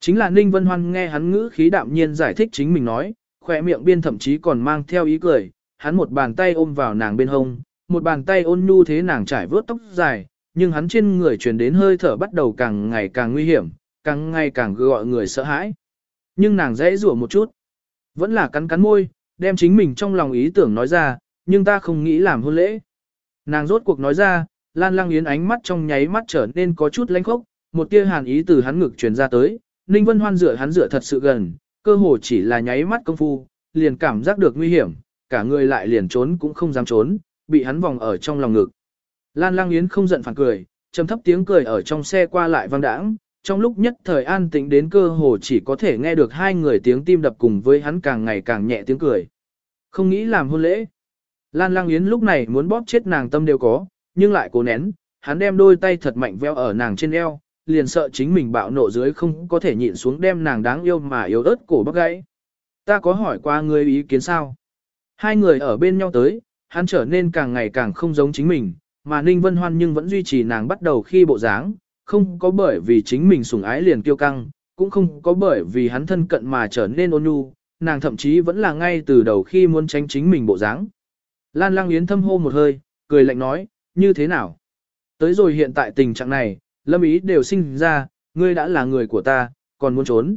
[SPEAKER 1] Chính là Ninh Vân Hoan nghe hắn ngữ khí đạm nhiên giải thích chính mình nói, khỏe miệng biên thậm chí còn mang theo ý cười, hắn một bàn tay ôm vào nàng bên hông, một bàn tay ôn nhu thế nàng trải vớt tóc dài, nhưng hắn trên người truyền đến hơi thở bắt đầu càng ngày càng nguy hiểm, càng ngày càng gọi người sợ hãi. Nhưng nàng dễ rủa một chút, vẫn là cắn cắn môi, đem chính mình trong lòng ý tưởng nói ra, nhưng ta không nghĩ làm hôn lễ. Nàng rốt cuộc nói ra, Lan Lăng Yến ánh mắt trong nháy mắt trở nên có chút lãnh khốc, một tia hàn ý từ hắn ngực truyền ra tới, Ninh Vân Hoan dựa hắn dựa thật sự gần, cơ hồ chỉ là nháy mắt công phu, liền cảm giác được nguy hiểm, cả người lại liền trốn cũng không dám trốn, bị hắn vòng ở trong lòng ngực. Lan Lang Yến không giận phản cười, trầm thấp tiếng cười ở trong xe qua lại vang đãng, trong lúc nhất thời an tĩnh đến cơ hồ chỉ có thể nghe được hai người tiếng tim đập cùng với hắn càng ngày càng nhẹ tiếng cười. Không nghĩ làm hôn lễ. Lan Lang Yến lúc này muốn bóp chết nàng tâm đều có, nhưng lại cố nén, hắn đem đôi tay thật mạnh veo ở nàng trên eo, liền sợ chính mình bạo nộ dưới không có thể nhịn xuống đem nàng đáng yêu mà yếu ớt cổ bóc gãy. Ta có hỏi qua ngươi ý kiến sao? Hai người ở bên nhau tới, hắn trở nên càng ngày càng không giống chính mình, mà Ninh Vân Hoan nhưng vẫn duy trì nàng bắt đầu khi bộ dáng, không có bởi vì chính mình sủng ái liền kiêu căng, cũng không có bởi vì hắn thân cận mà trở nên ôn nhu, nàng thậm chí vẫn là ngay từ đầu khi muốn tránh chính mình bộ dáng. Lan Lang Yến thâm hô một hơi, cười lạnh nói, như thế nào? Tới rồi hiện tại tình trạng này, lâm ý đều sinh ra, ngươi đã là người của ta, còn muốn trốn.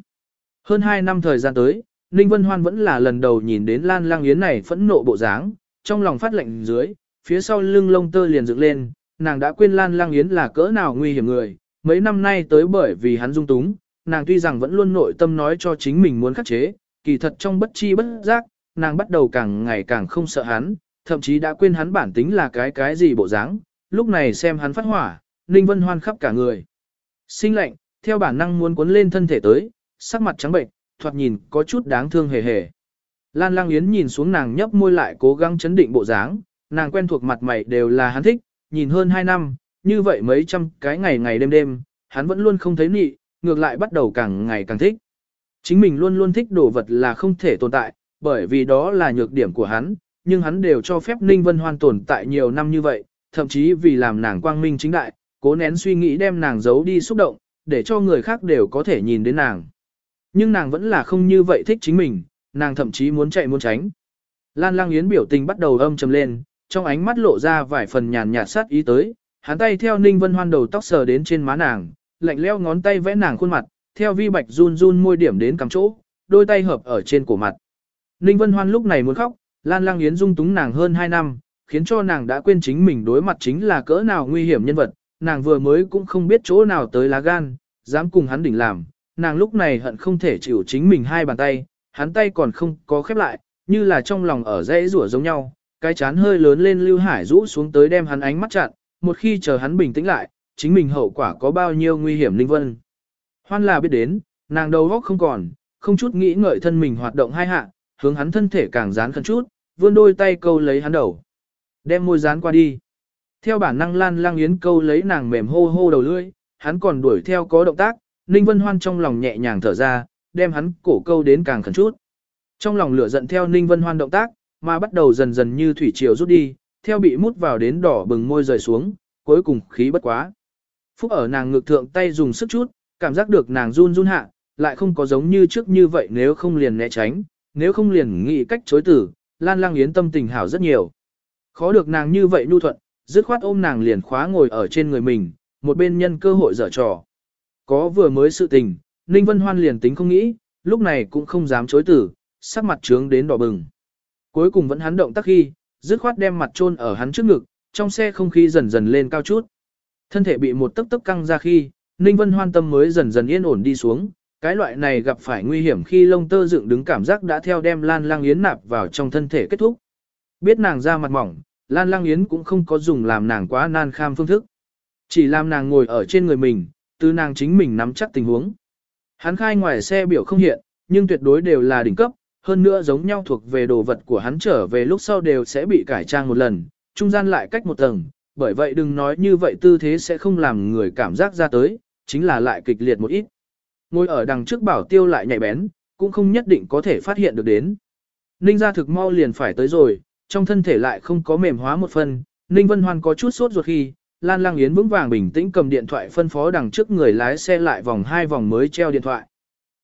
[SPEAKER 1] Hơn 2 năm thời gian tới, Ninh Vân Hoan vẫn là lần đầu nhìn đến Lan Lang Yến này phẫn nộ bộ dáng, trong lòng phát lệnh dưới, phía sau lưng lông tơ liền dựng lên, nàng đã quên Lan Lang Yến là cỡ nào nguy hiểm người, mấy năm nay tới bởi vì hắn dung túng, nàng tuy rằng vẫn luôn nội tâm nói cho chính mình muốn khắc chế, kỳ thật trong bất chi bất giác, nàng bắt đầu càng ngày càng không sợ hắn, thậm chí đã quên hắn bản tính là cái cái gì bộ dáng, lúc này xem hắn phát hỏa, Ninh Vân Hoan khắp cả người. Sinh lệnh, theo bản năng muốn cuốn lên thân thể tới, sắc mặt trắng bệnh, thoạt nhìn có chút đáng thương hề hề. Lan Lang Yến nhìn xuống nàng nhấp môi lại cố gắng chấn định bộ dáng, nàng quen thuộc mặt mày đều là hắn thích, nhìn hơn 2 năm, như vậy mấy trăm cái ngày ngày đêm đêm, hắn vẫn luôn không thấy nị, ngược lại bắt đầu càng ngày càng thích. Chính mình luôn luôn thích đồ vật là không thể tồn tại, bởi vì đó là nhược điểm của hắn, nhưng hắn đều cho phép Ninh Vân Hoan tồn tại nhiều năm như vậy, thậm chí vì làm nàng quang minh chính đại, cố nén suy nghĩ đem nàng giấu đi xúc động, để cho người khác đều có thể nhìn đến nàng. Nhưng nàng vẫn là không như vậy thích chính mình, nàng thậm chí muốn chạy muốn tránh. Lan Lang Yến biểu tình bắt đầu âm trầm lên, trong ánh mắt lộ ra vài phần nhàn nhạt sát ý tới, hắn tay theo Ninh Vân Hoan đầu tóc sờ đến trên má nàng, lạnh leo ngón tay vẽ nàng khuôn mặt, theo vi bạch run run môi điểm đến cắm chỗ, đôi tay hợp ở trên cổ mặt. Ninh Vân Hoan lúc này muốn khóc, Lan Lang Yến dung túng nàng hơn 2 năm, khiến cho nàng đã quên chính mình đối mặt chính là cỡ nào nguy hiểm nhân vật, nàng vừa mới cũng không biết chỗ nào tới lá gan, dám cùng hắn đỉnh làm, nàng lúc này hận không thể chịu chính mình hai bàn tay, hắn tay còn không có khép lại, như là trong lòng ở dãy rủa giống nhau, cái chán hơi lớn lên Lưu Hải rũ xuống tới đem hắn ánh mắt chặn, một khi chờ hắn bình tĩnh lại, chính mình hậu quả có bao nhiêu nguy hiểm Ninh Vân. Hoan là biết đến, nàng đầu óc không còn, không chút nghĩ ngợi thân mình hoạt động hai hạ, hướng hắn thân thể càng dán khẩn chút, vươn đôi tay câu lấy hắn đầu. Đem môi dán qua đi. Theo bản năng Lan Lang Yến câu lấy nàng mềm hô hô đầu lưỡi, hắn còn đuổi theo có động tác, Ninh Vân Hoan trong lòng nhẹ nhàng thở ra, đem hắn cổ câu đến càng khẩn chút. Trong lòng lửa giận theo Ninh Vân Hoan động tác, mà bắt đầu dần dần như thủy triều rút đi, theo bị mút vào đến đỏ bừng môi rời xuống, cuối cùng khí bất quá. Phúc ở nàng ngực thượng tay dùng sức chút, cảm giác được nàng run run hạ, lại không có giống như trước như vậy nếu không liền né tránh, nếu không liền nghĩ cách chối tử, Lan Lang Yến tâm tình hảo rất nhiều. Khó được nàng như vậy nhu thuận, dứt khoát ôm nàng liền khóa ngồi ở trên người mình, một bên nhân cơ hội dở trò. Có vừa mới sự tình, Ninh Vân Hoan liền tính không nghĩ, lúc này cũng không dám chối tử, sắc mặt trướng đến đỏ bừng. Cuối cùng vẫn hắn động tác khi, dứt khoát đem mặt chôn ở hắn trước ngực, trong xe không khí dần dần lên cao chút. Thân thể bị một tấc tấc căng ra khi, Ninh Vân Hoan tâm mới dần dần yên ổn đi xuống, cái loại này gặp phải nguy hiểm khi lông tơ dựng đứng cảm giác đã theo đem Lan Lang Yến nạp vào trong thân thể kết thúc. Biết nàng ra mặt mỏng, Lan Lang Yến cũng không có dùng làm nàng quá nan kham phương thức. Chỉ làm nàng ngồi ở trên người mình, từ nàng chính mình nắm chắc tình huống. Hắn khai ngoài xe biểu không hiện, nhưng tuyệt đối đều là đỉnh cấp, hơn nữa giống nhau thuộc về đồ vật của hắn trở về lúc sau đều sẽ bị cải trang một lần, trung gian lại cách một tầng, bởi vậy đừng nói như vậy tư thế sẽ không làm người cảm giác ra tới, chính là lại kịch liệt một ít. Ngồi ở đằng trước bảo tiêu lại nhạy bén, cũng không nhất định có thể phát hiện được đến. Ninh ra thực mau liền phải tới rồi, trong thân thể lại không có mềm hóa một phần, Ninh Vân Hoan có chút sốt ruột khi, Lan Lang Yến vững vàng bình tĩnh cầm điện thoại phân phó đằng trước người lái xe lại vòng hai vòng mới treo điện thoại.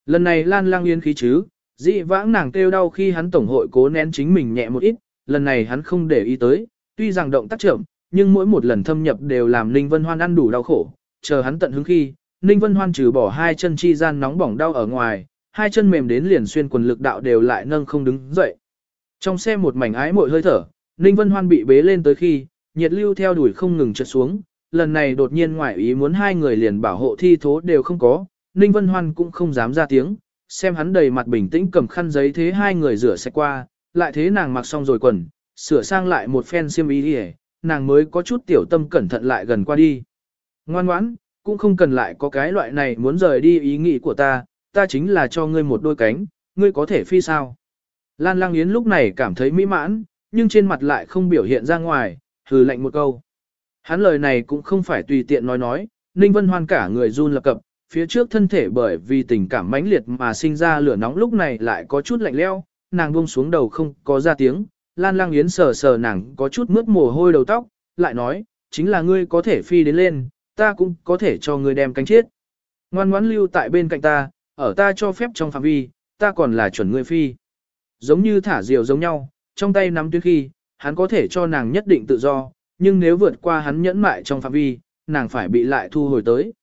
[SPEAKER 1] Lần này Lan Lang Yến khí chứ, dị vãng nàng kêu đau khi hắn tổng hội cố nén chính mình nhẹ một ít, lần này hắn không để ý tới, tuy rằng động tác chậm, nhưng mỗi một lần thâm nhập đều làm Ninh Vân Hoan ăn đủ đau khổ, chờ hắn tận hứng khi, Ninh Vân Hoan trừ bỏ hai chân chi gian nóng bỏng đau ở ngoài, hai chân mềm đến liền xuyên quần lực đạo đều lại nâng không đứng dậy. Trong xe một mảnh ái mội hơi thở, Ninh Vân Hoan bị bế lên tới khi, nhiệt lưu theo đuổi không ngừng trượt xuống, lần này đột nhiên ngoại ý muốn hai người liền bảo hộ thi thố đều không có, Ninh Vân Hoan cũng không dám ra tiếng, xem hắn đầy mặt bình tĩnh cầm khăn giấy thế hai người rửa sạch qua, lại thế nàng mặc xong rồi quần, sửa sang lại một phen xiêm y đi nàng mới có chút tiểu tâm cẩn thận lại gần qua đi. Ngoan ngoãn, cũng không cần lại có cái loại này muốn rời đi ý nghĩ của ta, ta chính là cho ngươi một đôi cánh, ngươi có thể phi sao. Lan Lang Yến lúc này cảm thấy mỹ mãn, nhưng trên mặt lại không biểu hiện ra ngoài, hừ lạnh một câu. Hắn lời này cũng không phải tùy tiện nói nói, Ninh Vân Hoan cả người run lập cập, phía trước thân thể bởi vì tình cảm mãnh liệt mà sinh ra lửa nóng lúc này lại có chút lạnh leo, nàng buông xuống đầu không có ra tiếng, Lan Lang Yến sờ sờ nàng có chút mướt mồ hôi đầu tóc, lại nói, chính là ngươi có thể phi đến lên, ta cũng có thể cho ngươi đem cánh chết. Ngoan ngoãn lưu tại bên cạnh ta, ở ta cho phép trong phạm vi, ta còn là chuẩn ngươi phi. Giống như thả diều giống nhau, trong tay nắm tuyết khi, hắn có thể cho nàng nhất định tự do, nhưng nếu vượt qua hắn nhẫn mại trong phạm vi, nàng phải bị lại thu hồi tới.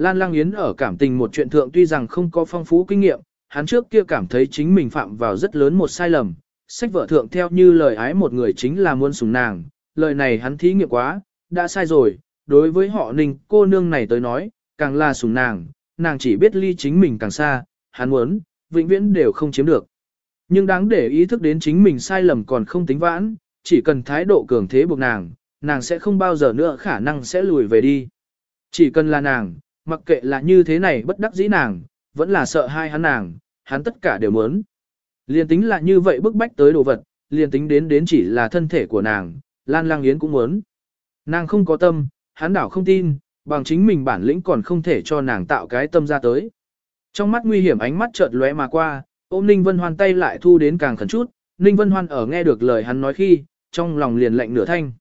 [SPEAKER 1] Lan Lang Yến ở cảm tình một chuyện thượng tuy rằng không có phong phú kinh nghiệm, hắn trước kia cảm thấy chính mình phạm vào rất lớn một sai lầm. Sách vợ thượng theo như lời ái một người chính là muôn sủng nàng, lời này hắn thí nghiệm quá, đã sai rồi, đối với họ ninh cô nương này tới nói, càng là sủng nàng, nàng chỉ biết ly chính mình càng xa, hắn muốn, vĩnh viễn đều không chiếm được. Nhưng đáng để ý thức đến chính mình sai lầm còn không tính vãn, chỉ cần thái độ cường thế buộc nàng, nàng sẽ không bao giờ nữa khả năng sẽ lùi về đi. Chỉ cần là nàng, mặc kệ là như thế này bất đắc dĩ nàng, vẫn là sợ hai hắn nàng, hắn tất cả đều muốn. Liên tính là như vậy bức bách tới đồ vật, liên tính đến đến chỉ là thân thể của nàng, Lan Lang Yến cũng muốn. Nàng không có tâm, hắn đảo không tin, bằng chính mình bản lĩnh còn không thể cho nàng tạo cái tâm ra tới. Trong mắt nguy hiểm ánh mắt chợt lóe mà qua, ôm Ninh Vân Hoan tay lại thu đến càng khẩn chút, Ninh Vân Hoan ở nghe được lời hắn nói khi, trong lòng liền lạnh nửa thanh.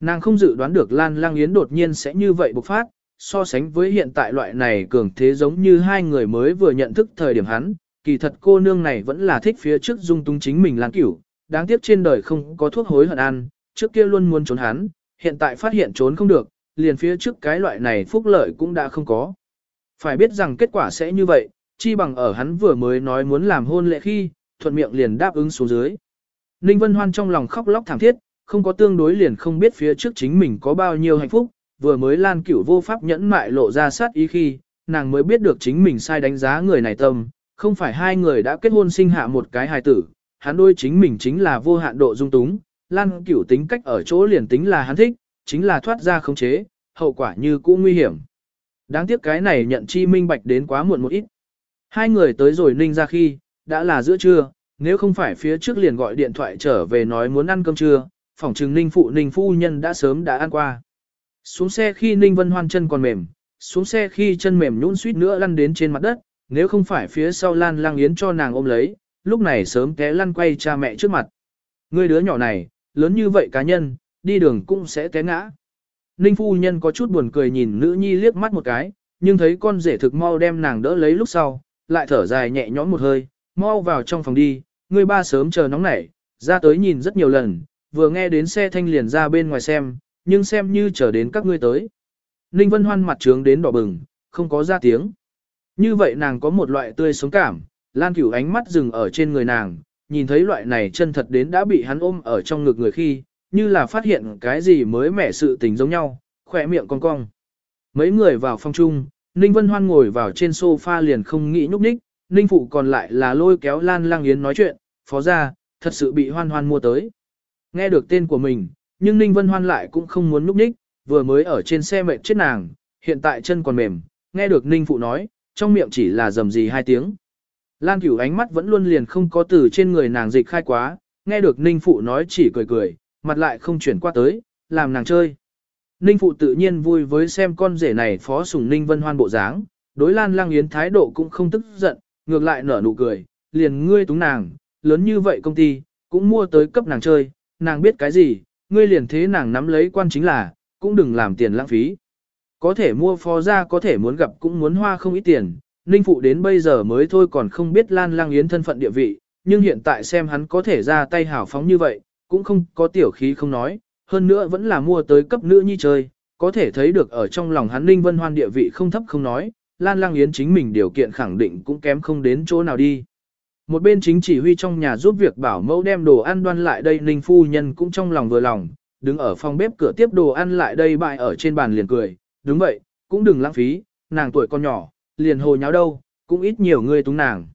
[SPEAKER 1] Nàng không dự đoán được Lan Lang Yến đột nhiên sẽ như vậy bộc phát, so sánh với hiện tại loại này cường thế giống như hai người mới vừa nhận thức thời điểm hắn, kỳ thật cô nương này vẫn là thích phía trước dung tung chính mình Lan Cửu, đáng tiếc trên đời không có thuốc hối hận ăn, trước kia luôn muốn trốn hắn, hiện tại phát hiện trốn không được, liền phía trước cái loại này phúc lợi cũng đã không có. Phải biết rằng kết quả sẽ như vậy, chi bằng ở hắn vừa mới nói muốn làm hôn lễ khi, thuận miệng liền đáp ứng xuống dưới. Ninh Vân Hoan trong lòng khóc lóc thảm thiết, không có tương đối liền không biết phía trước chính mình có bao nhiêu hạnh phúc, vừa mới lan cửu vô pháp nhẫn mại lộ ra sát ý khi, nàng mới biết được chính mình sai đánh giá người này tâm, không phải hai người đã kết hôn sinh hạ một cái hài tử, hắn đôi chính mình chính là vô hạn độ dung túng, Lan Cửu tính cách ở chỗ liền tính là hắn thích, chính là thoát ra khống chế, hậu quả như cũ nguy hiểm. Đáng tiếc cái này nhận chi minh bạch đến quá muộn một ít. Hai người tới rồi ninh ra khi, đã là giữa trưa, nếu không phải phía trước liền gọi điện thoại trở về nói muốn ăn cơm trưa, phòng trừng ninh phụ ninh phu nhân đã sớm đã ăn qua. Xuống xe khi ninh vân hoan chân còn mềm, xuống xe khi chân mềm nhũn suýt nữa lăn đến trên mặt đất, nếu không phải phía sau lan lang yến cho nàng ôm lấy, lúc này sớm té lăn quay cha mẹ trước mặt. Người đứa nhỏ này, lớn như vậy cá nhân, đi đường cũng sẽ té ngã. Ninh phu nhân có chút buồn cười nhìn nữ nhi liếc mắt một cái, nhưng thấy con rể thực mau đem nàng đỡ lấy lúc sau, lại thở dài nhẹ nhõm một hơi, mau vào trong phòng đi, người ba sớm chờ nóng nảy, ra tới nhìn rất nhiều lần, vừa nghe đến xe thanh liền ra bên ngoài xem, nhưng xem như chờ đến các ngươi tới. Ninh Vân Hoan mặt trướng đến đỏ bừng, không có ra tiếng. Như vậy nàng có một loại tươi sống cảm, Lan Cửu ánh mắt dừng ở trên người nàng, nhìn thấy loại này chân thật đến đã bị hắn ôm ở trong ngực người khi, như là phát hiện cái gì mới mẻ sự tình giống nhau, khỏe miệng cong cong. Mấy người vào phòng chung, Ninh Vân Hoan ngồi vào trên sofa liền không nghĩ nhúc nhích, Ninh Phụ còn lại là lôi kéo Lan Lang Yến nói chuyện, phó ra, thật sự bị hoan hoan mua tới. Nghe được tên của mình, nhưng Ninh Vân Hoan lại cũng không muốn núp ních, vừa mới ở trên xe mệt chết nàng, hiện tại chân còn mềm, nghe được Ninh Phụ nói, trong miệng chỉ là dầm gì hai tiếng. Lan Cửu ánh mắt vẫn luôn liền không có từ trên người nàng dịch khai quá, nghe được Ninh Phụ nói chỉ cười cười, mặt lại không chuyển qua tới, làm nàng chơi. Ninh Phụ tự nhiên vui với xem con rể này phó sùng Ninh Vân Hoan bộ dáng, đối Lan Lang Yến thái độ cũng không tức giận, ngược lại nở nụ cười, liền ngươi túng nàng, lớn như vậy công ty, cũng mua tới cấp nàng chơi, nàng biết cái gì, ngươi liền thế nàng nắm lấy quan chính là, cũng đừng làm tiền lãng phí. Có thể mua phó ra có thể muốn gặp cũng muốn hoa không ít tiền, Ninh Phụ đến bây giờ mới thôi còn không biết Lan Lang Yến thân phận địa vị, nhưng hiện tại xem hắn có thể ra tay hảo phóng như vậy, cũng không có tiểu khí không nói, hơn nữa vẫn là mua tới cấp nữ nhi chơi, có thể thấy được ở trong lòng hắn Ninh Vân Hoan địa vị không thấp không nói, Lan Lang Yến chính mình điều kiện khẳng định cũng kém không đến chỗ nào đi. Một bên chính chỉ huy trong nhà giúp việc bảo mẫu đem đồ ăn đoan lại đây Ninh Phu Nhân cũng trong lòng vừa lòng, đứng ở phòng bếp cửa tiếp đồ ăn lại đây bại ở trên bàn liền cười, đúng vậy, cũng đừng lãng phí, nàng tuổi con nhỏ, liền hồ nháo đâu, cũng ít nhiều người túng nàng.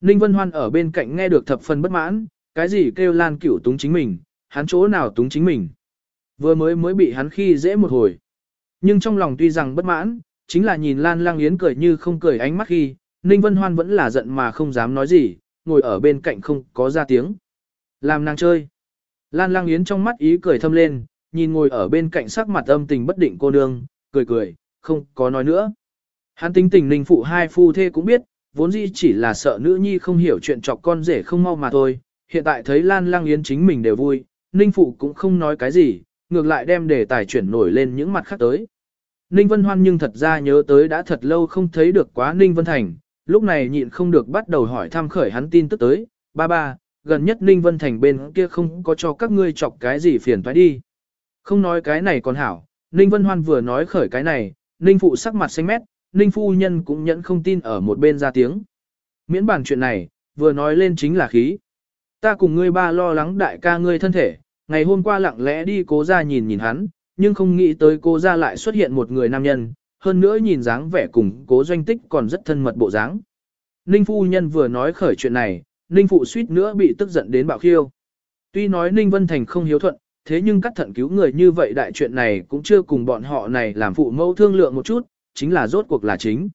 [SPEAKER 1] Ninh Vân Hoan ở bên cạnh nghe được thập phần bất mãn, cái gì kêu Lan Cửu túng chính mình, hắn chỗ nào túng chính mình. Vừa mới mới bị hắn khi dễ một hồi. Nhưng trong lòng tuy rằng bất mãn, chính là nhìn Lan Lang Yến cười như không cười ánh mắt khi, Ninh Vân Hoan vẫn là giận mà không dám nói gì, ngồi ở bên cạnh không có ra tiếng. Làm nàng chơi. Lan Lang Yến trong mắt ý cười thâm lên, nhìn ngồi ở bên cạnh sắc mặt âm tình bất định cô nương, cười cười, không có nói nữa. Hắn tính tình Ninh phụ hai phu thê cũng biết, vốn dĩ chỉ là sợ nữ nhi không hiểu chuyện chọc con rể không mau mà thôi, hiện tại thấy Lan Lang Yến chính mình đều vui, Ninh phụ cũng không nói cái gì, ngược lại đem đề tài chuyển nổi lên những mặt khác tới. Ninh Vân Hoan nhưng thật ra nhớ tới đã thật lâu không thấy được quá Ninh Vân Thành, lúc này nhịn không được bắt đầu hỏi thăm khởi hắn tin tức tới, ba ba, gần nhất Ninh Vân Thành bên kia không có cho các ngươi chọc cái gì phiền toái đi. Không nói cái này còn hảo, Ninh Vân Hoan vừa nói khởi cái này, Ninh Phụ sắc mặt xanh mét, Ninh Phu Nhân cũng nhẫn không tin ở một bên ra tiếng. Miễn bản chuyện này, vừa nói lên chính là khí. Ta cùng ngươi ba lo lắng đại ca ngươi thân thể, ngày hôm qua lặng lẽ đi cố ra nhìn nhìn hắn, nhưng không nghĩ tới cố ra lại xuất hiện một người nam nhân, hơn nữa nhìn dáng vẻ cùng cố doanh tích còn rất thân mật bộ dáng. Ninh phu nhân vừa nói khởi chuyện này, Ninh phụ suýt nữa bị tức giận đến bạo khiêu. Tuy nói Ninh Vân Thành không hiếu thuận, thế nhưng cắt thận cứu người như vậy đại chuyện này cũng chưa cùng bọn họ này làm phụ mẫu thương lượng một chút, chính là rốt cuộc là chính.